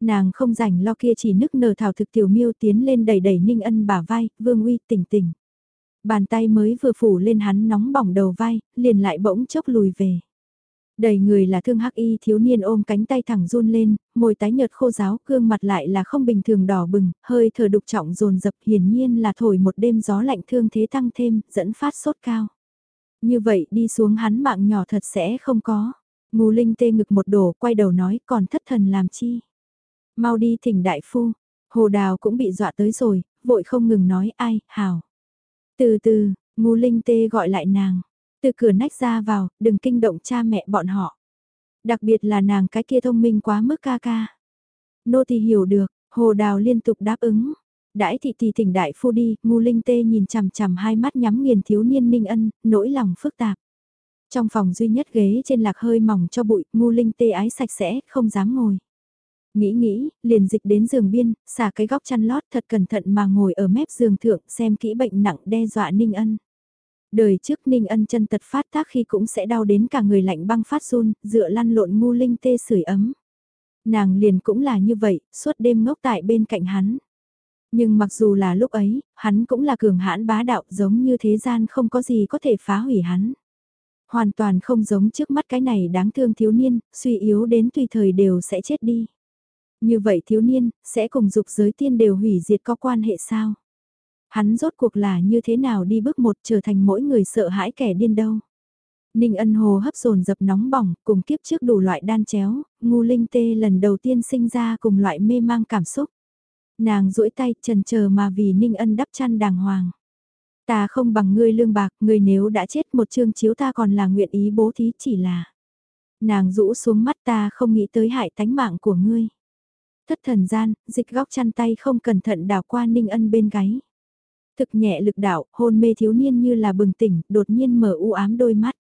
Nàng không rảnh lo kia chỉ nức nở thảo thực tiểu miêu tiến lên đẩy đẩy Ninh Ân bả vai, vương uy tỉnh tỉnh. Bàn tay mới vừa phủ lên hắn nóng bỏng đầu vai, liền lại bỗng chốc lùi về. Đầy người là thương hắc y thiếu niên ôm cánh tay thẳng run lên, môi tái nhợt khô giáo, gương mặt lại là không bình thường đỏ bừng, hơi thở đục trọng dồn dập hiển nhiên là thổi một đêm gió lạnh thương thế tăng thêm, dẫn phát sốt cao. Như vậy đi xuống hắn mạng nhỏ thật sẽ không có. Ngù linh tê ngực một đổ quay đầu nói còn thất thần làm chi. Mau đi thỉnh đại phu, hồ đào cũng bị dọa tới rồi, vội không ngừng nói ai, hào. Từ từ, ngù linh tê gọi lại nàng. Từ cửa nách ra vào, đừng kinh động cha mẹ bọn họ. Đặc biệt là nàng cái kia thông minh quá mức ca ca. Nô thì hiểu được, hồ đào liên tục đáp ứng. Đãi thị thì thỉnh đại phu đi, ngu linh tê nhìn chằm chằm hai mắt nhắm nghiền thiếu niên ninh ân, nỗi lòng phức tạp. Trong phòng duy nhất ghế trên lạc hơi mỏng cho bụi, ngu linh tê ái sạch sẽ, không dám ngồi. Nghĩ nghĩ, liền dịch đến giường biên, xả cái góc chăn lót thật cẩn thận mà ngồi ở mép giường thượng xem kỹ bệnh nặng đe dọa Ninh Ân. Đời trước Ninh Ân chân tật phát tác khi cũng sẽ đau đến cả người lạnh băng phát run, dựa lăn lộn ngu linh tê sưởi ấm. Nàng liền cũng là như vậy, suốt đêm ngốc tại bên cạnh hắn. Nhưng mặc dù là lúc ấy, hắn cũng là cường hãn bá đạo giống như thế gian không có gì có thể phá hủy hắn. Hoàn toàn không giống trước mắt cái này đáng thương thiếu niên, suy yếu đến tùy thời đều sẽ chết đi. Như vậy thiếu niên, sẽ cùng dục giới tiên đều hủy diệt có quan hệ sao? Hắn rốt cuộc là như thế nào đi bước một trở thành mỗi người sợ hãi kẻ điên đâu? Ninh ân hồ hấp dồn dập nóng bỏng, cùng kiếp trước đủ loại đan chéo, ngu linh tê lần đầu tiên sinh ra cùng loại mê mang cảm xúc. Nàng duỗi tay trần chờ mà vì Ninh ân đắp chăn đàng hoàng. Ta không bằng ngươi lương bạc, ngươi nếu đã chết một chương chiếu ta còn là nguyện ý bố thí chỉ là. Nàng rũ xuống mắt ta không nghĩ tới hại tánh mạng của ngươi. Thất thần gian, dịch góc chăn tay không cẩn thận đảo qua ninh ân bên gáy. Thực nhẹ lực đạo, hôn mê thiếu niên như là bừng tỉnh, đột nhiên mở u ám đôi mắt.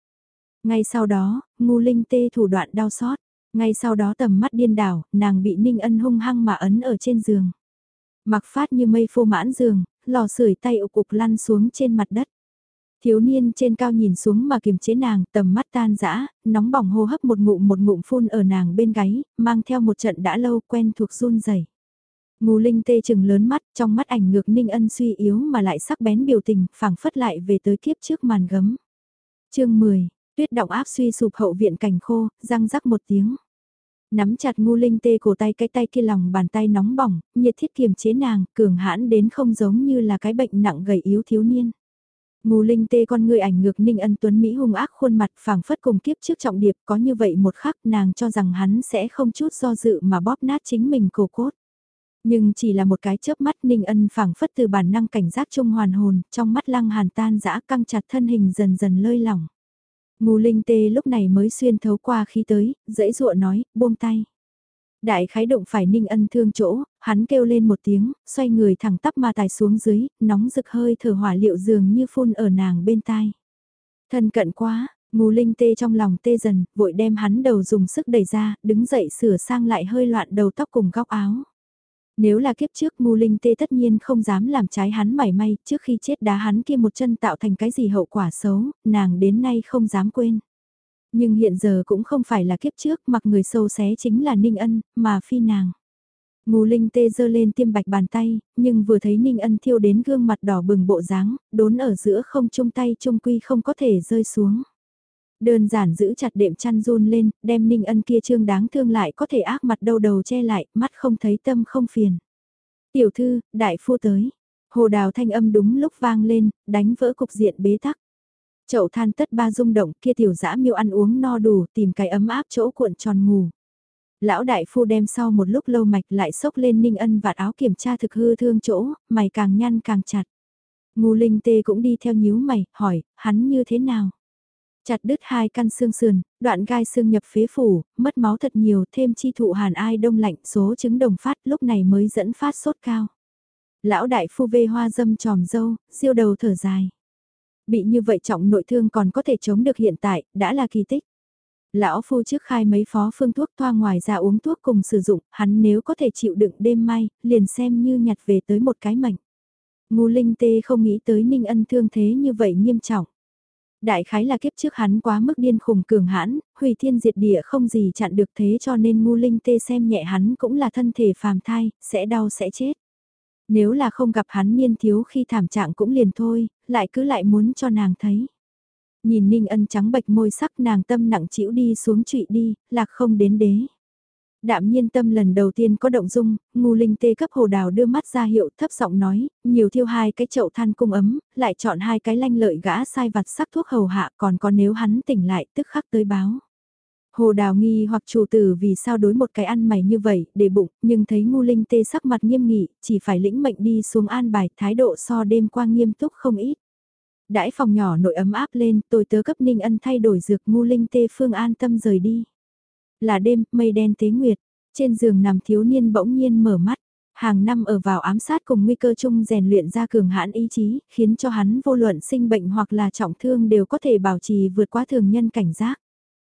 Ngay sau đó, ngu linh tê thủ đoạn đau xót. Ngay sau đó tầm mắt điên đảo, nàng bị ninh ân hung hăng mà ấn ở trên giường. Mặc phát như mây phô mãn giường, lò sưởi tay ục cục lăn xuống trên mặt đất. Thiếu niên trên cao nhìn xuống mà kiềm chế nàng, tầm mắt tan dã nóng bỏng hô hấp một ngụm một ngụm phun ở nàng bên gáy, mang theo một trận đã lâu quen thuộc run rẩy. Ngô linh tê chừng lớn mắt, trong mắt ảnh ngược ninh ân suy yếu mà lại sắc bén biểu tình, phảng phất lại về tới kiếp trước màn gấm. chương 10, tuyết động áp suy sụp hậu viện cảnh khô, răng rắc một tiếng. Nắm chặt Ngô linh tê cổ tay cái tay kia lòng bàn tay nóng bỏng, nhiệt thiết kiềm chế nàng, cường hãn đến không giống như là cái bệnh nặng gầy yếu thiếu niên. Ngô linh tê con người ảnh ngược ninh ân tuấn Mỹ hung ác khuôn mặt phảng phất cùng kiếp trước trọng điệp có như vậy một khắc nàng cho rằng hắn sẽ không chút do dự mà bóp nát chính mình cổ cốt. Nhưng chỉ là một cái chớp mắt ninh ân phảng phất từ bản năng cảnh giác trung hoàn hồn, trong mắt lăng hàn tan dã căng chặt thân hình dần dần lơi lỏng. Ngù linh tê lúc này mới xuyên thấu qua khi tới, dễ dụa nói, buông tay. Đại khái động phải ninh ân thương chỗ, hắn kêu lên một tiếng, xoay người thẳng tắp mà tài xuống dưới, nóng rực hơi thở hỏa liệu dường như phun ở nàng bên tai. Thân cận quá, ngù linh tê trong lòng tê dần, vội đem hắn đầu dùng sức đẩy ra, đứng dậy sửa sang lại hơi loạn đầu tóc cùng góc áo. Nếu là kiếp trước ngu linh tê tất nhiên không dám làm trái hắn mảy may, trước khi chết đá hắn kia một chân tạo thành cái gì hậu quả xấu, nàng đến nay không dám quên. Nhưng hiện giờ cũng không phải là kiếp trước mặc người sâu xé chính là Ninh Ân, mà phi nàng. Ngù linh tê giơ lên tiêm bạch bàn tay, nhưng vừa thấy Ninh Ân thiêu đến gương mặt đỏ bừng bộ dáng, đốn ở giữa không chung tay chung quy không có thể rơi xuống. Đơn giản giữ chặt đệm chăn run lên, đem Ninh Ân kia trương đáng thương lại có thể ác mặt đầu đầu che lại, mắt không thấy tâm không phiền. Tiểu thư, đại phu tới. Hồ đào thanh âm đúng lúc vang lên, đánh vỡ cục diện bế tắc. Chậu than tất ba rung động kia tiểu dã miêu ăn uống no đủ tìm cái ấm áp chỗ cuộn tròn ngủ. Lão đại phu đem sau một lúc lâu mạch lại sốc lên ninh ân vạt áo kiểm tra thực hư thương chỗ, mày càng nhăn càng chặt. Ngu linh tê cũng đi theo nhíu mày, hỏi, hắn như thế nào? Chặt đứt hai căn xương sườn, đoạn gai xương nhập phế phủ, mất máu thật nhiều, thêm chi thụ hàn ai đông lạnh, số chứng đồng phát lúc này mới dẫn phát sốt cao. Lão đại phu vê hoa dâm tròm dâu, siêu đầu thở dài. Bị như vậy trọng nội thương còn có thể chống được hiện tại, đã là kỳ tích. Lão phu trước khai mấy phó phương thuốc thoa ngoài ra uống thuốc cùng sử dụng, hắn nếu có thể chịu đựng đêm may, liền xem như nhặt về tới một cái mệnh. Ngu linh tê không nghĩ tới ninh ân thương thế như vậy nghiêm trọng. Đại khái là kiếp trước hắn quá mức điên khùng cường hãn, hủy thiên diệt địa không gì chặn được thế cho nên ngu linh tê xem nhẹ hắn cũng là thân thể phàm thai, sẽ đau sẽ chết. Nếu là không gặp hắn niên thiếu khi thảm trạng cũng liền thôi, lại cứ lại muốn cho nàng thấy. Nhìn Ninh Ân trắng bệch môi sắc nàng tâm nặng chịu đi xuống trụy đi, lạc không đến đế. Đạm nhiên tâm lần đầu tiên có động dung, ngu linh tê cấp hồ đào đưa mắt ra hiệu thấp giọng nói, nhiều thiêu hai cái chậu than cung ấm, lại chọn hai cái lanh lợi gã sai vặt sắc thuốc hầu hạ còn có nếu hắn tỉnh lại tức khắc tới báo. Hồ Đào nghi hoặc chủ tử vì sao đối một cái ăn mày như vậy, để bụng, nhưng thấy ngu linh tê sắc mặt nghiêm nghị, chỉ phải lĩnh mệnh đi xuống an bài, thái độ so đêm qua nghiêm túc không ít. Đãi phòng nhỏ nội ấm áp lên, tôi tớ cấp Ninh Ân thay đổi dược ngu linh tê phương an tâm rời đi. Là đêm, mây đen tế nguyệt, trên giường nằm thiếu niên bỗng nhiên mở mắt, hàng năm ở vào ám sát cùng nguy cơ chung rèn luyện ra cường hãn ý chí, khiến cho hắn vô luận sinh bệnh hoặc là trọng thương đều có thể bảo trì vượt qua thường nhân cảnh giác.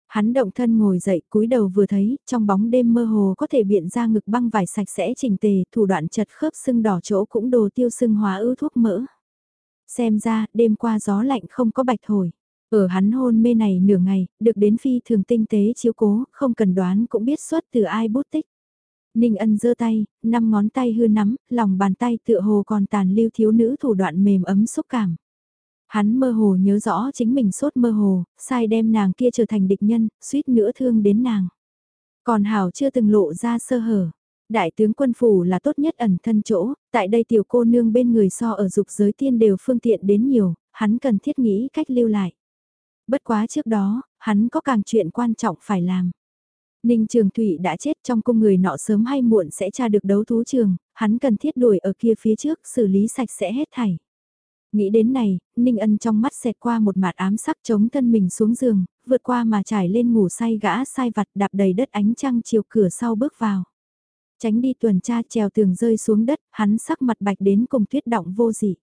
Hắn động thân ngồi dậy cúi đầu vừa thấy, trong bóng đêm mơ hồ có thể biện ra ngực băng vải sạch sẽ chỉnh tề, thủ đoạn chật khớp sưng đỏ chỗ cũng đồ tiêu sưng hóa ưu thuốc mỡ. Xem ra, đêm qua gió lạnh không có bạch thổi. Ở hắn hôn mê này nửa ngày, được đến phi thường tinh tế chiếu cố, không cần đoán cũng biết xuất từ ai bút tích. Ninh ân giơ tay, năm ngón tay hư nắm, lòng bàn tay tựa hồ còn tàn lưu thiếu nữ thủ đoạn mềm ấm xúc cảm. Hắn mơ hồ nhớ rõ chính mình sốt mơ hồ, sai đem nàng kia trở thành địch nhân, suýt nữa thương đến nàng. Còn Hảo chưa từng lộ ra sơ hở. Đại tướng quân phủ là tốt nhất ẩn thân chỗ, tại đây tiểu cô nương bên người so ở dục giới tiên đều phương tiện đến nhiều, hắn cần thiết nghĩ cách lưu lại. Bất quá trước đó, hắn có càng chuyện quan trọng phải làm. Ninh Trường Thụy đã chết trong cung người nọ sớm hay muộn sẽ tra được đấu thú trường, hắn cần thiết đuổi ở kia phía trước xử lý sạch sẽ hết thảy. Nghĩ đến này, Ninh Ân trong mắt xẹt qua một mạt ám sắc chống thân mình xuống giường, vượt qua mà trải lên ngủ say gã sai vặt đạp đầy đất ánh trăng chiều cửa sau bước vào. Tránh đi tuần tra trèo tường rơi xuống đất, hắn sắc mặt bạch đến cùng tuyết động vô dị.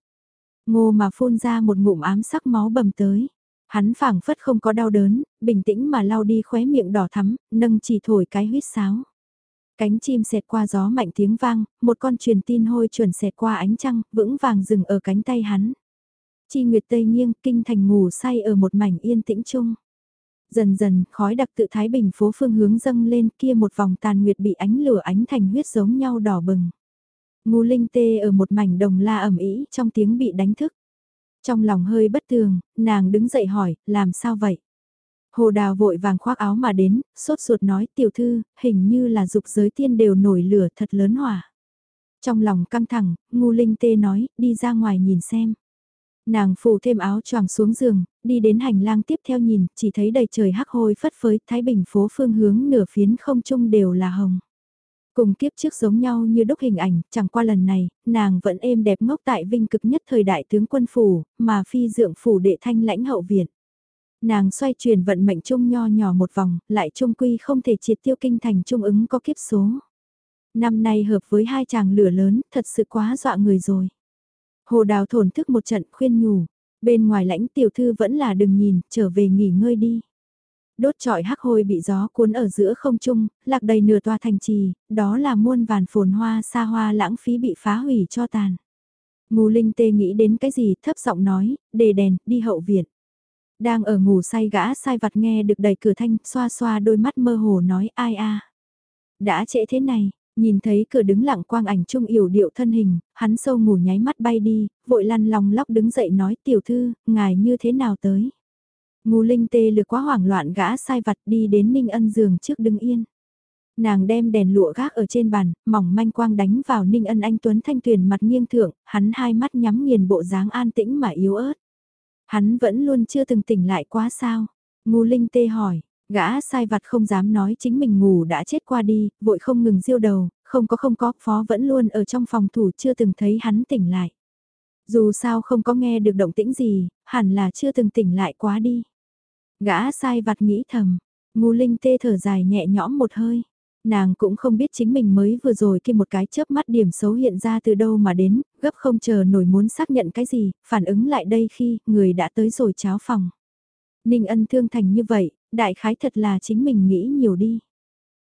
Ngô mà phun ra một ngụm ám sắc máu bầm tới. Hắn phảng phất không có đau đớn, bình tĩnh mà lau đi khóe miệng đỏ thắm, nâng chỉ thổi cái huyết sáo. Cánh chim xẹt qua gió mạnh tiếng vang, một con truyền tin hôi chuẩn xẹt qua ánh trăng, vững vàng dừng ở cánh tay hắn. Chi Nguyệt Tây nghiêng, kinh thành ngủ say ở một mảnh yên tĩnh chung. Dần dần, khói đặc tự Thái Bình phố phương hướng dâng lên kia một vòng tàn nguyệt bị ánh lửa ánh thành huyết giống nhau đỏ bừng. Ngu linh tê ở một mảnh đồng la ẩm ý trong tiếng bị đánh thức. Trong lòng hơi bất thường nàng đứng dậy hỏi, làm sao vậy? Hồ đào vội vàng khoác áo mà đến, sốt ruột nói tiểu thư, hình như là dục giới tiên đều nổi lửa thật lớn hỏa. Trong lòng căng thẳng, ngu linh tê nói, đi ra ngoài nhìn xem. Nàng phủ thêm áo choàng xuống giường, đi đến hành lang tiếp theo nhìn, chỉ thấy đầy trời hắc hôi phất phới, Thái Bình phố phương hướng nửa phiến không trung đều là hồng. Cùng kiếp trước giống nhau như đúc hình ảnh, chẳng qua lần này, nàng vẫn êm đẹp ngốc tại vinh cực nhất thời đại tướng quân phủ, mà phi dượng phủ đệ thanh lãnh hậu viện. Nàng xoay chuyển vận mệnh chung nho nhỏ một vòng, lại trung quy không thể triệt tiêu kinh thành trung ứng có kiếp số. Năm nay hợp với hai chàng lửa lớn, thật sự quá dọa người rồi. Hồ đào thổn thức một trận khuyên nhủ, bên ngoài lãnh tiểu thư vẫn là đừng nhìn, trở về nghỉ ngơi đi. Đốt trọi hắc hôi bị gió cuốn ở giữa không trung, lạc đầy nửa toa thành trì, đó là muôn vàn phồn hoa xa hoa lãng phí bị phá hủy cho tàn. Ngô Linh Tê nghĩ đến cái gì thấp giọng nói, đề đèn, đi hậu viện. Đang ở ngủ say gã sai vặt nghe được đẩy cửa thanh, xoa xoa đôi mắt mơ hồ nói ai a Đã trễ thế này, nhìn thấy cửa đứng lặng quang ảnh trung yểu điệu thân hình, hắn sâu ngủ nháy mắt bay đi, vội lăn lòng lóc đứng dậy nói tiểu thư, ngài như thế nào tới. Ngô Linh tê lực quá hoảng loạn gã sai vặt đi đến Ninh Ân giường trước đứng yên. Nàng đem đèn lụa gác ở trên bàn, mỏng manh quang đánh vào Ninh Ân anh Tuấn thanh tuyền mặt nghiêng thượng, hắn hai mắt nhắm nghiền bộ dáng an tĩnh mà yếu ớt. Hắn vẫn luôn chưa từng tỉnh lại quá sao? Ngô Linh tê hỏi, gã sai vặt không dám nói chính mình ngủ đã chết qua đi, vội không ngừng diêu đầu, không có không có, phó vẫn luôn ở trong phòng thủ chưa từng thấy hắn tỉnh lại. Dù sao không có nghe được động tĩnh gì, hẳn là chưa từng tỉnh lại quá đi. Gã sai vặt nghĩ thầm, ngu linh tê thở dài nhẹ nhõm một hơi. Nàng cũng không biết chính mình mới vừa rồi khi một cái chớp mắt điểm xấu hiện ra từ đâu mà đến, gấp không chờ nổi muốn xác nhận cái gì, phản ứng lại đây khi người đã tới rồi cháo phòng. Ninh ân thương thành như vậy, đại khái thật là chính mình nghĩ nhiều đi.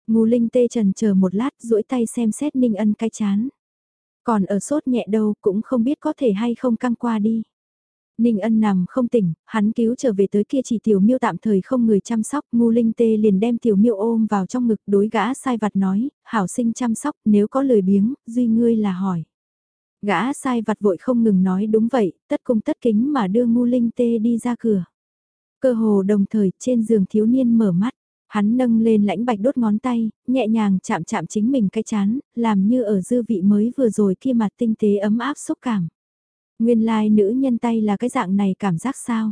Ngu linh tê trần chờ một lát duỗi tay xem xét Ninh ân cái chán. Còn ở sốt nhẹ đâu cũng không biết có thể hay không căng qua đi. Ninh ân nằm không tỉnh, hắn cứu trở về tới kia chỉ tiểu miêu tạm thời không người chăm sóc, ngu linh tê liền đem tiểu miêu ôm vào trong ngực đối gã sai vặt nói, hảo sinh chăm sóc, nếu có lời biếng, duy ngươi là hỏi. Gã sai vặt vội không ngừng nói đúng vậy, tất cung tất kính mà đưa ngu linh tê đi ra cửa. Cơ hồ đồng thời trên giường thiếu niên mở mắt, hắn nâng lên lãnh bạch đốt ngón tay, nhẹ nhàng chạm chạm chính mình cái chán, làm như ở dư vị mới vừa rồi kia mặt tinh tế ấm áp xúc cảm. Nguyên lai nữ nhân tay là cái dạng này cảm giác sao?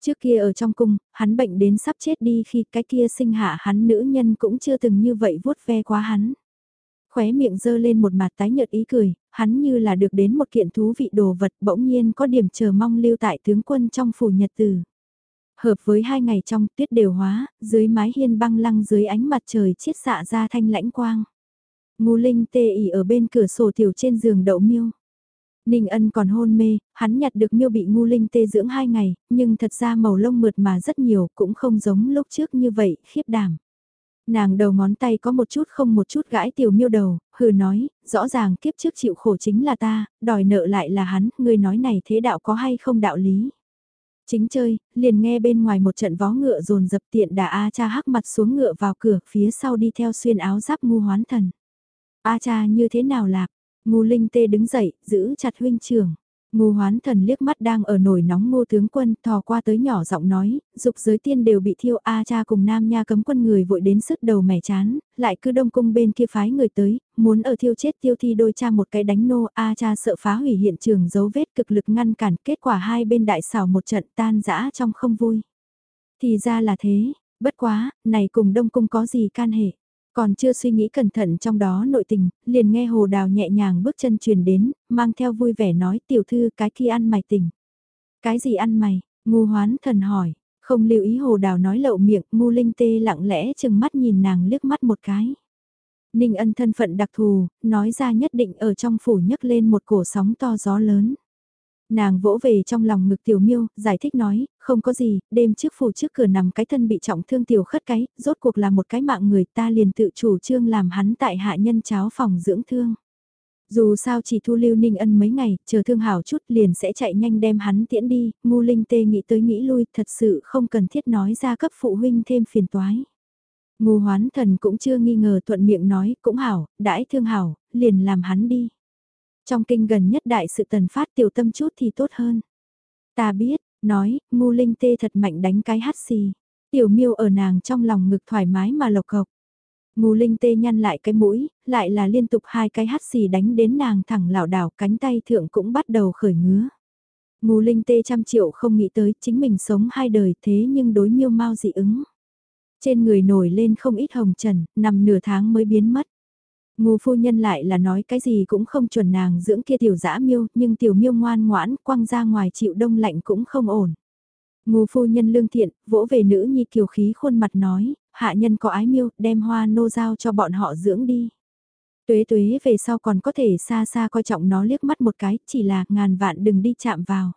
Trước kia ở trong cung, hắn bệnh đến sắp chết đi khi cái kia sinh hạ hắn nữ nhân cũng chưa từng như vậy vuốt ve quá hắn. Khóe miệng dơ lên một mặt tái nhợt ý cười, hắn như là được đến một kiện thú vị đồ vật bỗng nhiên có điểm chờ mong lưu tại tướng quân trong phủ nhật tử. Hợp với hai ngày trong tuyết đều hóa, dưới mái hiên băng lăng dưới ánh mặt trời chiết xạ ra thanh lãnh quang. Ngô Linh tê ỉ ở bên cửa sổ tiểu trên giường đậu miêu. Ninh ân còn hôn mê, hắn nhặt được miêu bị ngu linh tê dưỡng hai ngày, nhưng thật ra màu lông mượt mà rất nhiều, cũng không giống lúc trước như vậy, khiếp đảm. Nàng đầu ngón tay có một chút không một chút gãi tiểu miêu đầu, hừ nói, rõ ràng kiếp trước chịu khổ chính là ta, đòi nợ lại là hắn, người nói này thế đạo có hay không đạo lý. Chính chơi, liền nghe bên ngoài một trận vó ngựa dồn dập tiện đà A cha hắc mặt xuống ngựa vào cửa, phía sau đi theo xuyên áo giáp ngu hoán thần. A cha như thế nào lạc, ngu linh tê đứng dậy, giữ chặt huynh trưởng. Ngô hoán thần liếc mắt đang ở nổi nóng ngô tướng quân thò qua tới nhỏ giọng nói, dục giới tiên đều bị thiêu A cha cùng nam nha cấm quân người vội đến sức đầu mẻ chán, lại cứ đông cung bên kia phái người tới, muốn ở thiêu chết tiêu thi đôi cha một cái đánh nô A cha sợ phá hủy hiện trường dấu vết cực lực ngăn cản kết quả hai bên đại xảo một trận tan rã trong không vui. Thì ra là thế, bất quá, này cùng đông cung có gì can hệ. Còn chưa suy nghĩ cẩn thận trong đó nội tình, liền nghe hồ đào nhẹ nhàng bước chân truyền đến, mang theo vui vẻ nói tiểu thư cái kia ăn mày tình. Cái gì ăn mày? Ngu hoán thần hỏi, không lưu ý hồ đào nói lậu miệng, ngu linh tê lặng lẽ chừng mắt nhìn nàng liếc mắt một cái. Ninh ân thân phận đặc thù, nói ra nhất định ở trong phủ nhấc lên một cổ sóng to gió lớn. Nàng vỗ về trong lòng ngực tiểu miêu, giải thích nói, không có gì, đêm trước phủ trước cửa nằm cái thân bị trọng thương tiểu khất cái, rốt cuộc là một cái mạng người ta liền tự chủ trương làm hắn tại hạ nhân cháo phòng dưỡng thương. Dù sao chỉ thu lưu ninh ân mấy ngày, chờ thương hảo chút liền sẽ chạy nhanh đem hắn tiễn đi, ngu linh tê nghĩ tới nghĩ lui, thật sự không cần thiết nói ra cấp phụ huynh thêm phiền toái. Ngu hoán thần cũng chưa nghi ngờ thuận miệng nói, cũng hảo, đãi thương hảo, liền làm hắn đi. Trong kinh gần nhất đại sự tần phát tiểu tâm chút thì tốt hơn. Ta biết, nói, ngu linh tê thật mạnh đánh cái hát xì. Tiểu miêu ở nàng trong lòng ngực thoải mái mà lộc cộc. Ngu linh tê nhăn lại cái mũi, lại là liên tục hai cái hát xì đánh đến nàng thẳng lảo đảo cánh tay thượng cũng bắt đầu khởi ngứa. Ngu linh tê trăm triệu không nghĩ tới chính mình sống hai đời thế nhưng đối miêu mau dị ứng. Trên người nổi lên không ít hồng trần, nằm nửa tháng mới biến mất. Ngô phu nhân lại là nói cái gì cũng không chuẩn nàng dưỡng kia tiểu dã miêu, nhưng tiểu miêu ngoan ngoãn quăng ra ngoài chịu đông lạnh cũng không ổn. Ngô phu nhân lương thiện, vỗ về nữ nhi kiều khí khuôn mặt nói, hạ nhân có ái miêu, đem hoa nô giao cho bọn họ dưỡng đi. Tuế tuế về sau còn có thể xa xa coi trọng nó liếc mắt một cái, chỉ là ngàn vạn đừng đi chạm vào.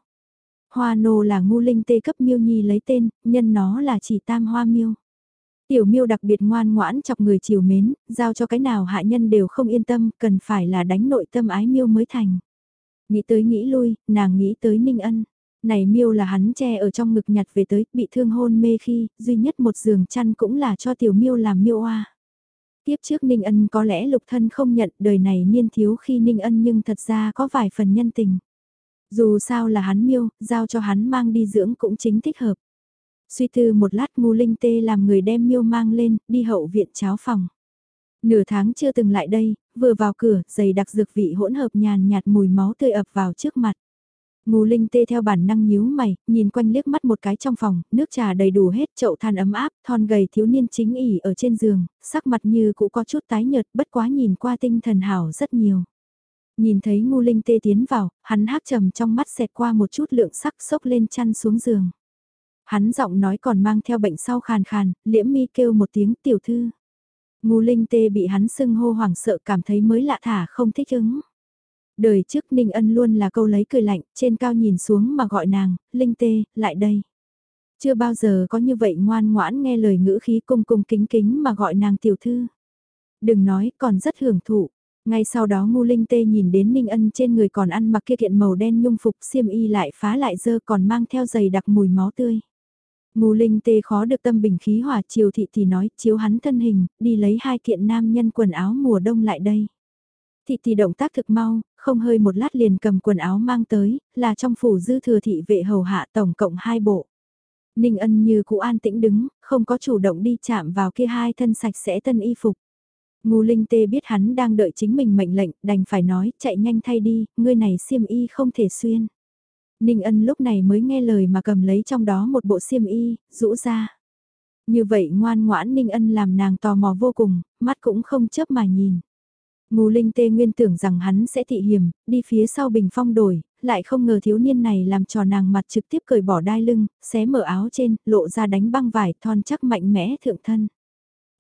Hoa nô là ngu linh tê cấp miêu nhi lấy tên, nhân nó là chỉ tam hoa miêu. Tiểu miêu đặc biệt ngoan ngoãn chọc người chiều mến, giao cho cái nào hạ nhân đều không yên tâm, cần phải là đánh nội tâm ái miêu mới thành. Nghĩ tới nghĩ lui, nàng nghĩ tới Ninh Ân. Này miêu là hắn che ở trong ngực nhặt về tới, bị thương hôn mê khi, duy nhất một giường chăn cũng là cho tiểu miêu làm miêu oa. Tiếp trước Ninh Ân có lẽ lục thân không nhận đời này niên thiếu khi Ninh Ân nhưng thật ra có vài phần nhân tình. Dù sao là hắn miêu, giao cho hắn mang đi dưỡng cũng chính thích hợp. Suy tư một lát ngu linh tê làm người đem miêu mang lên, đi hậu viện cháo phòng. Nửa tháng chưa từng lại đây, vừa vào cửa, giày đặc dược vị hỗn hợp nhàn nhạt mùi máu tươi ập vào trước mặt. Ngô Linh tê theo bản năng nhíu mày, nhìn quanh liếc mắt một cái trong phòng, nước trà đầy đủ hết, chậu than ấm áp, thon gầy thiếu niên chính ỉ ở trên giường, sắc mặt như cũ có chút tái nhợt, bất quá nhìn qua tinh thần hảo rất nhiều. Nhìn thấy Ngô Linh tê tiến vào, hắn hắc trầm trong mắt xẹt qua một chút lượng sắc sốc lên chăn xuống giường. Hắn giọng nói còn mang theo bệnh sau khàn khàn, liễm mi kêu một tiếng tiểu thư. Ngu linh tê bị hắn sưng hô hoảng sợ cảm thấy mới lạ thả không thích ứng. Đời trước Ninh Ân luôn là câu lấy cười lạnh, trên cao nhìn xuống mà gọi nàng, linh tê, lại đây. Chưa bao giờ có như vậy ngoan ngoãn nghe lời ngữ khí cung cung kính kính mà gọi nàng tiểu thư. Đừng nói, còn rất hưởng thụ. Ngay sau đó ngu linh tê nhìn đến Ninh Ân trên người còn ăn mặc kia kiện màu đen nhung phục xiêm y lại phá lại dơ còn mang theo giày đặc mùi máu tươi. Ngô Linh tê khó được tâm bình khí hòa chiều thị thì nói chiếu hắn thân hình, đi lấy hai kiện nam nhân quần áo mùa đông lại đây. Thị thì động tác thực mau, không hơi một lát liền cầm quần áo mang tới, là trong phủ dư thừa thị vệ hầu hạ tổng cộng hai bộ. Ninh ân như cụ an tĩnh đứng, không có chủ động đi chạm vào kia hai thân sạch sẽ tân y phục. Ngô Linh Tê biết hắn đang đợi chính mình mệnh lệnh, đành phải nói, chạy nhanh thay đi, ngươi này xiêm y không thể xuyên. Ninh ân lúc này mới nghe lời mà cầm lấy trong đó một bộ xiêm y, rũ ra. Như vậy ngoan ngoãn Ninh ân làm nàng tò mò vô cùng, mắt cũng không chớp mà nhìn. Ngô Linh Tê nguyên tưởng rằng hắn sẽ thị hiểm, đi phía sau bình phong đổi, lại không ngờ thiếu niên này làm trò nàng mặt trực tiếp cởi bỏ đai lưng, xé mở áo trên, lộ ra đánh băng vải thon chắc mạnh mẽ thượng thân.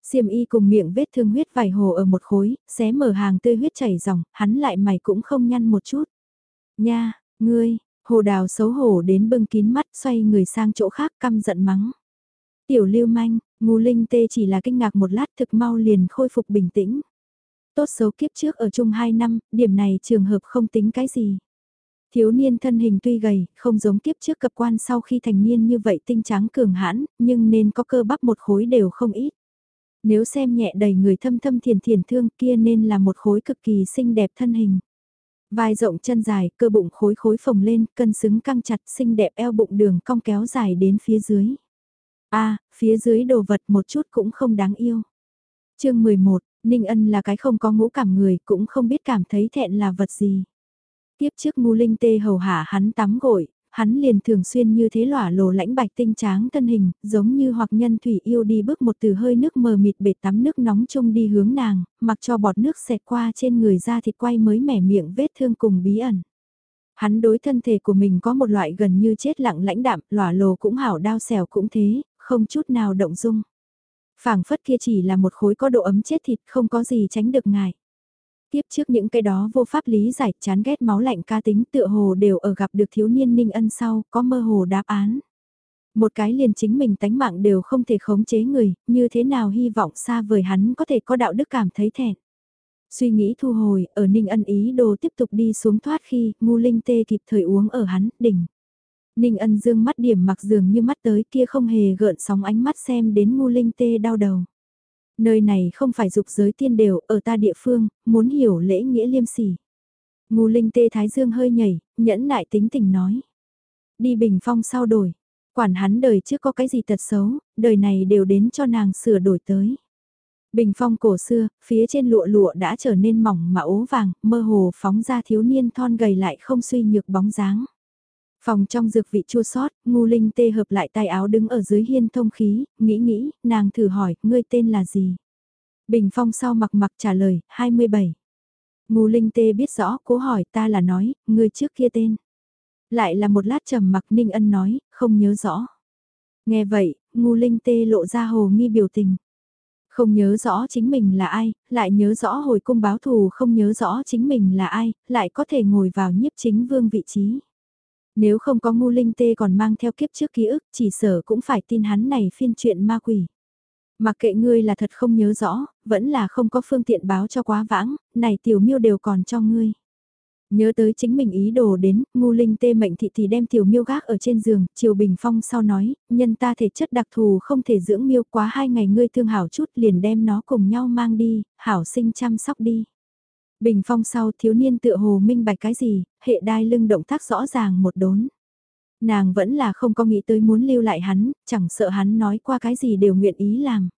Xiêm y cùng miệng vết thương huyết vải hồ ở một khối, xé mở hàng tươi huyết chảy ròng hắn lại mày cũng không nhăn một chút. Nha, ngươi, hồ đào xấu hổ đến bưng kín mắt xoay người sang chỗ khác căm giận mắng. Tiểu lưu manh, ngu linh tê chỉ là kinh ngạc một lát thực mau liền khôi phục bình tĩnh. Tốt xấu kiếp trước ở chung 2 năm, điểm này trường hợp không tính cái gì. Thiếu niên thân hình tuy gầy, không giống kiếp trước cập quan sau khi thành niên như vậy tinh trắng cường hãn, nhưng nên có cơ bắp một khối đều không ít. Nếu xem nhẹ đầy người thâm thâm thiền thiền thương kia nên là một khối cực kỳ xinh đẹp thân hình. Vai rộng chân dài, cơ bụng khối khối phồng lên, cân xứng căng chặt, xinh đẹp eo bụng đường cong kéo dài đến phía dưới. a phía dưới đồ vật một chút cũng không đáng yêu. chương 11, Ninh Ân là cái không có ngũ cảm người, cũng không biết cảm thấy thẹn là vật gì. Tiếp trước ngu linh tê hầu hạ hắn tắm gội, hắn liền thường xuyên như thế lỏa lồ lãnh bạch tinh tráng thân hình, giống như hoặc nhân thủy yêu đi bước một từ hơi nước mờ mịt bể tắm nước nóng chung đi hướng nàng, mặc cho bọt nước xẹt qua trên người da thịt quay mới mẻ miệng vết thương cùng bí ẩn. Hắn đối thân thể của mình có một loại gần như chết lặng lãnh đạm, lỏa lồ cũng hảo đau xẻo cũng thế, không chút nào động dung. phảng phất kia chỉ là một khối có độ ấm chết thịt không có gì tránh được ngài. Tiếp trước những cái đó vô pháp lý giải chán ghét máu lạnh ca tính tựa hồ đều ở gặp được thiếu niên ninh ân sau, có mơ hồ đáp án. Một cái liền chính mình tánh mạng đều không thể khống chế người, như thế nào hy vọng xa vời hắn có thể có đạo đức cảm thấy thẹn. Suy nghĩ thu hồi, ở ninh ân ý đồ tiếp tục đi xuống thoát khi, ngu linh tê kịp thời uống ở hắn, đỉnh. Ninh ân dương mắt điểm mặc dường như mắt tới kia không hề gợn sóng ánh mắt xem đến ngu linh tê đau đầu. Nơi này không phải dục giới tiên đều, ở ta địa phương, muốn hiểu lễ nghĩa liêm sỉ. Ngô linh tê thái dương hơi nhảy, nhẫn nại tính tình nói. Đi bình phong sau đổi, quản hắn đời trước có cái gì tật xấu, đời này đều đến cho nàng sửa đổi tới. Bình phong cổ xưa, phía trên lụa lụa đã trở nên mỏng mà ố vàng, mơ hồ phóng ra thiếu niên thon gầy lại không suy nhược bóng dáng. Phòng trong dược vị chua sót, ngu linh tê hợp lại tay áo đứng ở dưới hiên thông khí, nghĩ nghĩ, nàng thử hỏi, ngươi tên là gì? Bình phong sau mặc mặc trả lời, 27. Ngu linh tê biết rõ, cố hỏi ta là nói, ngươi trước kia tên. Lại là một lát trầm mặc ninh ân nói, không nhớ rõ. Nghe vậy, ngu linh tê lộ ra hồ nghi biểu tình. Không nhớ rõ chính mình là ai, lại nhớ rõ hồi cung báo thù không nhớ rõ chính mình là ai, lại có thể ngồi vào nhiếp chính vương vị trí. Nếu không có ngu linh tê còn mang theo kiếp trước ký ức, chỉ sở cũng phải tin hắn này phiên chuyện ma quỷ. Mặc kệ ngươi là thật không nhớ rõ, vẫn là không có phương tiện báo cho quá vãng, này tiểu miêu đều còn cho ngươi. Nhớ tới chính mình ý đồ đến, ngu linh tê mệnh thị thì đem tiểu miêu gác ở trên giường, chiều bình phong sau nói, nhân ta thể chất đặc thù không thể dưỡng miêu quá hai ngày ngươi thương hảo chút liền đem nó cùng nhau mang đi, hảo sinh chăm sóc đi. Bình phong sau thiếu niên tựa hồ minh bạch cái gì, hệ đai lưng động tác rõ ràng một đốn. Nàng vẫn là không có nghĩ tới muốn lưu lại hắn, chẳng sợ hắn nói qua cái gì đều nguyện ý làm.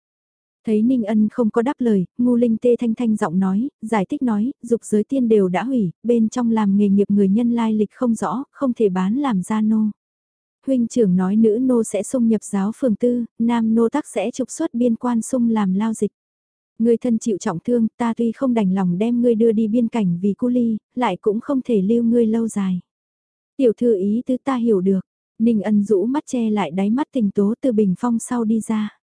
Thấy Ninh Ân không có đáp lời, ngu linh tê thanh thanh giọng nói, giải thích nói, dục giới tiên đều đã hủy, bên trong làm nghề nghiệp người nhân lai lịch không rõ, không thể bán làm gia nô. Huynh trưởng nói nữ nô sẽ xung nhập giáo phường tư, nam nô tắc sẽ trục xuất biên quan xung làm lao dịch. Người thân chịu trọng thương, ta tuy không đành lòng đem ngươi đưa đi biên cảnh vì cu ly, lại cũng không thể lưu ngươi lâu dài. Tiểu thư ý tứ ta hiểu được, Ninh ân rũ mắt che lại đáy mắt tình tố từ bình phong sau đi ra.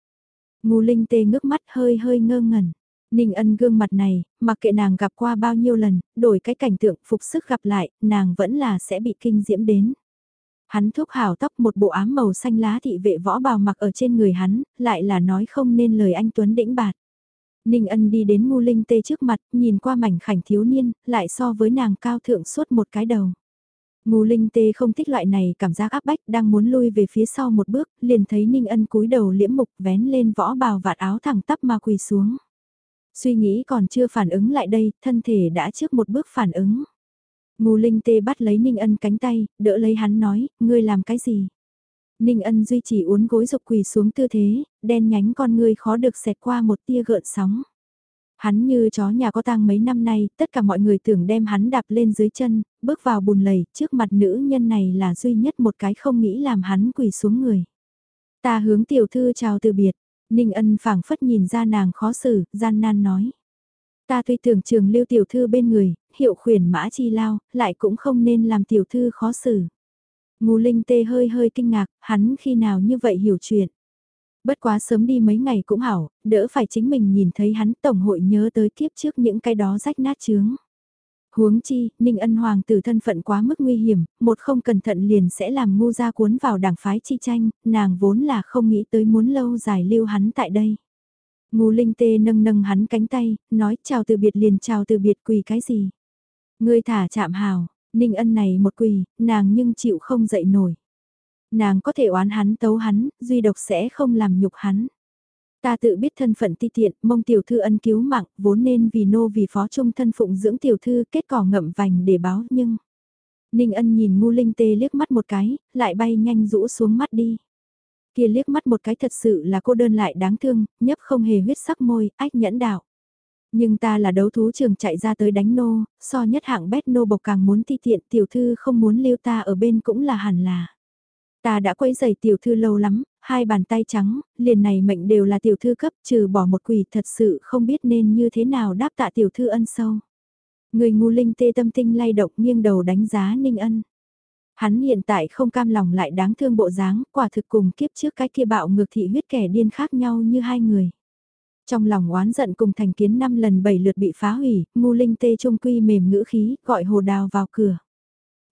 ngô linh tê ngước mắt hơi hơi ngơ ngẩn. Ninh ân gương mặt này, mặc kệ nàng gặp qua bao nhiêu lần, đổi cái cảnh tượng phục sức gặp lại, nàng vẫn là sẽ bị kinh diễm đến. Hắn thúc hào tóc một bộ ám màu xanh lá thị vệ võ bào mặc ở trên người hắn, lại là nói không nên lời anh Tuấn đĩnh bạt. Ninh ân đi đến ngu linh tê trước mặt, nhìn qua mảnh khảnh thiếu niên, lại so với nàng cao thượng suốt một cái đầu. Ngu linh tê không thích loại này cảm giác áp bách đang muốn lui về phía sau một bước, liền thấy Ninh ân cúi đầu liễm mục vén lên võ bào vạt áo thẳng tắp mà quỳ xuống. Suy nghĩ còn chưa phản ứng lại đây, thân thể đã trước một bước phản ứng. Ngu linh tê bắt lấy Ninh ân cánh tay, đỡ lấy hắn nói, ngươi làm cái gì? Ninh ân duy trì uốn gối dục quỳ xuống tư thế, đen nhánh con người khó được xẹt qua một tia gợn sóng. Hắn như chó nhà có tang mấy năm nay, tất cả mọi người tưởng đem hắn đạp lên dưới chân, bước vào bùn lầy, trước mặt nữ nhân này là duy nhất một cái không nghĩ làm hắn quỳ xuống người. Ta hướng tiểu thư chào từ biệt, Ninh ân phảng phất nhìn ra nàng khó xử, gian nan nói. Ta tuy tưởng trường lưu tiểu thư bên người, hiệu khuyển mã chi lao, lại cũng không nên làm tiểu thư khó xử. Ngô Linh Tê hơi hơi kinh ngạc, hắn khi nào như vậy hiểu chuyện. Bất quá sớm đi mấy ngày cũng hảo, đỡ phải chính mình nhìn thấy hắn tổng hội nhớ tới kiếp trước những cái đó rách nát chướng. Huống chi, Ninh Ân Hoàng tử thân phận quá mức nguy hiểm, một không cẩn thận liền sẽ làm ngu ra cuốn vào đảng phái chi tranh, nàng vốn là không nghĩ tới muốn lâu dài lưu hắn tại đây. Ngô Linh Tê nâng nâng hắn cánh tay, nói chào từ biệt liền chào từ biệt quỳ cái gì. Ngươi thả chạm hào, Ninh Ân này một quỳ, nàng nhưng chịu không dậy nổi. Nàng có thể oán hắn tấu hắn, duy độc sẽ không làm nhục hắn. Ta tự biết thân phận ti tiện, mong tiểu thư ân cứu mạng, vốn nên vì nô vì phó trung thân phụng dưỡng tiểu thư kết cỏ ngậm vành để báo nhưng... Ninh ân nhìn ngu linh tê liếc mắt một cái, lại bay nhanh rũ xuống mắt đi. Kia liếc mắt một cái thật sự là cô đơn lại đáng thương, nhấp không hề huyết sắc môi, ách nhẫn đạo. Nhưng ta là đấu thú trường chạy ra tới đánh nô, so nhất hạng bét nô bộc càng muốn ti tiện tiểu thư không muốn lưu ta ở bên cũng là hẳn là. Ta đã quấy giày tiểu thư lâu lắm, hai bàn tay trắng, liền này mệnh đều là tiểu thư cấp trừ bỏ một quỷ thật sự không biết nên như thế nào đáp tạ tiểu thư ân sâu. Người ngu linh tê tâm tinh lay động nghiêng đầu đánh giá ninh ân. Hắn hiện tại không cam lòng lại đáng thương bộ dáng, quả thực cùng kiếp trước cái kia bạo ngược thị huyết kẻ điên khác nhau như hai người. Trong lòng oán giận cùng thành kiến năm lần bảy lượt bị phá hủy, ngu linh tê trung quy mềm ngữ khí, gọi hồ đào vào cửa.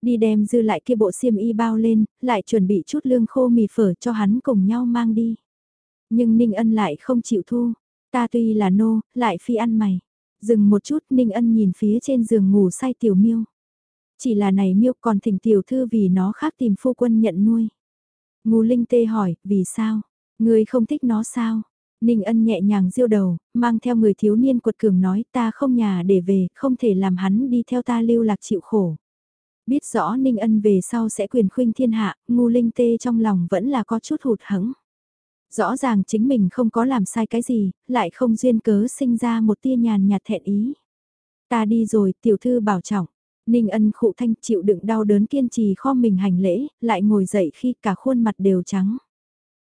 Đi đem dư lại kia bộ xiêm y bao lên, lại chuẩn bị chút lương khô mì phở cho hắn cùng nhau mang đi. Nhưng Ninh Ân lại không chịu thu, ta tuy là nô, lại phi ăn mày. Dừng một chút Ninh Ân nhìn phía trên giường ngủ say tiểu miêu. Chỉ là này miêu còn thỉnh tiểu thư vì nó khác tìm phu quân nhận nuôi. Ngô Linh Tê hỏi, vì sao? Người không thích nó sao? Ninh ân nhẹ nhàng diêu đầu, mang theo người thiếu niên cuột cường nói ta không nhà để về, không thể làm hắn đi theo ta lưu lạc chịu khổ. Biết rõ Ninh ân về sau sẽ quyền khuynh thiên hạ, ngu linh tê trong lòng vẫn là có chút hụt hẫng. Rõ ràng chính mình không có làm sai cái gì, lại không duyên cớ sinh ra một tia nhàn nhạt thẹn ý. Ta đi rồi, tiểu thư bảo trọng. Ninh ân khụ thanh chịu đựng đau đớn kiên trì kho mình hành lễ, lại ngồi dậy khi cả khuôn mặt đều trắng.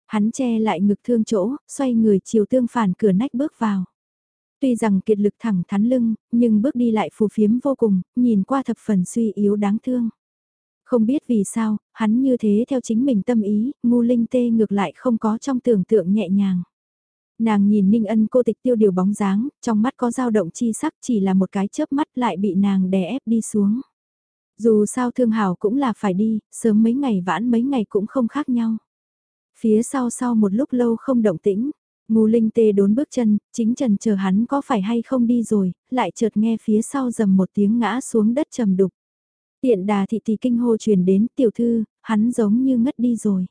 Hắn che lại ngực thương chỗ, xoay người chiều tương phản cửa nách bước vào. Tuy rằng kiệt lực thẳng thắn lưng, nhưng bước đi lại phù phiếm vô cùng, nhìn qua thập phần suy yếu đáng thương. Không biết vì sao, hắn như thế theo chính mình tâm ý, ngu linh tê ngược lại không có trong tưởng tượng nhẹ nhàng. Nàng nhìn Ninh Ân cô tịch tiêu điều bóng dáng, trong mắt có dao động chi sắc chỉ là một cái chớp mắt lại bị nàng đè ép đi xuống. Dù sao thương hảo cũng là phải đi, sớm mấy ngày vãn mấy ngày cũng không khác nhau. Phía sau sau một lúc lâu không động tĩnh, Ngô Linh Tê đốn bước chân, chính trần chờ hắn có phải hay không đi rồi, lại chợt nghe phía sau dầm một tiếng ngã xuống đất trầm đục. Tiện đà thị tỷ kinh hô truyền đến tiểu thư, hắn giống như ngất đi rồi.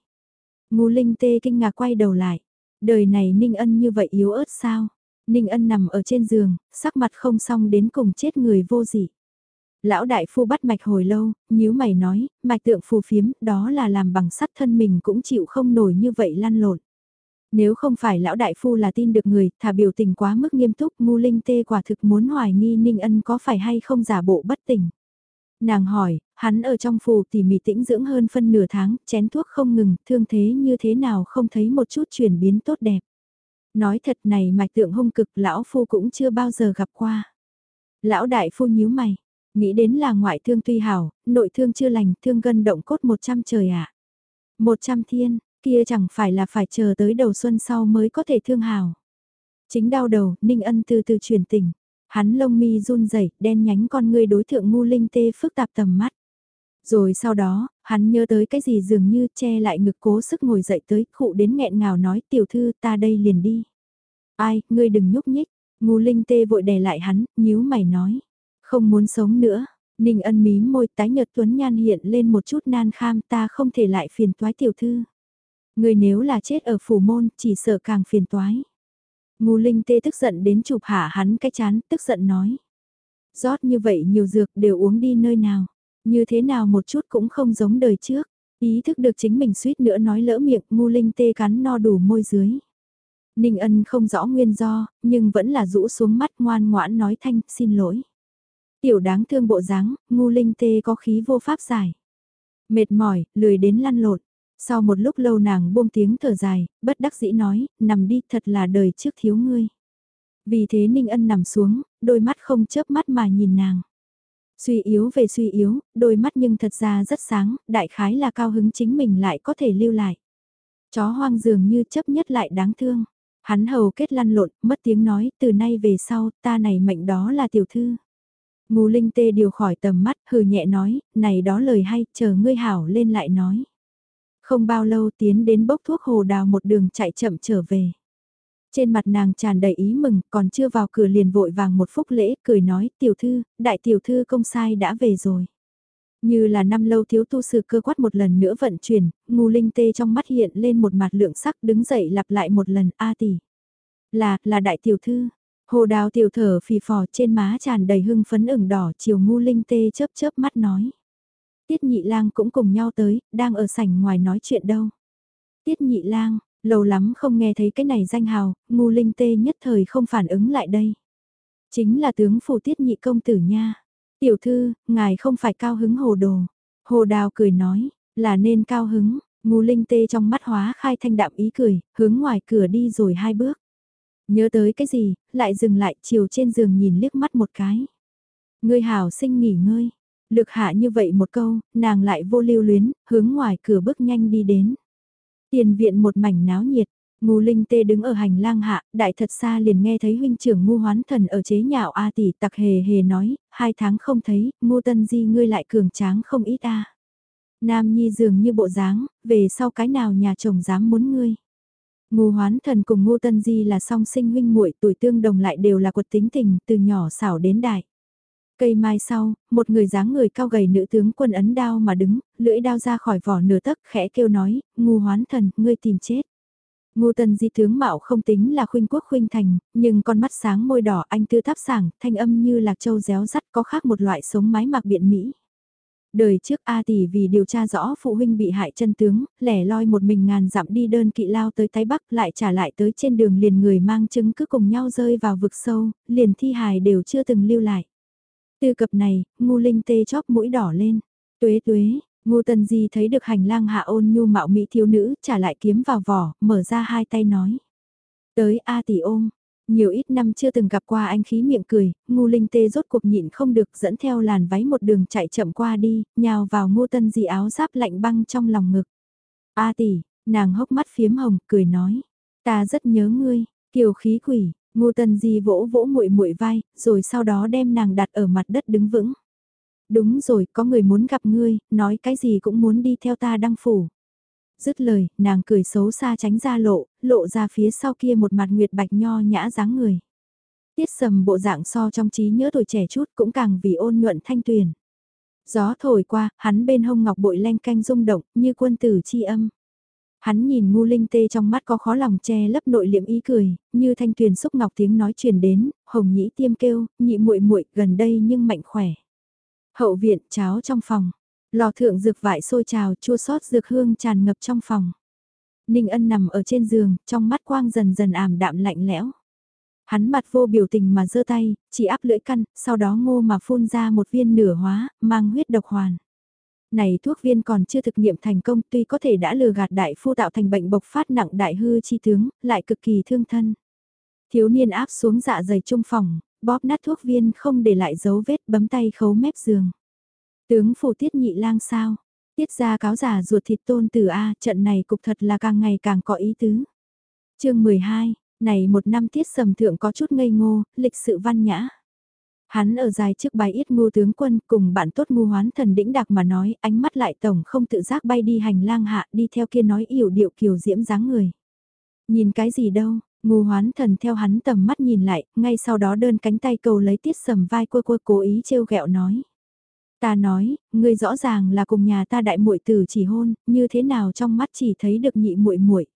Ngô Linh Tê kinh ngạc quay đầu lại. Đời này Ninh Ân như vậy yếu ớt sao? Ninh Ân nằm ở trên giường, sắc mặt không xong đến cùng chết người vô dị. Lão đại phu bắt mạch hồi lâu, nhíu mày nói, mạch tượng phù phiếm, đó là làm bằng sắt thân mình cũng chịu không nổi như vậy lăn lộn. Nếu không phải lão đại phu là tin được người, thả biểu tình quá mức nghiêm túc, ngu linh tê quả thực muốn hoài nghi Ninh Ân có phải hay không giả bộ bất tỉnh. Nàng hỏi, hắn ở trong phù tỉ mỉ tĩnh dưỡng hơn phân nửa tháng, chén thuốc không ngừng, thương thế như thế nào không thấy một chút chuyển biến tốt đẹp. Nói thật này mạch tượng hung cực lão phu cũng chưa bao giờ gặp qua. Lão đại phu nhíu mày, nghĩ đến là ngoại thương tuy hảo, nội thương chưa lành, thương gân động cốt một trăm trời ạ. À. Một trăm thiên, kia chẳng phải là phải chờ tới đầu xuân sau mới có thể thương hảo. Chính đau đầu, Ninh Ân từ từ chuyển tỉnh. Hắn lông mi run rẩy, đen nhánh con ngươi đối thượng ngu linh tê phức tạp tầm mắt. Rồi sau đó, hắn nhớ tới cái gì dường như che lại ngực cố sức ngồi dậy tới, khụ đến nghẹn ngào nói tiểu thư ta đây liền đi. Ai, ngươi đừng nhúc nhích, ngu linh tê vội đè lại hắn, nhíu mày nói. Không muốn sống nữa, ninh ân mím môi tái nhợt tuấn nhan hiện lên một chút nan kham ta không thể lại phiền toái tiểu thư. người nếu là chết ở phủ môn, chỉ sợ càng phiền toái. Ngô Linh Tê tức giận đến chụp hạ hắn cái chán, tức giận nói. rót như vậy nhiều dược đều uống đi nơi nào, như thế nào một chút cũng không giống đời trước. Ý thức được chính mình suýt nữa nói lỡ miệng, Ngô Linh Tê cắn no đủ môi dưới. Ninh Ân không rõ nguyên do, nhưng vẫn là rũ xuống mắt ngoan ngoãn nói thanh, xin lỗi. Tiểu đáng thương bộ dáng, ngu Linh Tê có khí vô pháp giải. Mệt mỏi, lười đến lăn lộn. Sau một lúc lâu nàng buông tiếng thở dài, bất đắc dĩ nói, nằm đi thật là đời trước thiếu ngươi. Vì thế Ninh Ân nằm xuống, đôi mắt không chớp mắt mà nhìn nàng. Suy yếu về suy yếu, đôi mắt nhưng thật ra rất sáng, đại khái là cao hứng chính mình lại có thể lưu lại. Chó hoang dường như chấp nhất lại đáng thương. Hắn hầu kết lăn lộn, mất tiếng nói, từ nay về sau, ta này mệnh đó là tiểu thư. Ngô Linh Tê điều khỏi tầm mắt, hừ nhẹ nói, này đó lời hay, chờ ngươi hảo lên lại nói. Không bao lâu tiến đến bốc thuốc hồ đào một đường chạy chậm trở về. Trên mặt nàng tràn đầy ý mừng, còn chưa vào cửa liền vội vàng một phúc lễ, cười nói, tiểu thư, đại tiểu thư công sai đã về rồi. Như là năm lâu thiếu tu sự cơ quát một lần nữa vận chuyển, ngu linh tê trong mắt hiện lên một mặt lượng sắc đứng dậy lặp lại một lần, a tỷ. Là, là đại tiểu thư. Hồ đào tiểu thở phì phò trên má tràn đầy hưng phấn ửng đỏ chiều ngu linh tê chớp chớp mắt nói. Tiết nhị lang cũng cùng nhau tới, đang ở sảnh ngoài nói chuyện đâu. Tiết nhị lang, lâu lắm không nghe thấy cái này danh hào, ngu linh tê nhất thời không phản ứng lại đây. Chính là tướng phủ tiết nhị công tử nha. Tiểu thư, ngài không phải cao hứng hồ đồ. Hồ đào cười nói, là nên cao hứng, ngu linh tê trong mắt hóa khai thanh đạm ý cười, hướng ngoài cửa đi rồi hai bước. Nhớ tới cái gì, lại dừng lại chiều trên giường nhìn liếc mắt một cái. Ngươi hảo sinh nghỉ ngơi. Lực hạ như vậy một câu, nàng lại vô lưu luyến, hướng ngoài cửa bước nhanh đi đến. Tiền viện một mảnh náo nhiệt, Ngô Linh Tê đứng ở hành lang hạ, đại thật xa liền nghe thấy huynh trưởng Ngô Hoán Thần ở chế nhạo A tỷ tặc hề hề nói, hai tháng không thấy, Ngô Tân Di ngươi lại cường tráng không ít a. Nam Nhi dường như bộ dáng, về sau cái nào nhà chồng dám muốn ngươi. Ngô Hoán Thần cùng Ngô Tân Di là song sinh huynh muội tuổi tương đồng lại đều là quật tính tình, từ nhỏ xảo đến đại. Cây mai sau, một người dáng người cao gầy nữ tướng quân ấn đao mà đứng, lưỡi đao ra khỏi vỏ nửa tấc khẽ kêu nói, Ngô hoán thần, ngươi tìm chết. Ngô tần di tướng mạo không tính là khuynh quốc khuynh thành, nhưng con mắt sáng môi đỏ anh tư tháp sảng, thanh âm như lạc châu réo rắt có khác một loại sống mái mặc biện Mỹ. Đời trước A tỷ vì điều tra rõ phụ huynh bị hại chân tướng, lẻ loi một mình ngàn dặm đi đơn kỵ lao tới Tây Bắc lại trả lại tới trên đường liền người mang chứng cứ cùng nhau rơi vào vực sâu, liền thi hài đều chưa từng lưu lại. Từ cập này, ngu linh tê chóp mũi đỏ lên. Tuế tuế, ngu tần di thấy được hành lang hạ ôn nhu mạo mỹ thiếu nữ, trả lại kiếm vào vỏ, mở ra hai tay nói. Tới A tỷ ôm, nhiều ít năm chưa từng gặp qua anh khí miệng cười, ngu linh tê rốt cuộc nhịn không được dẫn theo làn váy một đường chạy chậm qua đi, nhào vào ngô tân di áo giáp lạnh băng trong lòng ngực. A tỷ, nàng hốc mắt phiếm hồng, cười nói. Ta rất nhớ ngươi, kiều khí quỷ, Ngô tân Di vỗ vỗ muội muội vai, rồi sau đó đem nàng đặt ở mặt đất đứng vững. Đúng rồi, có người muốn gặp ngươi, nói cái gì cũng muốn đi theo ta đăng phủ. Dứt lời, nàng cười xấu xa tránh ra lộ, lộ ra phía sau kia một mặt nguyệt bạch nho nhã dáng người. Tiết sầm bộ dạng so trong trí nhớ tuổi trẻ chút cũng càng vì ôn nhuận thanh tuyền. Gió thổi qua, hắn bên hông ngọc bội len canh rung động, như quân tử chi âm. Hắn nhìn ngu linh tê trong mắt có khó lòng che lấp nội liệm ý cười, như thanh tuyền xúc ngọc tiếng nói truyền đến, hồng nhĩ tiêm kêu, nhị muội muội gần đây nhưng mạnh khỏe. Hậu viện cháo trong phòng, lò thượng dược vải sôi trào chua sót dược hương tràn ngập trong phòng. Ninh ân nằm ở trên giường, trong mắt quang dần dần ảm đạm lạnh lẽo. Hắn mặt vô biểu tình mà giơ tay, chỉ áp lưỡi căn, sau đó ngô mà phun ra một viên nửa hóa, mang huyết độc hoàn. Này thuốc viên còn chưa thực nghiệm thành công tuy có thể đã lừa gạt đại phu tạo thành bệnh bộc phát nặng đại hư chi tướng, lại cực kỳ thương thân. Thiếu niên áp xuống dạ dày trung phòng, bóp nát thuốc viên không để lại dấu vết bấm tay khấu mép giường. Tướng phủ tiết nhị lang sao? Tiết ra cáo giả ruột thịt tôn từ A, trận này cục thật là càng ngày càng có ý tứ. chương 12, này một năm tiết sầm thượng có chút ngây ngô, lịch sự văn nhã. Hắn ở dài trước bài ít ngu tướng quân cùng bạn tốt ngu hoán thần đĩnh đặc mà nói ánh mắt lại tổng không tự giác bay đi hành lang hạ đi theo kia nói yểu điệu kiều diễm dáng người. Nhìn cái gì đâu, ngu hoán thần theo hắn tầm mắt nhìn lại, ngay sau đó đơn cánh tay cầu lấy tiết sầm vai quơ quơ cố ý trêu ghẹo nói. Ta nói, ngươi rõ ràng là cùng nhà ta đại muội tử chỉ hôn, như thế nào trong mắt chỉ thấy được nhị muội muội.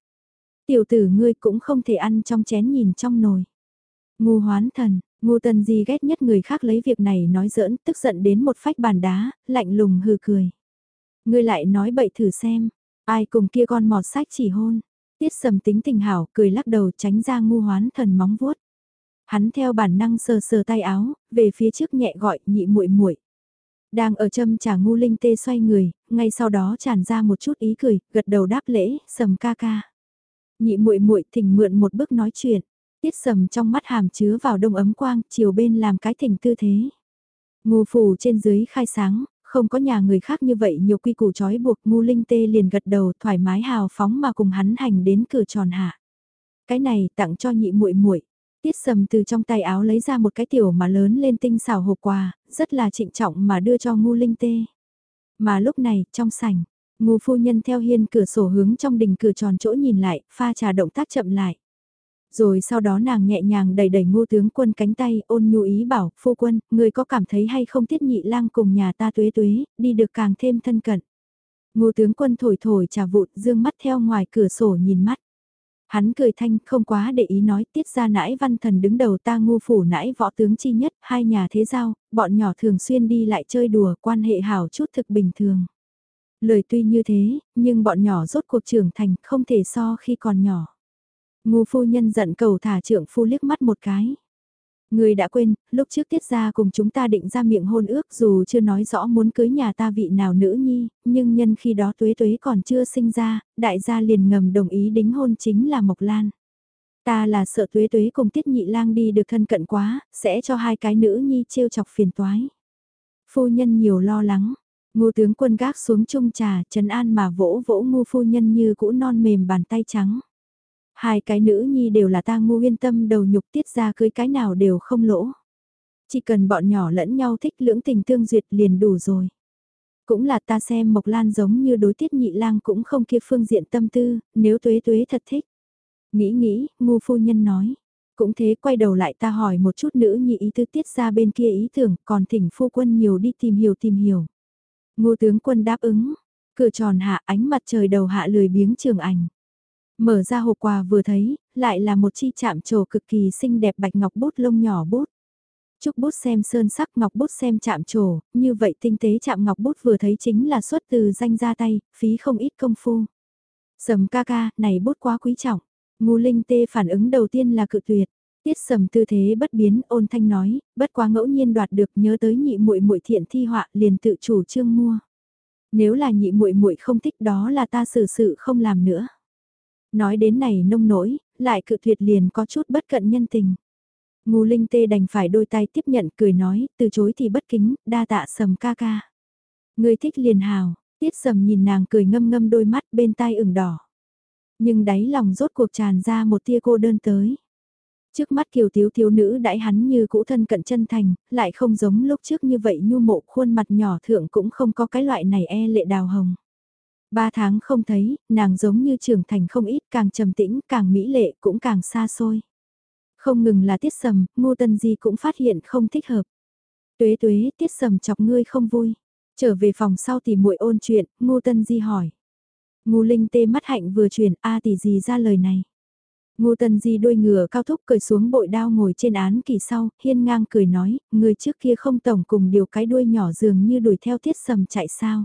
Tiểu tử ngươi cũng không thể ăn trong chén nhìn trong nồi. Ngu hoán thần, Ngô Tần Di ghét nhất người khác lấy việc này nói giỡn, tức giận đến một phách bàn đá, lạnh lùng hừ cười. Ngươi lại nói bậy thử xem, ai cùng kia con mọt sách chỉ hôn. Tiết sầm tính tình hảo, cười lắc đầu tránh ra ngu hoán thần móng vuốt. Hắn theo bản năng sờ sờ tay áo, về phía trước nhẹ gọi nhị muội muội. Đang ở châm trà ngu linh tê xoay người, ngay sau đó tràn ra một chút ý cười, gật đầu đáp lễ, sầm ca ca. Nhị muội muội thỉnh mượn một bước nói chuyện. Tiết sầm trong mắt hàm chứa vào đông ấm quang, chiều bên làm cái thỉnh tư thế. ngu phủ trên dưới khai sáng, không có nhà người khác như vậy nhiều quy củ trói buộc ngu linh tê liền gật đầu thoải mái hào phóng mà cùng hắn hành đến cửa tròn hạ. Cái này tặng cho nhị muội muội Tiết sầm từ trong tay áo lấy ra một cái tiểu mà lớn lên tinh xảo hộp quà, rất là trịnh trọng mà đưa cho ngu linh tê. Mà lúc này, trong sảnh, ngu phu nhân theo hiên cửa sổ hướng trong đình cửa tròn chỗ nhìn lại, pha trà động tác chậm lại. Rồi sau đó nàng nhẹ nhàng đẩy đẩy ngô tướng quân cánh tay ôn nhu ý bảo, phu quân, người có cảm thấy hay không tiết nhị lang cùng nhà ta tuế tuế, đi được càng thêm thân cận. Ngô tướng quân thổi thổi trà vụt dương mắt theo ngoài cửa sổ nhìn mắt. Hắn cười thanh không quá để ý nói tiết ra nãi văn thần đứng đầu ta ngu phủ nãi võ tướng chi nhất, hai nhà thế giao, bọn nhỏ thường xuyên đi lại chơi đùa quan hệ hảo chút thực bình thường. Lời tuy như thế, nhưng bọn nhỏ rốt cuộc trưởng thành không thể so khi còn nhỏ. Ngu phu nhân giận cầu thả trưởng phu liếc mắt một cái. Người đã quên, lúc trước tiết ra cùng chúng ta định ra miệng hôn ước dù chưa nói rõ muốn cưới nhà ta vị nào nữ nhi, nhưng nhân khi đó tuế tuế còn chưa sinh ra, đại gia liền ngầm đồng ý đính hôn chính là Mộc Lan. Ta là sợ tuế tuế cùng tiết nhị lang đi được thân cận quá, sẽ cho hai cái nữ nhi trêu chọc phiền toái. Phu nhân nhiều lo lắng, ngô tướng quân gác xuống chung trà, trấn an mà vỗ vỗ ngô phu nhân như cũ non mềm bàn tay trắng. Hai cái nữ nhi đều là ta ngu yên tâm đầu nhục tiết ra cưới cái nào đều không lỗ. Chỉ cần bọn nhỏ lẫn nhau thích lưỡng tình tương duyệt liền đủ rồi. Cũng là ta xem Mộc Lan giống như đối tiết nhị lang cũng không kia phương diện tâm tư, nếu tuế tuế thật thích. Nghĩ nghĩ, ngu phu nhân nói. Cũng thế quay đầu lại ta hỏi một chút nữ nhị ý tư tiết ra bên kia ý tưởng, còn thỉnh phu quân nhiều đi tìm hiểu tìm hiểu. Ngô tướng quân đáp ứng, cửa tròn hạ ánh mặt trời đầu hạ lười biếng trường ảnh. Mở ra hộp quà vừa thấy, lại là một chi chạm trổ cực kỳ xinh đẹp bạch ngọc bút lông nhỏ bút. Trúc bút xem sơn sắc ngọc bút xem chạm trổ, như vậy tinh tế chạm ngọc bút vừa thấy chính là xuất từ danh ra tay, phí không ít công phu. Sầm ca ca, này bút quá quý trọng. Ngu linh tê phản ứng đầu tiên là cự tuyệt. Tiết sầm tư thế bất biến, ôn thanh nói, bất quá ngẫu nhiên đoạt được nhớ tới nhị muội muội thiện thi họa liền tự chủ trương mua. Nếu là nhị muội muội không thích đó là ta xử sự không làm nữa. Nói đến này nông nỗi, lại cự tuyệt liền có chút bất cận nhân tình. Ngô Linh Tê đành phải đôi tay tiếp nhận cười nói, từ chối thì bất kính, đa tạ sầm ca ca. Người thích liền hào, tiết sầm nhìn nàng cười ngâm ngâm đôi mắt bên tai ửng đỏ. Nhưng đáy lòng rốt cuộc tràn ra một tia cô đơn tới. Trước mắt kiều thiếu thiếu nữ đãi hắn như cũ thân cận chân thành, lại không giống lúc trước như vậy nhu mộ khuôn mặt nhỏ thượng cũng không có cái loại này e lệ đào hồng. Ba tháng không thấy, nàng giống như trưởng thành không ít, càng trầm tĩnh, càng mỹ lệ, cũng càng xa xôi. Không ngừng là tiết sầm, ngô tân di cũng phát hiện không thích hợp. Tuế tuế, tiết sầm chọc ngươi không vui. Trở về phòng sau thì muội ôn chuyện, ngô tân di hỏi. Ngô linh tê mắt hạnh vừa truyền, a tỷ gì ra lời này. Ngô tân di đuôi ngựa cao thúc cười xuống bội đao ngồi trên án kỳ sau, hiên ngang cười nói, người trước kia không tổng cùng điều cái đuôi nhỏ dường như đuổi theo tiết sầm chạy sao.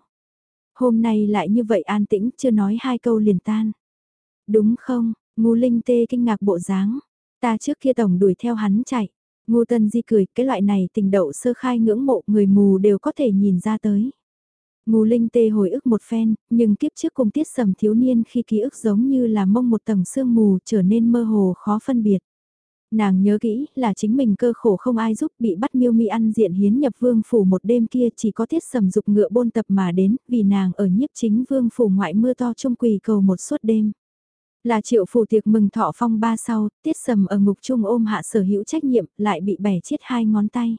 Hôm nay lại như vậy an tĩnh, chưa nói hai câu liền tan. Đúng không, ngu linh tê kinh ngạc bộ dáng. Ta trước kia tổng đuổi theo hắn chạy. Ngu tân di cười, cái loại này tình đậu sơ khai ngưỡng mộ người mù đều có thể nhìn ra tới. Ngu linh tê hồi ức một phen, nhưng kiếp trước cùng tiết sầm thiếu niên khi ký ức giống như là mông một tầng sương mù trở nên mơ hồ khó phân biệt. Nàng nhớ kỹ là chính mình cơ khổ không ai giúp bị bắt miêu mi ăn diện hiến nhập vương phủ một đêm kia chỉ có tiết sầm dục ngựa bôn tập mà đến vì nàng ở nhiếp chính vương phủ ngoại mưa to trung quỳ cầu một suốt đêm. Là triệu phủ tiệc mừng thọ phong ba sau, tiết sầm ở ngục trung ôm hạ sở hữu trách nhiệm lại bị bẻ chết hai ngón tay.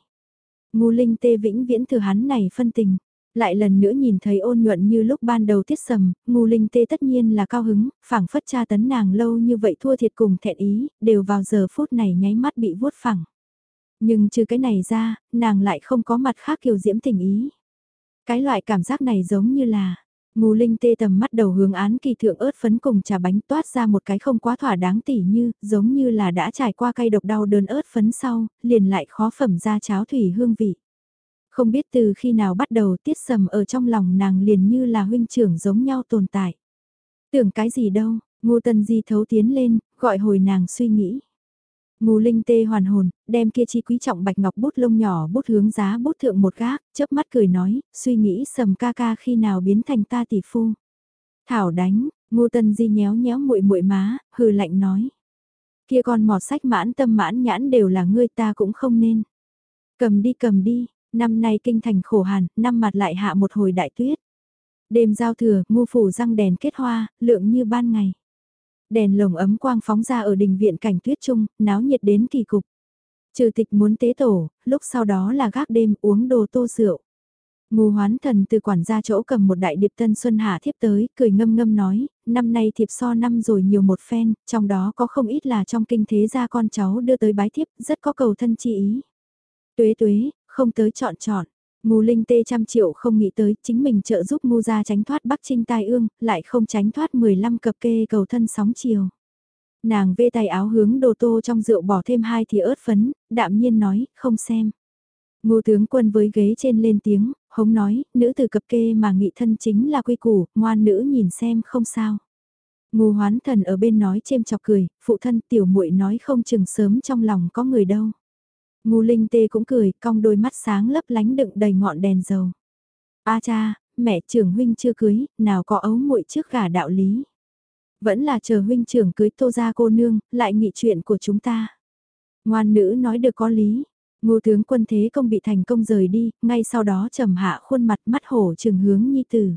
Ngu linh tê vĩnh viễn thừa hắn này phân tình. Lại lần nữa nhìn thấy ôn nhuận như lúc ban đầu tiết sầm, ngu linh tê tất nhiên là cao hứng, phảng phất cha tấn nàng lâu như vậy thua thiệt cùng thẹn ý, đều vào giờ phút này nháy mắt bị vuốt phẳng. Nhưng trừ cái này ra, nàng lại không có mặt khác kiều diễm tình ý. Cái loại cảm giác này giống như là, Ngô Linh tê tầm mắt đầu hướng án kỳ thượng ớt phấn cùng trà bánh toát ra một cái không quá thỏa đáng tỉ như, giống như là đã trải qua cay độc đau đơn ớt phấn sau, liền lại khó phẩm ra cháo thủy hương vị. Không biết từ khi nào bắt đầu tiết sầm ở trong lòng nàng liền như là huynh trưởng giống nhau tồn tại. Tưởng cái gì đâu, ngô tân di thấu tiến lên, gọi hồi nàng suy nghĩ. Ngô linh tê hoàn hồn, đem kia chi quý trọng bạch ngọc bút lông nhỏ bút hướng giá bút thượng một gác, chớp mắt cười nói, suy nghĩ sầm ca ca khi nào biến thành ta tỷ phu. Thảo đánh, ngô tân di nhéo nhéo muội muội má, hừ lạnh nói. Kia con mọt sách mãn tâm mãn nhãn đều là ngươi ta cũng không nên. Cầm đi cầm đi, năm nay kinh thành khổ hàn, năm mặt lại hạ một hồi đại tuyết. Đêm giao thừa, ngu phủ răng đèn kết hoa, lượng như ban ngày. Đèn lồng ấm quang phóng ra ở đình viện cảnh tuyết trung, náo nhiệt đến kỳ cục. Trừ tịch muốn tế tổ, lúc sau đó là gác đêm uống đồ tô rượu. Ngô hoán thần từ quản gia chỗ cầm một đại điệp tân xuân hạ thiếp tới, cười ngâm ngâm nói, năm nay thiệp so năm rồi nhiều một phen, trong đó có không ít là trong kinh thế gia con cháu đưa tới bái thiếp, rất có cầu thân chi ý. Tuế tuế, không tới chọn chọn. Ngô Linh tê trăm triệu không nghĩ tới chính mình trợ giúp Ngô gia tránh thoát Bắc Trinh tai ương, lại không tránh thoát 15 cập kê cầu thân sóng chiều. Nàng vê tay áo hướng đồ tô trong rượu bỏ thêm hai thì ớt phấn, đạm nhiên nói, không xem. Ngô tướng quân với ghế trên lên tiếng, hống nói, nữ từ cập kê mà nghị thân chính là quy củ, ngoan nữ nhìn xem không sao. Ngô hoán thần ở bên nói chêm chọc cười, phụ thân tiểu muội nói không chừng sớm trong lòng có người đâu. Ngô linh tê cũng cười, cong đôi mắt sáng lấp lánh đựng đầy ngọn đèn dầu. A cha, mẹ trưởng huynh chưa cưới, nào có ấu muội trước gả đạo lý. Vẫn là chờ huynh trưởng cưới tô ra cô nương, lại nghị chuyện của chúng ta. Ngoan nữ nói được có lý, Ngô tướng quân thế công bị thành công rời đi, ngay sau đó trầm hạ khuôn mặt mắt hổ trường hướng nhi tử.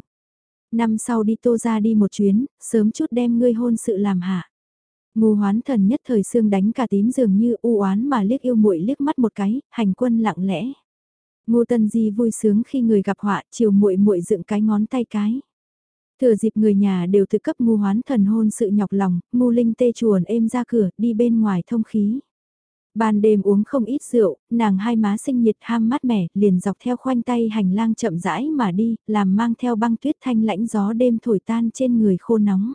Năm sau đi tô ra đi một chuyến, sớm chút đem ngươi hôn sự làm hạ. Ngô hoán thần nhất thời xương đánh cả tím dường như u oán mà liếc yêu muội liếc mắt một cái, hành quân lặng lẽ. Ngô Tân Di vui sướng khi người gặp họa, chiều muội muội dựng cái ngón tay cái. Thừa dịp người nhà đều tự cấp Ngô Hoán thần hôn sự nhọc lòng, Ngô Linh tê chuồn êm ra cửa, đi bên ngoài thông khí. Ban đêm uống không ít rượu, nàng hai má sinh nhiệt ham mát mẻ, liền dọc theo khoanh tay hành lang chậm rãi mà đi, làm mang theo băng tuyết thanh lãnh gió đêm thổi tan trên người khô nóng.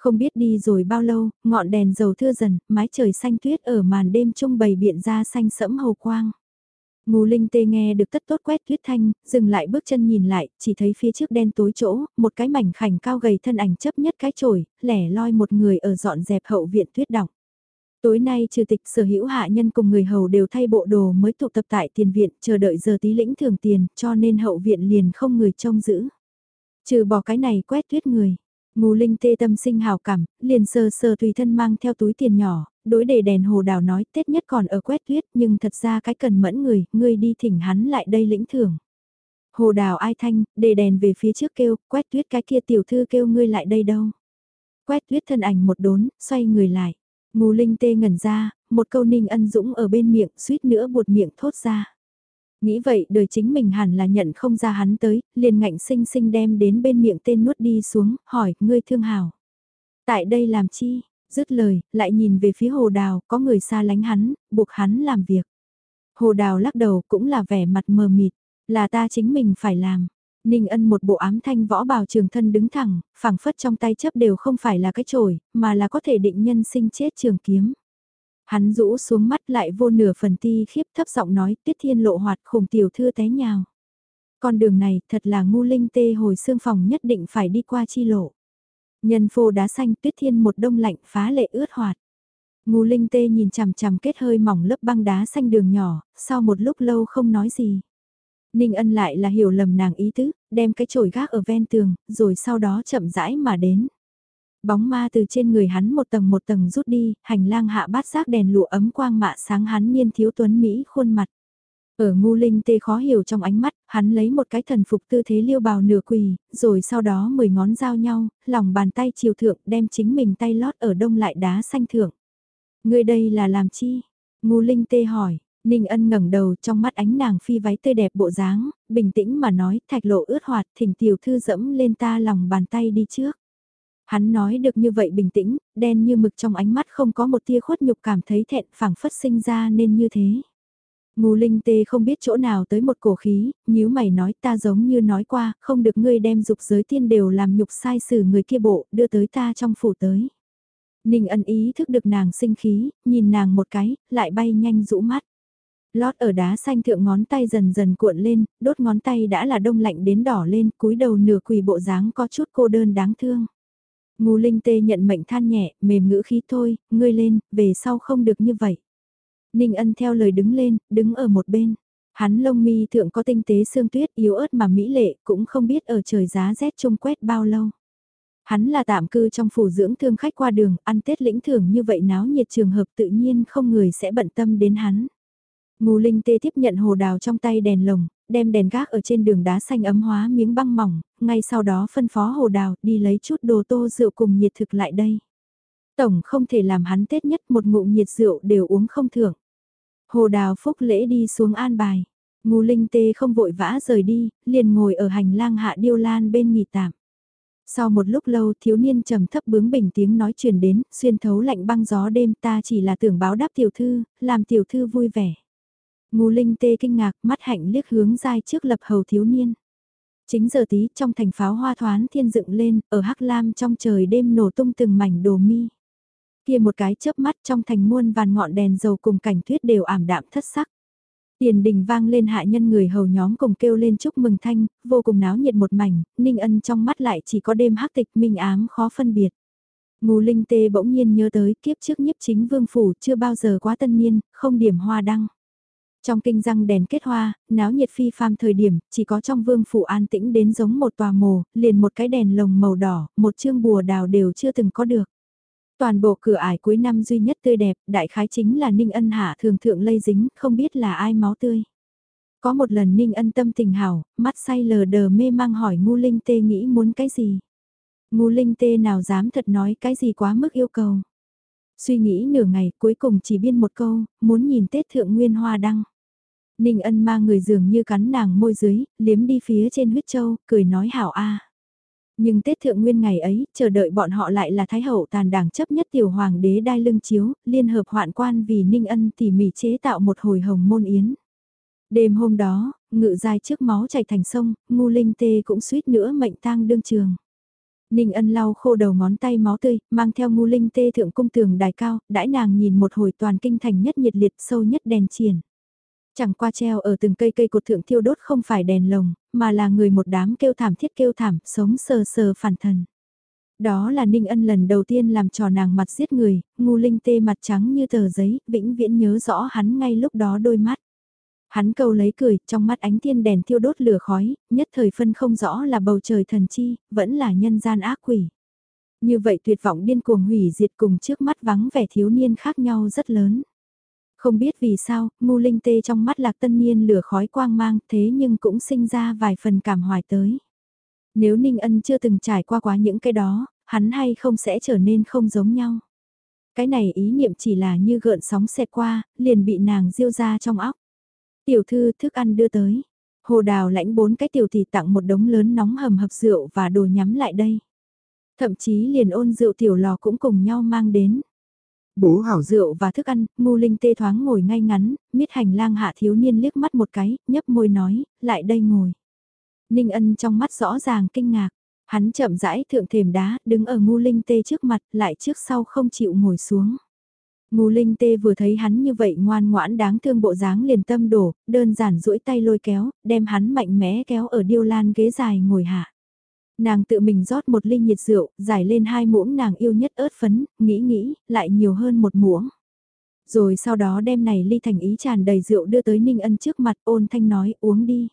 Không biết đi rồi bao lâu, ngọn đèn dầu thưa dần, mái trời xanh tuyết ở màn đêm trung bầy biện ra xanh sẫm hầu quang. Ngô Linh tê nghe được tất tốt quét tuyết thanh, dừng lại bước chân nhìn lại, chỉ thấy phía trước đen tối chỗ, một cái mảnh khảnh cao gầy thân ảnh chấp nhất cái chổi, lẻ loi một người ở dọn dẹp hậu viện tuyết đọng. Tối nay trừ tịch sở hữu hạ nhân cùng người hầu đều thay bộ đồ mới tụ tập tại tiền viện chờ đợi giờ tí lĩnh thưởng tiền cho nên hậu viện liền không người trông giữ. Trừ bỏ cái này quét tuyết người. Ngô Linh tê tâm sinh hào cảm, liền sơ sơ tùy thân mang theo túi tiền nhỏ, đối đề đèn hồ đào nói Tết nhất còn ở quét tuyết nhưng thật ra cái cần mẫn người, ngươi đi thỉnh hắn lại đây lĩnh thưởng. Hồ đào ai thanh, đề đèn về phía trước kêu, quét tuyết cái kia tiểu thư kêu ngươi lại đây đâu. Quét tuyết thân ảnh một đốn, xoay người lại. Ngô Linh tê ngẩn ra, một câu ninh ân dũng ở bên miệng, suýt nữa buột miệng thốt ra. Nghĩ vậy đời chính mình hẳn là nhận không ra hắn tới, liền ngạnh sinh sinh đem đến bên miệng tên nuốt đi xuống, hỏi, ngươi thương hào. Tại đây làm chi? Dứt lời, lại nhìn về phía hồ đào, có người xa lánh hắn, buộc hắn làm việc. Hồ đào lắc đầu cũng là vẻ mặt mờ mịt, là ta chính mình phải làm. Ninh ân một bộ ám thanh võ bào trường thân đứng thẳng, phẳng phất trong tay chấp đều không phải là cái chổi, mà là có thể định nhân sinh chết trường kiếm. Hắn rũ xuống mắt lại vô nửa phần ti khiếp thấp giọng nói tiết thiên lộ hoạt khủng tiểu thư té nhào. Con đường này thật là ngu linh tê hồi xương phòng nhất định phải đi qua chi lộ. Nhân phô đá xanh tuyết thiên một đông lạnh phá lệ ướt hoạt. Ngu linh tê nhìn chằm chằm kết hơi mỏng lớp băng đá xanh đường nhỏ, sau một lúc lâu không nói gì. Ninh ân lại là hiểu lầm nàng ý tứ, đem cái chổi gác ở ven tường, rồi sau đó chậm rãi mà đến. Bóng ma từ trên người hắn một tầng một tầng rút đi, hành lang hạ bát giác đèn lụa ấm quang mạ sáng hắn nhiên thiếu tuấn Mỹ khuôn mặt. Ở ngu linh tê khó hiểu trong ánh mắt, hắn lấy một cái thần phục tư thế liêu bào nửa quỳ, rồi sau đó mười ngón giao nhau, lòng bàn tay chiều thượng đem chính mình tay lót ở đông lại đá xanh thượng. Người đây là làm chi? Ngu linh tê hỏi, Ninh ân ngẩng đầu trong mắt ánh nàng phi váy tươi đẹp bộ dáng, bình tĩnh mà nói thạch lộ ướt hoạt thỉnh tiểu thư dẫm lên ta lòng bàn tay đi trước. Hắn nói được như vậy bình tĩnh, đen như mực trong ánh mắt không có một tia khuất nhục cảm thấy thẹn phảng phất sinh ra nên như thế. Ngô Linh Tê không biết chỗ nào tới một cổ khí, nhíu mày nói ta giống như nói qua, không được ngươi đem dục giới tiên đều làm nhục sai xử người kia bộ, đưa tới ta trong phủ tới. Ninh ân ý thức được nàng sinh khí, nhìn nàng một cái, lại bay nhanh rũ mắt. Lót ở đá xanh thượng ngón tay dần dần cuộn lên, đốt ngón tay đã là đông lạnh đến đỏ lên, cúi đầu nửa quỳ bộ dáng có chút cô đơn đáng thương. Ngô Linh Tê nhận mệnh than nhẹ, mềm ngữ khí thôi, ngươi lên, về sau không được như vậy. Ninh Ân theo lời đứng lên, đứng ở một bên. Hắn lông mi thượng có tinh tế xương tuyết yếu ớt mà mỹ lệ, cũng không biết ở trời giá rét trông quét bao lâu. Hắn là tạm cư trong phủ dưỡng thương khách qua đường, ăn Tết lĩnh thưởng như vậy náo nhiệt trường hợp tự nhiên không người sẽ bận tâm đến hắn. Ngô Linh Tê tiếp nhận hồ đào trong tay đèn lồng, đem đèn gác ở trên đường đá xanh ấm hóa miếng băng mỏng, ngay sau đó phân phó hồ đào đi lấy chút đồ tô rượu cùng nhiệt thực lại đây. Tổng không thể làm hắn Tết nhất một ngụm nhiệt rượu đều uống không thưởng. Hồ đào phúc lễ đi xuống an bài. ngu Linh Tê không vội vã rời đi, liền ngồi ở hành lang hạ điêu lan bên nghỉ tạm. Sau một lúc lâu thiếu niên trầm thấp bướng bình tiếng nói truyền đến, xuyên thấu lạnh băng gió đêm ta chỉ là tưởng báo đáp tiểu thư, làm tiểu thư vui vẻ. Ngô Linh tê kinh ngạc, mắt hạnh liếc hướng dai trước lập hầu thiếu niên. Chính giờ tí trong thành pháo hoa thoán thiên dựng lên, ở Hắc Lam trong trời đêm nổ tung từng mảnh đồ mi. Kia một cái chớp mắt trong thành muôn vàn ngọn đèn dầu cùng cảnh tuyết đều ảm đạm thất sắc. Tiền đình vang lên hạ nhân người hầu nhóm cùng kêu lên chúc mừng thanh, vô cùng náo nhiệt một mảnh, ninh ân trong mắt lại chỉ có đêm hắc tịch minh ám khó phân biệt. Ngô Linh Tê bỗng nhiên nhớ tới kiếp trước nhiếp chính vương phủ chưa bao giờ quá tân niên, không điểm hoa đăng. Trong kinh răng đèn kết hoa, náo nhiệt phi phàm thời điểm, chỉ có trong vương phủ an tĩnh đến giống một tòa mồ, liền một cái đèn lồng màu đỏ, một chương bùa đào đều chưa từng có được. Toàn bộ cửa ải cuối năm duy nhất tươi đẹp, đại khái chính là Ninh Ân Hạ thường thượng lây dính, không biết là ai máu tươi. Có một lần Ninh Ân tâm tình hảo, mắt say lờ đờ mê mang hỏi Ngu Linh Tê nghĩ muốn cái gì. Ngu Linh Tê nào dám thật nói cái gì quá mức yêu cầu. Suy nghĩ nửa ngày cuối cùng chỉ biên một câu, muốn nhìn Tết Thượng Nguyên Hoa Đăng. Ninh ân ma người dường như cắn nàng môi dưới, liếm đi phía trên huyết châu, cười nói hảo a. Nhưng Tết Thượng Nguyên ngày ấy, chờ đợi bọn họ lại là Thái Hậu tàn đảng chấp nhất tiểu hoàng đế đai lưng chiếu, liên hợp hoạn quan vì Ninh ân tỉ mỉ chế tạo một hồi hồng môn yến. Đêm hôm đó, ngự dài trước máu chảy thành sông, ngu linh tê cũng suýt nữa mệnh tang đương trường. Ninh ân lau khô đầu ngón tay máu tươi, mang theo ngu linh tê thượng cung tường đài cao, đãi nàng nhìn một hồi toàn kinh thành nhất nhiệt liệt sâu nhất đèn triển. Chẳng qua treo ở từng cây cây cột thượng thiêu đốt không phải đèn lồng, mà là người một đám kêu thảm thiết kêu thảm, sống sờ sờ phản thần. Đó là Ninh Ân lần đầu tiên làm trò nàng mặt giết người, ngu linh tê mặt trắng như tờ giấy, vĩnh viễn nhớ rõ hắn ngay lúc đó đôi mắt. Hắn câu lấy cười, trong mắt ánh thiên đèn thiêu đốt lửa khói, nhất thời phân không rõ là bầu trời thần chi, vẫn là nhân gian ác quỷ. Như vậy tuyệt vọng điên cuồng hủy diệt cùng trước mắt vắng vẻ thiếu niên khác nhau rất lớn. Không biết vì sao, ngu linh tê trong mắt lạc tân niên lửa khói quang mang thế nhưng cũng sinh ra vài phần cảm hoài tới. Nếu Ninh Ân chưa từng trải qua quá những cái đó, hắn hay không sẽ trở nên không giống nhau. Cái này ý niệm chỉ là như gợn sóng xẹt qua, liền bị nàng diêu ra trong óc. Tiểu thư thức ăn đưa tới. Hồ đào lãnh bốn cái tiểu thì tặng một đống lớn nóng hầm hập rượu và đồ nhắm lại đây. Thậm chí liền ôn rượu tiểu lò cũng cùng nhau mang đến. Bố hảo rượu và thức ăn, ngu linh tê thoáng ngồi ngay ngắn, miết hành lang hạ thiếu niên liếc mắt một cái, nhấp môi nói, lại đây ngồi. Ninh ân trong mắt rõ ràng kinh ngạc, hắn chậm rãi thượng thềm đá, đứng ở ngu linh tê trước mặt, lại trước sau không chịu ngồi xuống. Ngu linh tê vừa thấy hắn như vậy ngoan ngoãn đáng thương bộ dáng liền tâm đổ, đơn giản duỗi tay lôi kéo, đem hắn mạnh mẽ kéo ở điêu lan ghế dài ngồi hạ. Nàng tự mình rót một ly nhiệt rượu, giải lên hai muỗng nàng yêu nhất ớt phấn, nghĩ nghĩ, lại nhiều hơn một muỗng. Rồi sau đó đem này ly thành ý tràn đầy rượu đưa tới Ninh Ân trước mặt ôn thanh nói uống đi.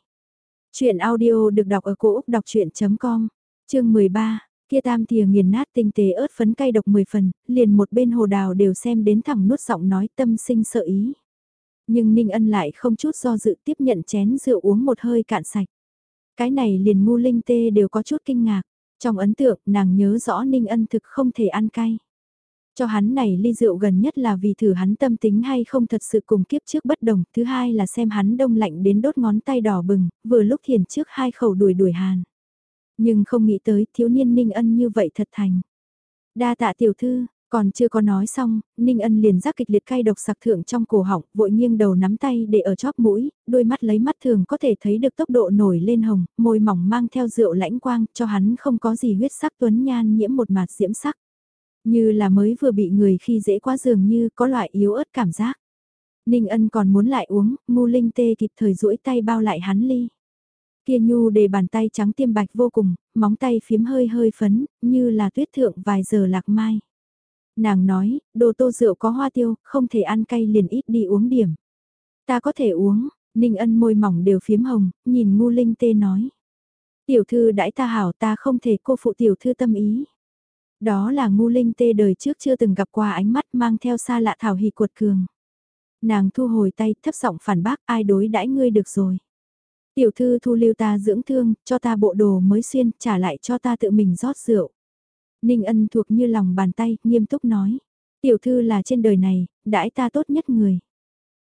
Chuyện audio được đọc ở cổ Úc đọc chuyện.com, chương 13. Kia tam thìa nghiền nát tinh tế ớt phấn cay độc 10 phần, liền một bên hồ đào đều xem đến thẳng nuốt giọng nói tâm sinh sợ ý. Nhưng Ninh Ân lại không chút do dự tiếp nhận chén rượu uống một hơi cạn sạch. Cái này liền ngu linh tê đều có chút kinh ngạc. Trong ấn tượng nàng nhớ rõ Ninh Ân thực không thể ăn cay. Cho hắn này ly rượu gần nhất là vì thử hắn tâm tính hay không thật sự cùng kiếp trước bất đồng. Thứ hai là xem hắn đông lạnh đến đốt ngón tay đỏ bừng, vừa lúc thiền trước hai khẩu đuổi đuổi hàn. Nhưng không nghĩ tới thiếu niên Ninh Ân như vậy thật thành. Đa tạ tiểu thư, còn chưa có nói xong, Ninh Ân liền giác kịch liệt cay độc sặc thượng trong cổ họng, vội nghiêng đầu nắm tay để ở chóp mũi, đôi mắt lấy mắt thường có thể thấy được tốc độ nổi lên hồng, môi mỏng mang theo rượu lãnh quang, cho hắn không có gì huyết sắc tuấn nhan nhiễm một mạt diễm sắc. Như là mới vừa bị người khi dễ quá dường như có loại yếu ớt cảm giác. Ninh Ân còn muốn lại uống, Ngu Linh Tê kịp thời duỗi tay bao lại hắn ly. Kia nhu để bàn tay trắng tiêm bạch vô cùng, móng tay phiếm hơi hơi phấn, như là tuyết thượng vài giờ lạc mai. Nàng nói, đồ tô rượu có hoa tiêu, không thể ăn cay liền ít đi uống điểm. Ta có thể uống, Ninh ân môi mỏng đều phiếm hồng, nhìn ngu linh tê nói. Tiểu thư đãi ta hảo ta không thể cô phụ tiểu thư tâm ý. Đó là ngu linh tê đời trước chưa từng gặp qua ánh mắt mang theo xa lạ thảo hỉ cuột cường. Nàng thu hồi tay thấp giọng phản bác ai đối đãi ngươi được rồi. Tiểu thư thu lưu ta dưỡng thương, cho ta bộ đồ mới xuyên, trả lại cho ta tự mình rót rượu. Ninh ân thuộc như lòng bàn tay, nghiêm túc nói. Tiểu thư là trên đời này, đãi ta tốt nhất người.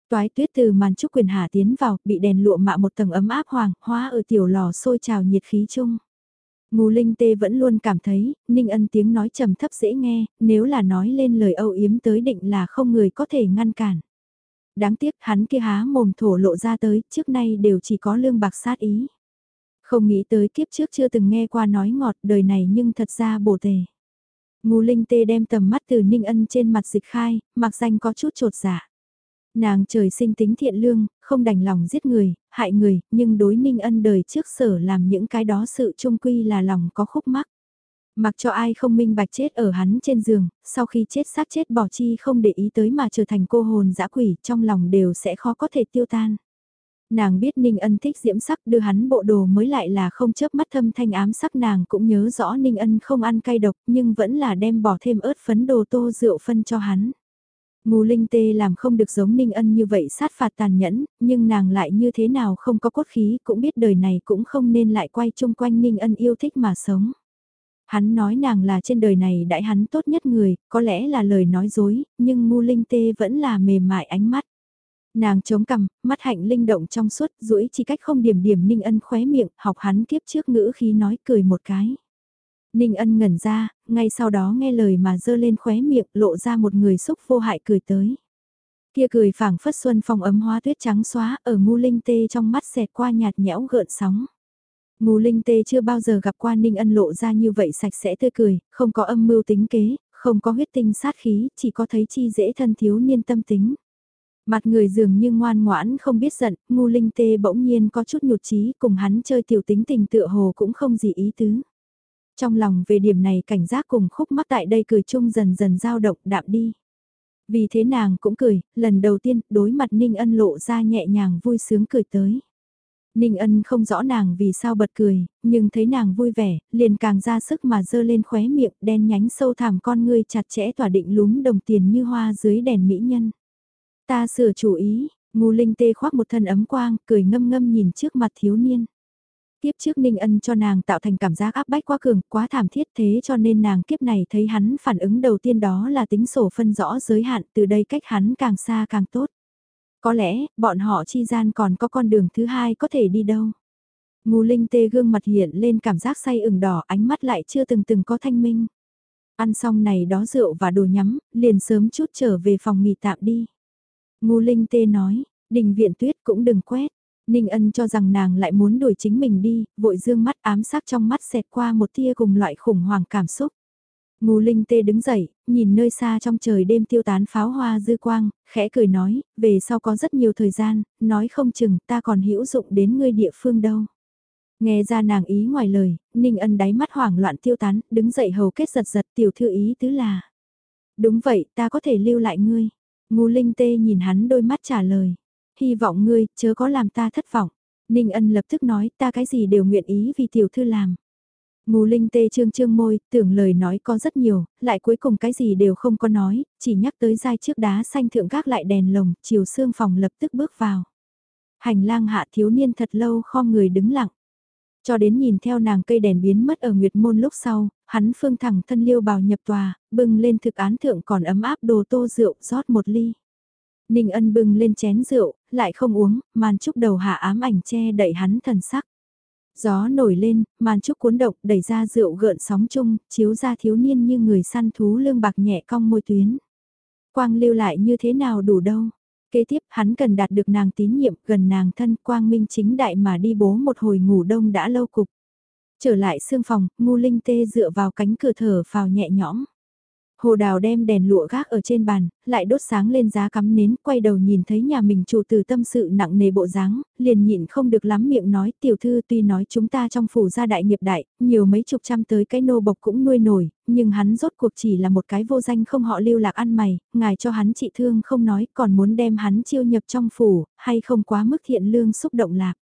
Toái tuyết từ màn trúc quyền hạ tiến vào, bị đèn lụa mạ một tầng ấm áp hoàng, hóa ở tiểu lò sôi trào nhiệt khí chung. Ngô Linh Tê vẫn luôn cảm thấy, Ninh Ân tiếng nói trầm thấp dễ nghe, nếu là nói lên lời âu yếm tới định là không người có thể ngăn cản. Đáng tiếc hắn kia há mồm thổ lộ ra tới, trước nay đều chỉ có lương bạc sát ý. Không nghĩ tới kiếp trước chưa từng nghe qua nói ngọt đời này nhưng thật ra bổ tề. Ngô Linh Tê đem tầm mắt từ Ninh Ân trên mặt dịch khai, mặc danh có chút trột dạ. Nàng trời sinh tính thiện lương, không đành lòng giết người, hại người, nhưng đối Ninh Ân đời trước sở làm những cái đó sự trung quy là lòng có khúc mắc. Mặc cho ai không minh bạch chết ở hắn trên giường, sau khi chết xác chết bỏ chi không để ý tới mà trở thành cô hồn dã quỷ trong lòng đều sẽ khó có thể tiêu tan. Nàng biết Ninh Ân thích diễm sắc đưa hắn bộ đồ mới lại là không chớp mắt thâm thanh ám sắc nàng cũng nhớ rõ Ninh Ân không ăn cay độc nhưng vẫn là đem bỏ thêm ớt phấn đồ tô rượu phân cho hắn. Ngù Linh Tê làm không được giống Ninh Ân như vậy sát phạt tàn nhẫn, nhưng nàng lại như thế nào không có cốt khí cũng biết đời này cũng không nên lại quay chung quanh Ninh Ân yêu thích mà sống. Hắn nói nàng là trên đời này đại hắn tốt nhất người, có lẽ là lời nói dối, nhưng Ngô Linh Tê vẫn là mềm mại ánh mắt. Nàng chống cằm, mắt hạnh linh động trong suốt, duỗi chỉ cách không điểm điểm Ninh Ân khóe miệng, học hắn kiếp trước ngữ khí nói cười một cái. Ninh Ân ngẩn ra, ngay sau đó nghe lời mà dơ lên khóe miệng, lộ ra một người xúc vô hại cười tới. Kia cười phảng phất xuân phong ấm hoa tuyết trắng xóa, ở ngu linh tê trong mắt xẹt qua nhạt nhẽo gợn sóng. Ngù Linh Tê chưa bao giờ gặp qua Ninh Ân lộ ra như vậy sạch sẽ tươi cười, không có âm mưu tính kế, không có huyết tinh sát khí, chỉ có thấy chi dễ thân thiếu niên tâm tính. Mặt người dường như ngoan ngoãn không biết giận, ngu linh tê bỗng nhiên có chút nhụt chí cùng hắn chơi tiểu tính tình tựa hồ cũng không gì ý tứ. Trong lòng về điểm này cảnh giác cùng khúc mắc tại đây cười chung dần dần dao động đạm đi. Vì thế nàng cũng cười, lần đầu tiên đối mặt Ninh Ân lộ ra nhẹ nhàng vui sướng cười tới. Ninh ân không rõ nàng vì sao bật cười, nhưng thấy nàng vui vẻ, liền càng ra sức mà dơ lên khóe miệng đen nhánh sâu thẳm con ngươi chặt chẽ tỏa định lúm đồng tiền như hoa dưới đèn mỹ nhân. Ta sửa chủ ý, ngu linh tê khoác một thân ấm quang, cười ngâm ngâm nhìn trước mặt thiếu niên. Tiếp trước Ninh Ân cho nàng tạo thành cảm giác áp bách quá cường, quá thảm thiết thế cho nên nàng kiếp này thấy hắn phản ứng đầu tiên đó là tính sổ phân rõ giới hạn từ đây cách hắn càng xa càng tốt. Có lẽ, bọn họ chi gian còn có con đường thứ hai có thể đi đâu. Ngô Linh tê gương mặt hiện lên cảm giác say ửng đỏ ánh mắt lại chưa từng từng có thanh minh. Ăn xong này đó rượu và đồ nhắm, liền sớm chút trở về phòng nghỉ tạm đi. Ngô Linh tê nói, đình viện tuyết cũng đừng quét. Ninh ân cho rằng nàng lại muốn đuổi chính mình đi, vội dương mắt ám sắc trong mắt xẹt qua một tia cùng loại khủng hoảng cảm xúc. Ngô Linh Tê đứng dậy, nhìn nơi xa trong trời đêm tiêu tán pháo hoa dư quang, khẽ cười nói, về sau có rất nhiều thời gian, nói không chừng ta còn hữu dụng đến ngươi địa phương đâu. Nghe ra nàng ý ngoài lời, Ninh Ân đáy mắt hoảng loạn tiêu tán, đứng dậy hầu kết giật giật tiểu thư ý tứ là. Đúng vậy, ta có thể lưu lại ngươi. Ngô Linh Tê nhìn hắn đôi mắt trả lời. Hy vọng ngươi, chớ có làm ta thất vọng. Ninh Ân lập tức nói ta cái gì đều nguyện ý vì tiểu thư làm. Ngô Linh tê trương trương môi, tưởng lời nói có rất nhiều, lại cuối cùng cái gì đều không có nói, chỉ nhắc tới dai trước đá xanh thượng gác lại đèn lồng, chiều xương phòng lập tức bước vào. Hành lang hạ thiếu niên thật lâu khom người đứng lặng. Cho đến nhìn theo nàng cây đèn biến mất ở Nguyệt Môn lúc sau, hắn phương thẳng thân liêu bào nhập tòa, bưng lên thực án thượng còn ấm áp đồ tô rượu rót một ly. Ninh ân bưng lên chén rượu, lại không uống, màn trúc đầu hạ ám ảnh che đậy hắn thần sắc. Gió nổi lên, màn trúc cuốn động, đẩy ra rượu gợn sóng chung, chiếu ra thiếu niên như người săn thú lương bạc nhẹ cong môi tuyến. Quang lưu lại như thế nào đủ đâu. Kế tiếp hắn cần đạt được nàng tín nhiệm gần nàng thân quang minh chính đại mà đi bố một hồi ngủ đông đã lâu cục. Trở lại xương phòng, ngu linh tê dựa vào cánh cửa thở phào nhẹ nhõm. Hồ Đào đem đèn lụa gác ở trên bàn, lại đốt sáng lên giá cắm nến, quay đầu nhìn thấy nhà mình chủ từ tâm sự nặng nề bộ dáng, liền nhịn không được lắm miệng nói tiểu thư tuy nói chúng ta trong phủ gia đại nghiệp đại, nhiều mấy chục trăm tới cái nô bộc cũng nuôi nổi, nhưng hắn rốt cuộc chỉ là một cái vô danh không họ lưu lạc ăn mày, ngài cho hắn trị thương không nói còn muốn đem hắn chiêu nhập trong phủ, hay không quá mức thiện lương xúc động lạc.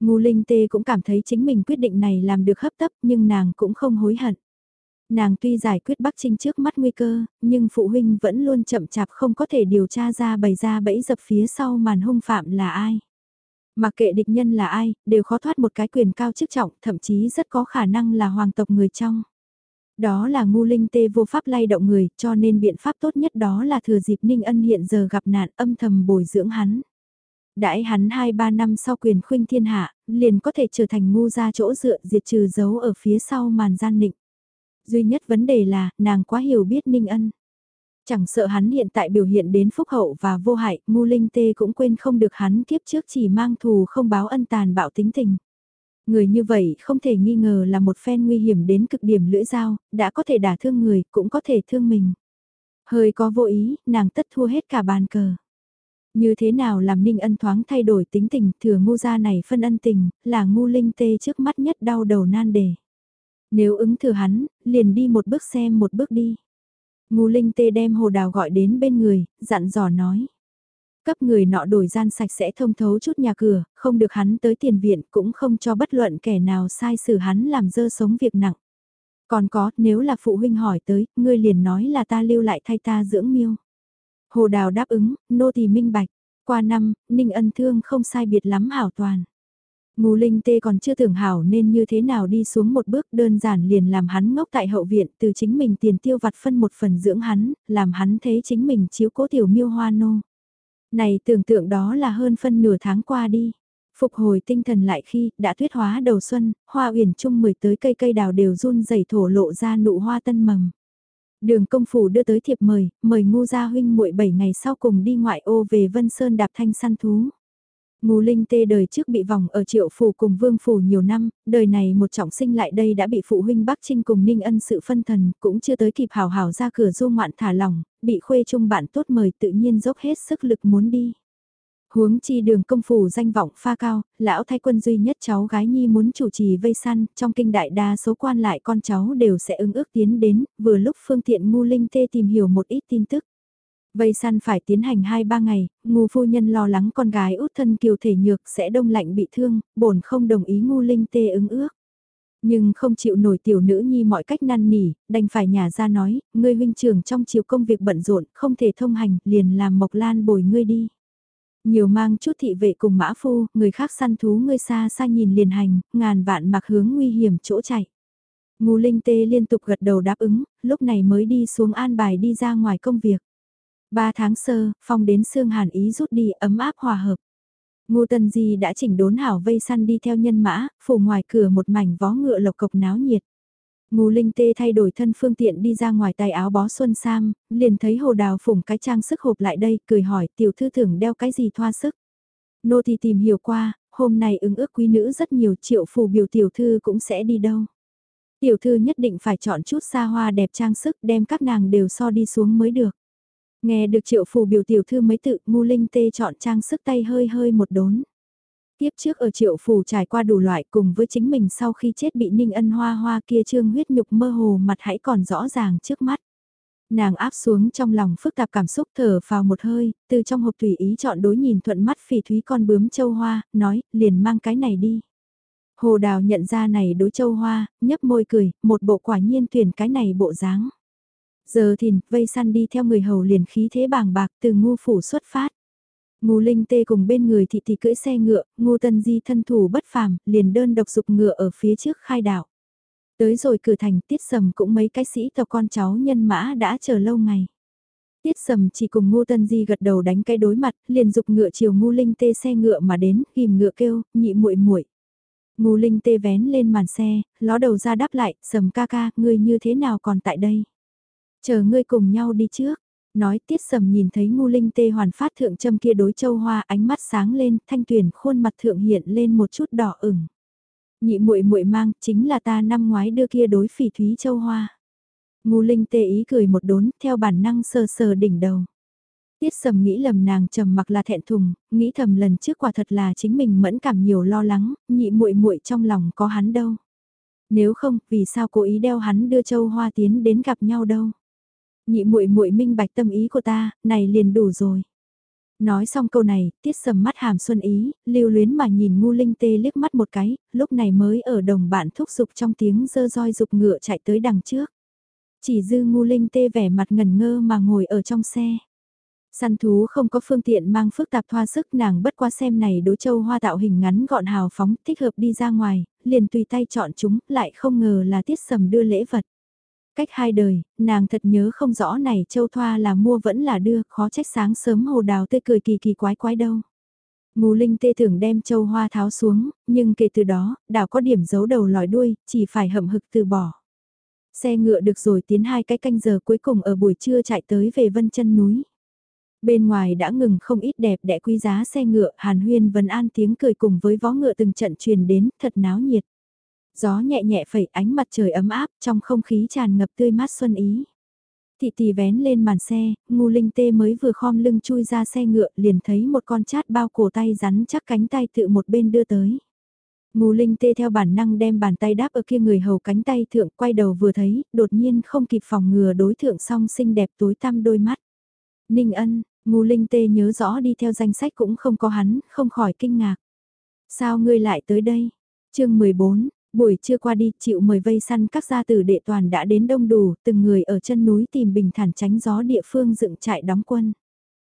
Ngu Linh Tê cũng cảm thấy chính mình quyết định này làm được hấp tấp nhưng nàng cũng không hối hận. Nàng tuy giải quyết Bắc Trinh trước mắt nguy cơ, nhưng phụ huynh vẫn luôn chậm chạp không có thể điều tra ra bày ra bẫy dập phía sau màn hung phạm là ai. Mặc kệ địch nhân là ai, đều khó thoát một cái quyền cao chức trọng, thậm chí rất có khả năng là hoàng tộc người trong. Đó là ngu linh tê vô pháp lay động người, cho nên biện pháp tốt nhất đó là thừa dịp Ninh Ân hiện giờ gặp nạn âm thầm bồi dưỡng hắn. Đãi hắn 2-3 năm sau quyền khuynh thiên hạ, liền có thể trở thành ngu ra chỗ dựa diệt trừ dấu ở phía sau màn gian nịnh. Duy nhất vấn đề là, nàng quá hiểu biết Ninh Ân. Chẳng sợ hắn hiện tại biểu hiện đến phúc hậu và vô hại, ngu linh tê cũng quên không được hắn kiếp trước chỉ mang thù không báo ân tàn bạo tính tình. Người như vậy không thể nghi ngờ là một phen nguy hiểm đến cực điểm lưỡi dao, đã có thể đả thương người, cũng có thể thương mình. Hơi có vô ý, nàng tất thua hết cả bàn cờ. Như thế nào làm Ninh Ân thoáng thay đổi tính tình, thừa ngu gia này phân ân tình, là ngu linh tê trước mắt nhất đau đầu nan đề. Nếu ứng thừa hắn, liền đi một bước xem một bước đi. Ngu linh tê đem hồ đào gọi đến bên người, dặn dò nói. Cấp người nọ đổi gian sạch sẽ thông thấu chút nhà cửa, không được hắn tới tiền viện cũng không cho bất luận kẻ nào sai xử hắn làm dơ sống việc nặng. Còn có, nếu là phụ huynh hỏi tới, ngươi liền nói là ta lưu lại thay ta dưỡng miêu. Hồ Đào đáp ứng, nô tỳ minh bạch. Qua năm, Ninh ân thương không sai biệt lắm hảo toàn. Ngô Linh Tê còn chưa tưởng hảo nên như thế nào đi xuống một bước đơn giản liền làm hắn ngốc tại hậu viện từ chính mình tiền tiêu vặt phân một phần dưỡng hắn, làm hắn thấy chính mình chiếu cố tiểu miêu hoa nô. Này tưởng tượng đó là hơn phân nửa tháng qua đi. Phục hồi tinh thần lại khi đã tuyết hóa đầu xuân, hoa uyển trung mười tới cây cây đào đều run rẩy thổ lộ ra nụ hoa tân mầm. Đường công phủ đưa tới thiệp mời, mời ngu gia huynh muội 7 ngày sau cùng đi ngoại ô về Vân Sơn đạp thanh săn thú. Ngô Linh Tê đời trước bị vòng ở triệu phủ cùng vương phủ nhiều năm, đời này một trọng sinh lại đây đã bị phụ huynh Bắc Trinh cùng Ninh Ân sự phân thần, cũng chưa tới kịp hào hào ra cửa du ngoạn thả lỏng, bị khuê trung bạn tốt mời tự nhiên dốc hết sức lực muốn đi. Huống chi đường công phủ danh vọng pha cao, lão thái quân duy nhất cháu gái nhi muốn chủ trì vây săn, trong kinh đại đa số quan lại con cháu đều sẽ ứng ước tiến đến, vừa lúc phương tiện Ngô linh tê tìm hiểu một ít tin tức. Vây săn phải tiến hành 2-3 ngày, ngu phu nhân lo lắng con gái út thân kiều thể nhược sẽ đông lạnh bị thương, bổn không đồng ý ngu linh tê ứng ước. Nhưng không chịu nổi tiểu nữ nhi mọi cách năn nỉ, đành phải nhà ra nói, ngươi huynh trưởng trong chiều công việc bận rộn, không thể thông hành, liền làm mộc lan bồi ngươi đi. Nhiều mang chút thị vệ cùng mã phu, người khác săn thú ngươi xa xa nhìn liền hành, ngàn vạn mặc hướng nguy hiểm chỗ chạy. Ngô linh tê liên tục gật đầu đáp ứng, lúc này mới đi xuống an bài đi ra ngoài công việc. Ba tháng sơ, phong đến xương hàn ý rút đi ấm áp hòa hợp. Ngô Tân Di đã chỉnh đốn hảo vây săn đi theo nhân mã, phủ ngoài cửa một mảnh vó ngựa lộc cộc náo nhiệt. Ngô Linh Tê thay đổi thân phương tiện đi ra ngoài tay áo bó xuân sam, liền thấy hồ đào phủng cái trang sức hộp lại đây, cười hỏi tiểu thư thưởng đeo cái gì thoa sức. Nô thì tìm hiểu qua, hôm nay ứng ước quý nữ rất nhiều triệu phù biểu tiểu thư cũng sẽ đi đâu. Tiểu thư nhất định phải chọn chút xa hoa đẹp trang sức đem các nàng đều so đi xuống mới được. Nghe được triệu phù biểu tiểu thư mấy tự, ngu linh tê chọn trang sức tay hơi hơi một đốn. Tiếp trước ở triệu phủ trải qua đủ loại cùng với chính mình sau khi chết bị ninh ân hoa hoa kia trương huyết nhục mơ hồ mặt hãy còn rõ ràng trước mắt. Nàng áp xuống trong lòng phức tạp cảm xúc thở vào một hơi, từ trong hộp thủy ý chọn đối nhìn thuận mắt phỉ thúy con bướm châu hoa, nói, liền mang cái này đi. Hồ đào nhận ra này đối châu hoa, nhấp môi cười, một bộ quả nhiên tuyển cái này bộ dáng. Giờ thìn, vây săn đi theo người hầu liền khí thế bàng bạc từ ngu phủ xuất phát. Ngu Linh Tê cùng bên người thị thị cưỡi xe ngựa, Ngu Tân Di thân thủ bất phàm, liền đơn độc dục ngựa ở phía trước khai đạo. Tới rồi cửa thành tiết sầm cũng mấy cái sĩ tộc con cháu nhân mã đã chờ lâu ngày. Tiết sầm chỉ cùng Ngu Tân Di gật đầu đánh cái đối mặt, liền dục ngựa chiều Ngu Linh Tê xe ngựa mà đến, ghim ngựa kêu, nhị muội muội. Ngu Linh Tê vén lên màn xe, ló đầu ra đáp lại, sầm ca ca, ngươi như thế nào còn tại đây? Chờ ngươi cùng nhau đi trước. Nói tiết sầm nhìn thấy ngu linh tê hoàn phát thượng châm kia đối châu hoa ánh mắt sáng lên, thanh tuyển khuôn mặt thượng hiện lên một chút đỏ ửng. Nhị muội muội mang, chính là ta năm ngoái đưa kia đối phỉ thúy châu hoa. Ngu linh tê ý cười một đốn, theo bản năng sờ sờ đỉnh đầu. Tiết sầm nghĩ lầm nàng trầm mặc là thẹn thùng, nghĩ thầm lần trước quả thật là chính mình mẫn cảm nhiều lo lắng, nhị muội muội trong lòng có hắn đâu. Nếu không, vì sao cố ý đeo hắn đưa châu hoa tiến đến gặp nhau đâu nhị muội muội minh bạch tâm ý của ta, này liền đủ rồi. Nói xong câu này, tiết sầm mắt hàm xuân ý, lưu luyến mà nhìn ngu linh tê liếc mắt một cái, lúc này mới ở đồng bạn thúc giục trong tiếng dơ roi dục ngựa chạy tới đằng trước. Chỉ dư ngu linh tê vẻ mặt ngần ngơ mà ngồi ở trong xe. Săn thú không có phương tiện mang phức tạp thoa sức nàng bất qua xem này đối châu hoa tạo hình ngắn gọn hào phóng thích hợp đi ra ngoài, liền tùy tay chọn chúng, lại không ngờ là tiết sầm đưa lễ vật. Cách hai đời, nàng thật nhớ không rõ này châu thoa là mua vẫn là đưa, khó trách sáng sớm hồ đào tê cười kỳ kỳ quái quái đâu. Ngù linh tê tưởng đem châu hoa tháo xuống, nhưng kể từ đó, đảo có điểm giấu đầu lòi đuôi, chỉ phải hậm hực từ bỏ. Xe ngựa được rồi tiến hai cái canh giờ cuối cùng ở buổi trưa chạy tới về vân chân núi. Bên ngoài đã ngừng không ít đẹp đẽ quý giá xe ngựa, hàn huyên vân an tiếng cười cùng với vó ngựa từng trận truyền đến, thật náo nhiệt. Gió nhẹ nhẹ phẩy ánh mặt trời ấm áp trong không khí tràn ngập tươi mát xuân ý. Thị tỷ vén lên màn xe, ngu linh tê mới vừa khom lưng chui ra xe ngựa liền thấy một con chát bao cổ tay rắn chắc cánh tay tự một bên đưa tới. Ngu linh tê theo bản năng đem bàn tay đáp ở kia người hầu cánh tay thượng quay đầu vừa thấy, đột nhiên không kịp phòng ngừa đối thượng song xinh đẹp tối tăm đôi mắt. Ninh ân, ngu linh tê nhớ rõ đi theo danh sách cũng không có hắn, không khỏi kinh ngạc. Sao ngươi lại tới đây? chương 14, Buổi trưa qua đi, chịu mời vây săn các gia tử đệ toàn đã đến đông đủ, từng người ở chân núi tìm bình thản tránh gió địa phương dựng trại đóng quân.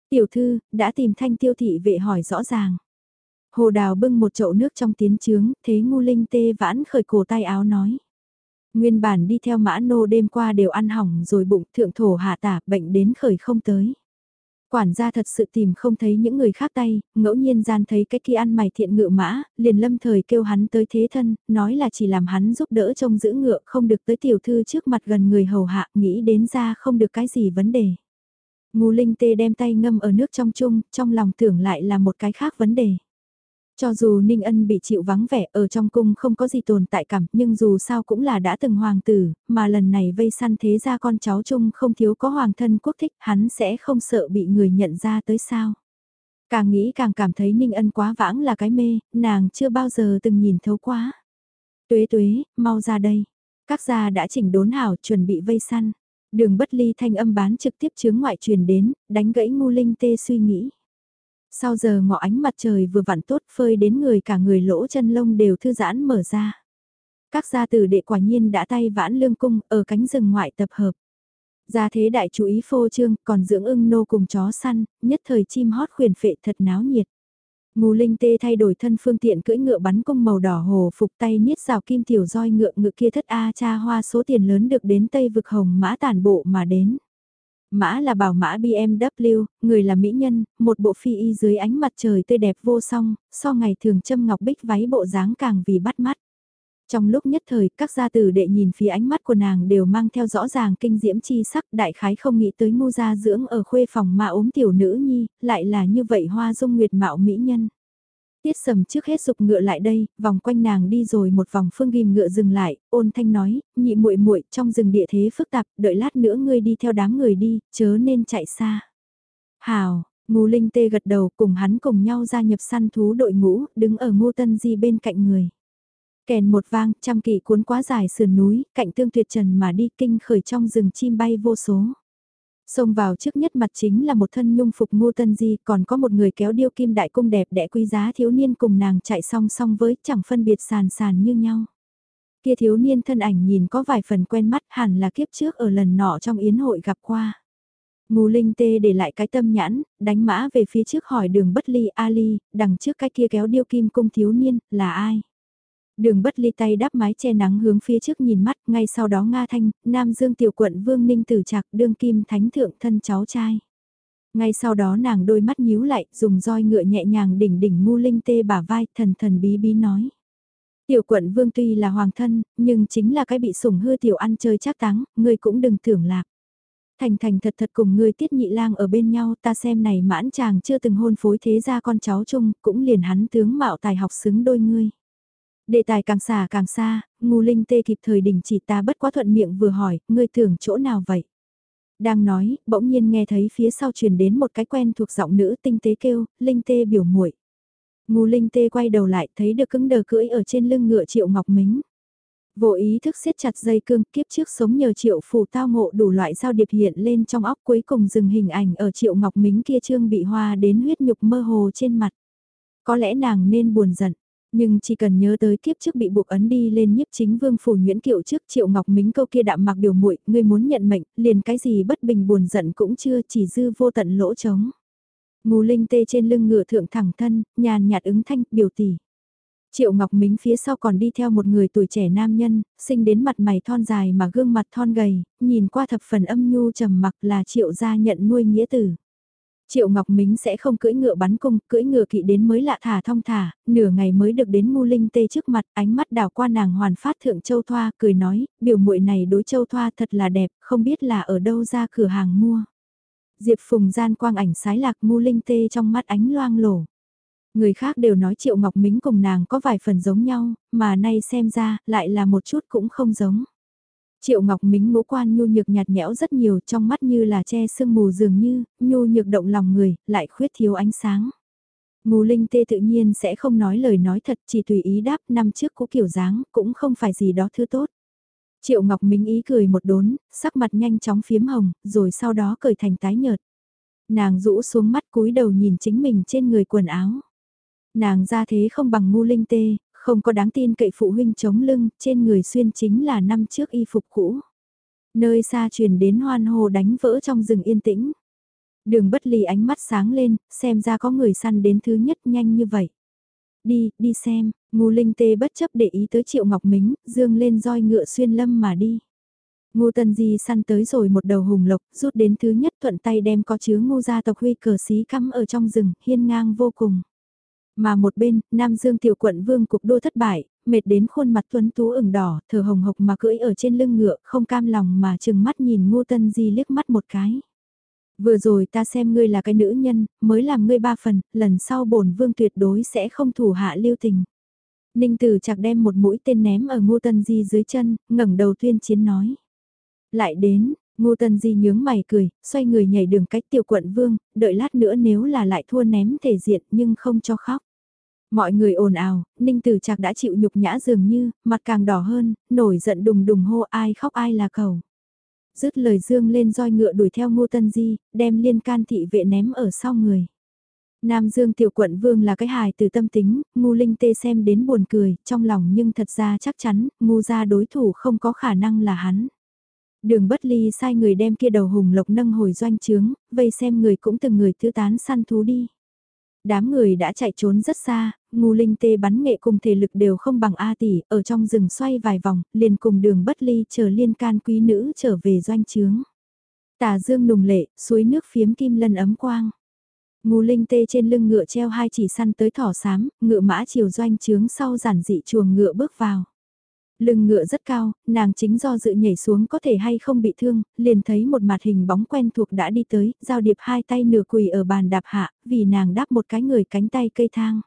Tiểu thư, đã tìm thanh tiêu thị vệ hỏi rõ ràng. Hồ đào bưng một chậu nước trong tiến trướng, thế ngu linh tê vãn khởi cổ tay áo nói. Nguyên bản đi theo mã nô đêm qua đều ăn hỏng rồi bụng thượng thổ hạ tả bệnh đến khởi không tới. Quản gia thật sự tìm không thấy những người khác tay, ngẫu nhiên gian thấy cái kia ăn mày thiện ngựa mã, liền lâm thời kêu hắn tới thế thân, nói là chỉ làm hắn giúp đỡ trông giữ ngựa không được tới tiểu thư trước mặt gần người hầu hạ, nghĩ đến ra không được cái gì vấn đề. Ngô Linh Tê đem tay ngâm ở nước trong chung, trong lòng tưởng lại là một cái khác vấn đề. Cho dù Ninh Ân bị chịu vắng vẻ ở trong cung không có gì tồn tại cảm nhưng dù sao cũng là đã từng hoàng tử, mà lần này vây săn thế ra con cháu chung không thiếu có hoàng thân quốc thích hắn sẽ không sợ bị người nhận ra tới sao. Càng nghĩ càng cảm thấy Ninh Ân quá vãng là cái mê, nàng chưa bao giờ từng nhìn thấu quá. Tuế tuế, mau ra đây. Các gia đã chỉnh đốn hảo chuẩn bị vây săn. Đường bất ly thanh âm bán trực tiếp chướng ngoại truyền đến, đánh gãy ngu linh tê suy nghĩ. Sau giờ ngọ ánh mặt trời vừa vặn tốt phơi đến người cả người lỗ chân lông đều thư giãn mở ra. Các gia tử đệ quả nhiên đã tay vãn lương cung ở cánh rừng ngoại tập hợp. Gia thế đại chú ý phô trương còn dưỡng ưng nô cùng chó săn, nhất thời chim hót khuyển phệ thật náo nhiệt. Ngô linh tê thay đổi thân phương tiện cưỡi ngựa bắn cung màu đỏ hồ phục tay niết rào kim tiểu roi ngựa ngựa kia thất A cha hoa số tiền lớn được đến Tây vực hồng mã tản bộ mà đến. Mã là bảo mã BMW, người là mỹ nhân, một bộ phi y dưới ánh mặt trời tươi đẹp vô song, so ngày thường châm ngọc bích váy bộ dáng càng vì bắt mắt. Trong lúc nhất thời, các gia tử đệ nhìn phía ánh mắt của nàng đều mang theo rõ ràng kinh diễm chi sắc đại khái không nghĩ tới ngu gia dưỡng ở khuê phòng mà ốm tiểu nữ nhi, lại là như vậy hoa dung nguyệt mạo mỹ nhân. Tiết sầm trước hết dục ngựa lại đây, vòng quanh nàng đi rồi một vòng phương ghim ngựa dừng lại, ôn thanh nói, nhị muội muội trong rừng địa thế phức tạp, đợi lát nữa ngươi đi theo đám người đi, chớ nên chạy xa. Hào, Ngô Linh Tê gật đầu cùng hắn cùng nhau gia nhập săn thú đội ngũ, đứng ở Ngô Tân Di bên cạnh người. Kèn một vang, trăm kỵ cuốn quá dài sườn núi, cạnh tương tuyệt trần mà đi kinh khởi trong rừng chim bay vô số. Xông vào trước nhất mặt chính là một thân nhung phục ngô tân di, còn có một người kéo điêu kim đại cung đẹp đẽ quý giá thiếu niên cùng nàng chạy song song với chẳng phân biệt sàn sàn như nhau. Kia thiếu niên thân ảnh nhìn có vài phần quen mắt hẳn là kiếp trước ở lần nọ trong yến hội gặp qua. Ngô Linh Tê để lại cái tâm nhãn, đánh mã về phía trước hỏi đường bất ly Ali, đằng trước cái kia kéo điêu kim cung thiếu niên, là ai? Đường bất ly tay đắp mái che nắng hướng phía trước nhìn mắt, ngay sau đó Nga Thanh, Nam Dương tiểu quận Vương Ninh Tử Trạc đương kim thánh thượng thân cháu trai. Ngay sau đó nàng đôi mắt nhíu lại, dùng roi ngựa nhẹ nhàng đỉnh đỉnh ngu linh tê bả vai, thần thần bí bí nói. Tiểu quận vương tuy là hoàng thân, nhưng chính là cái bị sủng hư tiểu ăn chơi chắc táng, ngươi cũng đừng tưởng lạc. Thành thành thật thật cùng ngươi tiết nhị lang ở bên nhau ta xem này mãn chàng chưa từng hôn phối thế ra con cháu chung, cũng liền hắn tướng mạo tài học xứng đôi ngươi. Đề tài càng xả càng xa, ngu linh tê kịp thời đình chỉ ta bất quá thuận miệng vừa hỏi, ngươi tưởng chỗ nào vậy? Đang nói, bỗng nhiên nghe thấy phía sau truyền đến một cái quen thuộc giọng nữ tinh tế kêu, linh tê biểu muội. Ngu linh tê quay đầu lại thấy được cứng đờ cưỡi ở trên lưng ngựa triệu ngọc mính. Vô ý thức siết chặt dây cương kiếp trước sống nhờ triệu phù tao ngộ đủ loại giao điệp hiện lên trong óc cuối cùng dừng hình ảnh ở triệu ngọc mính kia trương bị hoa đến huyết nhục mơ hồ trên mặt. Có lẽ nàng nên buồn giận, nhưng chỉ cần nhớ tới kiếp trước bị buộc ấn đi lên nhiếp chính vương phủ Nguyễn Kiệu trước Triệu Ngọc Mính câu kia đạm mặc biểu muội ngươi muốn nhận mệnh, liền cái gì bất bình buồn giận cũng chưa chỉ dư vô tận lỗ trống. Ngù linh tê trên lưng ngựa thượng thẳng thân, nhàn nhạt ứng thanh, biểu tỷ. Triệu Ngọc Mính phía sau còn đi theo một người tuổi trẻ nam nhân, sinh đến mặt mày thon dài mà gương mặt thon gầy, nhìn qua thập phần âm nhu trầm mặc là Triệu gia nhận nuôi nghĩa tử. Triệu Ngọc Mính sẽ không cưỡi ngựa bắn cung, cưỡi ngựa kỵ đến mới lạ thả thong thả, nửa ngày mới được đến Mu linh tê trước mặt, ánh mắt đảo qua nàng hoàn phát thượng châu thoa, cười nói, biểu muội này đối châu thoa thật là đẹp, không biết là ở đâu ra cửa hàng mua. Diệp Phùng gian quang ảnh sái lạc Mu linh tê trong mắt ánh loang lổ. Người khác đều nói Triệu Ngọc Mính cùng nàng có vài phần giống nhau, mà nay xem ra, lại là một chút cũng không giống. Triệu Ngọc Mính ngũ quan nhu nhược nhạt nhẽo rất nhiều trong mắt như là che sương mù dường như, nhu nhược động lòng người, lại khuyết thiếu ánh sáng. Ngô linh tê tự nhiên sẽ không nói lời nói thật chỉ tùy ý đáp năm trước cũ kiểu dáng, cũng không phải gì đó thứ tốt. Triệu Ngọc Mính ý cười một đốn, sắc mặt nhanh chóng phiếm hồng, rồi sau đó cười thành tái nhợt. Nàng rũ xuống mắt cúi đầu nhìn chính mình trên người quần áo. Nàng ra thế không bằng ngu linh tê, không có đáng tin cậy phụ huynh chống lưng, trên người xuyên chính là năm trước y phục cũ. Nơi xa truyền đến hoan hồ đánh vỡ trong rừng yên tĩnh. Đường bất ly ánh mắt sáng lên, xem ra có người săn đến thứ nhất nhanh như vậy. Đi, đi xem, ngu linh tê bất chấp để ý tới triệu ngọc mính, dương lên roi ngựa xuyên lâm mà đi. Ngô Tân Di săn tới rồi một đầu hùng lộc, rút đến thứ nhất thuận tay đem có chứa ngô gia tộc huy cờ xí cắm ở trong rừng, hiên ngang vô cùng. Mà một bên, Nam Dương tiểu quận vương cục đua thất bại, mệt đến khuôn mặt tuấn tú ửng đỏ, thở hồng hộc mà cưỡi ở trên lưng ngựa, không cam lòng mà chừng mắt nhìn Ngô Tân Di liếc mắt một cái. Vừa rồi ta xem ngươi là cái nữ nhân, mới làm ngươi ba phần, lần sau bổn vương tuyệt đối sẽ không thủ hạ lưu tình. Ninh Tử chặt đem một mũi tên ném ở Ngô Tân Di dưới chân, ngẩng đầu tuyên chiến nói. Lại đến, Ngô Tân Di nhướng mày cười, xoay người nhảy đường cách tiểu quận vương, đợi lát nữa nếu là lại thua ném thể diện nhưng không cho khóc. Mọi người ồn ào, Ninh Tử Trạc đã chịu nhục nhã dường như, mặt càng đỏ hơn, nổi giận đùng đùng hô ai khóc ai là cầu. Dứt lời dương lên roi ngựa đuổi theo Ngô Tân Di, đem liên can thị vệ ném ở sau người. Nam Dương tiểu quận vương là cái hài từ tâm tính, ngu linh tê xem đến buồn cười, trong lòng nhưng thật ra chắc chắn, ngu ra đối thủ không có khả năng là hắn. Đường bất ly sai người đem kia đầu hùng lộc nâng hồi doanh trướng, vây xem người cũng từng người thứ tán săn thú đi. Đám người đã chạy trốn rất xa, ngu linh tê bắn nghệ cùng thể lực đều không bằng A tỷ, ở trong rừng xoay vài vòng, liền cùng đường bất ly chờ liên can quý nữ trở về doanh trướng. Tà dương nùng lệ, suối nước phiếm kim lân ấm quang. Ngu linh tê trên lưng ngựa treo hai chỉ săn tới thỏ sám, ngựa mã chiều doanh trướng sau giản dị chuồng ngựa bước vào lưng ngựa rất cao, nàng chính do dự nhảy xuống có thể hay không bị thương, liền thấy một mặt hình bóng quen thuộc đã đi tới, giao điệp hai tay nửa quỳ ở bàn đạp hạ, vì nàng đáp một cái người cánh tay cây thang.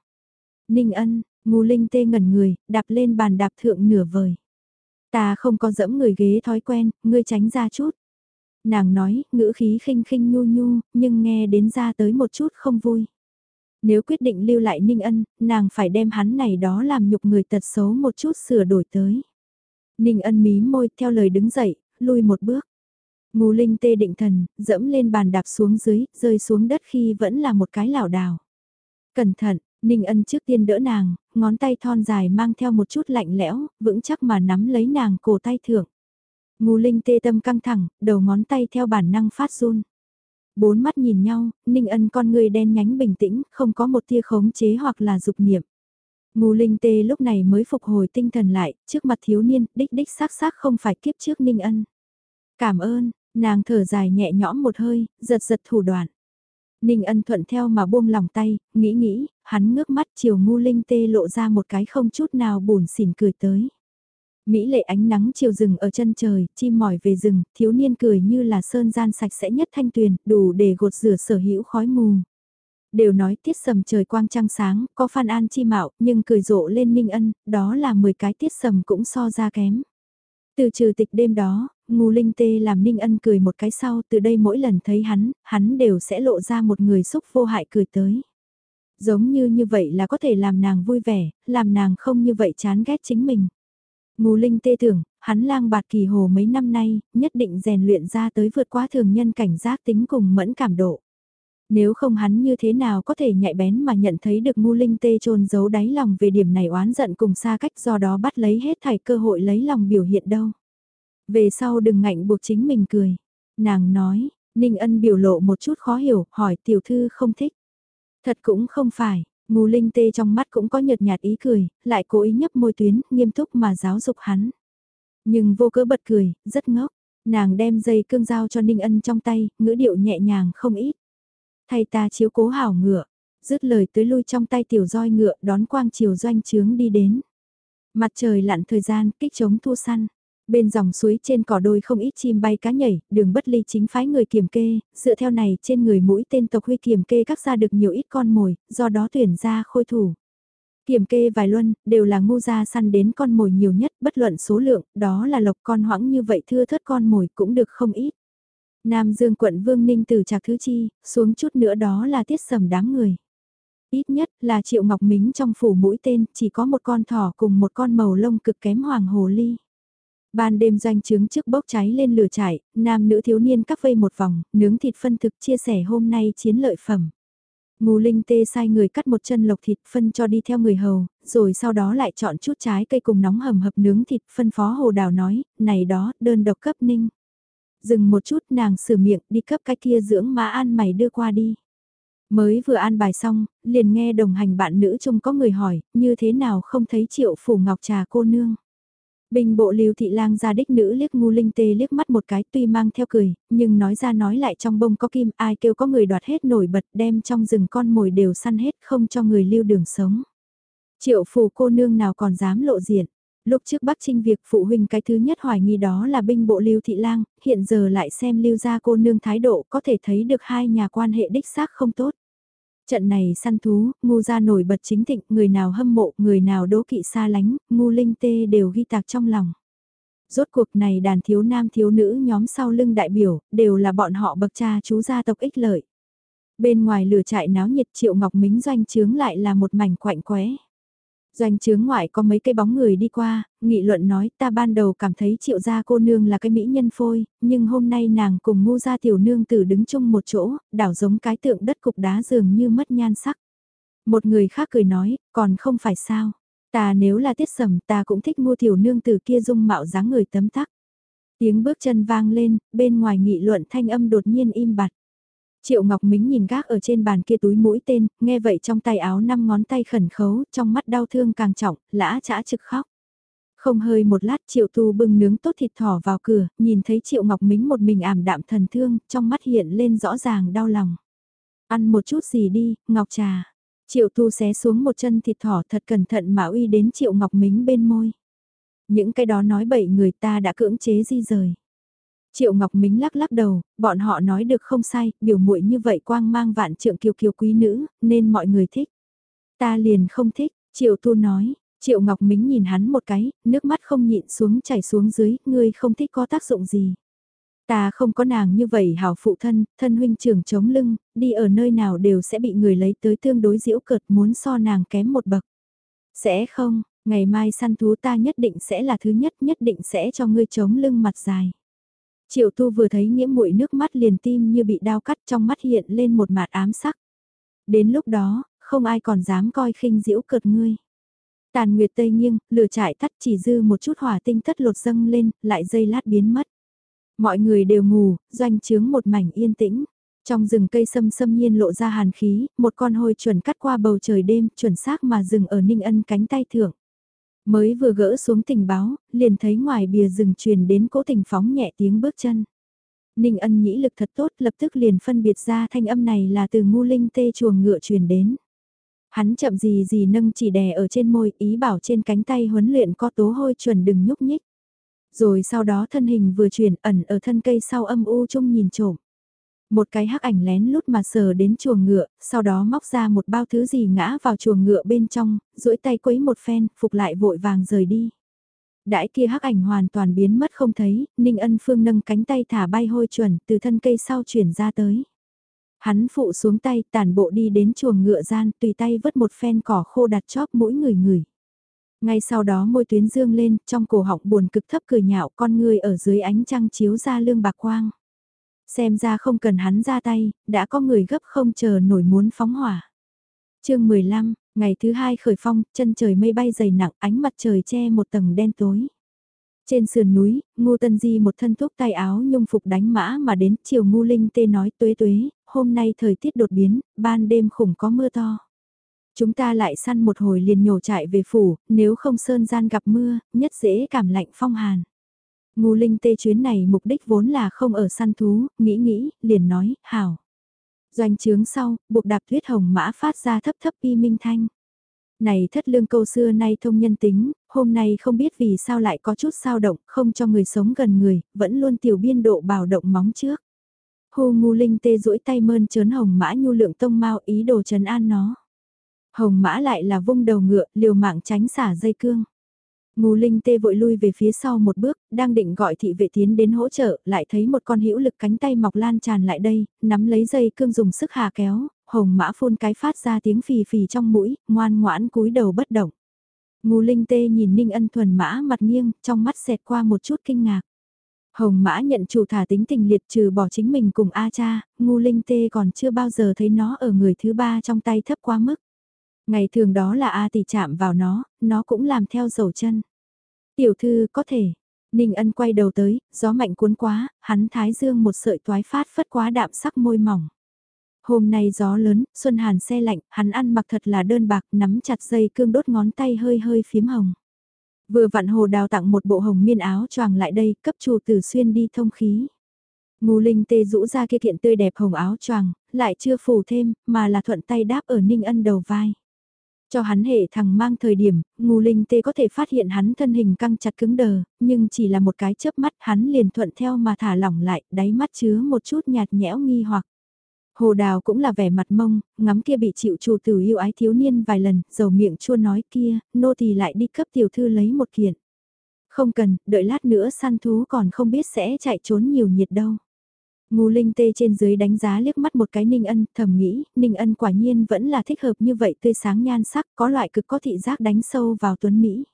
Ninh ân, ngu linh tê ngẩn người, đạp lên bàn đạp thượng nửa vời. Ta không có dẫm người ghế thói quen, ngươi tránh ra chút. Nàng nói, ngữ khí khinh khinh nhu nhu, nhưng nghe đến ra tới một chút không vui. Nếu quyết định lưu lại Ninh Ân, nàng phải đem hắn này đó làm nhục người tật xấu một chút sửa đổi tới. Ninh Ân mí môi theo lời đứng dậy, lui một bước. Ngô Linh tê định thần, dẫm lên bàn đạp xuống dưới, rơi xuống đất khi vẫn là một cái lảo đảo. Cẩn thận, Ninh Ân trước tiên đỡ nàng, ngón tay thon dài mang theo một chút lạnh lẽo, vững chắc mà nắm lấy nàng cổ tay thượng. Ngô Linh tê tâm căng thẳng, đầu ngón tay theo bản năng phát run. Bốn mắt nhìn nhau, Ninh Ân con người đen nhánh bình tĩnh, không có một tia khống chế hoặc là dục niệm. Ngô Linh Tê lúc này mới phục hồi tinh thần lại, trước mặt thiếu niên, đích đích xác xác không phải kiếp trước Ninh Ân. Cảm ơn, nàng thở dài nhẹ nhõm một hơi, giật giật thủ đoạn. Ninh Ân thuận theo mà buông lòng tay, nghĩ nghĩ, hắn ngước mắt chiều Ngô Linh Tê lộ ra một cái không chút nào buồn xỉn cười tới. Mỹ lệ ánh nắng chiều rừng ở chân trời, chim mỏi về rừng, thiếu niên cười như là sơn gian sạch sẽ nhất thanh tuyền, đủ để gột rửa sở hữu khói mù. Đều nói tiết sầm trời quang trăng sáng, có phan an chi mạo, nhưng cười rộ lên ninh ân, đó là 10 cái tiết sầm cũng so ra kém. Từ trừ tịch đêm đó, ngu linh tê làm ninh ân cười một cái sau, từ đây mỗi lần thấy hắn, hắn đều sẽ lộ ra một người xúc vô hại cười tới. Giống như như vậy là có thể làm nàng vui vẻ, làm nàng không như vậy chán ghét chính mình. Ngô Linh tê tưởng, hắn lang bạt kỳ hồ mấy năm nay, nhất định rèn luyện ra tới vượt quá thường nhân cảnh giác tính cùng mẫn cảm độ. Nếu không hắn như thế nào có thể nhạy bén mà nhận thấy được ngu linh tê trôn giấu đáy lòng về điểm này oán giận cùng xa cách do đó bắt lấy hết thảy cơ hội lấy lòng biểu hiện đâu. Về sau đừng ngạnh buộc chính mình cười. Nàng nói, Ninh Ân biểu lộ một chút khó hiểu, hỏi tiểu thư không thích. Thật cũng không phải, Ngô linh tê trong mắt cũng có nhợt nhạt ý cười, lại cố ý nhấp môi tuyến, nghiêm túc mà giáo dục hắn. Nhưng vô cớ bật cười, rất ngốc. Nàng đem dây cương dao cho Ninh Ân trong tay, ngữ điệu nhẹ nhàng không ít. Thay ta chiếu cố hảo ngựa, dứt lời tới lui trong tay tiểu roi ngựa đón quang chiều doanh trướng đi đến. Mặt trời lặn thời gian, kích chống thu săn. Bên dòng suối trên cỏ đôi không ít chim bay cá nhảy, đường bất ly chính phái người kiểm kê, dựa theo này trên người mũi tên tộc huy kiểm kê các ra được nhiều ít con mồi, do đó tuyển ra khôi thủ. Kiểm kê vài luân, đều là ngu gia săn đến con mồi nhiều nhất, bất luận số lượng, đó là lộc con hoãng như vậy thưa thớt con mồi cũng được không ít. Nam Dương quận Vương Ninh từ Trạc Thứ Chi, xuống chút nữa đó là tiết sầm đám người. Ít nhất là Triệu Ngọc Mính trong phủ mũi tên, chỉ có một con thỏ cùng một con màu lông cực kém hoàng hồ ly. Ban đêm doanh trướng trước bốc cháy lên lửa trại, nam nữ thiếu niên các vây một vòng, nướng thịt phân thực chia sẻ hôm nay chiến lợi phẩm. Ngô linh tê sai người cắt một chân lộc thịt phân cho đi theo người hầu, rồi sau đó lại chọn chút trái cây cùng nóng hầm hập nướng thịt phân phó hồ đào nói, này đó, đơn độc cấp ninh. Dừng một chút nàng sửa miệng đi cấp cái kia dưỡng mà an mày đưa qua đi. Mới vừa an bài xong, liền nghe đồng hành bạn nữ chung có người hỏi, như thế nào không thấy triệu phủ ngọc trà cô nương. Bình bộ lưu thị lang ra đích nữ liếc ngu linh tê liếc mắt một cái tuy mang theo cười, nhưng nói ra nói lại trong bông có kim ai kêu có người đoạt hết nổi bật đem trong rừng con mồi đều săn hết không cho người lưu đường sống. Triệu phù cô nương nào còn dám lộ diện. Lúc trước Bắc Trinh việc phụ huynh cái thứ nhất hoài nghi đó là binh bộ lưu thị lang, hiện giờ lại xem lưu gia cô nương thái độ có thể thấy được hai nhà quan hệ đích xác không tốt. Trận này săn thú, ngu ra nổi bật chính thịnh, người nào hâm mộ, người nào đố kỵ xa lánh, ngu linh tê đều ghi tạc trong lòng. Rốt cuộc này đàn thiếu nam thiếu nữ nhóm sau lưng đại biểu, đều là bọn họ bậc cha chú gia tộc ích lợi. Bên ngoài lửa trại náo nhiệt triệu ngọc mính doanh chướng lại là một mảnh quạnh quẽ. Doanh trướng ngoại có mấy cây bóng người đi qua, nghị luận nói ta ban đầu cảm thấy triệu gia cô nương là cái mỹ nhân phôi, nhưng hôm nay nàng cùng ngu gia tiểu nương tử đứng chung một chỗ, đảo giống cái tượng đất cục đá dường như mất nhan sắc. Một người khác cười nói, còn không phải sao. Ta nếu là tiết sầm ta cũng thích mua tiểu nương tử kia dung mạo dáng người tấm tắc. Tiếng bước chân vang lên, bên ngoài nghị luận thanh âm đột nhiên im bặt. Triệu Ngọc Mính nhìn gác ở trên bàn kia túi mũi tên, nghe vậy trong tay áo năm ngón tay khẩn khấu, trong mắt đau thương càng trọng, lã chả trực khóc. Không hơi một lát Triệu Tu bưng nướng tốt thịt thỏ vào cửa, nhìn thấy Triệu Ngọc Mính một mình ảm đạm thần thương, trong mắt hiện lên rõ ràng đau lòng. Ăn một chút gì đi, Ngọc trà. Triệu Tu xé xuống một chân thịt thỏ thật cẩn thận mà uy đến Triệu Ngọc Mính bên môi. Những cái đó nói bậy người ta đã cưỡng chế di rời. Triệu Ngọc Mính lắc lắc đầu, bọn họ nói được không sai, biểu muội như vậy quang mang vạn trượng kiều kiều quý nữ, nên mọi người thích. Ta liền không thích, Triệu Tu nói, Triệu Ngọc Mính nhìn hắn một cái, nước mắt không nhịn xuống chảy xuống dưới, ngươi không thích có tác dụng gì. Ta không có nàng như vậy hảo phụ thân, thân huynh trưởng chống lưng, đi ở nơi nào đều sẽ bị người lấy tới tương đối diễu cợt muốn so nàng kém một bậc. Sẽ không, ngày mai săn thú ta nhất định sẽ là thứ nhất nhất định sẽ cho ngươi chống lưng mặt dài. Triệu tu vừa thấy nghĩa muội nước mắt liền tim như bị đau cắt trong mắt hiện lên một mạt ám sắc. Đến lúc đó, không ai còn dám coi khinh diễu cợt ngươi. Tàn nguyệt tây nghiêng, lửa trại tắt chỉ dư một chút hỏa tinh thất lột dâng lên, lại dây lát biến mất. Mọi người đều ngủ, doanh trướng một mảnh yên tĩnh. Trong rừng cây sâm sâm nhiên lộ ra hàn khí, một con hôi chuẩn cắt qua bầu trời đêm, chuẩn xác mà dừng ở ninh ân cánh tay thượng. Mới vừa gỡ xuống tình báo, liền thấy ngoài bìa rừng truyền đến cố tình phóng nhẹ tiếng bước chân. Ninh ân nhĩ lực thật tốt lập tức liền phân biệt ra thanh âm này là từ ngu linh tê chuồng ngựa truyền đến. Hắn chậm gì gì nâng chỉ đè ở trên môi ý bảo trên cánh tay huấn luyện có tố hôi chuẩn đừng nhúc nhích. Rồi sau đó thân hình vừa chuyển ẩn ở thân cây sau âm u chung nhìn trộm. Một cái hắc ảnh lén lút mà sờ đến chuồng ngựa, sau đó móc ra một bao thứ gì ngã vào chuồng ngựa bên trong, duỗi tay quấy một phen, phục lại vội vàng rời đi. Đãi kia hắc ảnh hoàn toàn biến mất không thấy, Ninh Ân Phương nâng cánh tay thả bay hôi chuẩn từ thân cây sau chuyển ra tới. Hắn phụ xuống tay tàn bộ đi đến chuồng ngựa gian tùy tay vứt một phen cỏ khô đặt chóp mũi người người. Ngay sau đó môi tuyến dương lên, trong cổ họng buồn cực thấp cười nhạo con người ở dưới ánh trăng chiếu ra lương bạc quang. Xem ra không cần hắn ra tay, đã có người gấp không chờ nổi muốn phóng hỏa. chương 15, ngày thứ hai khởi phong, chân trời mây bay dày nặng, ánh mặt trời che một tầng đen tối. Trên sườn núi, Ngô Tân Di một thân thuốc tay áo nhung phục đánh mã mà đến chiều Ngô Linh tê nói tuế tuế, hôm nay thời tiết đột biến, ban đêm khủng có mưa to. Chúng ta lại săn một hồi liền nhổ chạy về phủ, nếu không sơn gian gặp mưa, nhất dễ cảm lạnh phong hàn. Ngu Linh tê chuyến này mục đích vốn là không ở săn thú, nghĩ nghĩ, liền nói, hảo. Doanh trướng sau, buộc đạp thuyết hồng mã phát ra thấp thấp y minh thanh. Này thất lương câu xưa nay thông nhân tính, hôm nay không biết vì sao lại có chút sao động, không cho người sống gần người, vẫn luôn tiểu biên độ bào động móng trước. Hồ ngu linh tê duỗi tay mơn trớn hồng mã nhu lượng tông mau ý đồ trấn an nó. Hồng mã lại là vung đầu ngựa, liều mạng tránh xả dây cương. Ngô Linh tê vội lui về phía sau một bước, đang định gọi thị vệ tiến đến hỗ trợ, lại thấy một con hữu lực cánh tay mọc lan tràn lại đây, nắm lấy dây cương dùng sức hà kéo, hồng mã phun cái phát ra tiếng phì phì trong mũi, ngoan ngoãn cúi đầu bất động. Ngô Linh tê nhìn Ninh Ân thuần mã mặt nghiêng, trong mắt xẹt qua một chút kinh ngạc. Hồng mã nhận chủ thả tính tình liệt trừ bỏ chính mình cùng A cha, Ngô Linh tê còn chưa bao giờ thấy nó ở người thứ ba trong tay thấp quá mức. Ngày thường đó là A tỷ chạm vào nó, nó cũng làm theo dầu chân. Tiểu thư có thể. Ninh ân quay đầu tới, gió mạnh cuốn quá, hắn thái dương một sợi toái phát phất quá đạm sắc môi mỏng. Hôm nay gió lớn, xuân hàn xe lạnh, hắn ăn mặc thật là đơn bạc, nắm chặt dây cương đốt ngón tay hơi hơi phím hồng. Vừa vặn hồ đào tặng một bộ hồng miên áo choàng lại đây, cấp chủ tử xuyên đi thông khí. Ngô Linh tê rũ ra kia kiện tươi đẹp hồng áo choàng, lại chưa phủ thêm, mà là thuận tay đáp ở Ninh Ân đầu vai. Cho hắn hệ thằng mang thời điểm, ngu linh tê có thể phát hiện hắn thân hình căng chặt cứng đờ, nhưng chỉ là một cái chớp mắt hắn liền thuận theo mà thả lỏng lại, đáy mắt chứa một chút nhạt nhẽo nghi hoặc. Hồ đào cũng là vẻ mặt mông, ngắm kia bị chịu chủ tử yêu ái thiếu niên vài lần, dầu miệng chua nói kia, nô tỳ lại đi cấp tiểu thư lấy một kiện. Không cần, đợi lát nữa săn thú còn không biết sẽ chạy trốn nhiều nhiệt đâu. Ngô linh tê trên dưới đánh giá liếc mắt một cái ninh ân, thầm nghĩ, ninh ân quả nhiên vẫn là thích hợp như vậy tươi sáng nhan sắc, có loại cực có thị giác đánh sâu vào tuấn Mỹ.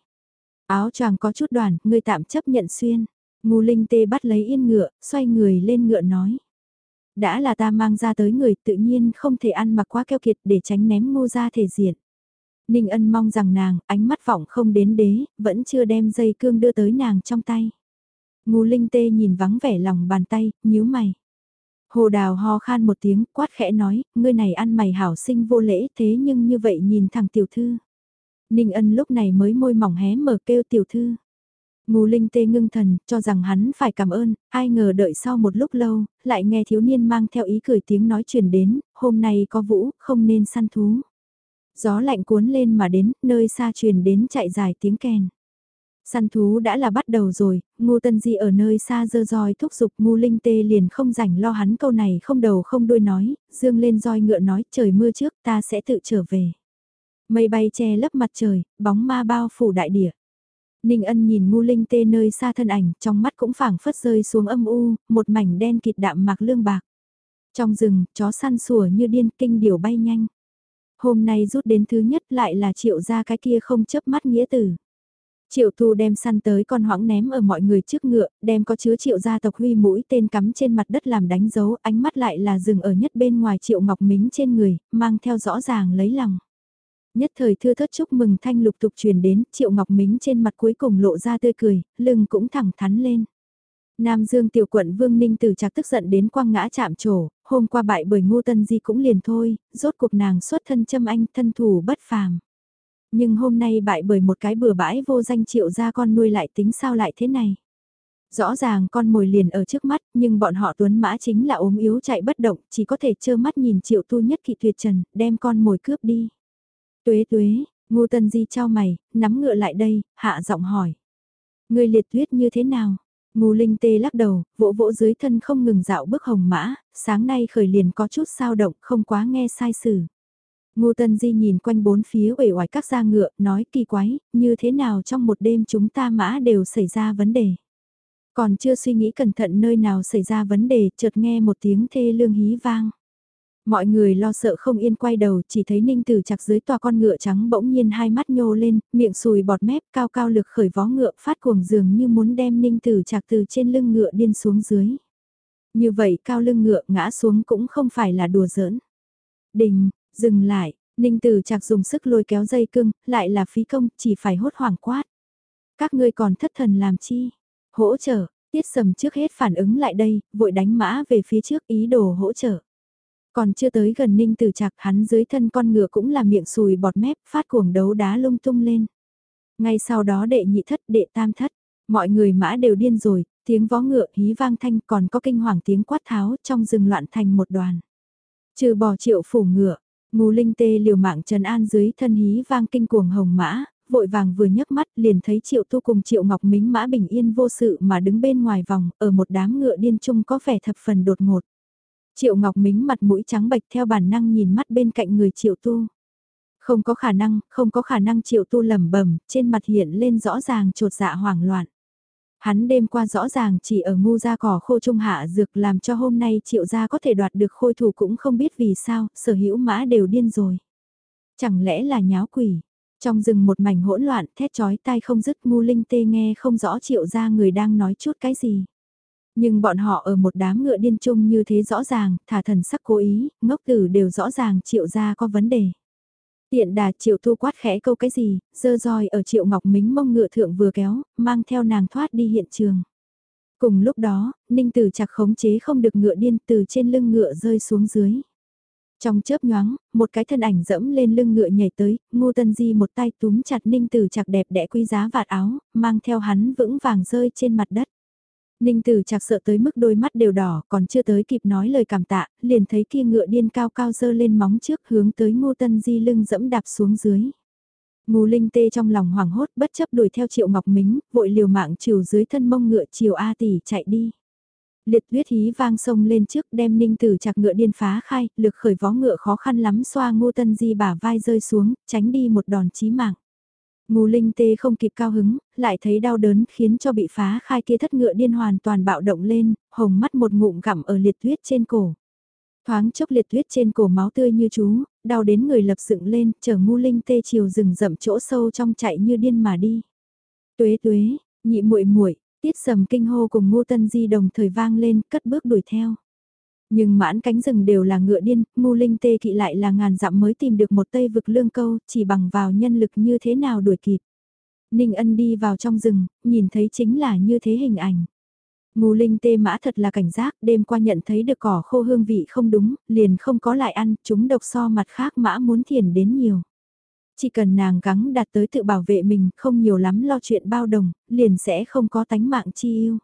Áo choàng có chút đoàn, người tạm chấp nhận xuyên. Ngô linh tê bắt lấy yên ngựa, xoay người lên ngựa nói. Đã là ta mang ra tới người tự nhiên không thể ăn mặc quá keo kiệt để tránh ném ngô ra thể diện. Ninh ân mong rằng nàng, ánh mắt vọng không đến đế, vẫn chưa đem dây cương đưa tới nàng trong tay. Ngô linh tê nhìn vắng vẻ lòng bàn tay, nhíu mày. Hồ đào ho khan một tiếng, quát khẽ nói, ngươi này ăn mày hảo sinh vô lễ thế nhưng như vậy nhìn thằng tiểu thư. Ninh ân lúc này mới môi mỏng hé mở kêu tiểu thư. Ngô Linh tê ngưng thần, cho rằng hắn phải cảm ơn, ai ngờ đợi sau một lúc lâu, lại nghe thiếu niên mang theo ý cười tiếng nói truyền đến, hôm nay có vũ, không nên săn thú. Gió lạnh cuốn lên mà đến, nơi xa truyền đến chạy dài tiếng kèn. Săn thú đã là bắt đầu rồi, Ngô Tân Di ở nơi xa dơ roi thúc giục Ngô Linh Tê liền không rảnh lo hắn câu này không đầu không đuôi nói, dương lên roi ngựa nói trời mưa trước ta sẽ tự trở về. Mây bay che lấp mặt trời, bóng ma bao phủ đại địa. Ninh ân nhìn Ngô Linh Tê nơi xa thân ảnh, trong mắt cũng phảng phất rơi xuống âm u, một mảnh đen kịt đạm mạc lương bạc. Trong rừng, chó săn sủa như điên kinh điểu bay nhanh. Hôm nay rút đến thứ nhất lại là triệu ra cái kia không chấp mắt nghĩa tử. Triệu thu đem săn tới con hoãng ném ở mọi người trước ngựa, đem có chứa triệu gia tộc huy mũi tên cắm trên mặt đất làm đánh dấu, ánh mắt lại là dừng ở nhất bên ngoài triệu ngọc mính trên người, mang theo rõ ràng lấy lòng. Nhất thời thưa thất chúc mừng thanh lục tục truyền đến, triệu ngọc mính trên mặt cuối cùng lộ ra tươi cười, lưng cũng thẳng thắn lên. Nam Dương tiểu quận Vương Ninh từ chạc tức giận đến quang ngã chạm trổ, hôm qua bại bởi ngô tân di cũng liền thôi, rốt cuộc nàng xuất thân châm anh thân thủ bất phàm. Nhưng hôm nay bại bởi một cái bừa bãi vô danh triệu ra con nuôi lại tính sao lại thế này. Rõ ràng con mồi liền ở trước mắt, nhưng bọn họ tuấn mã chính là ốm yếu chạy bất động, chỉ có thể trơ mắt nhìn triệu tu nhất kỵ tuyệt trần, đem con mồi cướp đi. Tuế tuế, ngô tân di trao mày, nắm ngựa lại đây, hạ giọng hỏi. Người liệt tuyết như thế nào? Ngô Linh Tê lắc đầu, vỗ vỗ dưới thân không ngừng dạo bước hồng mã, sáng nay khởi liền có chút sao động, không quá nghe sai sử. Ngô Tân Di nhìn quanh bốn phía uể oải các gia ngựa, nói kỳ quái, như thế nào trong một đêm chúng ta mã đều xảy ra vấn đề. Còn chưa suy nghĩ cẩn thận nơi nào xảy ra vấn đề, chợt nghe một tiếng thê lương hí vang. Mọi người lo sợ không yên quay đầu, chỉ thấy Ninh Tử chặt dưới tòa con ngựa trắng bỗng nhiên hai mắt nhô lên, miệng sùi bọt mép cao cao lực khởi vó ngựa phát cuồng dường như muốn đem Ninh Tử chặt từ trên lưng ngựa điên xuống dưới. Như vậy cao lưng ngựa ngã xuống cũng không phải là đùa giỡn. Đình, dừng lại, Ninh Tử Trạc dùng sức lôi kéo dây cưng, lại là phí công, chỉ phải hốt hoảng quát. Các ngươi còn thất thần làm chi? Hỗ trợ, tiết sầm trước hết phản ứng lại đây, vội đánh mã về phía trước ý đồ hỗ trợ. Còn chưa tới gần Ninh Tử Trạc hắn dưới thân con ngựa cũng là miệng sùi bọt mép, phát cuồng đấu đá lung tung lên. Ngay sau đó đệ nhị thất, đệ tam thất, mọi người mã đều điên rồi, tiếng vó ngựa hí vang thanh còn có kinh hoàng tiếng quát tháo trong rừng loạn thành một đoàn. Trừ bỏ triệu phủ ngựa, Ngô Linh Tê liều mạng trần an dưới thân hí vang kinh cuồng hồng mã, vội vàng vừa nhấc mắt liền thấy Triệu Tu cùng Triệu Ngọc Mính mã bình yên vô sự mà đứng bên ngoài vòng, ở một đám ngựa điên chung có vẻ thập phần đột ngột. Triệu Ngọc Mính mặt mũi trắng bệch theo bản năng nhìn mắt bên cạnh người Triệu Tu. Không có khả năng, không có khả năng Triệu Tu lẩm bẩm, trên mặt hiện lên rõ ràng trột dạ hoảng loạn. Hắn đêm qua rõ ràng chỉ ở ngu ra cỏ khô trung hạ dược làm cho hôm nay triệu gia có thể đoạt được khôi thủ cũng không biết vì sao, sở hữu mã đều điên rồi. Chẳng lẽ là nháo quỷ? Trong rừng một mảnh hỗn loạn, thét chói tai không dứt ngu linh tê nghe không rõ triệu gia người đang nói chút cái gì. Nhưng bọn họ ở một đám ngựa điên chung như thế rõ ràng, thả thần sắc cố ý, ngốc tử đều rõ ràng triệu gia có vấn đề. Tiện đà triệu thu quát khẽ câu cái gì, dơ roi ở triệu ngọc mính mông ngựa thượng vừa kéo, mang theo nàng thoát đi hiện trường. Cùng lúc đó, ninh tử chặt khống chế không được ngựa điên từ trên lưng ngựa rơi xuống dưới. Trong chớp nhoáng, một cái thân ảnh dẫm lên lưng ngựa nhảy tới, ngô tân di một tay túm chặt ninh tử chặt đẹp đẽ quý giá vạt áo, mang theo hắn vững vàng rơi trên mặt đất. Ninh tử chạc sợ tới mức đôi mắt đều đỏ, còn chưa tới kịp nói lời cảm tạ, liền thấy kia ngựa điên cao cao dơ lên móng trước hướng tới ngô tân di lưng dẫm đạp xuống dưới. Ngô linh tê trong lòng hoảng hốt bất chấp đuổi theo triệu ngọc mính, vội liều mạng chiều dưới thân mông ngựa chiều A tỷ chạy đi. Liệt tuyết hí vang sông lên trước đem ninh tử chạc ngựa điên phá khai, lực khởi vó ngựa khó khăn lắm xoa ngô tân di bả vai rơi xuống, tránh đi một đòn chí mạng. Ngô Linh Tê không kịp cao hứng, lại thấy đau đớn khiến cho bị phá khai kia thất ngựa điên hoàn toàn bạo động lên, hồng mắt một ngụm gặm ở liệt tuyết trên cổ. Thoáng chốc liệt tuyết trên cổ máu tươi như chú, đau đến người lập dựng lên, chờ Ngô Linh Tê chiều rừng rậm chỗ sâu trong chạy như điên mà đi. Tuế tuế, nhị muội muội, tiết sầm kinh hô cùng Ngô Tân Di đồng thời vang lên, cất bước đuổi theo. Nhưng mãn cánh rừng đều là ngựa điên, ngu linh tê kỵ lại là ngàn dặm mới tìm được một tây vực lương câu, chỉ bằng vào nhân lực như thế nào đuổi kịp. Ninh ân đi vào trong rừng, nhìn thấy chính là như thế hình ảnh. Ngu linh tê mã thật là cảnh giác, đêm qua nhận thấy được cỏ khô hương vị không đúng, liền không có lại ăn, chúng độc so mặt khác mã muốn thiền đến nhiều. Chỉ cần nàng gắng đạt tới tự bảo vệ mình, không nhiều lắm lo chuyện bao đồng, liền sẽ không có tánh mạng chi yêu.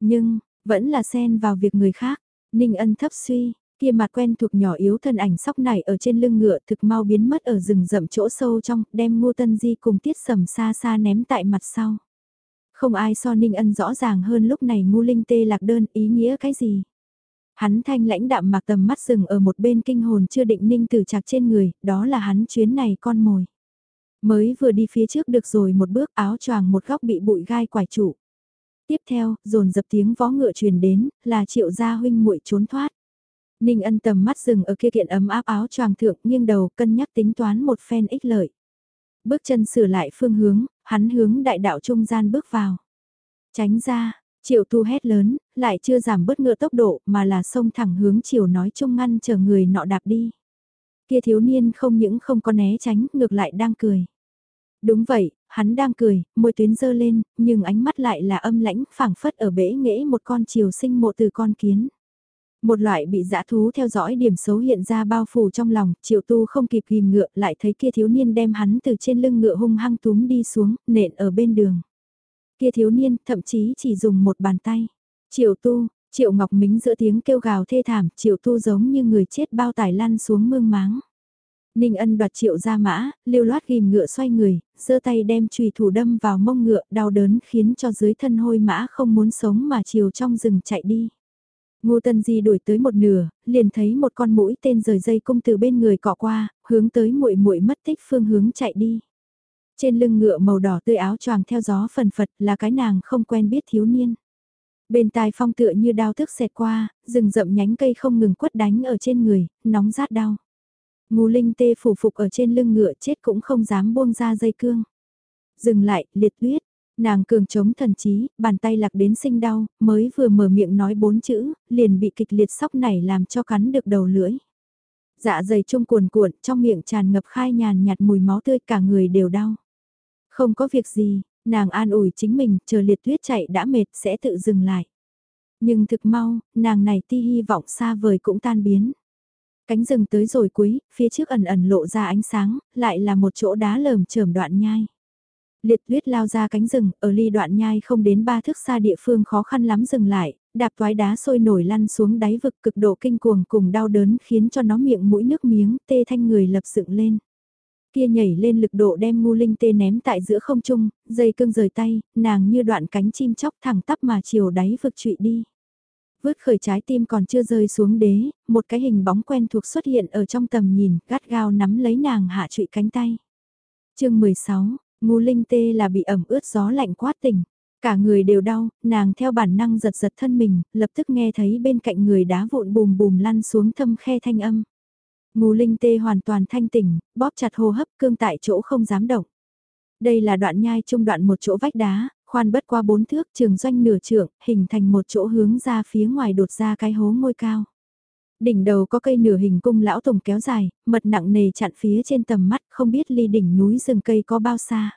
Nhưng, vẫn là xen vào việc người khác. Ninh ân thấp suy, kia mặt quen thuộc nhỏ yếu thân ảnh sóc này ở trên lưng ngựa thực mau biến mất ở rừng rậm chỗ sâu trong, đem ngô tân di cùng tiết sầm xa xa ném tại mặt sau. Không ai so Ninh ân rõ ràng hơn lúc này ngu linh tê lạc đơn ý nghĩa cái gì. Hắn thanh lãnh đạm mặc tầm mắt rừng ở một bên kinh hồn chưa định Ninh tử chạc trên người, đó là hắn chuyến này con mồi. Mới vừa đi phía trước được rồi một bước áo choàng một góc bị bụi gai quải trụ. Tiếp theo, dồn dập tiếng vó ngựa truyền đến, là triệu gia huynh muội trốn thoát. Ninh ân tầm mắt dừng ở kia kiện ấm áp áo choàng thượng nghiêng đầu cân nhắc tính toán một phen ích lợi. Bước chân sửa lại phương hướng, hắn hướng đại đạo trung gian bước vào. Tránh ra, triệu tu hét lớn, lại chưa giảm bớt ngựa tốc độ mà là xông thẳng hướng chiều nói chung ngăn chờ người nọ đạp đi. Kia thiếu niên không những không có né tránh, ngược lại đang cười. Đúng vậy, hắn đang cười, môi tuyến dơ lên, nhưng ánh mắt lại là âm lãnh, phảng phất ở bể nghễ một con chiều sinh mộ từ con kiến. Một loại bị dã thú theo dõi điểm xấu hiện ra bao phủ trong lòng, triệu tu không kịp ghim ngựa, lại thấy kia thiếu niên đem hắn từ trên lưng ngựa hung hăng túm đi xuống, nện ở bên đường. Kia thiếu niên, thậm chí chỉ dùng một bàn tay. Triệu tu, triệu ngọc mính giữa tiếng kêu gào thê thảm, triệu tu giống như người chết bao tải lăn xuống mương máng. Ninh ân đoạt triệu ra mã, lưu loát ghim ngựa xoay người, giơ tay đem chùy thủ đâm vào mông ngựa, đau đớn khiến cho dưới thân hôi mã không muốn sống mà chiều trong rừng chạy đi. Ngô Tân Di đuổi tới một nửa, liền thấy một con mũi tên rời dây cung từ bên người cọ qua, hướng tới muội muội mất tích phương hướng chạy đi. Trên lưng ngựa màu đỏ tươi áo choàng theo gió phần phật là cái nàng không quen biết thiếu niên. Bên tai phong tựa như đao thức xẹt qua, rừng rậm nhánh cây không ngừng quất đánh ở trên người, nóng rát đau. Ngô Linh tê phủ phục ở trên lưng ngựa chết cũng không dám buông ra dây cương. Dừng lại, liệt huyết, Nàng cường chống thần trí, bàn tay lạc đến sinh đau, mới vừa mở miệng nói bốn chữ, liền bị kịch liệt sóc này làm cho cắn được đầu lưỡi. Dạ dày trung cuồn cuộn, trong miệng tràn ngập khai nhàn nhạt mùi máu tươi cả người đều đau. Không có việc gì, nàng an ủi chính mình, chờ liệt tuyết chạy đã mệt sẽ tự dừng lại. Nhưng thực mau, nàng này ti hy vọng xa vời cũng tan biến. Cánh rừng tới rồi cuối, phía trước ẩn ẩn lộ ra ánh sáng, lại là một chỗ đá lởm chởm đoạn nhai. Liệt tuyết lao ra cánh rừng, ở ly đoạn nhai không đến ba thước xa địa phương khó khăn lắm dừng lại, đạp toái đá sôi nổi lăn xuống đáy vực cực độ kinh cuồng cùng đau đớn khiến cho nó miệng mũi nước miếng, tê thanh người lập dựng lên. Kia nhảy lên lực độ đem ngu linh tê ném tại giữa không trung, dây cương rời tay, nàng như đoạn cánh chim chóc thẳng tắp mà chiều đáy vực trụy đi. Vứt khởi trái tim còn chưa rơi xuống đế, một cái hình bóng quen thuộc xuất hiện ở trong tầm nhìn, gắt gao nắm lấy nàng hạ trụy cánh tay. chương 16, ngu linh tê là bị ẩm ướt gió lạnh quá tỉnh. Cả người đều đau, nàng theo bản năng giật giật thân mình, lập tức nghe thấy bên cạnh người đá vụn bùm bùm lăn xuống thâm khe thanh âm. Ngù linh tê hoàn toàn thanh tỉnh, bóp chặt hô hấp cương tại chỗ không dám động. Đây là đoạn nhai trung đoạn một chỗ vách đá, khoan bất qua bốn thước trường doanh nửa trượng, hình thành một chỗ hướng ra phía ngoài đột ra cái hố ngôi cao. Đỉnh đầu có cây nửa hình cung lão tổng kéo dài, mật nặng nề chặn phía trên tầm mắt không biết ly đỉnh núi rừng cây có bao xa.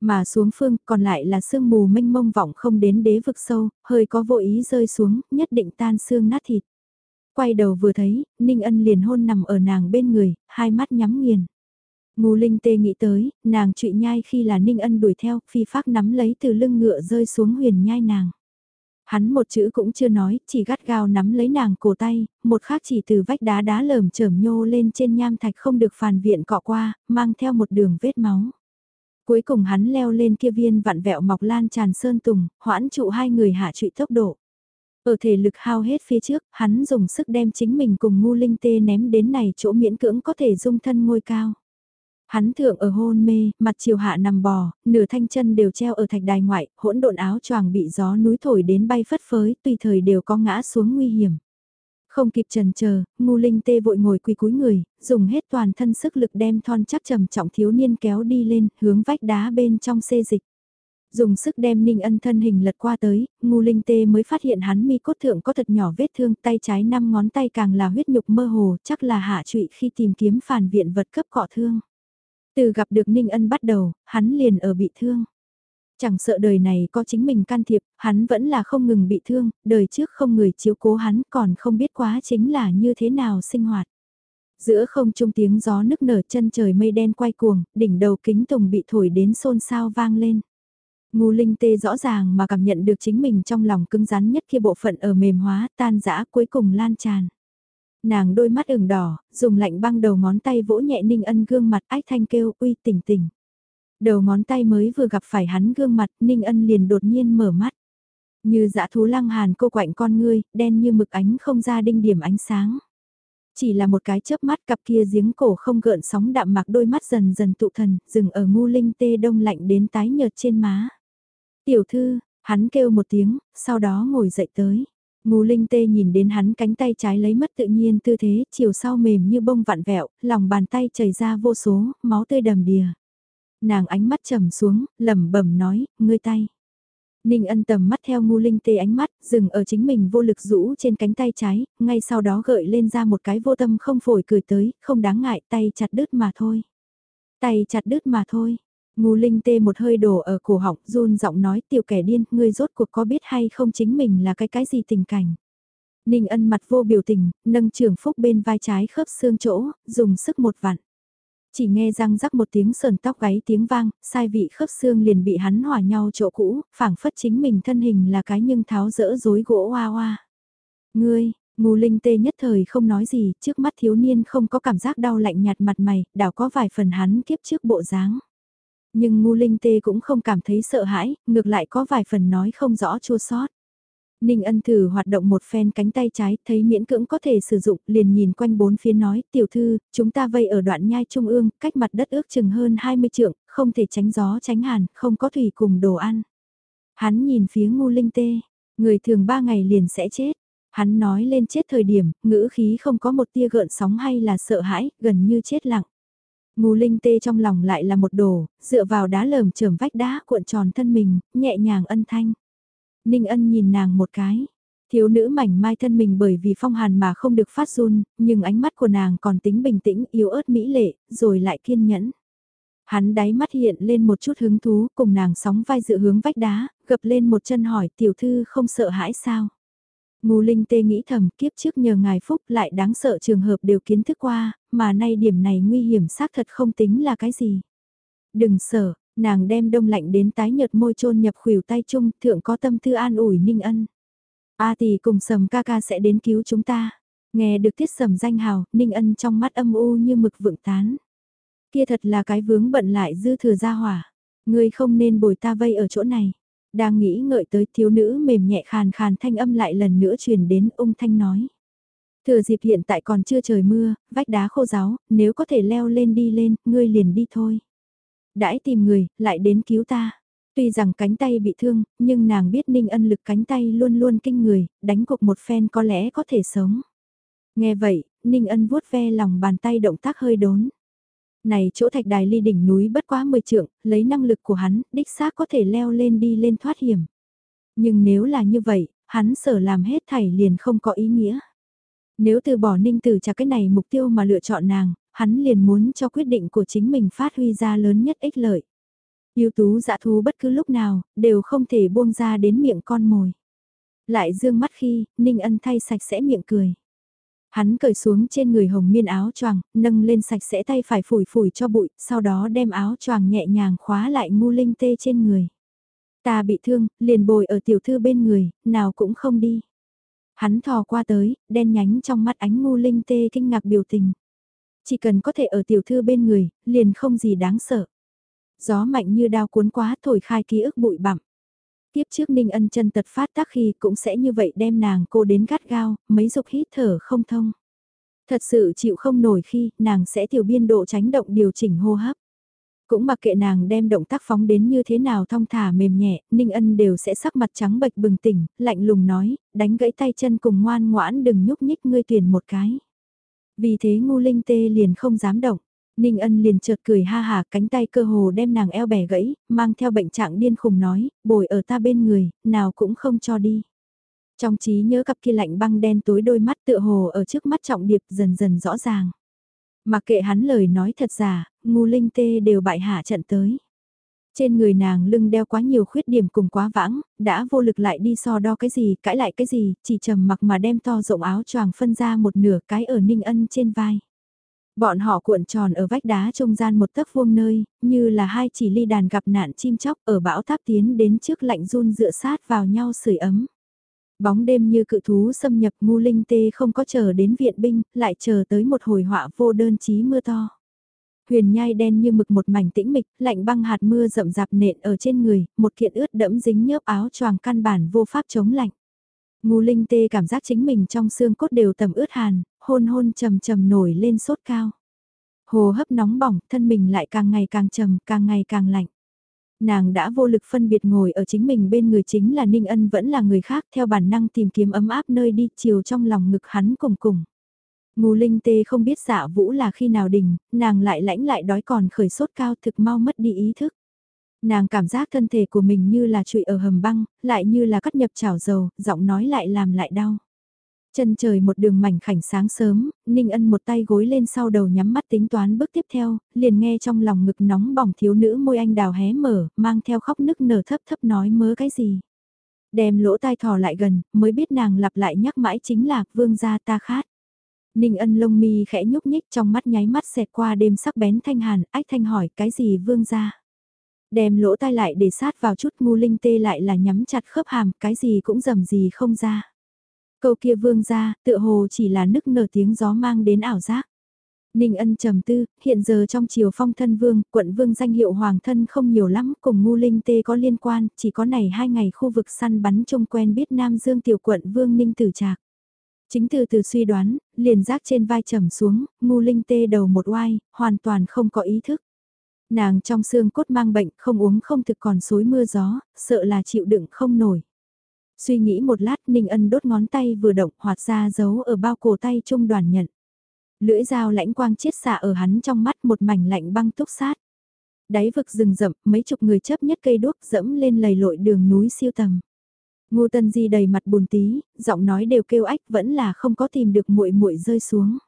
Mà xuống phương còn lại là sương mù mênh mông vọng không đến đế vực sâu, hơi có vô ý rơi xuống, nhất định tan xương nát thịt. Quay đầu vừa thấy, Ninh Ân liền hôn nằm ở nàng bên người, hai mắt nhắm nghiền. Ngô Linh Tê nghĩ tới, nàng trụy nhai khi là Ninh Ân đuổi theo, phi phác nắm lấy từ lưng ngựa rơi xuống huyền nhai nàng. Hắn một chữ cũng chưa nói, chỉ gắt gao nắm lấy nàng cổ tay, một khác chỉ từ vách đá đá lởm chởm nhô lên trên nham thạch không được phàn viện cọ qua, mang theo một đường vết máu. Cuối cùng hắn leo lên kia viên vặn vẹo mọc lan tràn sơn tùng, hoãn trụ hai người hạ trụy tốc độ. Ở thể lực hao hết phía trước, hắn dùng sức đem chính mình cùng ngu linh tê ném đến này chỗ miễn cưỡng có thể dung thân ngôi cao. Hắn thượng ở hôn mê, mặt chiều hạ nằm bò, nửa thanh chân đều treo ở thạch đài ngoại, hỗn độn áo choàng bị gió núi thổi đến bay phất phới, tùy thời đều có ngã xuống nguy hiểm. Không kịp trần chờ, ngu linh tê vội ngồi quỳ cúi người, dùng hết toàn thân sức lực đem thon chắc trầm trọng thiếu niên kéo đi lên, hướng vách đá bên trong xê dịch. Dùng sức đem ninh ân thân hình lật qua tới, ngu linh tê mới phát hiện hắn mi cốt thượng có thật nhỏ vết thương tay trái năm ngón tay càng là huyết nhục mơ hồ, chắc là hạ trụy khi tìm kiếm phản viện vật cấp cọ thương. Từ gặp được ninh ân bắt đầu, hắn liền ở bị thương. Chẳng sợ đời này có chính mình can thiệp, hắn vẫn là không ngừng bị thương, đời trước không người chiếu cố hắn còn không biết quá chính là như thế nào sinh hoạt. Giữa không trung tiếng gió nức nở chân trời mây đen quay cuồng, đỉnh đầu kính tùng bị thổi đến xôn xao vang lên. Ngu linh tê rõ ràng mà cảm nhận được chính mình trong lòng cứng rắn nhất kia bộ phận ở mềm hóa, tan rã cuối cùng lan tràn. Nàng đôi mắt ửng đỏ, dùng lạnh băng đầu ngón tay vỗ nhẹ ninh ân gương mặt ách thanh kêu uy tỉnh tỉnh. Đầu ngón tay mới vừa gặp phải hắn gương mặt, Ninh Ân liền đột nhiên mở mắt. Như dã thú lăng hàn cô quạnh con ngươi, đen như mực ánh không ra đinh điểm ánh sáng. Chỉ là một cái chớp mắt cặp kia giếng cổ không gợn sóng đạm mạc đôi mắt dần dần tụ thần, dừng ở ngu linh tê đông lạnh đến tái nhợt trên má. Tiểu thư, hắn kêu một tiếng, sau đó ngồi dậy tới. Ngô Linh Tê nhìn đến hắn cánh tay trái lấy mất tự nhiên tư thế, chiều sau mềm như bông vặn vẹo, lòng bàn tay chảy ra vô số, máu tươi đầm đìa nàng ánh mắt trầm xuống, lẩm bẩm nói, ngươi tay. Ninh ân tầm mắt theo ngu linh tê ánh mắt, dừng ở chính mình vô lực rũ trên cánh tay trái, ngay sau đó gợi lên ra một cái vô tâm không phổi cười tới, không đáng ngại, tay chặt đứt mà thôi. Tay chặt đứt mà thôi. Ngu linh tê một hơi đổ ở cổ họng, run giọng nói tiểu kẻ điên, ngươi rốt cuộc có biết hay không chính mình là cái cái gì tình cảnh. Ninh ân mặt vô biểu tình, nâng trường phúc bên vai trái khớp xương chỗ, dùng sức một vặn. Chỉ nghe răng rắc một tiếng sờn tóc gáy tiếng vang, sai vị khớp xương liền bị hắn hòa nhau chỗ cũ, phảng phất chính mình thân hình là cái nhưng tháo rỡ rối gỗ hoa hoa. Ngươi, Ngô Linh Tê nhất thời không nói gì, trước mắt thiếu niên không có cảm giác đau lạnh nhạt mặt mày, đảo có vài phần hắn kiếp trước bộ dáng. Nhưng ngu Linh Tê cũng không cảm thấy sợ hãi, ngược lại có vài phần nói không rõ chua sót. Ninh ân thử hoạt động một phen cánh tay trái, thấy miễn cưỡng có thể sử dụng, liền nhìn quanh bốn phía nói, tiểu thư, chúng ta vây ở đoạn nhai trung ương, cách mặt đất ước chừng hơn 20 trượng, không thể tránh gió tránh hàn, không có thủy cùng đồ ăn. Hắn nhìn phía ngu linh tê, người thường ba ngày liền sẽ chết. Hắn nói lên chết thời điểm, ngữ khí không có một tia gợn sóng hay là sợ hãi, gần như chết lặng. Ngô Linh tê trong lòng lại là một đồ, dựa vào đá lởm chởm vách đá cuộn tròn thân mình, nhẹ nhàng ân thanh. Ninh ân nhìn nàng một cái. Thiếu nữ mảnh mai thân mình bởi vì phong hàn mà không được phát run, nhưng ánh mắt của nàng còn tính bình tĩnh, yếu ớt mỹ lệ, rồi lại kiên nhẫn. Hắn đáy mắt hiện lên một chút hứng thú, cùng nàng sóng vai dựa hướng vách đá, gập lên một chân hỏi tiểu thư không sợ hãi sao. Ngô Linh Tê nghĩ thầm kiếp trước nhờ ngài phúc lại đáng sợ trường hợp đều kiến thức qua, mà nay điểm này nguy hiểm xác thật không tính là cái gì. Đừng sợ, nàng đem đông lạnh đến tái nhợt môi trôn nhập khuỷu tay chung, thượng có tâm tư an ủi ninh ân. A tỷ cùng sầm ca ca sẽ đến cứu chúng ta. Nghe được tiết sầm danh hào, ninh ân trong mắt âm u như mực vượng tán. Kia thật là cái vướng bận lại dư thừa ra hỏa. Ngươi không nên bồi ta vây ở chỗ này. Đang nghĩ ngợi tới thiếu nữ mềm nhẹ khàn khàn thanh âm lại lần nữa truyền đến ung thanh nói. Thừa dịp hiện tại còn chưa trời mưa, vách đá khô giáo, nếu có thể leo lên đi lên, ngươi liền đi thôi. Đãi tìm người, lại đến cứu ta. Tuy rằng cánh tay bị thương, nhưng nàng biết Ninh Ân lực cánh tay luôn luôn kinh người, đánh cục một phen có lẽ có thể sống. Nghe vậy, Ninh Ân vuốt ve lòng bàn tay động tác hơi đốn. Này chỗ thạch đài ly đỉnh núi bất quá 10 trượng, lấy năng lực của hắn, đích xác có thể leo lên đi lên thoát hiểm. Nhưng nếu là như vậy, hắn sở làm hết thảy liền không có ý nghĩa. Nếu từ bỏ ninh tử trả cái này mục tiêu mà lựa chọn nàng, hắn liền muốn cho quyết định của chính mình phát huy ra lớn nhất ích lợi. Yêu tú dạ thú bất cứ lúc nào, đều không thể buông ra đến miệng con mồi. Lại dương mắt khi, Ninh Ân thay sạch sẽ miệng cười. Hắn cởi xuống trên người hồng miên áo choàng, nâng lên sạch sẽ tay phải phủi phủi cho bụi, sau đó đem áo choàng nhẹ nhàng khóa lại ngu linh tê trên người. Ta bị thương, liền bồi ở tiểu thư bên người, nào cũng không đi. Hắn thò qua tới, đen nhánh trong mắt ánh ngu linh tê kinh ngạc biểu tình. Chỉ cần có thể ở tiểu thư bên người, liền không gì đáng sợ. Gió mạnh như đao cuốn quá thổi khai ký ức bụi bặm. Tiếp trước Ninh Ân chân tật phát tác khi cũng sẽ như vậy đem nàng cô đến gắt gao, mấy dục hít thở không thông. Thật sự chịu không nổi khi nàng sẽ tiểu biên độ tránh động điều chỉnh hô hấp. Cũng mặc kệ nàng đem động tác phóng đến như thế nào thong thả mềm nhẹ, Ninh Ân đều sẽ sắc mặt trắng bệch bừng tỉnh, lạnh lùng nói, đánh gãy tay chân cùng ngoan ngoãn đừng nhúc nhích ngươi tuyển một cái. Vì thế ngu linh tê liền không dám động. Ninh ân liền chợt cười ha hà cánh tay cơ hồ đem nàng eo bẻ gãy, mang theo bệnh trạng điên khùng nói, bồi ở ta bên người, nào cũng không cho đi. Trong trí nhớ cặp kia lạnh băng đen tối đôi mắt tựa hồ ở trước mắt trọng điệp dần dần rõ ràng. Mặc kệ hắn lời nói thật giả, ngu linh tê đều bại hạ trận tới. Trên người nàng lưng đeo quá nhiều khuyết điểm cùng quá vãng, đã vô lực lại đi so đo cái gì, cãi lại cái gì, chỉ trầm mặc mà đem to rộng áo choàng phân ra một nửa cái ở ninh ân trên vai. Bọn họ cuộn tròn ở vách đá trung gian một tấc vuông nơi, như là hai chỉ ly đàn gặp nạn chim chóc ở bão táp tiến đến trước lạnh run dựa sát vào nhau sưởi ấm. Bóng đêm như cự thú xâm nhập ngu linh tê không có chờ đến viện binh, lại chờ tới một hồi họa vô đơn chí mưa to. Huyền nhai đen như mực một mảnh tĩnh mịch, lạnh băng hạt mưa rậm rạp nện ở trên người, một kiện ướt đẫm dính nhớp áo choàng căn bản vô pháp chống lạnh. Ngu linh tê cảm giác chính mình trong xương cốt đều tầm ướt hàn, hôn hôn trầm trầm nổi lên sốt cao. Hồ hấp nóng bỏng, thân mình lại càng ngày càng trầm, càng ngày càng lạnh. Nàng đã vô lực phân biệt ngồi ở chính mình bên người chính là Ninh Ân vẫn là người khác theo bản năng tìm kiếm ấm áp nơi đi chiều trong lòng ngực hắn cùng cùng. Ngô linh tê không biết dạ vũ là khi nào đình, nàng lại lãnh lại đói còn khởi sốt cao thực mau mất đi ý thức. Nàng cảm giác thân thể của mình như là trụy ở hầm băng, lại như là cắt nhập chảo dầu, giọng nói lại làm lại đau. Chân trời một đường mảnh khảnh sáng sớm, Ninh Ân một tay gối lên sau đầu nhắm mắt tính toán bước tiếp theo, liền nghe trong lòng ngực nóng bỏng thiếu nữ môi anh đào hé mở, mang theo khóc nức nở thấp thấp nói mớ cái gì. Đem lỗ tai thò lại gần, mới biết nàng lặp lại nhắc mãi chính là vương gia ta khát. Ninh ân lông mi khẽ nhúc nhích trong mắt nháy mắt xẹt qua đêm sắc bén thanh hàn, ách thanh hỏi cái gì vương gia. Đem lỗ tai lại để sát vào chút ngu linh tê lại là nhắm chặt khớp hàm, cái gì cũng dầm gì không ra. Câu kia vương ra, tựa hồ chỉ là nức nở tiếng gió mang đến ảo giác. Ninh ân trầm tư, hiện giờ trong triều phong thân vương, quận vương danh hiệu hoàng thân không nhiều lắm, cùng ngu linh tê có liên quan, chỉ có này hai ngày khu vực săn bắn trông quen biết Nam Dương tiểu quận vương Ninh Tử Trạc. Chính từ từ suy đoán, liền giác trên vai trầm xuống, ngu linh tê đầu một oai, hoàn toàn không có ý thức. Nàng trong xương cốt mang bệnh, không uống không thực còn xối mưa gió, sợ là chịu đựng không nổi. Suy nghĩ một lát Ninh Ân đốt ngón tay vừa động hoạt ra giấu ở bao cổ tay trung đoàn nhận. Lưỡi dao lãnh quang chiết xạ ở hắn trong mắt một mảnh lạnh băng túc sát. Đáy vực rừng rậm, mấy chục người chấp nhất cây đuốc dẫm lên lầy lội đường núi siêu tầm. Ngô Tân Di đầy mặt buồn tí, giọng nói đều kêu ách vẫn là không có tìm được muội muội rơi xuống.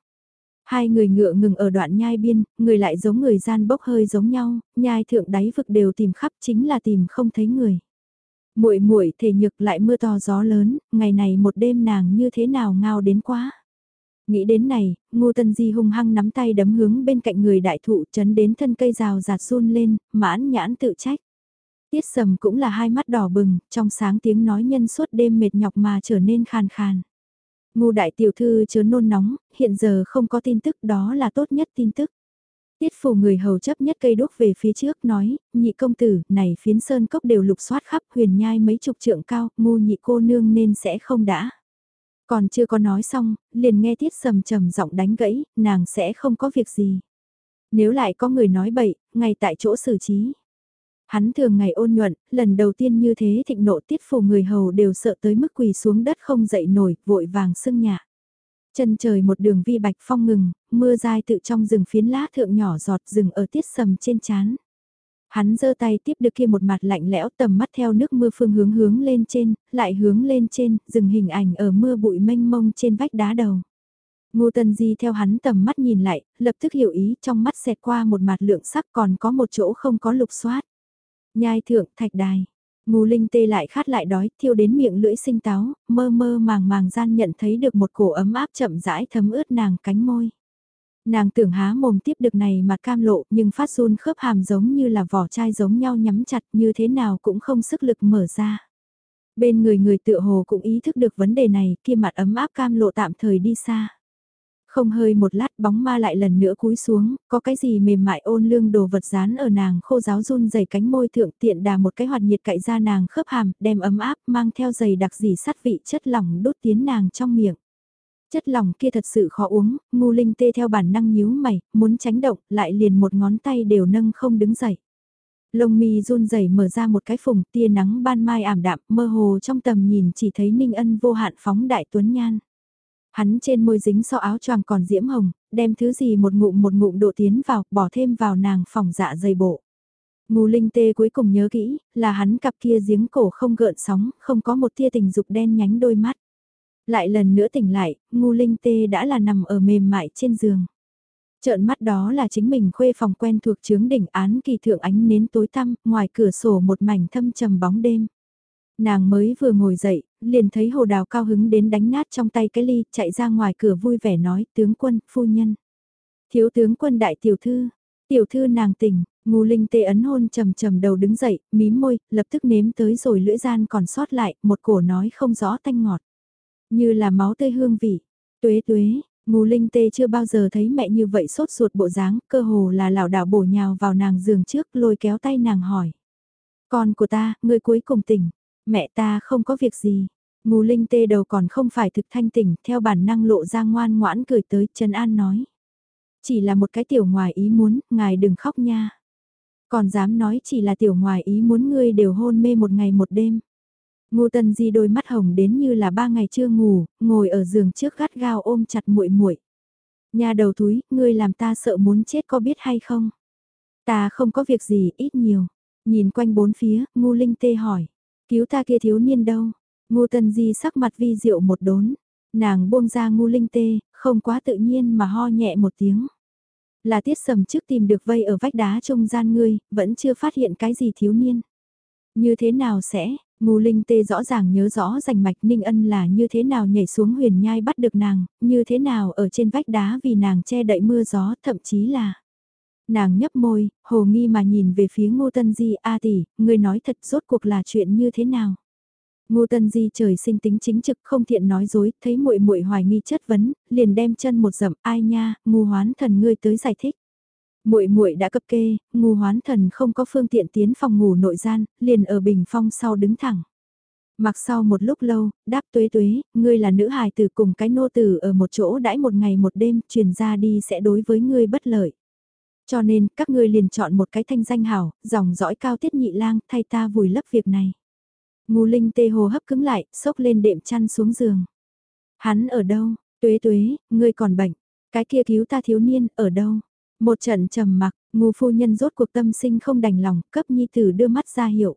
Hai người ngựa ngừng ở đoạn nhai biên, người lại giống người gian bốc hơi giống nhau, nhai thượng đáy vực đều tìm khắp chính là tìm không thấy người. Muội muội thể nhược lại mưa to gió lớn, ngày này một đêm nàng như thế nào ngao đến quá. Nghĩ đến này, Ngô Tân Di hung hăng nắm tay đấm hướng bên cạnh người đại thụ chấn đến thân cây rào giạt run lên, mãn nhãn tự trách. Tiết sầm cũng là hai mắt đỏ bừng, trong sáng tiếng nói nhân suốt đêm mệt nhọc mà trở nên khàn khàn ngu đại tiểu thư chớ nôn nóng, hiện giờ không có tin tức đó là tốt nhất tin tức. Tiết phủ người hầu chấp nhất cây đuốc về phía trước nói, nhị công tử, này phiến sơn cốc đều lục soát khắp huyền nhai mấy chục trượng cao, ngu nhị cô nương nên sẽ không đã. Còn chưa có nói xong, liền nghe tiết sầm trầm giọng đánh gãy, nàng sẽ không có việc gì. Nếu lại có người nói bậy, ngay tại chỗ xử trí. Hắn thường ngày ôn nhuận, lần đầu tiên như thế thịnh nộ tiết phủ người hầu đều sợ tới mức quỳ xuống đất không dậy nổi, vội vàng sưng nhạ. Chân trời một đường vi bạch phong ngừng, mưa dai tự trong rừng phiến lá thượng nhỏ giọt rừng ở tiết sầm trên chán. Hắn giơ tay tiếp được kia một mặt lạnh lẽo tầm mắt theo nước mưa phương hướng hướng lên trên, lại hướng lên trên, dừng hình ảnh ở mưa bụi mênh mông trên vách đá đầu. Ngô Tân Di theo hắn tầm mắt nhìn lại, lập tức hiểu ý trong mắt xẹt qua một mặt lượng sắc còn có một chỗ không có lục soát. Nhai thượng thạch đài. Ngô Linh tê lại khát lại đói, thiêu đến miệng lưỡi sinh táo, mơ mơ màng màng gian nhận thấy được một cổ ấm áp chậm rãi thấm ướt nàng cánh môi. Nàng tưởng há mồm tiếp được này mà cam lộ nhưng phát run khớp hàm giống như là vỏ chai giống nhau nhắm chặt như thế nào cũng không sức lực mở ra. Bên người người tựa hồ cũng ý thức được vấn đề này kia mặt ấm áp cam lộ tạm thời đi xa. Không hơi một lát bóng ma lại lần nữa cúi xuống, có cái gì mềm mại ôn lương đồ vật dán ở nàng khô giáo run dày cánh môi thượng tiện đà một cái hoạt nhiệt cậy ra nàng khớp hàm, đem ấm áp mang theo giày đặc dì sát vị chất lỏng đốt tiến nàng trong miệng. Chất lỏng kia thật sự khó uống, ngu linh tê theo bản năng nhíu mày, muốn tránh động, lại liền một ngón tay đều nâng không đứng dậy. Lông mi run rẩy mở ra một cái phùng tia nắng ban mai ảm đạm mơ hồ trong tầm nhìn chỉ thấy ninh ân vô hạn phóng đại tuấn nhan. Hắn trên môi dính so áo choàng còn diễm hồng, đem thứ gì một ngụm một ngụm độ tiến vào, bỏ thêm vào nàng phòng dạ dày bộ. Ngù linh tê cuối cùng nhớ kỹ, là hắn cặp kia giếng cổ không gợn sóng, không có một tia tình dục đen nhánh đôi mắt. Lại lần nữa tỉnh lại, ngu linh tê đã là nằm ở mềm mại trên giường. Trợn mắt đó là chính mình khuê phòng quen thuộc chướng đỉnh án kỳ thượng ánh nến tối tăm, ngoài cửa sổ một mảnh thâm trầm bóng đêm. Nàng mới vừa ngồi dậy, liền thấy hồ đào cao hứng đến đánh nát trong tay cái ly, chạy ra ngoài cửa vui vẻ nói, tướng quân, phu nhân. Thiếu tướng quân đại tiểu thư, tiểu thư nàng tỉnh, ngu linh tê ấn hôn trầm trầm đầu đứng dậy, mím môi, lập tức nếm tới rồi lưỡi gian còn sót lại, một cổ nói không rõ tanh ngọt. Như là máu tươi hương vị. Tuế tuế, Ngô Linh Tê chưa bao giờ thấy mẹ như vậy sốt ruột bộ dáng, cơ hồ là lảo đảo bổ nhào vào nàng giường trước lôi kéo tay nàng hỏi. Con của ta, người cuối cùng tỉnh, mẹ ta không có việc gì. Ngô Linh Tê đầu còn không phải thực thanh tỉnh, theo bản năng lộ ra ngoan ngoãn cười tới, Trần An nói. Chỉ là một cái tiểu ngoài ý muốn, ngài đừng khóc nha. Còn dám nói chỉ là tiểu ngoài ý muốn ngươi đều hôn mê một ngày một đêm. Ngô Tân Di đôi mắt hồng đến như là ba ngày chưa ngủ, ngồi ở giường trước gắt gao ôm chặt muội muội. Nhà đầu thúi ngươi làm ta sợ muốn chết có biết hay không? Ta không có việc gì, ít nhiều. Nhìn quanh bốn phía, Ngô Linh Tê hỏi. Cứu ta kia thiếu niên đâu? Ngô Tân Di sắc mặt vi diệu một đốn. Nàng buông ra Ngô Linh Tê, không quá tự nhiên mà ho nhẹ một tiếng. Là tiết sầm trước tìm được vây ở vách đá trung gian ngươi, vẫn chưa phát hiện cái gì thiếu niên. Như thế nào sẽ, Ngô Linh Tê rõ ràng nhớ rõ rành mạch Ninh Ân là như thế nào nhảy xuống huyền nhai bắt được nàng, như thế nào ở trên vách đá vì nàng che đậy mưa gió, thậm chí là... Nàng nhấp môi, hồ nghi mà nhìn về phía Ngô Tân Di, a tỷ, người nói thật rốt cuộc là chuyện như thế nào? Ngô Tân Di trời sinh tính chính trực không thiện nói dối, thấy muội muội hoài nghi chất vấn, liền đem chân một dậm, ai nha, ngu hoán thần ngươi tới giải thích muội muội đã cập kê, ngu hoán thần không có phương tiện tiến phòng ngủ nội gian, liền ở bình phong sau đứng thẳng. Mặc sau một lúc lâu, đáp tuế tuế, ngươi là nữ hài tử cùng cái nô tử ở một chỗ đãi một ngày một đêm, truyền ra đi sẽ đối với ngươi bất lợi. Cho nên, các ngươi liền chọn một cái thanh danh hảo, dòng dõi cao tiết nhị lang, thay ta vùi lấp việc này. Ngô linh tê hồ hấp cứng lại, sốc lên đệm chăn xuống giường. Hắn ở đâu, tuế tuế, ngươi còn bệnh, Cái kia cứu ta thiếu niên, ở đâu? Một trận trầm mặc, ngô phu nhân rốt cuộc tâm sinh không đành lòng, cấp nhi tử đưa mắt ra hiệu.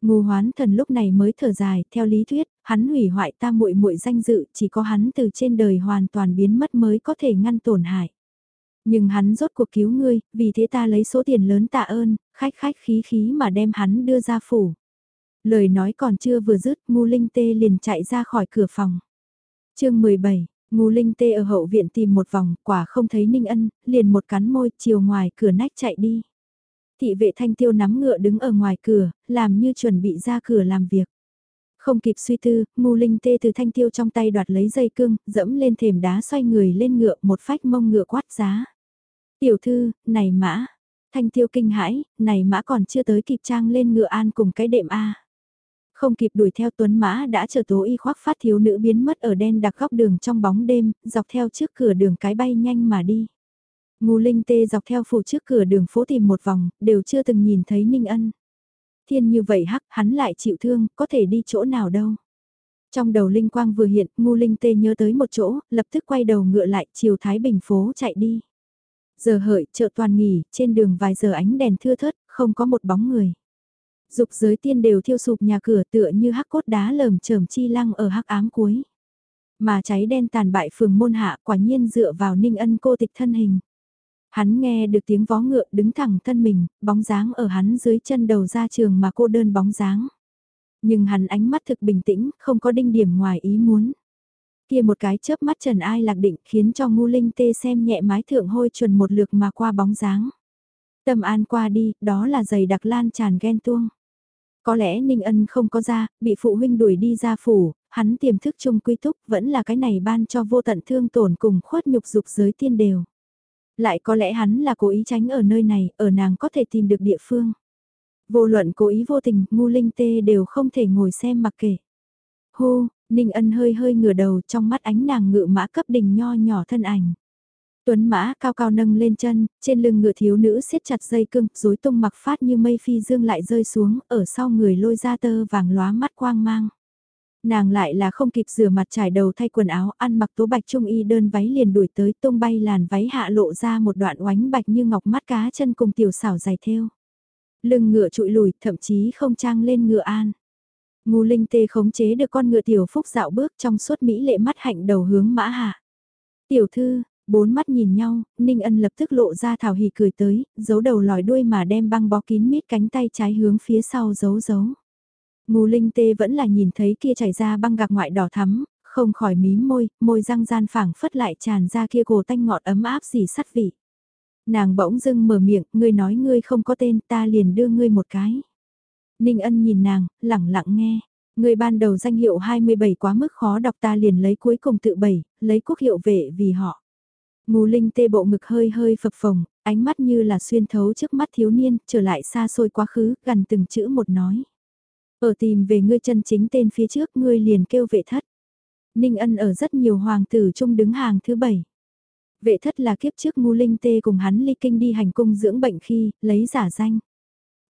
Ngô hoán thần lúc này mới thở dài, theo lý thuyết, hắn hủy hoại ta muội muội danh dự, chỉ có hắn từ trên đời hoàn toàn biến mất mới có thể ngăn tổn hại. Nhưng hắn rốt cuộc cứu ngươi, vì thế ta lấy số tiền lớn tạ ơn, khách khách khí khí mà đem hắn đưa ra phủ. Lời nói còn chưa vừa dứt, ngu linh tê liền chạy ra khỏi cửa phòng. chương 17, ngu linh tê ở hậu viện tìm một vòng, quả không thấy ninh ân, liền một cắn môi, chiều ngoài cửa nách chạy đi. Thị vệ thanh tiêu nắm ngựa đứng ở ngoài cửa, làm như chuẩn bị ra cửa làm việc. Không kịp suy tư, ngu linh tê từ thanh tiêu trong tay đoạt lấy dây cương, dẫm lên thềm đá xoay người lên ngựa một phách mông ngựa quát giá. Tiểu thư, này mã. Thanh tiêu kinh hãi, này mã còn chưa tới kịp trang lên ngựa an cùng cái đệm A. Không kịp đuổi theo tuấn mã đã chờ tố y khoác phát thiếu nữ biến mất ở đen đặc góc đường trong bóng đêm, dọc theo trước cửa đường cái bay nhanh mà đi. Ngô Linh Tê dọc theo phủ trước cửa đường phố tìm một vòng, đều chưa từng nhìn thấy Ninh Ân. Thiên như vậy hắc, hắn lại chịu thương, có thể đi chỗ nào đâu. Trong đầu Linh Quang vừa hiện, Ngô Linh Tê nhớ tới một chỗ, lập tức quay đầu ngựa lại, chiều Thái Bình phố chạy đi. Giờ hợi, chợ toàn nghỉ, trên đường vài giờ ánh đèn thưa thớt, không có một bóng người. Dục giới tiên đều thiêu sụp nhà cửa tựa như hắc cốt đá lởm chởm chi lăng ở hắc ám cuối. Mà cháy đen tàn bại phường môn hạ quả nhiên dựa vào ninh ân cô tịch thân hình. Hắn nghe được tiếng vó ngựa đứng thẳng thân mình, bóng dáng ở hắn dưới chân đầu ra trường mà cô đơn bóng dáng. Nhưng hắn ánh mắt thực bình tĩnh, không có đinh điểm ngoài ý muốn. Kia một cái chớp mắt trần ai lạc định khiến cho ngu linh tê xem nhẹ mái thượng hôi chuẩn một lượt mà qua bóng dáng. Tâm an qua đi, đó là giày đặc lan tràn ghen tuông. Có lẽ Ninh Ân không có ra, bị phụ huynh đuổi đi ra phủ, hắn tiềm thức chung quy túc vẫn là cái này ban cho vô tận thương tổn cùng khuất nhục dục giới tiên đều. Lại có lẽ hắn là cố ý tránh ở nơi này, ở nàng có thể tìm được địa phương. Vô luận cố ý vô tình, ngu linh tê đều không thể ngồi xem mặc kệ. Hô, Ninh Ân hơi hơi ngửa đầu trong mắt ánh nàng ngự mã cấp đỉnh nho nhỏ thân ảnh. Tuấn mã cao cao nâng lên chân, trên lưng ngựa thiếu nữ siết chặt dây cưng, rối tung mặc phát như mây phi dương lại rơi xuống, ở sau người lôi ra tơ vàng lóa mắt quang mang. Nàng lại là không kịp rửa mặt trải đầu thay quần áo, ăn mặc tố bạch trung y đơn váy liền đuổi tới tung bay làn váy hạ lộ ra một đoạn oánh bạch như ngọc mắt cá chân cùng tiểu xảo dài theo. Lưng ngựa trụi lùi, thậm chí không trang lên ngựa an. Ngu linh tê khống chế được con ngựa tiểu phúc dạo bước trong suốt mỹ lệ mắt hạnh đầu hướng mã hạ. Tiểu thư, bốn mắt nhìn nhau, Ninh Ân lập tức lộ ra thảo hỉ cười tới, giấu đầu lòi đuôi mà đem băng bó kín mít cánh tay trái hướng phía sau giấu giấu. Ngô linh tê vẫn là nhìn thấy kia chảy ra băng gạc ngoại đỏ thắm, không khỏi mím môi, môi răng gian phẳng phất lại tràn ra kia cổ tanh ngọt ấm áp gì sắt vị. Nàng bỗng dưng mở miệng, ngươi nói ngươi không có tên ta liền đưa ngươi một cái. Ninh ân nhìn nàng, lẳng lặng nghe. Người ban đầu danh hiệu 27 quá mức khó đọc ta liền lấy cuối cùng tự bảy, lấy quốc hiệu vệ vì họ. Ngù linh tê bộ ngực hơi hơi phập phồng, ánh mắt như là xuyên thấu trước mắt thiếu niên, trở lại xa xôi quá khứ, gần từng chữ một nói. Ở tìm về ngươi chân chính tên phía trước ngươi liền kêu vệ thất. Ninh ân ở rất nhiều hoàng tử chung đứng hàng thứ bảy. Vệ thất là kiếp trước ngu linh tê cùng hắn ly kinh đi hành cung dưỡng bệnh khi, lấy giả danh.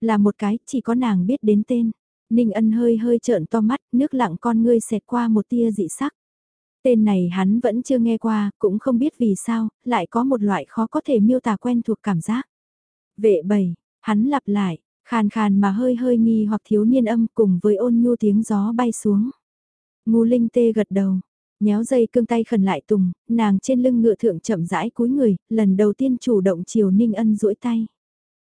Là một cái, chỉ có nàng biết đến tên. Ninh ân hơi hơi trợn to mắt, nước lặng con ngươi xẹt qua một tia dị sắc. Tên này hắn vẫn chưa nghe qua, cũng không biết vì sao, lại có một loại khó có thể miêu tả quen thuộc cảm giác. Vệ bầy, hắn lặp lại, khàn khàn mà hơi hơi nghi hoặc thiếu niên âm cùng với ôn nhu tiếng gió bay xuống. Ngu linh tê gật đầu, nhéo dây cương tay khẩn lại tùng, nàng trên lưng ngựa thượng chậm rãi cúi người, lần đầu tiên chủ động chiều ninh ân duỗi tay.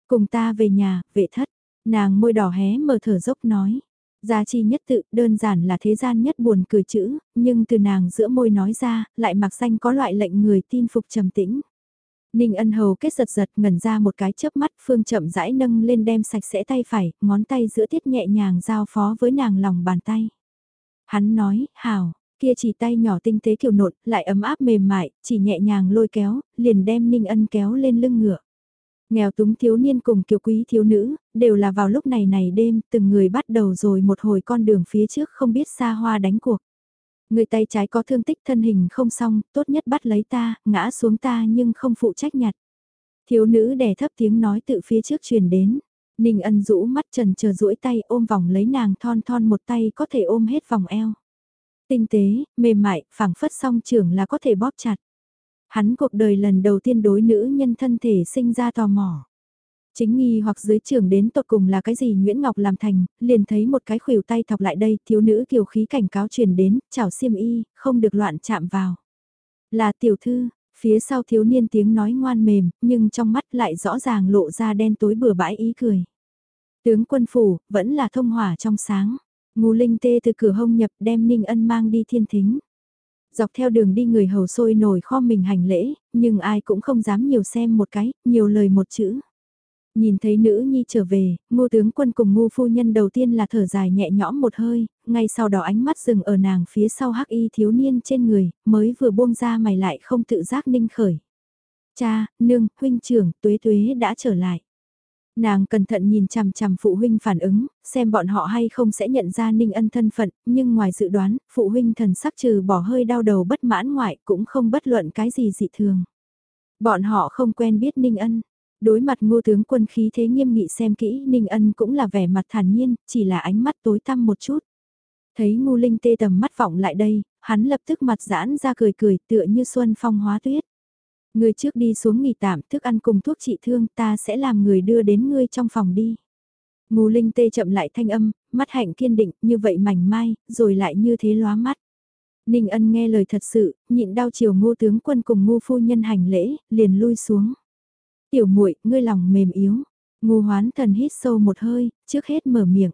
Cùng ta về nhà, vệ thất, nàng môi đỏ hé mở thở dốc nói. Gia chi nhất tự đơn giản là thế gian nhất buồn cười chữ, nhưng từ nàng giữa môi nói ra, lại mặc xanh có loại lệnh người tin phục trầm tĩnh. Ninh ân hầu kết giật giật ngẩn ra một cái chớp mắt phương chậm rãi nâng lên đem sạch sẽ tay phải, ngón tay giữa tiết nhẹ nhàng giao phó với nàng lòng bàn tay. Hắn nói, hào, kia chỉ tay nhỏ tinh tế kiểu nộn, lại ấm áp mềm mại, chỉ nhẹ nhàng lôi kéo, liền đem Ninh ân kéo lên lưng ngựa. Nghèo túng thiếu niên cùng kiều quý thiếu nữ, đều là vào lúc này này đêm, từng người bắt đầu rồi một hồi con đường phía trước không biết xa hoa đánh cuộc. Người tay trái có thương tích thân hình không xong, tốt nhất bắt lấy ta, ngã xuống ta nhưng không phụ trách nhặt. Thiếu nữ đè thấp tiếng nói tự phía trước truyền đến. Ninh ân rũ mắt trần chờ duỗi tay ôm vòng lấy nàng thon thon một tay có thể ôm hết vòng eo. Tinh tế, mềm mại, phẳng phất song trưởng là có thể bóp chặt. Hắn cuộc đời lần đầu tiên đối nữ nhân thân thể sinh ra tò mò. Chính nghi hoặc dưới trường đến tột cùng là cái gì Nguyễn Ngọc làm thành, liền thấy một cái khuỷu tay thọc lại đây, thiếu nữ kiều khí cảnh cáo truyền đến, chào xiêm y, không được loạn chạm vào. Là tiểu thư, phía sau thiếu niên tiếng nói ngoan mềm, nhưng trong mắt lại rõ ràng lộ ra đen tối bừa bãi ý cười. Tướng quân phủ, vẫn là thông hỏa trong sáng. Ngô Linh tê từ cửa hông nhập đem Ninh Ân mang đi thiên thính. Dọc theo đường đi người hầu sôi nổi kho mình hành lễ, nhưng ai cũng không dám nhiều xem một cái, nhiều lời một chữ. Nhìn thấy nữ nhi trở về, ngô tướng quân cùng ngô phu nhân đầu tiên là thở dài nhẹ nhõm một hơi, ngay sau đó ánh mắt dừng ở nàng phía sau hắc y thiếu niên trên người, mới vừa buông ra mày lại không tự giác ninh khởi. Cha, nương, huynh trưởng, tuế tuế đã trở lại. Nàng cẩn thận nhìn chằm chằm phụ huynh phản ứng, xem bọn họ hay không sẽ nhận ra Ninh Ân thân phận, nhưng ngoài dự đoán, phụ huynh thần sắc trừ bỏ hơi đau đầu bất mãn ngoại cũng không bất luận cái gì dị thường. Bọn họ không quen biết Ninh Ân. Đối mặt ngô tướng quân khí thế nghiêm nghị xem kỹ, Ninh Ân cũng là vẻ mặt thản nhiên, chỉ là ánh mắt tối tăm một chút. Thấy ngu linh tê tầm mắt vọng lại đây, hắn lập tức mặt giãn ra cười cười tựa như xuân phong hóa tuyết. Người trước đi xuống nghỉ tạm thức ăn cùng thuốc trị thương ta sẽ làm người đưa đến ngươi trong phòng đi. Ngô Linh tê chậm lại thanh âm, mắt hạnh kiên định như vậy mảnh mai, rồi lại như thế lóa mắt. Ninh ân nghe lời thật sự, nhịn đau chiều ngô tướng quân cùng ngô phu nhân hành lễ, liền lui xuống. Tiểu muội ngươi lòng mềm yếu. Ngô hoán thần hít sâu một hơi, trước hết mở miệng.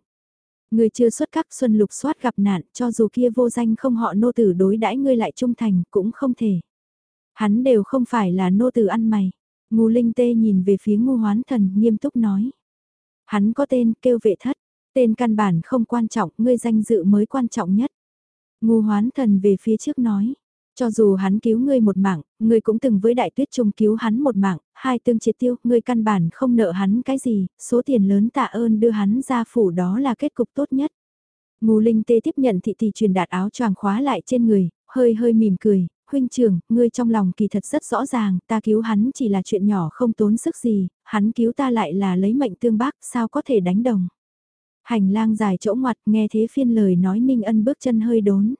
Ngươi chưa xuất các xuân lục soát gặp nạn, cho dù kia vô danh không họ nô tử đối đãi ngươi lại trung thành, cũng không thể. Hắn đều không phải là nô tử ăn mày. Ngô Linh Tê nhìn về phía Ngô Hoán Thần nghiêm túc nói. Hắn có tên kêu vệ thất, tên căn bản không quan trọng, ngươi danh dự mới quan trọng nhất. Ngô Hoán Thần về phía trước nói. Cho dù hắn cứu ngươi một mạng, ngươi cũng từng với đại tuyết trung cứu hắn một mạng, hai tương triệt tiêu, ngươi căn bản không nợ hắn cái gì, số tiền lớn tạ ơn đưa hắn ra phủ đó là kết cục tốt nhất. Ngô Linh Tê tiếp nhận thị tỷ truyền đạt áo choàng khóa lại trên người, hơi hơi mỉm cười, huynh trưởng, ngươi trong lòng kỳ thật rất rõ ràng, ta cứu hắn chỉ là chuyện nhỏ không tốn sức gì, hắn cứu ta lại là lấy mệnh tương bác, sao có thể đánh đồng. Hành lang dài chỗ ngoặt nghe thế phiên lời nói ninh ân bước chân hơi đốn.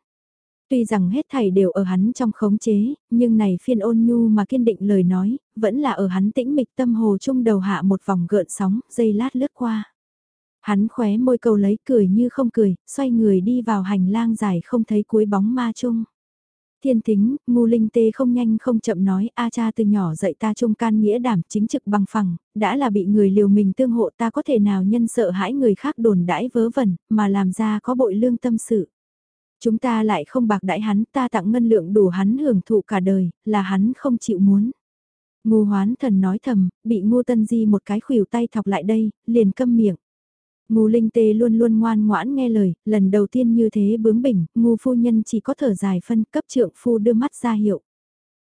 Tuy rằng hết thảy đều ở hắn trong khống chế, nhưng này phiên ôn nhu mà kiên định lời nói, vẫn là ở hắn tĩnh mịch tâm hồ trung đầu hạ một vòng gợn sóng, dây lát lướt qua. Hắn khóe môi cầu lấy cười như không cười, xoay người đi vào hành lang dài không thấy cuối bóng ma chung. Thiên tính, ngu linh tê không nhanh không chậm nói, a cha từ nhỏ dạy ta trung can nghĩa đảm chính trực bằng phẳng, đã là bị người liều mình tương hộ ta có thể nào nhân sợ hãi người khác đồn đãi vớ vẩn, mà làm ra có bội lương tâm sự. Chúng ta lại không bạc đãi hắn, ta tặng ngân lượng đủ hắn hưởng thụ cả đời, là hắn không chịu muốn. Ngu hoán thần nói thầm, bị ngu tân di một cái khuỷu tay thọc lại đây, liền câm miệng. Ngu linh tê luôn luôn ngoan ngoãn nghe lời, lần đầu tiên như thế bướng bỉnh, ngu phu nhân chỉ có thở dài phân cấp trượng phu đưa mắt ra hiệu.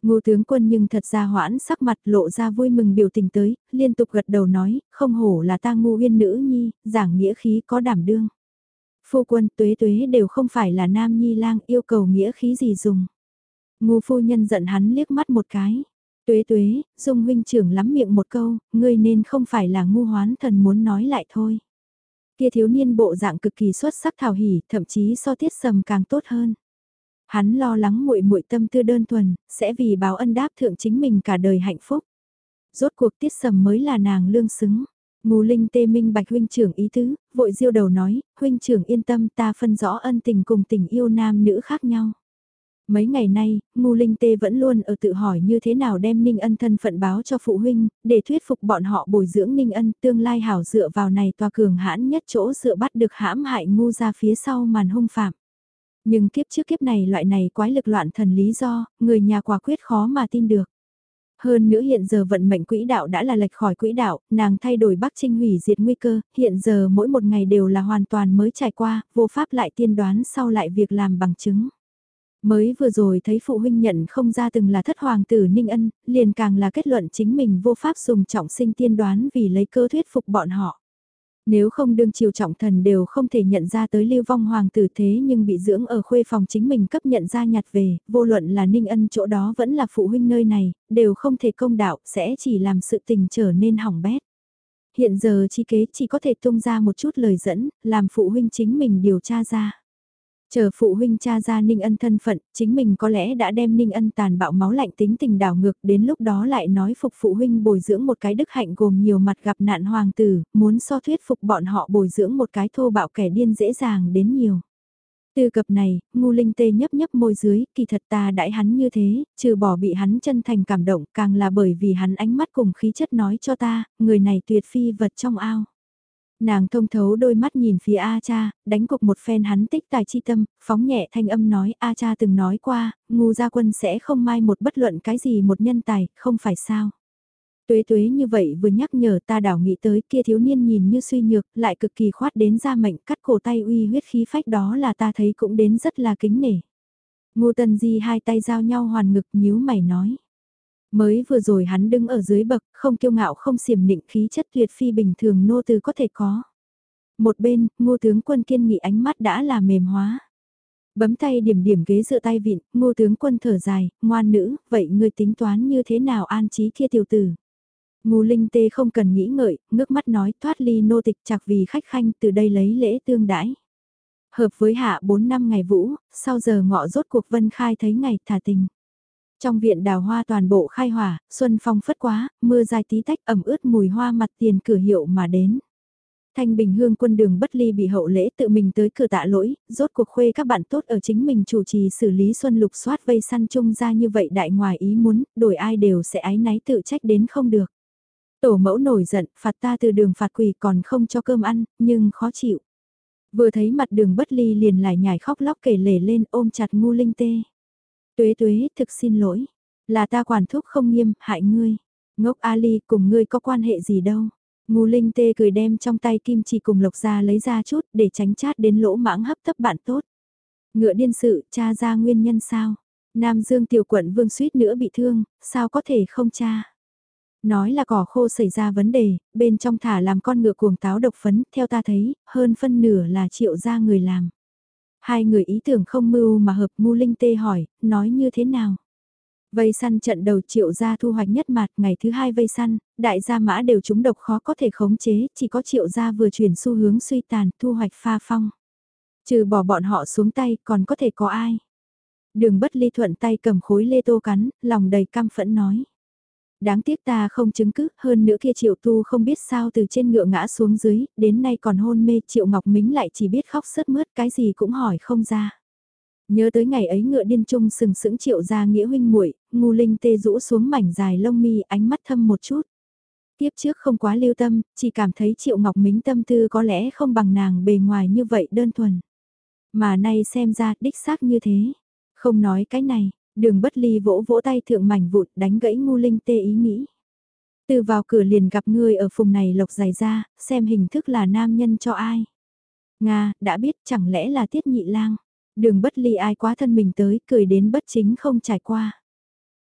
Ngô tướng quân nhưng thật ra hoãn sắc mặt lộ ra vui mừng biểu tình tới, liên tục gật đầu nói, không hổ là ta ngu uyên nữ nhi, giảng nghĩa khí có đảm đương. Phu quân tuế tuế đều không phải là nam nhi lang yêu cầu nghĩa khí gì dùng. Ngô phu nhân giận hắn liếc mắt một cái. Tuế tuế, dung huynh trưởng lắm miệng một câu, ngươi nên không phải là ngu hoán thần muốn nói lại thôi. Kia thiếu niên bộ dạng cực kỳ xuất sắc thảo hỉ, thậm chí so tiết sầm càng tốt hơn. Hắn lo lắng muội muội tâm tư đơn thuần, sẽ vì báo ân đáp thượng chính mình cả đời hạnh phúc. Rốt cuộc tiết sầm mới là nàng lương xứng. Ngô Linh tê minh bạch huynh trưởng ý tứ, vội diêu đầu nói, huynh trưởng yên tâm ta phân rõ ân tình cùng tình yêu nam nữ khác nhau. Mấy ngày nay, Ngu Linh Tê vẫn luôn ở tự hỏi như thế nào đem Ninh Ân thân phận báo cho phụ huynh, để thuyết phục bọn họ bồi dưỡng Ninh Ân tương lai hảo dựa vào này tòa cường hãn nhất chỗ dựa bắt được hãm hại ngu ra phía sau màn hung phạm. Nhưng kiếp trước kiếp này loại này quái lực loạn thần lý do, người nhà quả quyết khó mà tin được. Hơn nữa hiện giờ vận mệnh quỹ đạo đã là lệch khỏi quỹ đạo, nàng thay đổi Bắc Trinh hủy diệt nguy cơ, hiện giờ mỗi một ngày đều là hoàn toàn mới trải qua, vô pháp lại tiên đoán sau lại việc làm bằng chứng. Mới vừa rồi thấy phụ huynh nhận không ra từng là thất hoàng tử Ninh Ân, liền càng là kết luận chính mình vô pháp dùng trọng sinh tiên đoán vì lấy cơ thuyết phục bọn họ. Nếu không đương triều trọng thần đều không thể nhận ra tới lưu vong hoàng tử thế nhưng bị dưỡng ở khuê phòng chính mình cấp nhận ra nhặt về, vô luận là ninh ân chỗ đó vẫn là phụ huynh nơi này, đều không thể công đạo, sẽ chỉ làm sự tình trở nên hỏng bét. Hiện giờ chi kế chỉ có thể tung ra một chút lời dẫn, làm phụ huynh chính mình điều tra ra. Chờ phụ huynh cha ra Ninh Ân thân phận, chính mình có lẽ đã đem Ninh Ân tàn bạo máu lạnh tính tình đảo ngược đến lúc đó lại nói phục phụ huynh bồi dưỡng một cái đức hạnh gồm nhiều mặt gặp nạn hoàng tử, muốn so thuyết phục bọn họ bồi dưỡng một cái thô bạo kẻ điên dễ dàng đến nhiều. Từ cập này, ngu linh tê nhấp nhấp môi dưới, kỳ thật ta đãi hắn như thế, trừ bỏ bị hắn chân thành cảm động càng là bởi vì hắn ánh mắt cùng khí chất nói cho ta, người này tuyệt phi vật trong ao. Nàng thông thấu đôi mắt nhìn phía A cha, đánh cục một phen hắn tích tài chi tâm, phóng nhẹ thanh âm nói A cha từng nói qua, ngu gia quân sẽ không mai một bất luận cái gì một nhân tài, không phải sao. Tuế tuế như vậy vừa nhắc nhở ta đảo nghĩ tới kia thiếu niên nhìn như suy nhược, lại cực kỳ khoát đến ra mệnh cắt cổ tay uy huyết khí phách đó là ta thấy cũng đến rất là kính nể. Ngô Tân Di hai tay giao nhau hoàn ngực nhíu mày nói. Mới vừa rồi hắn đứng ở dưới bậc, không kiêu ngạo không xiểm nịnh khí chất tuyệt phi bình thường nô từ có thể có. Một bên, ngô tướng quân kiên nghị ánh mắt đã là mềm hóa. Bấm tay điểm điểm ghế dựa tay vịn, ngô tướng quân thở dài, ngoan nữ, vậy ngươi tính toán như thế nào an trí kia tiểu tử. Ngô Linh Tê không cần nghĩ ngợi, ngước mắt nói thoát ly nô tịch chặt vì khách khanh từ đây lấy lễ tương đãi. Hợp với hạ 4 năm ngày vũ, sau giờ ngọ rốt cuộc vân khai thấy ngày thả tình. Trong viện đào hoa toàn bộ khai hỏa, xuân phong phất quá, mưa dài tí tách ẩm ướt mùi hoa mặt tiền cửa hiệu mà đến. Thanh Bình Hương quân đường bất ly bị hậu lễ tự mình tới cửa tạ lỗi, rốt cuộc khuê các bạn tốt ở chính mình chủ trì xử lý xuân lục soát vây săn chung ra như vậy đại ngoài ý muốn, đổi ai đều sẽ ái náy tự trách đến không được. Tổ mẫu nổi giận, phạt ta từ đường phạt quỳ còn không cho cơm ăn, nhưng khó chịu. Vừa thấy mặt đường bất ly liền lại nhảy khóc lóc kể lể lên ôm chặt ngu linh tê. Tuế tuế, thực xin lỗi. Là ta quản thúc không nghiêm, hại ngươi. Ngốc Ali cùng ngươi có quan hệ gì đâu. Ngu linh tê cười đem trong tay kim chỉ cùng lộc ra lấy ra chút để tránh chát đến lỗ mãng hấp tấp bạn tốt. Ngựa điên sự, cha ra nguyên nhân sao? Nam Dương tiểu quận vương suýt nữa bị thương, sao có thể không cha? Nói là cỏ khô xảy ra vấn đề, bên trong thả làm con ngựa cuồng táo độc phấn, theo ta thấy, hơn phân nửa là triệu ra người làm. Hai người ý tưởng không mưu mà hợp mu linh tê hỏi, nói như thế nào? Vây săn trận đầu triệu gia thu hoạch nhất mặt ngày thứ hai vây săn, đại gia mã đều trúng độc khó có thể khống chế, chỉ có triệu gia vừa chuyển xu hướng suy tàn, thu hoạch pha phong. Trừ bỏ bọn họ xuống tay, còn có thể có ai? Đường bất ly thuận tay cầm khối lê tô cắn, lòng đầy cam phẫn nói. Đáng tiếc ta không chứng cứ, hơn nữa kia Triệu Tu không biết sao từ trên ngựa ngã xuống dưới, đến nay còn hôn mê Triệu Ngọc Mính lại chỉ biết khóc sớt mướt cái gì cũng hỏi không ra. Nhớ tới ngày ấy ngựa điên trung sừng sững Triệu ra nghĩa huynh muội ngu linh tê rũ xuống mảnh dài lông mi ánh mắt thâm một chút. Tiếp trước không quá lưu tâm, chỉ cảm thấy Triệu Ngọc Mính tâm tư có lẽ không bằng nàng bề ngoài như vậy đơn thuần. Mà nay xem ra đích xác như thế. Không nói cái này, Đường bất ly vỗ vỗ tay thượng mảnh vụt đánh gãy ngu linh tê ý nghĩ. Từ vào cửa liền gặp người ở phùng này lộc dài ra, xem hình thức là nam nhân cho ai. Nga, đã biết chẳng lẽ là tiết nhị lang. Đường bất ly ai quá thân mình tới, cười đến bất chính không trải qua.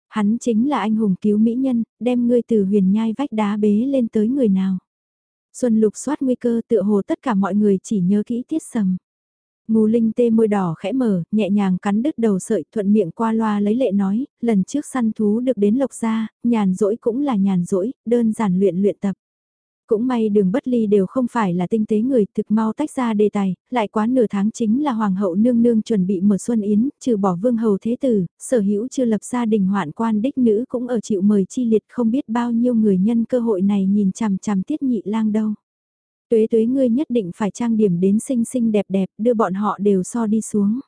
Hắn chính là anh hùng cứu mỹ nhân, đem ngươi từ huyền nhai vách đá bế lên tới người nào. Xuân lục soát nguy cơ tựa hồ tất cả mọi người chỉ nhớ kỹ tiết sầm. Ngô Linh tê môi đỏ khẽ mở, nhẹ nhàng cắn đứt đầu sợi thuận miệng qua loa lấy lệ nói, lần trước săn thú được đến lộc gia, nhàn rỗi cũng là nhàn rỗi, đơn giản luyện luyện tập. Cũng may đường bất ly đều không phải là tinh tế người thực mau tách ra đề tài, lại quá nửa tháng chính là hoàng hậu nương nương chuẩn bị mở xuân yến, trừ bỏ vương hầu thế tử, sở hữu chưa lập gia đình hoạn quan đích nữ cũng ở chịu mời chi liệt không biết bao nhiêu người nhân cơ hội này nhìn chằm chằm tiết nhị lang đâu. Tuế tuế ngươi nhất định phải trang điểm đến xinh xinh đẹp đẹp, đưa bọn họ đều so đi xuống.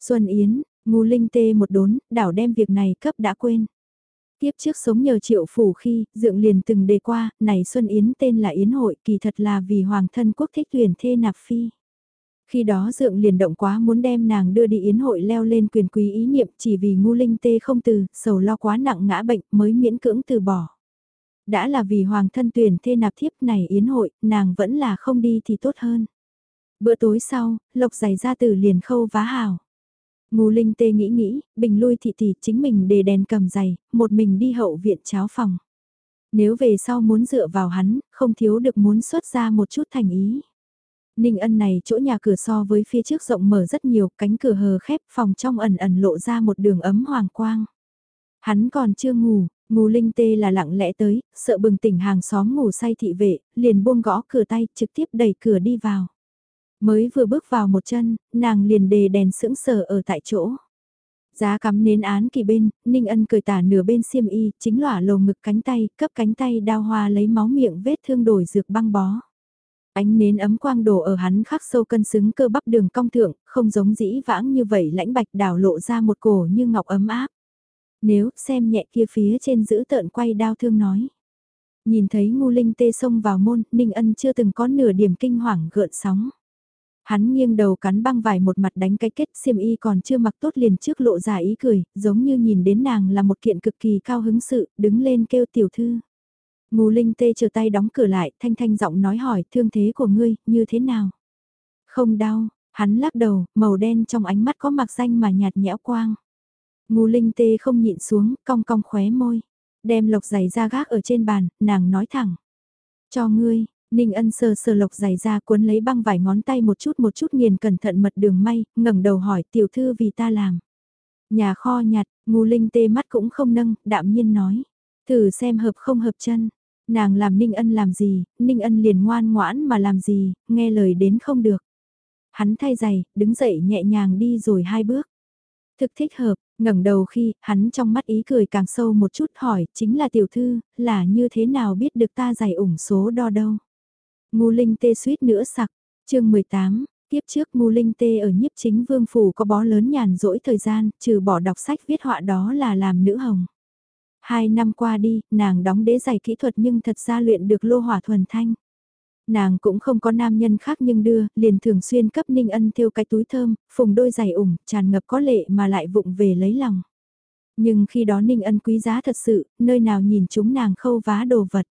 Xuân Yến, ngu linh tê một đốn, đảo đem việc này cấp đã quên. Tiếp trước sống nhờ triệu phủ khi, dượng liền từng đề qua, này Xuân Yến tên là Yến hội, kỳ thật là vì hoàng thân quốc thích tuyển thê nạp phi. Khi đó dượng liền động quá muốn đem nàng đưa đi Yến hội leo lên quyền quý ý niệm chỉ vì ngu linh tê không từ, sầu lo quá nặng ngã bệnh mới miễn cưỡng từ bỏ đã là vì hoàng thân tuyển thê nạp thiếp này yến hội, nàng vẫn là không đi thì tốt hơn. Bữa tối sau, lộc giày ra từ liền khâu vá hào. Ngô Linh tê nghĩ nghĩ, bình lui thị thị chính mình để đèn cầm giày, một mình đi hậu viện cháo phòng. Nếu về sau muốn dựa vào hắn, không thiếu được muốn xuất ra một chút thành ý. Ninh ân này chỗ nhà cửa so với phía trước rộng mở rất nhiều, cánh cửa hờ khép phòng trong ẩn ẩn lộ ra một đường ấm hoàng quang. Hắn còn chưa ngủ, Ngô Linh Tê là lặng lẽ tới, sợ bừng tỉnh hàng xóm ngủ say thị vệ, liền buông gõ cửa tay, trực tiếp đẩy cửa đi vào. Mới vừa bước vào một chân, nàng liền đề đèn sững sờ ở tại chỗ. Giá cắm nến án kỳ bên, Ninh Ân cười tả nửa bên xiêm y, chính lỏa lồ ngực cánh tay, cấp cánh tay đao hoa lấy máu miệng vết thương đổi dược băng bó. Ánh nến ấm quang đổ ở hắn khắc sâu cân xứng cơ bắp đường cong thượng, không giống dĩ vãng như vậy lãnh bạch đảo lộ ra một cổ như ngọc ấm áp. Nếu xem nhẹ kia phía trên giữ tợn quay đao thương nói. Nhìn thấy ngu linh tê xông vào môn, Ninh Ân chưa từng có nửa điểm kinh hoàng gợn sóng. Hắn nghiêng đầu cắn băng vải một mặt đánh cái kết xiêm y còn chưa mặc tốt liền trước lộ ra ý cười, giống như nhìn đến nàng là một kiện cực kỳ cao hứng sự, đứng lên kêu tiểu thư. Ngô Linh tê chờ tay đóng cửa lại, thanh thanh giọng nói hỏi thương thế của ngươi, như thế nào? Không đau, hắn lắc đầu, màu đen trong ánh mắt có mặc danh mà nhạt nhẽo quang. Ngô Linh tê không nhịn xuống, cong cong khóe môi. Đem lộc giày ra gác ở trên bàn, nàng nói thẳng. Cho ngươi, Ninh ân sờ sờ lộc giày ra cuốn lấy băng vải ngón tay một chút một chút nghiền cẩn thận mật đường may, ngẩng đầu hỏi tiểu thư vì ta làm. Nhà kho nhặt, ngu linh tê mắt cũng không nâng, đạm nhiên nói. Thử xem hợp không hợp chân. Nàng làm Ninh ân làm gì, Ninh ân liền ngoan ngoãn mà làm gì, nghe lời đến không được. Hắn thay giày, đứng dậy nhẹ nhàng đi rồi hai bước. Thực thích hợp, ngẩng đầu khi, hắn trong mắt ý cười càng sâu một chút hỏi, chính là tiểu thư, là như thế nào biết được ta giải ủng số đo đâu. Ngu Linh Tê suýt nữa sặc, chương 18, tiếp trước Ngu Linh Tê ở nhiếp chính vương phủ có bó lớn nhàn rỗi thời gian, trừ bỏ đọc sách viết họa đó là làm nữ hồng. Hai năm qua đi, nàng đóng đế giày kỹ thuật nhưng thật ra luyện được lô hỏa thuần thanh. Nàng cũng không có nam nhân khác nhưng đưa, liền thường xuyên cấp Ninh Ân theo cái túi thơm, phùng đôi giày ủng, tràn ngập có lệ mà lại vụng về lấy lòng. Nhưng khi đó Ninh Ân quý giá thật sự, nơi nào nhìn chúng nàng khâu vá đồ vật.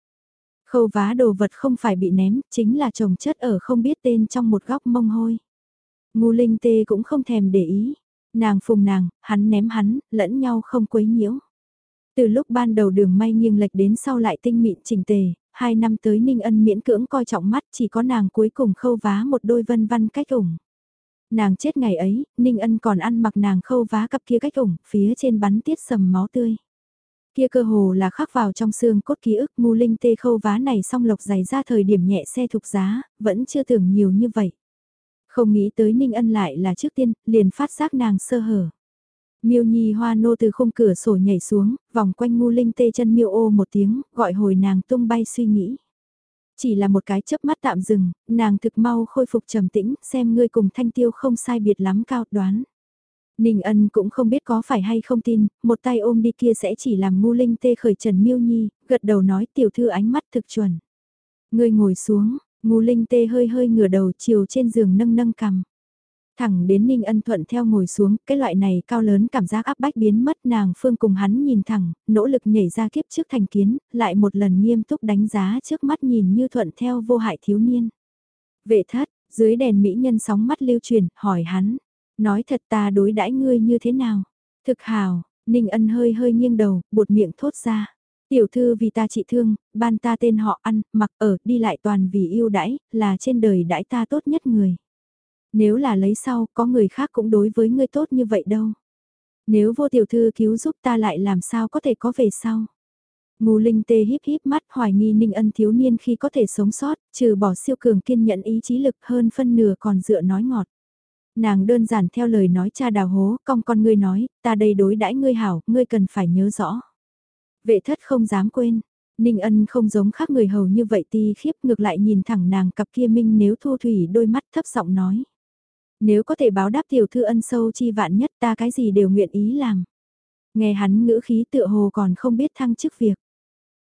Khâu vá đồ vật không phải bị ném, chính là trồng chất ở không biết tên trong một góc mông hôi. Ngu linh tê cũng không thèm để ý. Nàng phùng nàng, hắn ném hắn, lẫn nhau không quấy nhiễu. Từ lúc ban đầu đường may nghiêng lệch đến sau lại tinh mịn chỉnh tề, hai năm tới Ninh Ân miễn cưỡng coi trọng mắt chỉ có nàng cuối cùng khâu vá một đôi vân văn cách ủng. Nàng chết ngày ấy, Ninh Ân còn ăn mặc nàng khâu vá cặp kia cách ủng, phía trên bắn tiết sầm máu tươi. Kia cơ hồ là khắc vào trong xương cốt ký ức ngu linh tê khâu vá này xong lộc dày ra thời điểm nhẹ xe thục giá, vẫn chưa tưởng nhiều như vậy. Không nghĩ tới Ninh Ân lại là trước tiên, liền phát giác nàng sơ hở. Miêu Nhi Hoa nô từ khung cửa sổ nhảy xuống, vòng quanh ngu linh tê chân miêu ô một tiếng, gọi hồi nàng tung bay suy nghĩ. Chỉ là một cái chớp mắt tạm dừng, nàng thực mau khôi phục trầm tĩnh, xem ngươi cùng thanh tiêu không sai biệt lắm cao đoán. Ninh ân cũng không biết có phải hay không tin, một tay ôm đi kia sẽ chỉ làm ngu linh tê khởi trần miêu nhi, gật đầu nói tiểu thư ánh mắt thực chuẩn. Ngươi ngồi xuống, ngu linh tê hơi hơi ngửa đầu chiều trên giường nâng nâng cằm. Thẳng đến Ninh Ân thuận theo ngồi xuống, cái loại này cao lớn cảm giác áp bách biến mất nàng phương cùng hắn nhìn thẳng, nỗ lực nhảy ra kiếp trước thành kiến, lại một lần nghiêm túc đánh giá trước mắt nhìn như thuận theo vô hại thiếu niên. Vệ thất, dưới đèn mỹ nhân sóng mắt lưu truyền, hỏi hắn, nói thật ta đối đãi ngươi như thế nào? Thực hào, Ninh Ân hơi hơi nghiêng đầu, buột miệng thốt ra. Tiểu thư vì ta trị thương, ban ta tên họ ăn, mặc ở, đi lại toàn vì yêu đãi, là trên đời đãi ta tốt nhất người. Nếu là lấy sau, có người khác cũng đối với ngươi tốt như vậy đâu. Nếu vô tiểu thư cứu giúp ta lại làm sao có thể có về sau. Ngô Linh Tê híp híp mắt hoài nghi Ninh Ân thiếu niên khi có thể sống sót, trừ bỏ siêu cường kiên nhẫn ý chí lực hơn phân nửa còn dựa nói ngọt. Nàng đơn giản theo lời nói cha đào hố, cong con ngươi nói, ta đây đối đãi ngươi hảo, ngươi cần phải nhớ rõ. Vệ thất không dám quên, Ninh ân không giống khác người hầu như vậy ti khiếp ngược lại nhìn thẳng nàng cặp kia minh nếu thu thủy đôi mắt thấp giọng nói. Nếu có thể báo đáp tiểu thư ân sâu chi vạn nhất ta cái gì đều nguyện ý làm. Nghe hắn ngữ khí tựa hồ còn không biết thăng chức việc.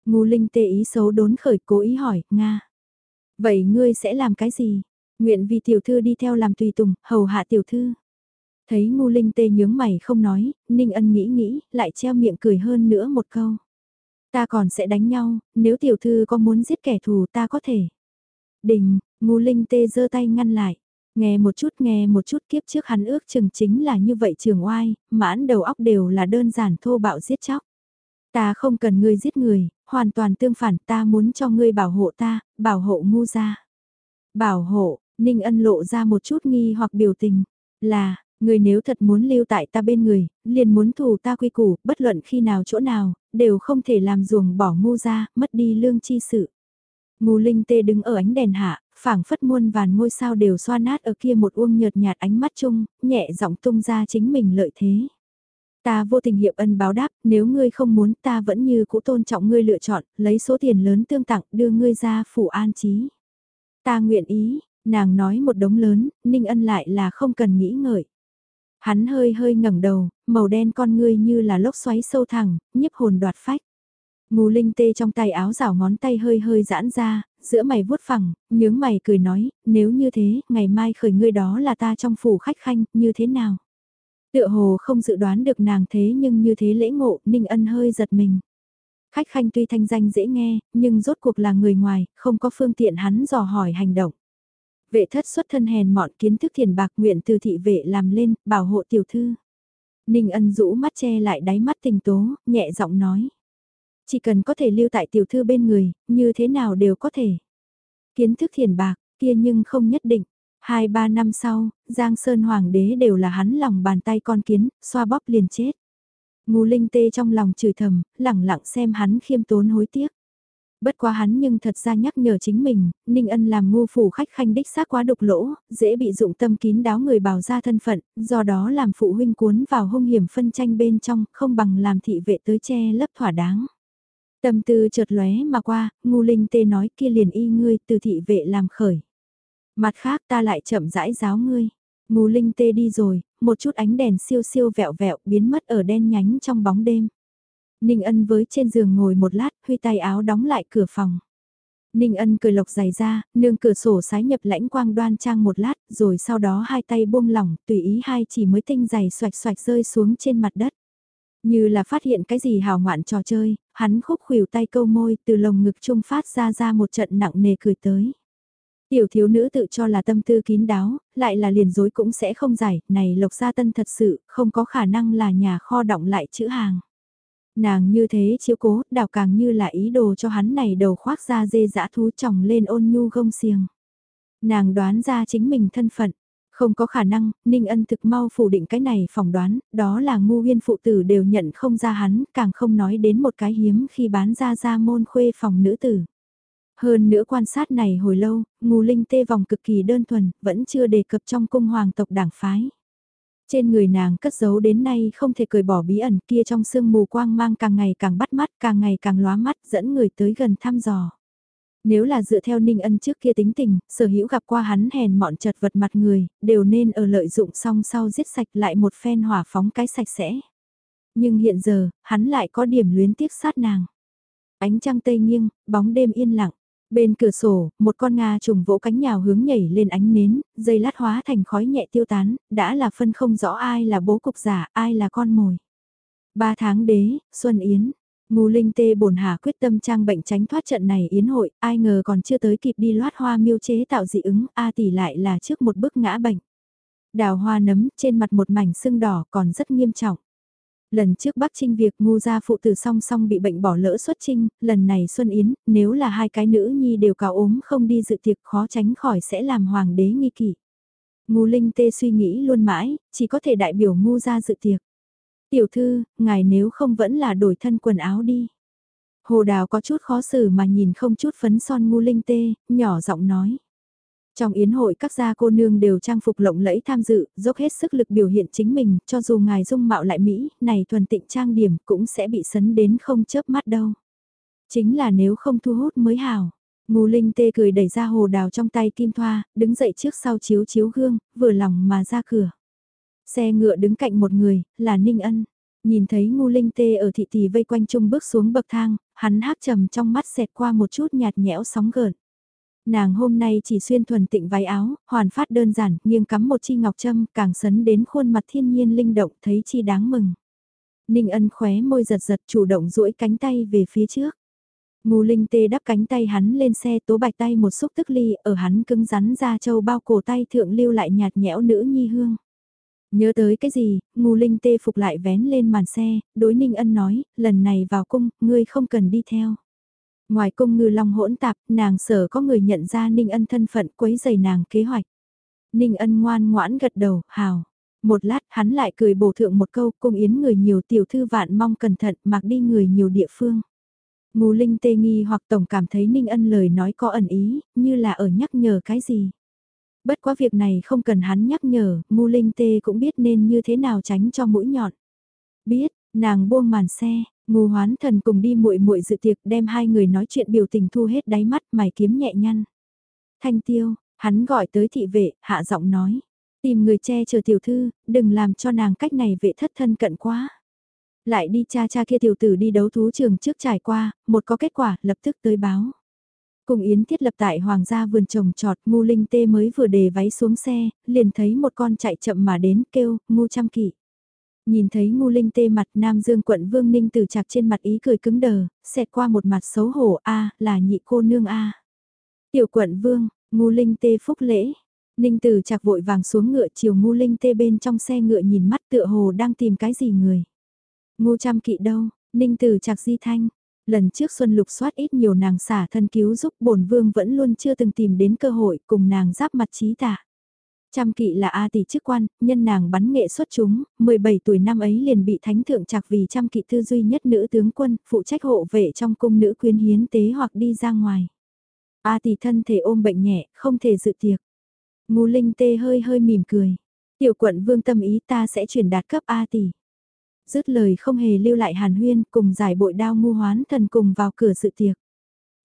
Ngu linh tê ý xấu đốn khởi cố ý hỏi, Nga. Vậy ngươi sẽ làm cái gì? Nguyện vì tiểu thư đi theo làm tùy tùng, hầu hạ tiểu thư. Thấy ngu linh tê nhướng mày không nói, ninh ân nghĩ nghĩ, lại treo miệng cười hơn nữa một câu. Ta còn sẽ đánh nhau, nếu tiểu thư có muốn giết kẻ thù ta có thể. Đình, ngu linh tê giơ tay ngăn lại. Nghe một chút nghe một chút kiếp trước hắn ước chừng chính là như vậy trường oai, mãn đầu óc đều là đơn giản thô bạo giết chóc. Ta không cần ngươi giết người, hoàn toàn tương phản ta muốn cho ngươi bảo hộ ta, bảo hộ ngu gia. Bảo hộ, Ninh ân lộ ra một chút nghi hoặc biểu tình, là, người nếu thật muốn lưu tại ta bên người, liền muốn thù ta quy củ, bất luận khi nào chỗ nào, đều không thể làm ruồng bỏ ngu ra, mất đi lương chi sự. Ngô Linh Tê đứng ở ánh đèn hạ, phảng phất muôn vàn ngôi sao đều xoa nát ở kia một uông nhợt nhạt ánh mắt chung, nhẹ giọng tung ra chính mình lợi thế. Ta vô tình hiệp ân báo đáp, nếu ngươi không muốn ta vẫn như cũ tôn trọng ngươi lựa chọn, lấy số tiền lớn tương tặng đưa ngươi ra phủ an trí. Ta nguyện ý, nàng nói một đống lớn, Ninh Ân lại là không cần nghĩ ngợi. Hắn hơi hơi ngẩng đầu, màu đen con ngươi như là lốc xoáy sâu thẳng, nhiếp hồn đoạt phách. Ngô linh tê trong tay áo rảo ngón tay hơi hơi giãn ra, giữa mày vuốt phẳng, nhướng mày cười nói, nếu như thế, ngày mai khởi ngươi đó là ta trong phủ khách khanh, như thế nào? Tựa hồ không dự đoán được nàng thế nhưng như thế lễ ngộ, Ninh Ân hơi giật mình. Khách khanh tuy thanh danh dễ nghe, nhưng rốt cuộc là người ngoài, không có phương tiện hắn dò hỏi hành động. Vệ thất xuất thân hèn mọn kiến thức thiền bạc nguyện từ thị vệ làm lên, bảo hộ tiểu thư. Ninh ân rũ mắt che lại đáy mắt tình tố, nhẹ giọng nói. Chỉ cần có thể lưu tại tiểu thư bên người, như thế nào đều có thể. Kiến thức thiền bạc, kia nhưng không nhất định. Hai ba năm sau, Giang Sơn Hoàng đế đều là hắn lòng bàn tay con kiến, xoa bóp liền chết. Ngô Linh tê trong lòng chửi thầm, lẳng lặng xem hắn khiêm tốn hối tiếc. Bất quá hắn nhưng thật ra nhắc nhở chính mình, Ninh Ân làm ngu phủ khách khanh đích xác quá độc lỗ, dễ bị dụng tâm kín đáo người bào ra thân phận, do đó làm phụ huynh cuốn vào hung hiểm phân tranh bên trong, không bằng làm thị vệ tới che lấp thỏa đáng. Tâm tư chợt lóe mà qua, ngu linh tê nói kia liền y ngươi từ thị vệ làm khởi. Mặt khác ta lại chậm rãi giáo ngươi. Ngu linh tê đi rồi, một chút ánh đèn siêu siêu vẹo vẹo biến mất ở đen nhánh trong bóng đêm. Ninh ân với trên giường ngồi một lát, huy tay áo đóng lại cửa phòng. Ninh ân cười lộc giày ra, nương cửa sổ sái nhập lãnh quang đoan trang một lát, rồi sau đó hai tay buông lỏng, tùy ý hai chỉ mới tinh giày xoạch xoạch rơi xuống trên mặt đất. Như là phát hiện cái gì hào ngoạn trò chơi, hắn khúc khuỷu tay câu môi từ lồng ngực trung phát ra ra một trận nặng nề cười tới. Tiểu thiếu nữ tự cho là tâm tư kín đáo, lại là liền dối cũng sẽ không giải, này lộc gia tân thật sự, không có khả năng là nhà kho động lại chữ hàng. Nàng như thế chiếu cố, đào càng như là ý đồ cho hắn này đầu khoác ra dê dã thú chồng lên ôn nhu gông xiềng. Nàng đoán ra chính mình thân phận, không có khả năng, Ninh Ân thực mau phủ định cái này phỏng đoán, đó là ngu huyên phụ tử đều nhận không ra hắn, càng không nói đến một cái hiếm khi bán ra ra môn khuê phòng nữ tử. Hơn nữa quan sát này hồi lâu, ngu linh tê vòng cực kỳ đơn thuần, vẫn chưa đề cập trong cung hoàng tộc đảng phái. Trên người nàng cất giấu đến nay không thể cười bỏ bí ẩn kia trong sương mù quang mang càng ngày càng bắt mắt, càng ngày càng lóa mắt dẫn người tới gần thăm dò. Nếu là dựa theo Ninh Ân trước kia tính tình, sở hữu gặp qua hắn hèn mọn chật vật mặt người, đều nên ở lợi dụng song sau giết sạch lại một phen hỏa phóng cái sạch sẽ. Nhưng hiện giờ, hắn lại có điểm luyến tiếc sát nàng. Ánh trăng tây nghiêng, bóng đêm yên lặng. Bên cửa sổ, một con Nga trùng vỗ cánh nhào hướng nhảy lên ánh nến, dây lát hóa thành khói nhẹ tiêu tán, đã là phân không rõ ai là bố cục giả, ai là con mồi. Ba tháng đế, Xuân Yến, Ngô Linh Tê bổn hà quyết tâm trang bệnh tránh thoát trận này yến hội, ai ngờ còn chưa tới kịp đi loát hoa miêu chế tạo dị ứng, A tỷ lại là trước một bước ngã bệnh. Đào hoa nấm trên mặt một mảnh sưng đỏ còn rất nghiêm trọng. Lần trước Bắc Trinh việc ngu gia phụ tử song song bị bệnh bỏ lỡ xuất trinh, lần này Xuân Yến, nếu là hai cái nữ nhi đều cao ốm không đi dự tiệc khó tránh khỏi sẽ làm hoàng đế nghi kỵ. Ngu Linh Tê suy nghĩ luôn mãi, chỉ có thể đại biểu ngu gia dự tiệc. Tiểu thư, ngài nếu không vẫn là đổi thân quần áo đi. Hồ Đào có chút khó xử mà nhìn không chút phấn son ngu linh tê, nhỏ giọng nói. Trong yến hội các gia cô nương đều trang phục lộng lẫy tham dự, dốc hết sức lực biểu hiện chính mình, cho dù ngài dung mạo lại Mỹ, này thuần tịnh trang điểm cũng sẽ bị sấn đến không chớp mắt đâu. Chính là nếu không thu hút mới hào. Ngô Linh tê cười đẩy ra hồ đào trong tay kim thoa, đứng dậy trước sau chiếu chiếu gương, vừa lòng mà ra cửa. Xe ngựa đứng cạnh một người, là Ninh Ân. Nhìn thấy ngu linh tê ở thị tỷ vây quanh chung bước xuống bậc thang, hắn hát trầm trong mắt xẹt qua một chút nhạt nhẽo sóng gợn. Nàng hôm nay chỉ xuyên thuần tịnh váy áo, hoàn phát đơn giản, nghiêng cắm một chi ngọc châm, càng sấn đến khuôn mặt thiên nhiên linh động thấy chi đáng mừng. Ninh ân khóe môi giật giật chủ động duỗi cánh tay về phía trước. Ngô Linh tê đắp cánh tay hắn lên xe tố bạch tay một xúc tức ly ở hắn cứng rắn ra châu bao cổ tay thượng lưu lại nhạt nhẽo nữ nhi hương. Nhớ tới cái gì, ngu linh tê phục lại vén lên màn xe, đối ninh ân nói, lần này vào cung, ngươi không cần đi theo. Ngoài cung ngư long hỗn tạp, nàng sở có người nhận ra ninh ân thân phận quấy giày nàng kế hoạch. Ninh ân ngoan ngoãn gật đầu, hào. Một lát hắn lại cười bổ thượng một câu cung yến người nhiều tiểu thư vạn mong cẩn thận mặc đi người nhiều địa phương. Ngô Linh tê nghi hoặc tổng cảm thấy Ninh Ân lời nói có ẩn ý, như là ở nhắc nhở cái gì. Bất quá việc này không cần hắn nhắc nhở, Ngô Linh tê cũng biết nên như thế nào tránh cho mũi nhọn. Biết, nàng buông màn xe, Ngô Hoán Thần cùng đi muội muội dự tiệc đem hai người nói chuyện biểu tình thu hết đáy mắt mày kiếm nhẹ nhăn. Thanh tiêu, hắn gọi tới thị vệ, hạ giọng nói. Tìm người che chờ tiểu thư, đừng làm cho nàng cách này vệ thất thân cận quá. Lại đi cha cha kia tiểu tử đi đấu thú trường trước trải qua, một có kết quả, lập tức tới báo. Cùng Yến thiết lập tại Hoàng gia vườn trồng trọt, ngu linh tê mới vừa đề váy xuống xe, liền thấy một con chạy chậm mà đến kêu, ngu trăm kỵ. Nhìn thấy ngu linh tê mặt Nam Dương quận Vương Ninh từ chạc trên mặt ý cười cứng đờ, xẹt qua một mặt xấu hổ a là nhị cô nương a Tiểu quận Vương, ngu linh tê phúc lễ. Ninh từ chạc vội vàng xuống ngựa chiều ngu linh tê bên trong xe ngựa nhìn mắt tựa hồ đang tìm cái gì người. Ngu trăm kỵ đâu, Ninh từ chạc di thanh. Lần trước Xuân Lục soát ít nhiều nàng xả thân cứu giúp bổn vương vẫn luôn chưa từng tìm đến cơ hội cùng nàng giáp mặt trí tạ. Trăm kỵ là A tỷ chức quan, nhân nàng bắn nghệ xuất chúng, 17 tuổi năm ấy liền bị thánh thượng trạc vì trăm kỵ tư duy nhất nữ tướng quân, phụ trách hộ vệ trong cung nữ quyến hiến tế hoặc đi ra ngoài. A tỷ thân thể ôm bệnh nhẹ, không thể dự tiệc. Ngô Linh tê hơi hơi mỉm cười. Tiểu quận vương tâm ý ta sẽ truyền đạt cấp A tỷ. Dứt lời không hề lưu lại hàn huyên cùng giải bội đao ngu hoán thần cùng vào cửa sự tiệc.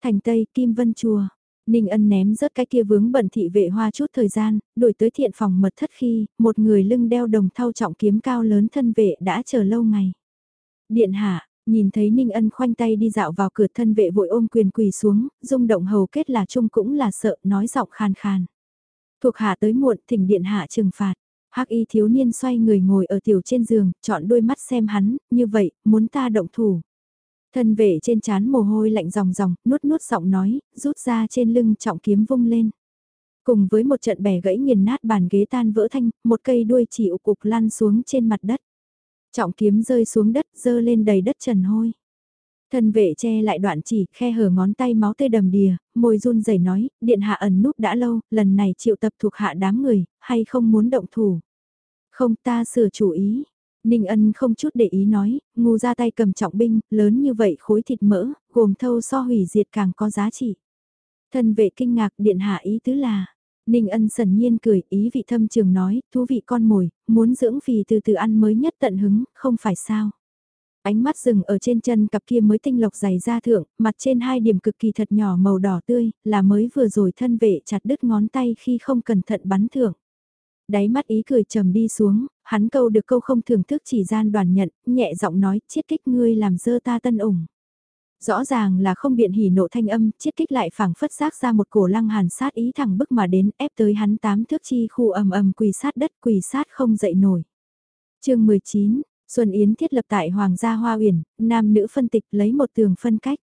Thành Tây Kim Vân Chùa. Ninh ân ném rớt cái kia vướng bẩn thị vệ hoa chút thời gian, đổi tới thiện phòng mật thất khi, một người lưng đeo đồng thau trọng kiếm cao lớn thân vệ đã chờ lâu ngày. Điện hạ, nhìn thấy Ninh ân khoanh tay đi dạo vào cửa thân vệ vội ôm quyền quỳ xuống, rung động hầu kết là chung cũng là sợ, nói giọng khàn khàn. Thuộc hạ tới muộn thỉnh điện hạ trừng phạt. Hắc y thiếu niên xoay người ngồi ở tiểu trên giường, chọn đôi mắt xem hắn, như vậy, muốn ta động thủ. Thân vệ trên chán mồ hôi lạnh ròng ròng, nuốt nuốt giọng nói, rút ra trên lưng trọng kiếm vung lên. Cùng với một trận bẻ gãy nghiền nát bàn ghế tan vỡ thanh, một cây đuôi chỉ ụ cục lăn xuống trên mặt đất. Trọng kiếm rơi xuống đất, dơ lên đầy đất trần hôi. Thân vệ che lại đoạn chỉ, khe hở ngón tay máu tươi đầm đìa, môi run rẩy nói, điện hạ ẩn núp đã lâu, lần này triệu tập thuộc hạ đám người, hay không muốn động thủ. Không ta sửa chủ ý. Ninh ân không chút để ý nói, ngu ra tay cầm trọng binh, lớn như vậy khối thịt mỡ, gồm thâu so hủy diệt càng có giá trị. Thân vệ kinh ngạc điện hạ ý tứ là, Ninh ân sần nhiên cười ý vị thâm trường nói, thú vị con mồi, muốn dưỡng vì từ từ ăn mới nhất tận hứng, không phải sao. Ánh mắt dừng ở trên chân cặp kia mới tinh lộc dày ra thượng, mặt trên hai điểm cực kỳ thật nhỏ màu đỏ tươi, là mới vừa rồi thân vệ chặt đứt ngón tay khi không cẩn thận bắn thượng. Đáy mắt ý cười trầm đi xuống, hắn câu được câu không thưởng thức chỉ gian đoàn nhận, nhẹ giọng nói, chiết kích ngươi làm dơ ta tân ủng. Rõ ràng là không biện hỉ nộ thanh âm, chiết kích lại phảng phất xác ra một cổ lăng hàn sát ý thẳng bức mà đến ép tới hắn tám thước chi khu ầm ầm quỳ sát đất quỳ sát không dậy nổi. chương 19, Xuân Yến thiết lập tại Hoàng gia Hoa Uyển, nam nữ phân tịch lấy một tường phân cách.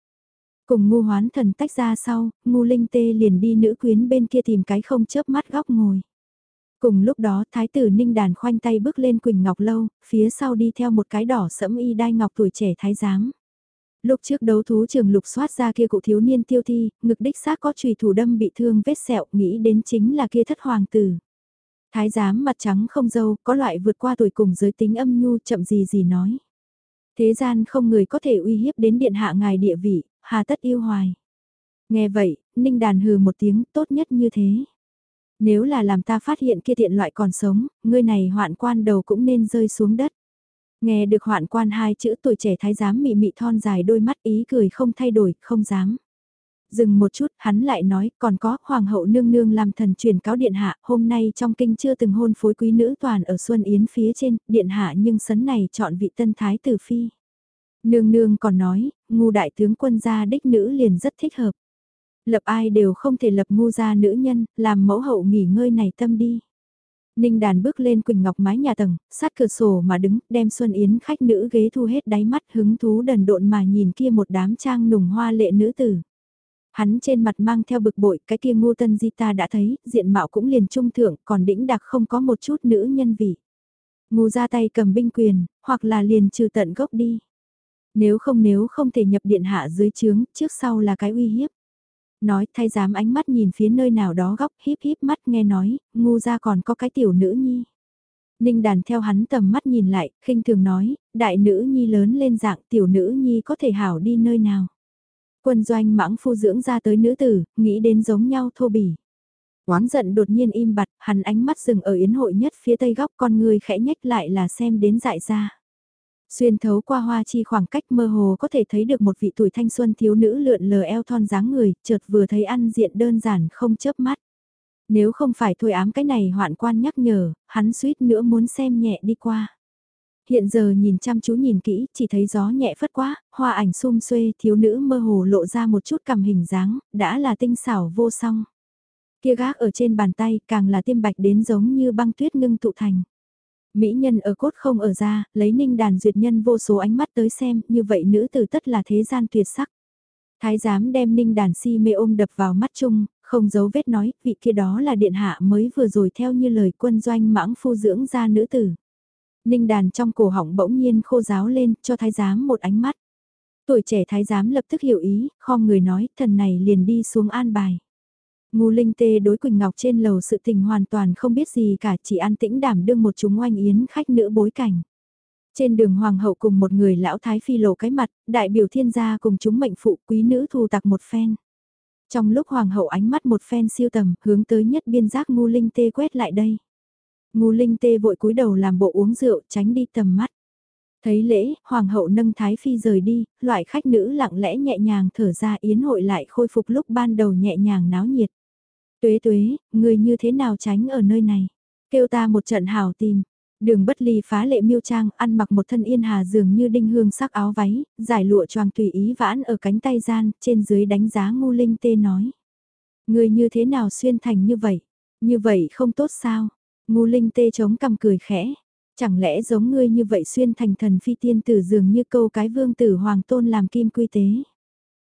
Cùng ngu hoán thần tách ra sau, ngu linh tê liền đi nữ quyến bên kia tìm cái không chớp mắt góc ngồi. Cùng lúc đó thái tử ninh đàn khoanh tay bước lên Quỳnh Ngọc Lâu, phía sau đi theo một cái đỏ sẫm y đai ngọc tuổi trẻ thái giám. Lúc trước đấu thú trường lục soát ra kia cụ thiếu niên tiêu thi, ngực đích xác có trùy thủ đâm bị thương vết sẹo, nghĩ đến chính là kia thất hoàng tử. Thái giám mặt trắng không dâu, có loại vượt qua tuổi cùng giới tính âm nhu chậm gì gì nói. Thế gian không người có thể uy hiếp đến điện hạ ngài địa vị, hà tất yêu hoài. Nghe vậy, Ninh Đàn hừ một tiếng tốt nhất như thế. Nếu là làm ta phát hiện kia tiện loại còn sống, ngươi này hoạn quan đầu cũng nên rơi xuống đất. Nghe được hoạn quan hai chữ tuổi trẻ thái giám mị mị thon dài đôi mắt ý cười không thay đổi, không dám. Dừng một chút, hắn lại nói, còn có, hoàng hậu nương nương làm thần truyền cáo điện hạ, hôm nay trong kinh chưa từng hôn phối quý nữ toàn ở Xuân Yến phía trên, điện hạ nhưng sấn này chọn vị tân thái tử phi. Nương nương còn nói, ngu đại tướng quân gia đích nữ liền rất thích hợp. Lập ai đều không thể lập ngu gia nữ nhân, làm mẫu hậu nghỉ ngơi này tâm đi. Ninh đàn bước lên Quỳnh Ngọc mái nhà tầng, sát cửa sổ mà đứng, đem Xuân Yến khách nữ ghế thu hết đáy mắt hứng thú đần độn mà nhìn kia một đám trang nùng hoa lệ nữ tử. Hắn trên mặt mang theo bực bội, cái kia ngu tân di ta đã thấy, diện mạo cũng liền trung thượng, còn đĩnh đặc không có một chút nữ nhân vị. Ngu ra tay cầm binh quyền, hoặc là liền trừ tận gốc đi. Nếu không nếu không thể nhập điện hạ dưới trướng, trước sau là cái uy hiếp. Nói thay dám ánh mắt nhìn phía nơi nào đó góc híp híp mắt nghe nói, ngu ra còn có cái tiểu nữ nhi. Ninh đàn theo hắn tầm mắt nhìn lại, khinh thường nói, đại nữ nhi lớn lên dạng tiểu nữ nhi có thể hảo đi nơi nào. Quân doanh mãng phu dưỡng ra tới nữ tử, nghĩ đến giống nhau thô bỉ. Oán giận đột nhiên im bặt, hắn ánh mắt dừng ở yến hội nhất phía tây góc con người khẽ nhếch lại là xem đến dại ra. Xuyên thấu qua hoa chi khoảng cách mơ hồ có thể thấy được một vị tuổi thanh xuân thiếu nữ lượn lờ eo thon dáng người, chợt vừa thấy ăn diện đơn giản không chớp mắt. Nếu không phải thôi ám cái này hoạn quan nhắc nhở, hắn suýt nữa muốn xem nhẹ đi qua. Hiện giờ nhìn chăm chú nhìn kỹ, chỉ thấy gió nhẹ phất quá, hoa ảnh xum xuê, thiếu nữ mơ hồ lộ ra một chút cầm hình dáng, đã là tinh xảo vô song. Kia gác ở trên bàn tay càng là tiêm bạch đến giống như băng tuyết ngưng tụ thành. Mỹ nhân ở cốt không ở ra, lấy ninh đàn duyệt nhân vô số ánh mắt tới xem, như vậy nữ tử tất là thế gian tuyệt sắc. Thái giám đem ninh đàn si mê ôm đập vào mắt chung, không giấu vết nói, vị kia đó là điện hạ mới vừa rồi theo như lời quân doanh mãng phu dưỡng ra nữ tử. Ninh đàn trong cổ họng bỗng nhiên khô giáo lên, cho thái giám một ánh mắt. Tuổi trẻ thái giám lập tức hiểu ý, khom người nói, thần này liền đi xuống an bài. Ngu linh tê đối Quỳnh Ngọc trên lầu sự tình hoàn toàn không biết gì cả chỉ an tĩnh đảm đương một chúng oanh yến khách nữ bối cảnh. Trên đường hoàng hậu cùng một người lão thái phi lộ cái mặt, đại biểu thiên gia cùng chúng mệnh phụ quý nữ thù tặc một phen. Trong lúc hoàng hậu ánh mắt một phen siêu tầm, hướng tới nhất biên giác ngu linh tê quét lại đây. Ngu linh tê vội cúi đầu làm bộ uống rượu tránh đi tầm mắt. Thấy lễ, hoàng hậu nâng thái phi rời đi, loại khách nữ lặng lẽ nhẹ nhàng thở ra yến hội lại khôi phục lúc ban đầu nhẹ nhàng náo nhiệt. Tuế tuế, người như thế nào tránh ở nơi này? Kêu ta một trận hào tìm. Đường bất ly phá lệ miêu trang, ăn mặc một thân yên hà dường như đinh hương sắc áo váy, giải lụa choàng tùy ý vãn ở cánh tay gian, trên dưới đánh giá ngu linh tê nói. Người như thế nào xuyên thành như vậy? Như vậy không tốt sao? Ngu linh tê chống cằm cười khẽ. Chẳng lẽ giống ngươi như vậy xuyên thành thần phi tiên tử dường như câu cái vương tử hoàng tôn làm kim quy tế?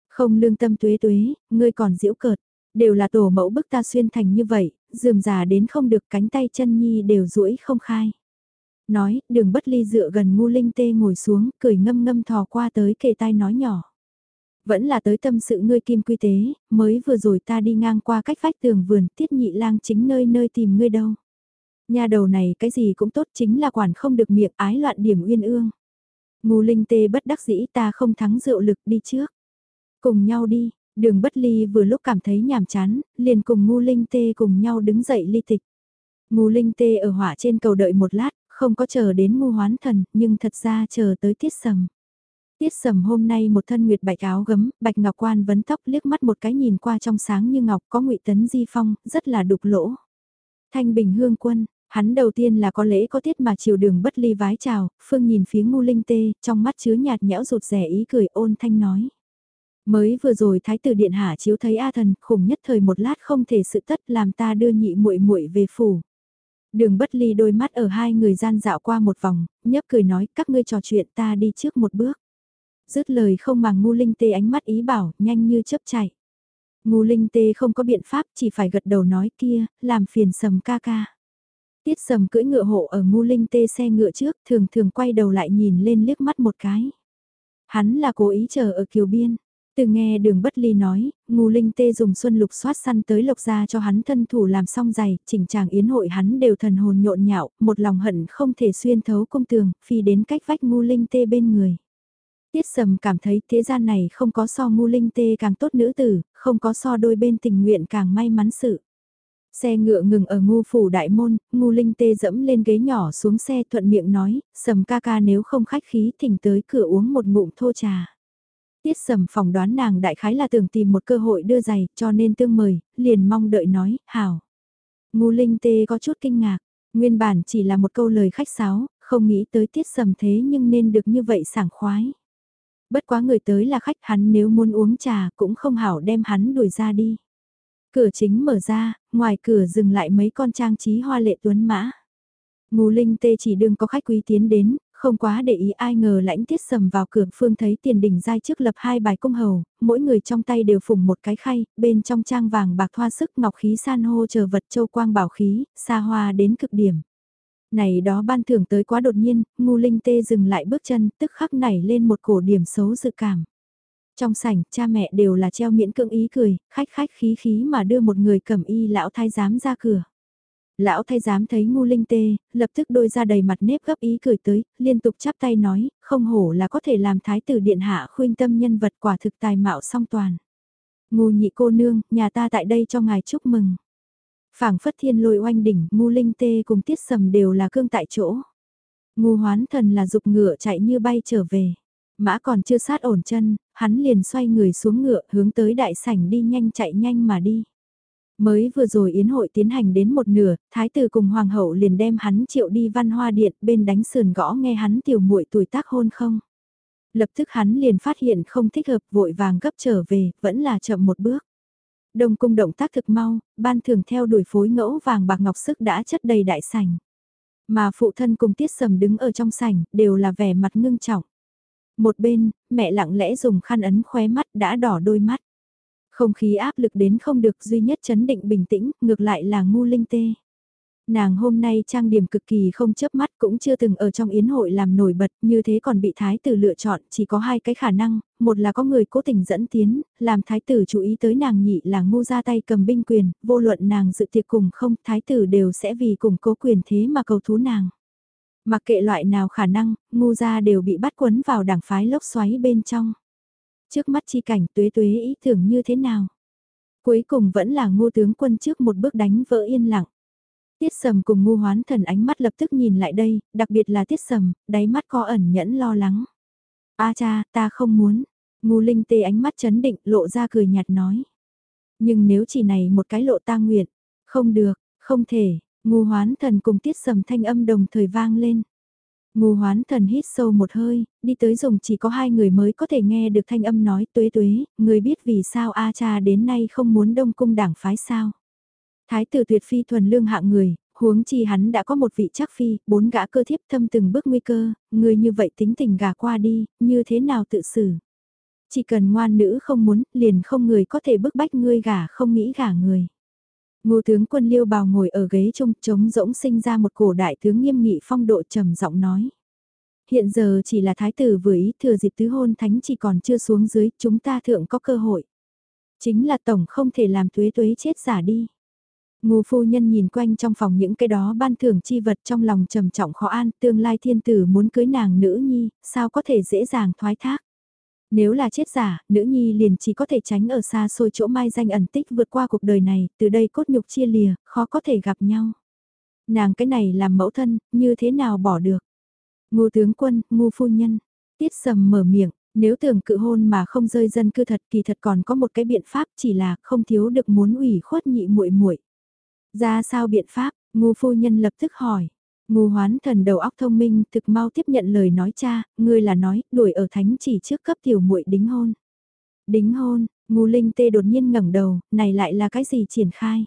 Không lương tâm tuế tuế, ngươi còn diễu cợt. Đều là tổ mẫu bức ta xuyên thành như vậy, dườm già đến không được cánh tay chân nhi đều duỗi không khai. Nói, đường bất ly dựa gần ngu linh tê ngồi xuống, cười ngâm ngâm thò qua tới kề tai nói nhỏ. Vẫn là tới tâm sự ngươi kim quy tế, mới vừa rồi ta đi ngang qua cách vách tường vườn tiết nhị lang chính nơi nơi tìm ngươi đâu. Nhà đầu này cái gì cũng tốt chính là quản không được miệng ái loạn điểm uyên ương. Ngô linh tê bất đắc dĩ ta không thắng rượu lực đi trước. Cùng nhau đi, Đường bất ly vừa lúc cảm thấy nhàm chán, liền cùng Ngô linh tê cùng nhau đứng dậy ly tịch. Ngô linh tê ở hỏa trên cầu đợi một lát, không có chờ đến Ngô hoán thần, nhưng thật ra chờ tới tiết sầm. Tiết sầm hôm nay một thân nguyệt bạch áo gấm, bạch ngọc quan vấn tóc liếc mắt một cái nhìn qua trong sáng như ngọc có ngụy tấn di phong, rất là đục lỗ. Thanh bình hương quân, hắn đầu tiên là có lễ có tiết mà chiều đường bất ly vái chào, phương nhìn phía ngu linh tê, trong mắt chứa nhạt nhẽo rụt rẻ ý cười ôn thanh nói. Mới vừa rồi thái tử điện hạ chiếu thấy A thần, khủng nhất thời một lát không thể sự tất làm ta đưa nhị muội muội về phủ. Đường bất ly đôi mắt ở hai người gian dạo qua một vòng, nhấp cười nói các ngươi trò chuyện ta đi trước một bước. Dứt lời không màng ngu linh tê ánh mắt ý bảo, nhanh như chớp chạy. Ngu linh tê không có biện pháp chỉ phải gật đầu nói kia, làm phiền sầm ca ca. Tiết sầm cưỡi ngựa hộ ở ngu linh tê xe ngựa trước thường thường quay đầu lại nhìn lên liếc mắt một cái. Hắn là cố ý chờ ở kiều biên. Từ nghe đường bất ly nói, ngu linh tê dùng xuân lục xoát săn tới lộc ra cho hắn thân thủ làm xong giày, chỉnh chàng yến hội hắn đều thần hồn nhộn nhạo, một lòng hận không thể xuyên thấu công tường, phi đến cách vách ngu linh tê bên người. Tiết sầm cảm thấy thế gian này không có so ngu linh tê càng tốt nữ tử, không có so đôi bên tình nguyện càng may mắn sự. Xe ngựa ngừng ở ngu phủ đại môn, ngu linh tê dẫm lên ghế nhỏ xuống xe thuận miệng nói, sầm ca ca nếu không khách khí thỉnh tới cửa uống một ngụm thô trà. Tiết sầm phỏng đoán nàng đại khái là tưởng tìm một cơ hội đưa giày cho nên tương mời, liền mong đợi nói, hảo. Ngu linh tê có chút kinh ngạc, nguyên bản chỉ là một câu lời khách sáo, không nghĩ tới tiết sầm thế nhưng nên được như vậy sảng khoái. Bất quá người tới là khách hắn nếu muốn uống trà cũng không hảo đem hắn đuổi ra đi. Cửa chính mở ra, ngoài cửa dừng lại mấy con trang trí hoa lệ tuấn mã. Ngô linh tê chỉ đương có khách quý tiến đến, không quá để ý ai ngờ lãnh tiết sầm vào cửa phương thấy tiền đỉnh giai trước lập hai bài cung hầu, mỗi người trong tay đều phủng một cái khay, bên trong trang vàng bạc thoa sức ngọc khí san hô chờ vật châu quang bảo khí, xa hoa đến cực điểm. Này đó ban thưởng tới quá đột nhiên, ngu linh tê dừng lại bước chân, tức khắc nảy lên một cổ điểm xấu dự cảm. Trong sảnh, cha mẹ đều là treo miễn cưỡng ý cười, khách khách khí khí mà đưa một người cầm y lão thái giám ra cửa. Lão thái giám thấy ngu linh tê, lập tức đôi ra đầy mặt nếp gấp ý cười tới, liên tục chắp tay nói, không hổ là có thể làm thái tử điện hạ khuyên tâm nhân vật quả thực tài mạo song toàn. Ngu nhị cô nương, nhà ta tại đây cho ngài chúc mừng. phảng phất thiên lôi oanh đỉnh, ngu linh tê cùng tiết sầm đều là cương tại chỗ. Ngu hoán thần là dục ngựa chạy như bay trở về. Mã còn chưa sát ổn chân, hắn liền xoay người xuống ngựa hướng tới đại sảnh đi nhanh chạy nhanh mà đi. Mới vừa rồi yến hội tiến hành đến một nửa, thái tử cùng hoàng hậu liền đem hắn triệu đi văn hoa điện bên đánh sườn gõ nghe hắn tiểu muội tuổi tác hôn không. Lập tức hắn liền phát hiện không thích hợp vội vàng gấp trở về, vẫn là chậm một bước. Đông cung động tác thực mau, ban thường theo đuổi phối ngẫu vàng bạc ngọc sức đã chất đầy đại sảnh. Mà phụ thân cùng tiết sầm đứng ở trong sảnh, đều là vẻ mặt ngưng trọng. Một bên, mẹ lặng lẽ dùng khăn ấn khóe mắt đã đỏ đôi mắt. Không khí áp lực đến không được duy nhất chấn định bình tĩnh, ngược lại là ngu linh tê. Nàng hôm nay trang điểm cực kỳ không chớp mắt cũng chưa từng ở trong yến hội làm nổi bật như thế còn bị thái tử lựa chọn chỉ có hai cái khả năng, một là có người cố tình dẫn tiến, làm thái tử chú ý tới nàng nhị là ngu ra tay cầm binh quyền, vô luận nàng dự tiệc cùng không thái tử đều sẽ vì cùng cố quyền thế mà cầu thú nàng. Mặc kệ loại nào khả năng, ngu ra đều bị bắt quấn vào đảng phái lốc xoáy bên trong. Trước mắt chi cảnh tuế tuế ý tưởng như thế nào? Cuối cùng vẫn là ngô tướng quân trước một bước đánh vỡ yên lặng. Tiết sầm cùng ngu hoán thần ánh mắt lập tức nhìn lại đây, đặc biệt là tiết sầm, đáy mắt có ẩn nhẫn lo lắng. A cha, ta không muốn. Ngu linh tê ánh mắt chấn định lộ ra cười nhạt nói. Nhưng nếu chỉ này một cái lộ ta nguyện, không được, không thể, ngu hoán thần cùng tiết sầm thanh âm đồng thời vang lên. Ngu hoán thần hít sâu một hơi, đi tới dùng chỉ có hai người mới có thể nghe được thanh âm nói tuế tuế, người biết vì sao A cha đến nay không muốn đông cung đảng phái sao. Thái tử tuyệt phi thuần lương hạng người, huống chi hắn đã có một vị chắc phi, bốn gã cơ thiếp thâm từng bước nguy cơ, người như vậy tính tình gà qua đi, như thế nào tự xử. Chỉ cần ngoan nữ không muốn, liền không người có thể bức bách ngươi gả không nghĩ gả người. Ngô tướng quân liêu bào ngồi ở ghế trông trống rỗng sinh ra một cổ đại tướng nghiêm nghị phong độ trầm giọng nói. Hiện giờ chỉ là thái tử vừa ý thừa dịp tứ hôn thánh chỉ còn chưa xuống dưới, chúng ta thượng có cơ hội. Chính là tổng không thể làm tuế tuế chết giả đi. Ngô phu nhân nhìn quanh trong phòng những cái đó ban thưởng chi vật trong lòng trầm trọng khó an, tương lai thiên tử muốn cưới nàng nữ nhi, sao có thể dễ dàng thoái thác. Nếu là chết giả, nữ nhi liền chỉ có thể tránh ở xa xôi chỗ mai danh ẩn tích vượt qua cuộc đời này, từ đây cốt nhục chia lìa, khó có thể gặp nhau. Nàng cái này làm mẫu thân, như thế nào bỏ được. Ngô tướng quân, ngô phu nhân, tiết sầm mở miệng, nếu tưởng cự hôn mà không rơi dân cư thật kỳ thật còn có một cái biện pháp chỉ là không thiếu được muốn ủy khuất nhị muội muội Ra sao biện pháp, ngô phu nhân lập tức hỏi. Ngô hoán thần đầu óc thông minh thực mau tiếp nhận lời nói cha, ngươi là nói, đuổi ở thánh chỉ trước cấp tiểu muội đính hôn. Đính hôn, ngô linh tê đột nhiên ngẩng đầu, này lại là cái gì triển khai?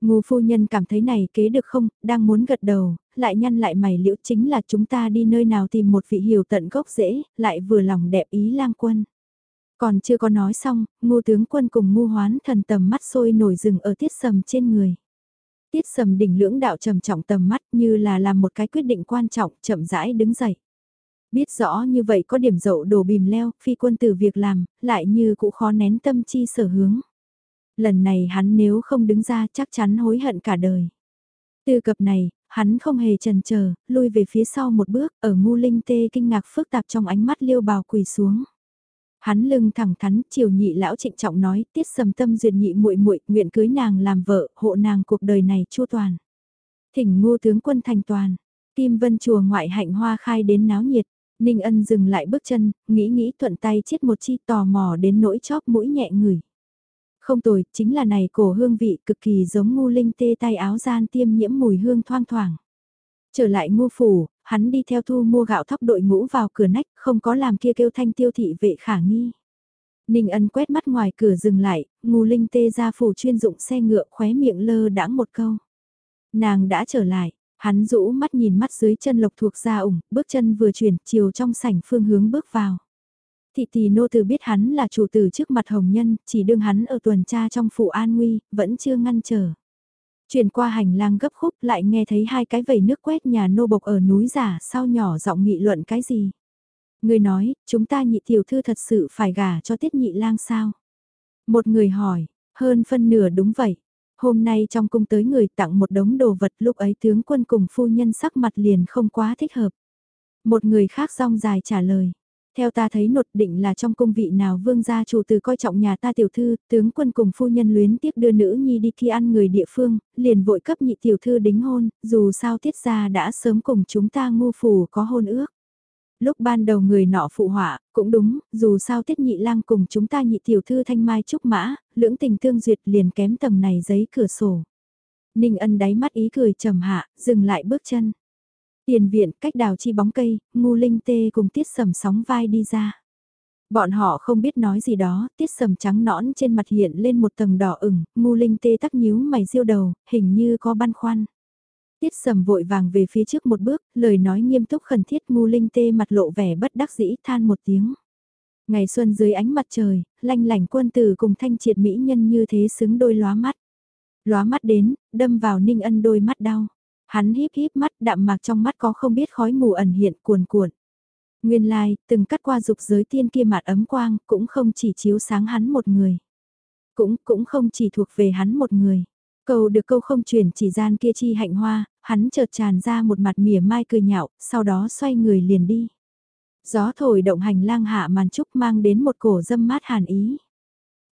Ngô phu nhân cảm thấy này kế được không, đang muốn gật đầu, lại nhăn lại mày liễu chính là chúng ta đi nơi nào tìm một vị hiểu tận gốc dễ, lại vừa lòng đẹp ý lang quân. Còn chưa có nói xong, ngô tướng quân cùng ngô hoán thần tầm mắt sôi nổi rừng ở tiết sầm trên người. Tiết sầm đỉnh lưỡng đạo trầm trọng tầm mắt như là làm một cái quyết định quan trọng chậm rãi đứng dậy. Biết rõ như vậy có điểm dậu đổ bìm leo, phi quân từ việc làm, lại như cũng khó nén tâm chi sở hướng. Lần này hắn nếu không đứng ra chắc chắn hối hận cả đời. Từ cập này, hắn không hề chần chờ, lui về phía sau một bước, ở ngu linh tê kinh ngạc phức tạp trong ánh mắt liêu bào quỳ xuống. Hắn lưng thẳng thắn, chiều nhị lão trịnh trọng nói, tiết sầm tâm duyệt nhị muội muội nguyện cưới nàng làm vợ, hộ nàng cuộc đời này chu toàn. Thỉnh ngô tướng quân thành toàn, kim vân chùa ngoại hạnh hoa khai đến náo nhiệt, ninh ân dừng lại bước chân, nghĩ nghĩ thuận tay chiết một chi tò mò đến nỗi chóp mũi nhẹ ngửi. Không tồi, chính là này cổ hương vị cực kỳ giống ngu linh tê tay áo gian tiêm nhiễm mùi hương thoang thoảng. Trở lại ngô phủ, hắn đi theo thu mua gạo thóc đội ngũ vào cửa nách, không có làm kia kêu thanh tiêu thị vệ khả nghi. Ninh ân quét mắt ngoài cửa dừng lại, ngu linh tê ra phủ chuyên dụng xe ngựa khóe miệng lơ đãng một câu. Nàng đã trở lại, hắn rũ mắt nhìn mắt dưới chân lộc thuộc ra ủng, bước chân vừa chuyển, chiều trong sảnh phương hướng bước vào. Thị tỷ nô từ biết hắn là chủ tử trước mặt hồng nhân, chỉ đương hắn ở tuần tra trong phủ an nguy, vẫn chưa ngăn trở. Chuyển qua hành lang gấp khúc lại nghe thấy hai cái vẩy nước quét nhà nô bộc ở núi giả sau nhỏ giọng nghị luận cái gì. Người nói, chúng ta nhị tiểu thư thật sự phải gả cho tiết nhị lang sao? Một người hỏi, hơn phân nửa đúng vậy. Hôm nay trong cung tới người tặng một đống đồ vật lúc ấy tướng quân cùng phu nhân sắc mặt liền không quá thích hợp. Một người khác rong dài trả lời. Theo ta thấy nột định là trong cung vị nào vương gia chủ từ coi trọng nhà ta tiểu thư, tướng quân cùng phu nhân luyến tiếc đưa nữ nhi đi khi ăn người địa phương, liền vội cấp nhị tiểu thư đính hôn, dù sao tiết gia đã sớm cùng chúng ta ngu phủ có hôn ước. Lúc ban đầu người nọ phụ họa, cũng đúng, dù sao tiết nhị lang cùng chúng ta nhị tiểu thư thanh mai trúc mã, lưỡng tình tương duyệt liền kém tầng này giấy cửa sổ. Ninh ân đáy mắt ý cười trầm hạ, dừng lại bước chân. Tiền viện cách đào chi bóng cây, ngu linh tê cùng tiết sầm sóng vai đi ra. Bọn họ không biết nói gì đó, tiết sầm trắng nõn trên mặt hiện lên một tầng đỏ ửng, ngu linh tê tắc nhíu mày diêu đầu, hình như có băn khoăn. Tiết sầm vội vàng về phía trước một bước, lời nói nghiêm túc khẩn thiết ngu linh tê mặt lộ vẻ bất đắc dĩ than một tiếng. Ngày xuân dưới ánh mặt trời, lanh lảnh quân tử cùng thanh triệt mỹ nhân như thế xứng đôi lóa mắt. Lóa mắt đến, đâm vào ninh ân đôi mắt đau. Hắn híp híp mắt đạm mạc trong mắt có không biết khói mù ẩn hiện cuồn cuộn. Nguyên lai, từng cắt qua dục giới tiên kia mạt ấm quang, cũng không chỉ chiếu sáng hắn một người. Cũng, cũng không chỉ thuộc về hắn một người. cầu được câu không truyền chỉ gian kia chi hạnh hoa, hắn chợt tràn ra một mặt mỉa mai cười nhạo, sau đó xoay người liền đi. Gió thổi động hành lang hạ màn trúc mang đến một cổ dâm mát hàn ý.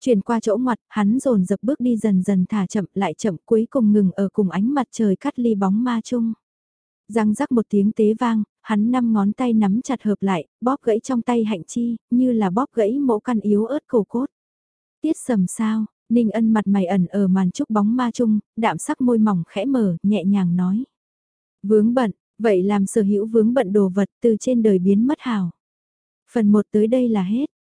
Chuyển qua chỗ ngoặt, hắn dồn dập bước đi dần dần thả chậm lại chậm cuối cùng ngừng ở cùng ánh mặt trời cắt ly bóng ma chung. Răng rắc một tiếng tế vang, hắn năm ngón tay nắm chặt hợp lại, bóp gãy trong tay hạnh chi, như là bóp gãy mẫu căn yếu ớt cổ cốt. Tiết sầm sao, Ninh ân mặt mày ẩn ở màn trúc bóng ma chung, đạm sắc môi mỏng khẽ mở, nhẹ nhàng nói. Vướng bận, vậy làm sở hữu vướng bận đồ vật từ trên đời biến mất hào. Phần 1 tới đây là hết.